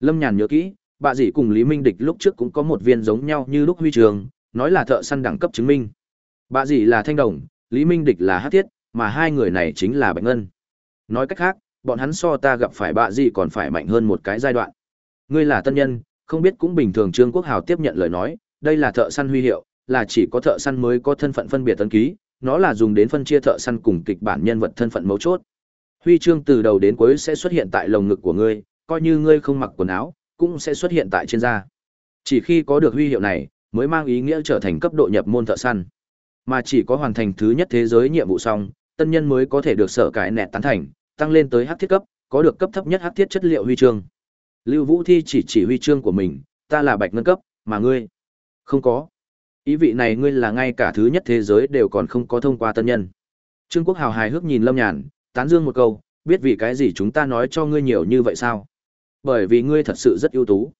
Lâm Nhàn nhớ kỹ, bà dì cùng Lý Minh Địch lúc trước cũng có một viên giống nhau như lúc huy chương, nói là thợ săn đẳng cấp chứng minh. Bà dì là thanh đồng, Lý Minh Địch là hát thiết, mà hai người này chính là bạch ngân. Nói cách khác, bọn hắn so ta gặp phải bà dì còn phải mạnh hơn một cái giai đoạn. Ngươi là tân nhân, không biết cũng bình thường Trương Quốc Hào tiếp nhận lời nói, đây là thợ săn huy hiệu, là chỉ có thợ săn mới có thân phận phân biệt tấn ký, nó là dùng đến phân chia thợ săn cùng kịch bản nhân vật thân phận mấu chốt. Huy chương từ đầu đến cuối sẽ xuất hiện tại lồng ngực của ngươi, coi như ngươi không mặc quần áo, cũng sẽ xuất hiện tại trên da. Chỉ khi có được huy hiệu này, mới mang ý nghĩa trở thành cấp độ nhập môn thợ săn. Mà chỉ có hoàn thành thứ nhất thế giới nhiệm vụ xong, tân nhân mới có thể được sở cải nẹt tán thành, tăng lên tới hắc thiết cấp, có được cấp thấp nhất hắc thiết chất liệu huy chương. Lưu Vũ Thi chỉ chỉ huy chương của mình, ta là bạch ngân cấp, mà ngươi không có. Ý vị này ngươi là ngay cả thứ nhất thế giới đều còn không có thông qua tân nhân. Trương Quốc Hào hài hước nhìn Lâm Nhàn, tán dương một câu, biết vì cái gì chúng ta nói cho ngươi nhiều như vậy sao? Bởi vì ngươi thật sự rất ưu tú.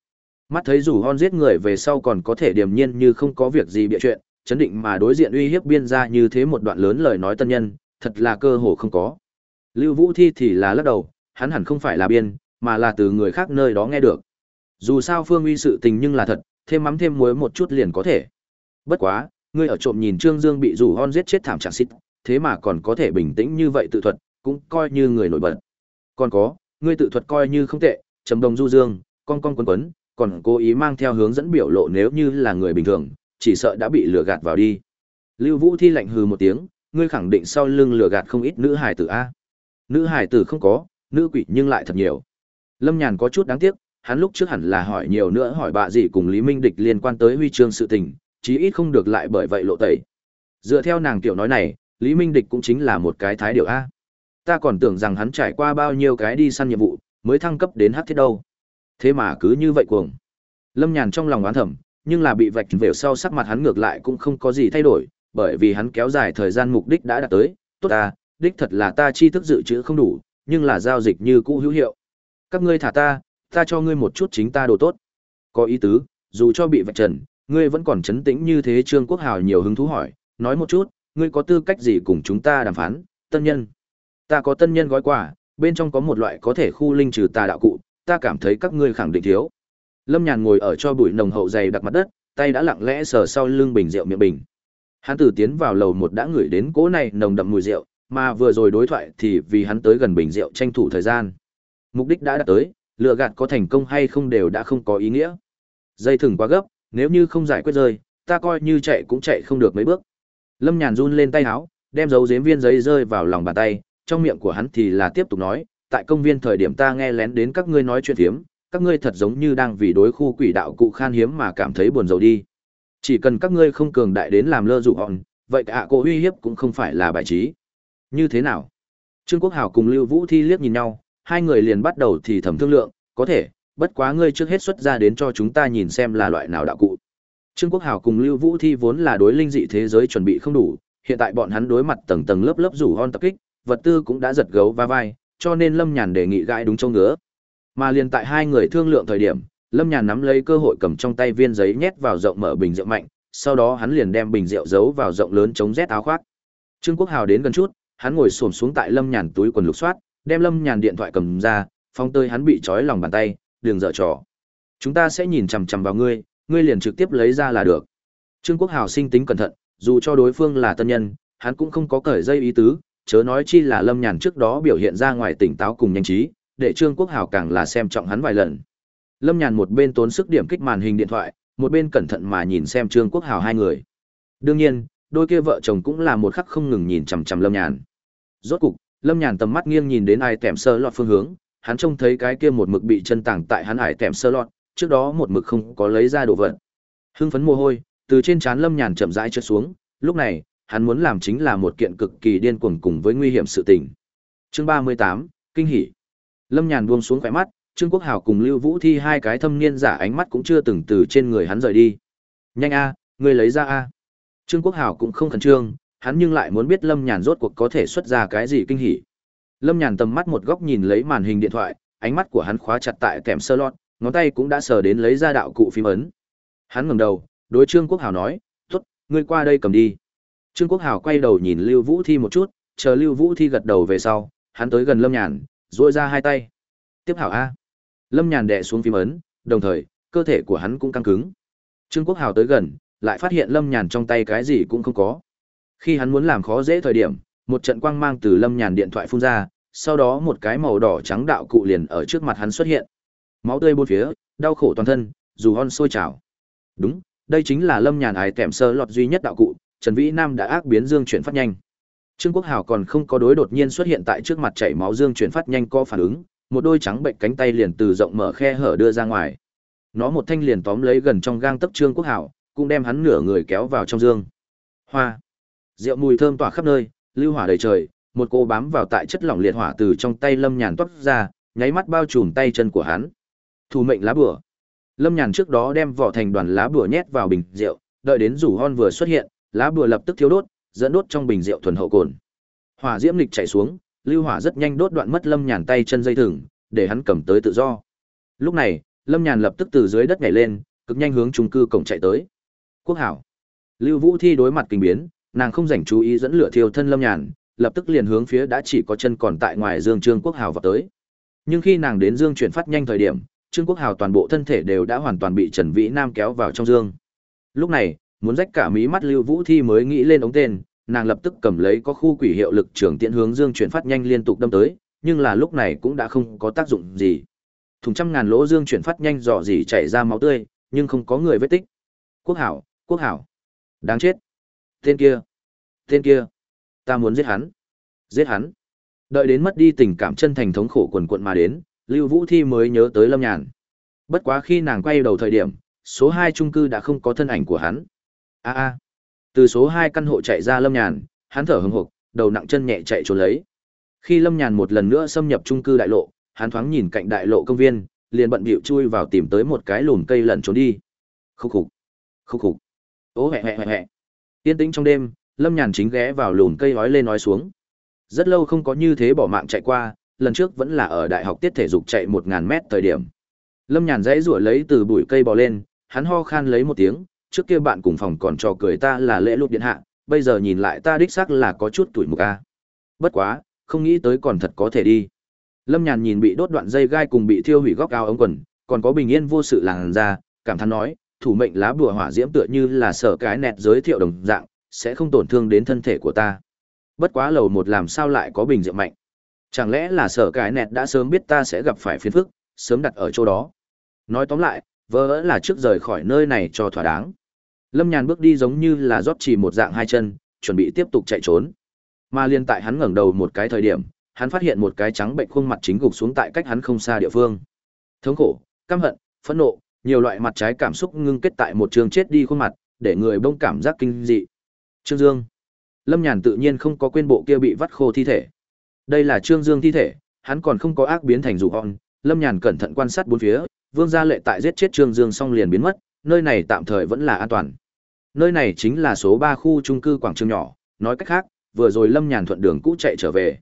Mắt thấy rủ hon giết người về sau còn có thể điềm nhiên như không có việc gì bịa chuyện, chấn định mà đối diện uy hiếp biên ra như thế một đoạn lớn lời nói tân nhân, thật là cơ hồ không có. Lưu Vũ Thi thì là lắc đầu, hắn hẳn không phải là biên, mà là từ người khác nơi đó nghe được. Dù sao Phương Uy sự tình nhưng là thật, thêm mắm thêm muối một chút liền có thể. Bất quá, ngươi ở trộm nhìn Trương Dương bị rủ hon giết chết thảm trạng xít, thế mà còn có thể bình tĩnh như vậy tự thuật, cũng coi như người nổi bật. Còn có, ngươi tự thuật coi như không tệ, trầm đồng du dương, con con quấn quấn, còn cố ý mang theo hướng dẫn biểu lộ nếu như là người bình thường, chỉ sợ đã bị lừa gạt vào đi. Lưu Vũ Thi lạnh hừ một tiếng, ngươi khẳng định sau lưng lừa gạt không ít nữ hài tử a. Nữ hài tử không có, nữ quỷ nhưng lại thật nhiều. Lâm Nhàn có chút đáng tiếc, hắn lúc trước hẳn là hỏi nhiều nữa hỏi bà gì cùng Lý Minh Địch liên quan tới huy chương sự tình, chí ít không được lại bởi vậy lộ tẩy. Dựa theo nàng tiểu nói này, Lý Minh Địch cũng chính là một cái thái điều A. Ta còn tưởng rằng hắn trải qua bao nhiêu cái đi săn nhiệm vụ, mới thăng cấp đến hắc thiết đâu. Thế mà cứ như vậy cuồng. Lâm Nhàn trong lòng oán thầm, nhưng là bị vạch về sau sắc mặt hắn ngược lại cũng không có gì thay đổi, bởi vì hắn kéo dài thời gian mục đích đã đạt tới, tốt ta, đích thật là ta chi thức dự trữ không đủ, nhưng là giao dịch như cũ hữu hiệu. Các ngươi thả ta, ta cho ngươi một chút chính ta đồ tốt. Có ý tứ, dù cho bị vạch trần, ngươi vẫn còn chấn tĩnh như thế Trương Quốc Hào nhiều hứng thú hỏi, nói một chút, ngươi có tư cách gì cùng chúng ta đàm phán, tân nhân. Ta có tân nhân gói quà, bên trong có một loại có thể khu linh trừ tà đạo cụ, ta cảm thấy các ngươi khẳng định thiếu. Lâm Nhàn ngồi ở cho bụi nồng hậu dày đặt mặt đất, tay đã lặng lẽ sờ sau lưng bình rượu miệng bình. Hắn tử tiến vào lầu một đã ngửi đến cỗ này nồng đậm mùi rượu, mà vừa rồi đối thoại thì vì hắn tới gần bình rượu tranh thủ thời gian. Mục đích đã đạt tới, lựa gạt có thành công hay không đều đã không có ý nghĩa. Dây thừng quá gấp, nếu như không giải quyết rơi, ta coi như chạy cũng chạy không được mấy bước. Lâm Nhàn run lên tay áo, đem dấu giếm viên giấy rơi vào lòng bàn tay, trong miệng của hắn thì là tiếp tục nói, tại công viên thời điểm ta nghe lén đến các ngươi nói chuyện thiếm, các ngươi thật giống như đang vì đối khu quỷ đạo cụ khan hiếm mà cảm thấy buồn rầu đi. Chỉ cần các ngươi không cường đại đến làm lơ dụ hòn, vậy cả cô uy hiếp cũng không phải là bài trí. Như thế nào? Trương Quốc Hảo cùng Lưu Vũ Thi liếc nhìn nhau, hai người liền bắt đầu thì thầm thương lượng, có thể, bất quá ngươi trước hết xuất ra đến cho chúng ta nhìn xem là loại nào đạo cụ. Trương Quốc Hào cùng Lưu Vũ Thi vốn là đối linh dị thế giới chuẩn bị không đủ, hiện tại bọn hắn đối mặt tầng tầng lớp lớp rủ hon tập kích, vật tư cũng đã giật gấu va vai, cho nên Lâm Nhàn đề nghị gãi đúng châu ngứa. Mà liền tại hai người thương lượng thời điểm, Lâm Nhàn nắm lấy cơ hội cầm trong tay viên giấy nhét vào rộng mở bình rượu mạnh, sau đó hắn liền đem bình rượu giấu vào rộng lớn chống rét áo khoác. Trương Quốc Hào đến gần chút, hắn ngồi xổm xuống tại Lâm Nhàn túi quần lục soát, đem Lâm Nhàn điện thoại cầm ra, phóng tơi hắn bị trói lòng bàn tay, đường dở trò. Chúng ta sẽ nhìn chằm chằm vào ngươi, ngươi liền trực tiếp lấy ra là được. Trương Quốc Hào sinh tính cẩn thận, dù cho đối phương là tân nhân, hắn cũng không có cởi dây ý tứ, chớ nói chi là Lâm Nhàn trước đó biểu hiện ra ngoài tỉnh táo cùng nhanh trí, để Trương Quốc Hào càng là xem trọng hắn vài lần. Lâm Nhàn một bên tốn sức điểm kích màn hình điện thoại, một bên cẩn thận mà nhìn xem Trương Quốc Hào hai người. Đương nhiên, đôi kia vợ chồng cũng là một khắc không ngừng nhìn chằm chằm Lâm Nhàn. Rốt cục, Lâm Nhàn tầm mắt nghiêng nhìn đến ai tèm sơ lọt phương hướng, hắn trông thấy cái kia một mực bị chân tảng tại hắn ải tèm sơ lọt, trước đó một mực không có lấy ra đồ vật. Hưng phấn mồ hôi, từ trên trán Lâm Nhàn chậm rãi trượt xuống, lúc này, hắn muốn làm chính là một kiện cực kỳ điên cuồng cùng với nguy hiểm sự tình. Chương ba mươi tám kinh hỉ. Lâm Nhàn buông xuống khóe mắt, Trương Quốc Hào cùng Lưu Vũ Thi hai cái thâm niên giả ánh mắt cũng chưa từng từ trên người hắn rời đi. "Nhanh a, ngươi lấy ra a." Trương Quốc Hào cũng không khẩn trương, hắn nhưng lại muốn biết Lâm Nhàn rốt cuộc có thể xuất ra cái gì kinh hỉ. Lâm Nhàn tầm mắt một góc nhìn lấy màn hình điện thoại, ánh mắt của hắn khóa chặt tại kèm sơ lót, ngón tay cũng đã sờ đến lấy ra đạo cụ phím ấn. Hắn ngẩng đầu, đối Trương Quốc Hào nói, "Tốt, ngươi qua đây cầm đi." Trương Quốc Hào quay đầu nhìn Lưu Vũ Thi một chút, chờ Lưu Vũ Thi gật đầu về sau, hắn tới gần Lâm Nhàn, duỗi ra hai tay. "Tiếp hảo a." Lâm Nhàn đè xuống phím ấn, đồng thời, cơ thể của hắn cũng căng cứng. Trương Quốc Hào tới gần, lại phát hiện Lâm Nhàn trong tay cái gì cũng không có. Khi hắn muốn làm khó dễ thời điểm, một trận quang mang từ Lâm Nhàn điện thoại phun ra, sau đó một cái màu đỏ trắng đạo cụ liền ở trước mặt hắn xuất hiện. Máu tươi bôn phía, đau khổ toàn thân, dù hon sôi trào. Đúng, đây chính là Lâm Nhàn ái tèm sơ lọt duy nhất đạo cụ, Trần Vĩ Nam đã ác biến dương chuyển phát nhanh. Trương Quốc Hào còn không có đối đột nhiên xuất hiện tại trước mặt chảy máu dương chuyển phát nhanh có phản ứng, một đôi trắng bệnh cánh tay liền từ rộng mở khe hở đưa ra ngoài. Nó một thanh liền tóm lấy gần trong gang tấc Trương Quốc Hào, cũng đem hắn nửa người kéo vào trong dương. Hoa, rượu mùi thơm tỏa khắp nơi, lưu hỏa đầy trời, một cô bám vào tại chất lỏng liệt hỏa từ trong tay Lâm Nhàn toát ra, nháy mắt bao trùm tay chân của hắn. Thủ mệnh lá bùa. Lâm Nhàn trước đó đem vỏ thành đoàn lá bùa nhét vào bình rượu, đợi đến rủ hon vừa xuất hiện, lá bùa lập tức thiếu đốt, dẫn đốt trong bình rượu thuần hậu cồn. Hỏa diễm lịch chảy xuống, lưu hỏa rất nhanh đốt đoạn mất Lâm Nhàn tay chân dây thừng, để hắn cầm tới tự do. Lúc này, Lâm Nhàn lập tức từ dưới đất nhảy lên, cực nhanh hướng trung cư cổng chạy tới. Quốc hảo. Lưu Vũ Thi đối mặt kinh biến, nàng không dành chú ý dẫn lửa thiêu thân Lâm Nhàn, lập tức liền hướng phía đã chỉ có chân còn tại ngoài Dương Trương Quốc Hào vào tới. Nhưng khi nàng đến Dương chuyển phát nhanh thời điểm, Trương Quốc Hào toàn bộ thân thể đều đã hoàn toàn bị Trần Vĩ Nam kéo vào trong dương. Lúc này, muốn rách cả mí mắt Lưu Vũ Thi mới nghĩ lên ống tên, nàng lập tức cầm lấy có khu quỷ hiệu lực trưởng tiện hướng Dương chuyển phát nhanh liên tục đâm tới, nhưng là lúc này cũng đã không có tác dụng gì. Thùng trăm ngàn lỗ Dương chuyển phát nhanh dò dỉ chảy ra máu tươi, nhưng không có người vết tích. Quốc hảo, quốc hảo. Đáng chết. Tên kia. Tên kia. Ta muốn giết hắn. Giết hắn. Đợi đến mất đi tình cảm chân thành thống khổ quần quận mà đến, Lưu Vũ Thi mới nhớ tới Lâm Nhàn. Bất quá khi nàng quay đầu thời điểm, số hai trung cư đã không có thân ảnh của hắn. A a. Từ số hai căn hộ chạy ra Lâm Nhàn, hắn thở hừng hực, đầu nặng chân nhẹ chạy trốn lấy. Khi Lâm Nhàn một lần nữa xâm nhập trung cư đại lộ, hắn thoáng nhìn cạnh đại lộ công viên, liền bận bịu chui vào tìm tới một cái lùm cây lẩn trốn đi. Khúc khục. Khúc khục. Ố hẹ hẹ hẹ hẹ. Yên tĩnh trong đêm, Lâm Nhàn chính ghé vào lùm cây nói lên nói xuống. Rất lâu không có như thế bỏ mạng chạy qua, lần trước vẫn là ở đại học tiết thể dục chạy một ngàn mét thời điểm. Lâm Nhàn dãy rủa lấy từ bụi cây bò lên, hắn ho khan lấy một tiếng, trước kia bạn cùng phòng còn trò cười ta là lễ lục điện hạ, bây giờ nhìn lại ta đích xác là có chút tuổi mục a. Bất quá, không nghĩ tới còn thật có thể đi. Lâm Nhàn nhìn bị đốt đoạn dây gai cùng bị thiêu hủy góc áo ống quần, còn có bình yên vô sự làn ra, cảm thán nói, thủ mệnh lá bùa hỏa diễm tựa như là sở cái nẹt giới thiệu đồng dạng, sẽ không tổn thương đến thân thể của ta. Bất quá lầu một làm sao lại có bình rượu mạnh. Chẳng lẽ là sở cái nẹt đã sớm biết ta sẽ gặp phải phiền phức, sớm đặt ở chỗ đó. Nói tóm lại, vỡ là trước rời khỏi nơi này cho thỏa đáng. Lâm Nhàn bước đi giống như là rót chỉ một dạng hai chân, chuẩn bị tiếp tục chạy trốn. Mà liên tại hắn ngẩng đầu một cái thời điểm, hắn phát hiện một cái trắng bệnh khuôn mặt chính gục xuống tại cách hắn không xa địa phương. Thống khổ, căm hận, phẫn nộ, nhiều loại mặt trái cảm xúc ngưng kết tại một trường chết đi khuôn mặt, để người bông cảm giác kinh dị. Trương Dương. Lâm Nhàn tự nhiên không có quên bộ kia bị vắt khô thi thể. Đây là Trương Dương thi thể, hắn còn không có ác biến thành dụ on, Lâm Nhàn cẩn thận quan sát bốn phía, Vương Gia Lệ tại giết chết Trương Dương xong liền biến mất, nơi này tạm thời vẫn là an toàn. Nơi này chính là số 3 khu trung cư quảng trường nhỏ, nói cách khác, vừa rồi Lâm Nhàn thuận đường cũ chạy trở về.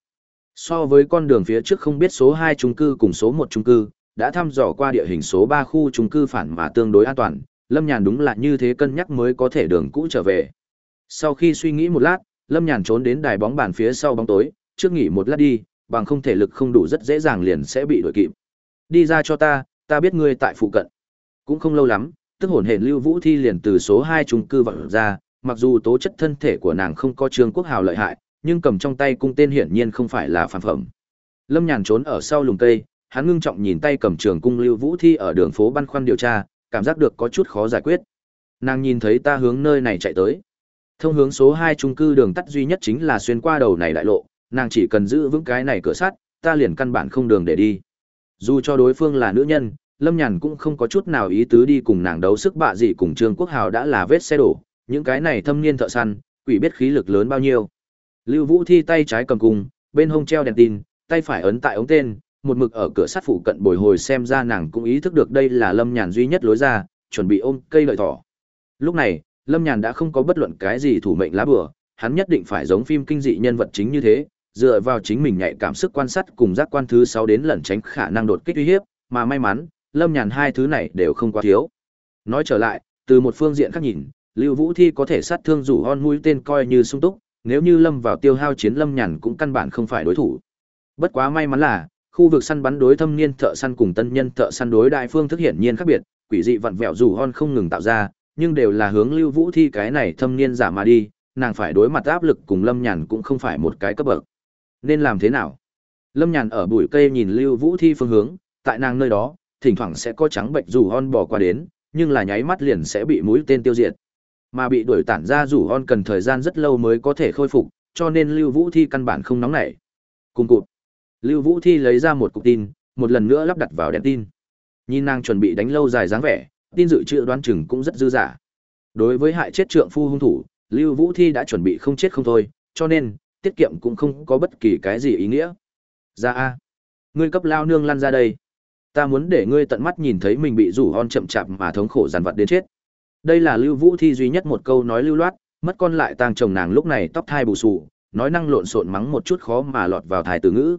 So với con đường phía trước không biết số 2 trung cư cùng số 1 trung cư, đã thăm dò qua địa hình số 3 khu trung cư phản mà tương đối an toàn, Lâm Nhàn đúng là như thế cân nhắc mới có thể đường cũ trở về. Sau khi suy nghĩ một lát, Lâm Nhàn trốn đến đài bóng bàn phía sau bóng tối, trước nghỉ một lát đi, bằng không thể lực không đủ rất dễ dàng liền sẽ bị đuổi kịp. Đi ra cho ta, ta biết ngươi tại phụ cận. Cũng không lâu lắm, tức hồn hển Lưu Vũ Thi liền từ số 2 trung cư vọt ra, mặc dù tố chất thân thể của nàng không có Trương Quốc Hào lợi hại, nhưng cầm trong tay cung tên hiển nhiên không phải là phản phẩm. Lâm Nhàn trốn ở sau lùm cây, hắn ngưng trọng nhìn tay cầm trường cung Lưu Vũ Thi ở đường phố băn khoăn điều tra, cảm giác được có chút khó giải quyết. Nàng nhìn thấy ta hướng nơi này chạy tới. Thông hướng số hai trung cư đường tắt duy nhất chính là xuyên qua đầu này đại lộ, nàng chỉ cần giữ vững cái này cửa sắt, ta liền căn bản không đường để đi. Dù cho đối phương là nữ nhân, Lâm Nhàn cũng không có chút nào ý tứ đi cùng nàng đấu sức bạ gì cùng Trương Quốc Hào đã là vết xe đổ, những cái này thâm niên thợ săn, quỷ biết khí lực lớn bao nhiêu. Lưu Vũ Thi tay trái cầm cung, bên hông treo đèn tin, tay phải ấn tại ống tên, một mực ở cửa sắt phụ cận bồi hồi xem ra nàng cũng ý thức được đây là Lâm Nhàn duy nhất lối ra, chuẩn bị ôm cây lợi thỏ. Lúc này, Lâm Nhàn đã không có bất luận cái gì thủ mệnh lá bừa, hắn nhất định phải giống phim kinh dị nhân vật chính như thế, dựa vào chính mình nhạy cảm sức quan sát cùng giác quan thứ sáu đến lẩn tránh khả năng đột kích uy hiếp, mà may mắn, Lâm Nhàn hai thứ này đều không quá thiếu. Nói trở lại, từ một phương diện khác nhìn, Lưu Vũ Thi có thể sát thương rủ hon mũi tên coi như sung túc, nếu như Lâm vào tiêu hao chiến Lâm Nhàn cũng căn bản không phải đối thủ. Bất quá may mắn là, khu vực săn bắn đối thâm niên thợ săn cùng tân nhân thợ săn đối đại phương thức hiển nhiên khác biệt, quỷ dị vặn vẹo dù hon không ngừng tạo ra, nhưng đều là hướng Lưu Vũ Thi cái này thâm niên giả mà đi, nàng phải đối mặt áp lực cùng Lâm Nhàn cũng không phải một cái cấp bậc. Nên làm thế nào? Lâm Nhàn ở bụi cây nhìn Lưu Vũ Thi phương hướng, tại nàng nơi đó, thỉnh thoảng sẽ có trắng bệnh dù hon bỏ qua đến, nhưng là nháy mắt liền sẽ bị mũi tên tiêu diệt. Mà bị đuổi tản ra dù hon cần thời gian rất lâu mới có thể khôi phục, cho nên Lưu Vũ Thi căn bản không nóng nảy. Cùng cụt. Lưu Vũ Thi lấy ra một cục tin, một lần nữa lắp đặt vào đèn tin. Nhìn nàng chuẩn bị đánh lâu dài dáng vẻ, tin dự trữ đoán chừng cũng rất dư giả. Đối với hại chết trượng phu hung thủ, Lưu Vũ Thi đã chuẩn bị không chết không thôi, cho nên tiết kiệm cũng không có bất kỳ cái gì ý nghĩa. Ra a, ngươi cấp lao nương lăn ra đây. Ta muốn để ngươi tận mắt nhìn thấy mình bị rủ hon chậm chạp mà thống khổ giàn vật đến chết. Đây là Lưu Vũ Thi duy nhất một câu nói lưu loát, mất con lại tang chồng nàng lúc này tóc thai bù xù, nói năng lộn xộn mắng một chút khó mà lọt vào thái từ ngữ.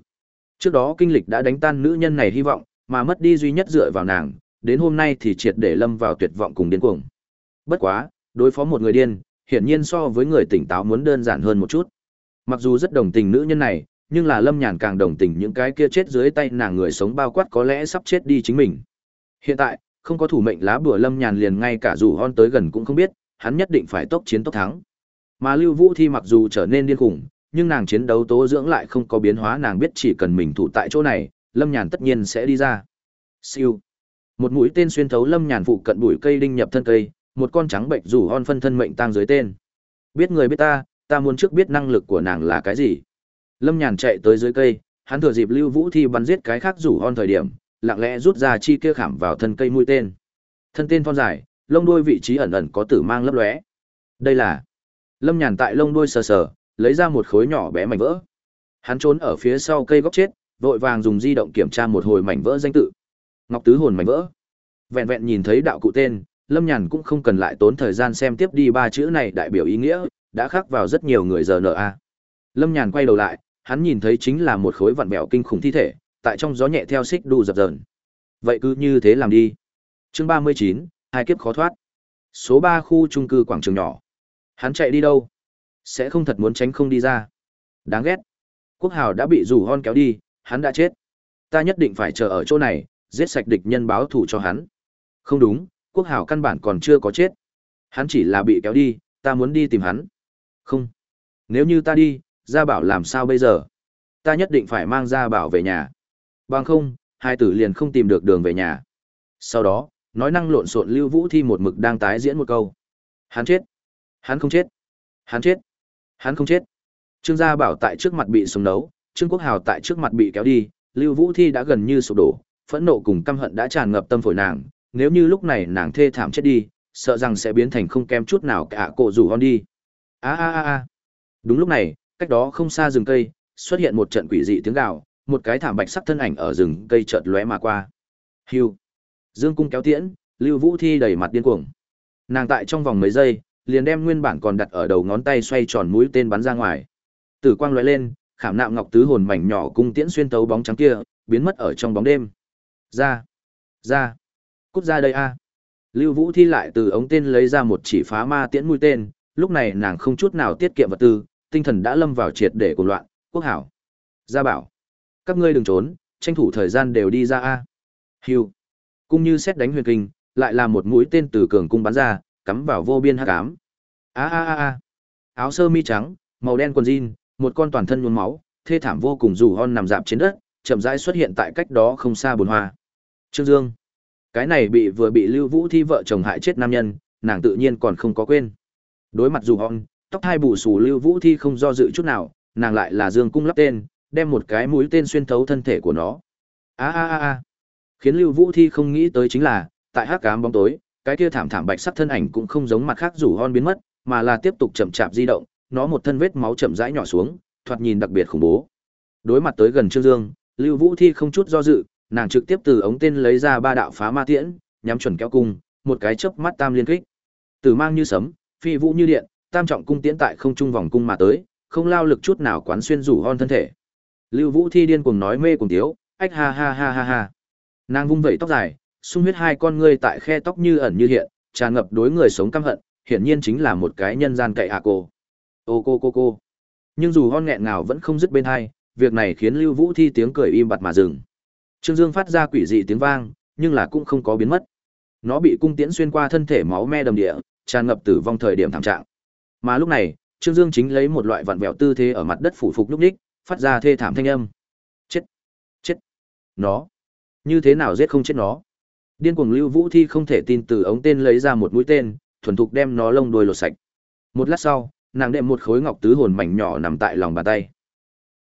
Trước đó kinh lịch đã đánh tan nữ nhân này hy vọng, mà mất đi duy nhất dựa vào nàng, đến hôm nay thì triệt để lâm vào tuyệt vọng cùng điên cuồng. Bất quá, đối phó một người điên, hiển nhiên so với người tỉnh táo muốn đơn giản hơn một chút. Mặc dù rất đồng tình nữ nhân này, nhưng là Lâm Nhàn càng đồng tình những cái kia chết dưới tay nàng người sống bao quát có lẽ sắp chết đi chính mình. Hiện tại, không có thủ mệnh lá bùa Lâm Nhàn liền ngay cả dù hon tới gần cũng không biết, hắn nhất định phải tốc chiến tốc thắng. Mà Lưu Vũ Thi mặc dù trở nên điên khủng, nhưng nàng chiến đấu tố dưỡng lại không có biến hóa nàng biết chỉ cần mình thủ tại chỗ này, Lâm Nhàn tất nhiên sẽ đi ra. Siêu. Một mũi tên xuyên thấu Lâm Nhàn phụ cận bụi cây đinh nhập thân cây, một con trắng bệnh rủ hon phân thân mệnh tang dưới tên. Biết người biết ta, ta muốn trước biết năng lực của nàng là cái gì. Lâm Nhàn chạy tới dưới cây, hắn thừa dịp Lưu Vũ Thi bắn giết cái khác rủ hon thời điểm, lặng lẽ rút ra chi kia khảm vào thân cây mũi tên. Thân tên thon dài, lông đuôi vị trí ẩn ẩn có tử mang lấp lóe. Đây là Lâm Nhàn tại lông đuôi sờ sờ, lấy ra một khối nhỏ bé mảnh vỡ. Hắn trốn ở phía sau cây góc chết, vội vàng dùng di động kiểm tra một hồi mảnh vỡ danh tự. Ngọc Tứ hồn mảnh vỡ. Vẹn vẹn nhìn thấy đạo cụ tên, Lâm Nhàn cũng không cần lại tốn thời gian xem tiếp đi ba chữ này đại biểu ý nghĩa, đã khắc vào rất nhiều người giờ nợ a. Lâm Nhàn quay đầu lại, hắn nhìn thấy chính là một khối vặn vẹo kinh khủng thi thể, tại trong gió nhẹ theo xích đu dập dờn. Vậy cứ như thế làm đi. Chương ba mươi chín, hai kiếp khó thoát. Số ba khu trung cư quảng trường nhỏ. Hắn chạy đi đâu? Sẽ không thật muốn tránh không đi ra. Đáng ghét. Quốc Hào đã bị rủ hon kéo đi, hắn đã chết. Ta nhất định phải chờ ở chỗ này, giết sạch địch nhân báo thù cho hắn. Không đúng, Quốc Hào căn bản còn chưa có chết. Hắn chỉ là bị kéo đi, ta muốn đi tìm hắn. Không. Nếu như ta đi, Gia Bảo làm sao bây giờ? Ta nhất định phải mang Gia Bảo về nhà. Bằng không, hai tử liền không tìm được đường về nhà. Sau đó, nói năng lộn xộn Lưu Vũ Thi một mực đang tái diễn một câu. Hắn chết. Hắn không chết. Hắn chết. Hắn không chết. Trương Gia Bảo tại trước mặt bị súng nấu, Trương Quốc Hào tại trước mặt bị kéo đi, Lưu Vũ Thi đã gần như sụp đổ, phẫn nộ cùng căm hận đã tràn ngập tâm phổi nàng, nếu như lúc này nàng thê thảm chết đi, sợ rằng sẽ biến thành không kém chút nào cả cổ rủ hon đi. A a a a. Đúng lúc này, cách đó không xa rừng cây, xuất hiện một trận quỷ dị tiếng gào, một cái thảm bạch sắc thân ảnh ở rừng cây chợt lóe mà qua. Hưu. Dương cung kéo tiễn, Lưu Vũ Thi đầy mặt điên cuồng. Nàng tại trong vòng mấy giây, liền đem nguyên bản còn đặt ở đầu ngón tay xoay tròn mũi tên bắn ra ngoài. Tử quang lóe lên, khảm nạm ngọc tứ hồn mảnh nhỏ cung tiễn xuyên tấu bóng trắng kia, biến mất ở trong bóng đêm. Ra, ra, cút ra đây a. Lưu Vũ Thi lại từ ống tên lấy ra một chỉ phá ma tiễn mũi tên, lúc này nàng không chút nào tiết kiệm vật tư, tinh thần đã lâm vào triệt để cuồng loạn, quốc hảo. Gia bảo, các ngươi đừng trốn, tranh thủ thời gian đều đi ra a. Hưu. Cung như xét đánh huyền kinh, lại là một mũi tên từ cường cung bắn ra, cắm vào vô biên hắc ám. A a a a. Áo sơ mi trắng, màu đen quần jean, một con toàn thân nhuốm máu, thê thảm vô cùng rủ hon nằm dạp trên đất, chậm rãi xuất hiện tại cách đó không xa bồn hoa. Trương Dương. Cái này bị vừa bị Lưu Vũ Thi vợ chồng hại chết nam nhân, nàng tự nhiên còn không có quên. Đối mặt dù hon, tóc hai bù xù Lưu Vũ Thi không do dự chút nào, nàng lại là Dương cung lắp tên, đem một cái mũi tên xuyên thấu thân thể của nó. A a a a. Khiến Lưu Vũ Thi không nghĩ tới chính là, tại hắc ám bóng tối, cái kia thảm thảm bạch sắc thân ảnh cũng không giống mặt khác rủ hon biến mất, mà là tiếp tục chậm chạp di động, nó một thân vết máu chậm rãi nhỏ xuống, thoạt nhìn đặc biệt khủng bố. Đối mặt tới gần Trương Dương, Lưu Vũ Thi không chút do dự, nàng trực tiếp từ ống tên lấy ra ba đạo phá ma tiễn, nhắm chuẩn kéo cung, một cái chớp mắt tam liên kích. Tử mang như sấm, phi vũ như điện, tam trọng cung tiễn tại không trung vòng cung mà tới, không lao lực chút nào quán xuyên rủ hon thân thể. Lưu Vũ Thi điên cuồng nói mê cuồng tiếu, ách ha ha ha ha ha. Nàng vung vẩy tóc dài, sung huyết hai con ngươi tại khe tóc như ẩn như hiện, tràn ngập đối người sống căm hận, hiển nhiên chính là một cái nhân gian cậy hạ cô. Ô cô cô cô. Nhưng dù hon nghẹn ngào vẫn không dứt bên hai, việc này khiến Lưu Vũ Thi tiếng cười im bặt mà dừng. Trương Dương phát ra quỷ dị tiếng vang, nhưng là cũng không có biến mất. Nó bị cung tiễn xuyên qua thân thể máu me đầm địa, tràn ngập tử vong thời điểm thảm trạng. Mà lúc này, Trương Dương chính lấy một loại vặn vẹo tư thế ở mặt đất phủ phục lúc ních, phát ra thê thảm thanh âm. Chết! Chết! Nó! Như thế nào giết không chết nó? Điên cuồng Lưu Vũ Thi không thể tin từ ống tên lấy ra một mũi tên, thuần thục đem nó lông đuôi lột sạch. Một lát sau, nàng đệm một khối ngọc tứ hồn mảnh nhỏ nằm tại lòng bàn tay.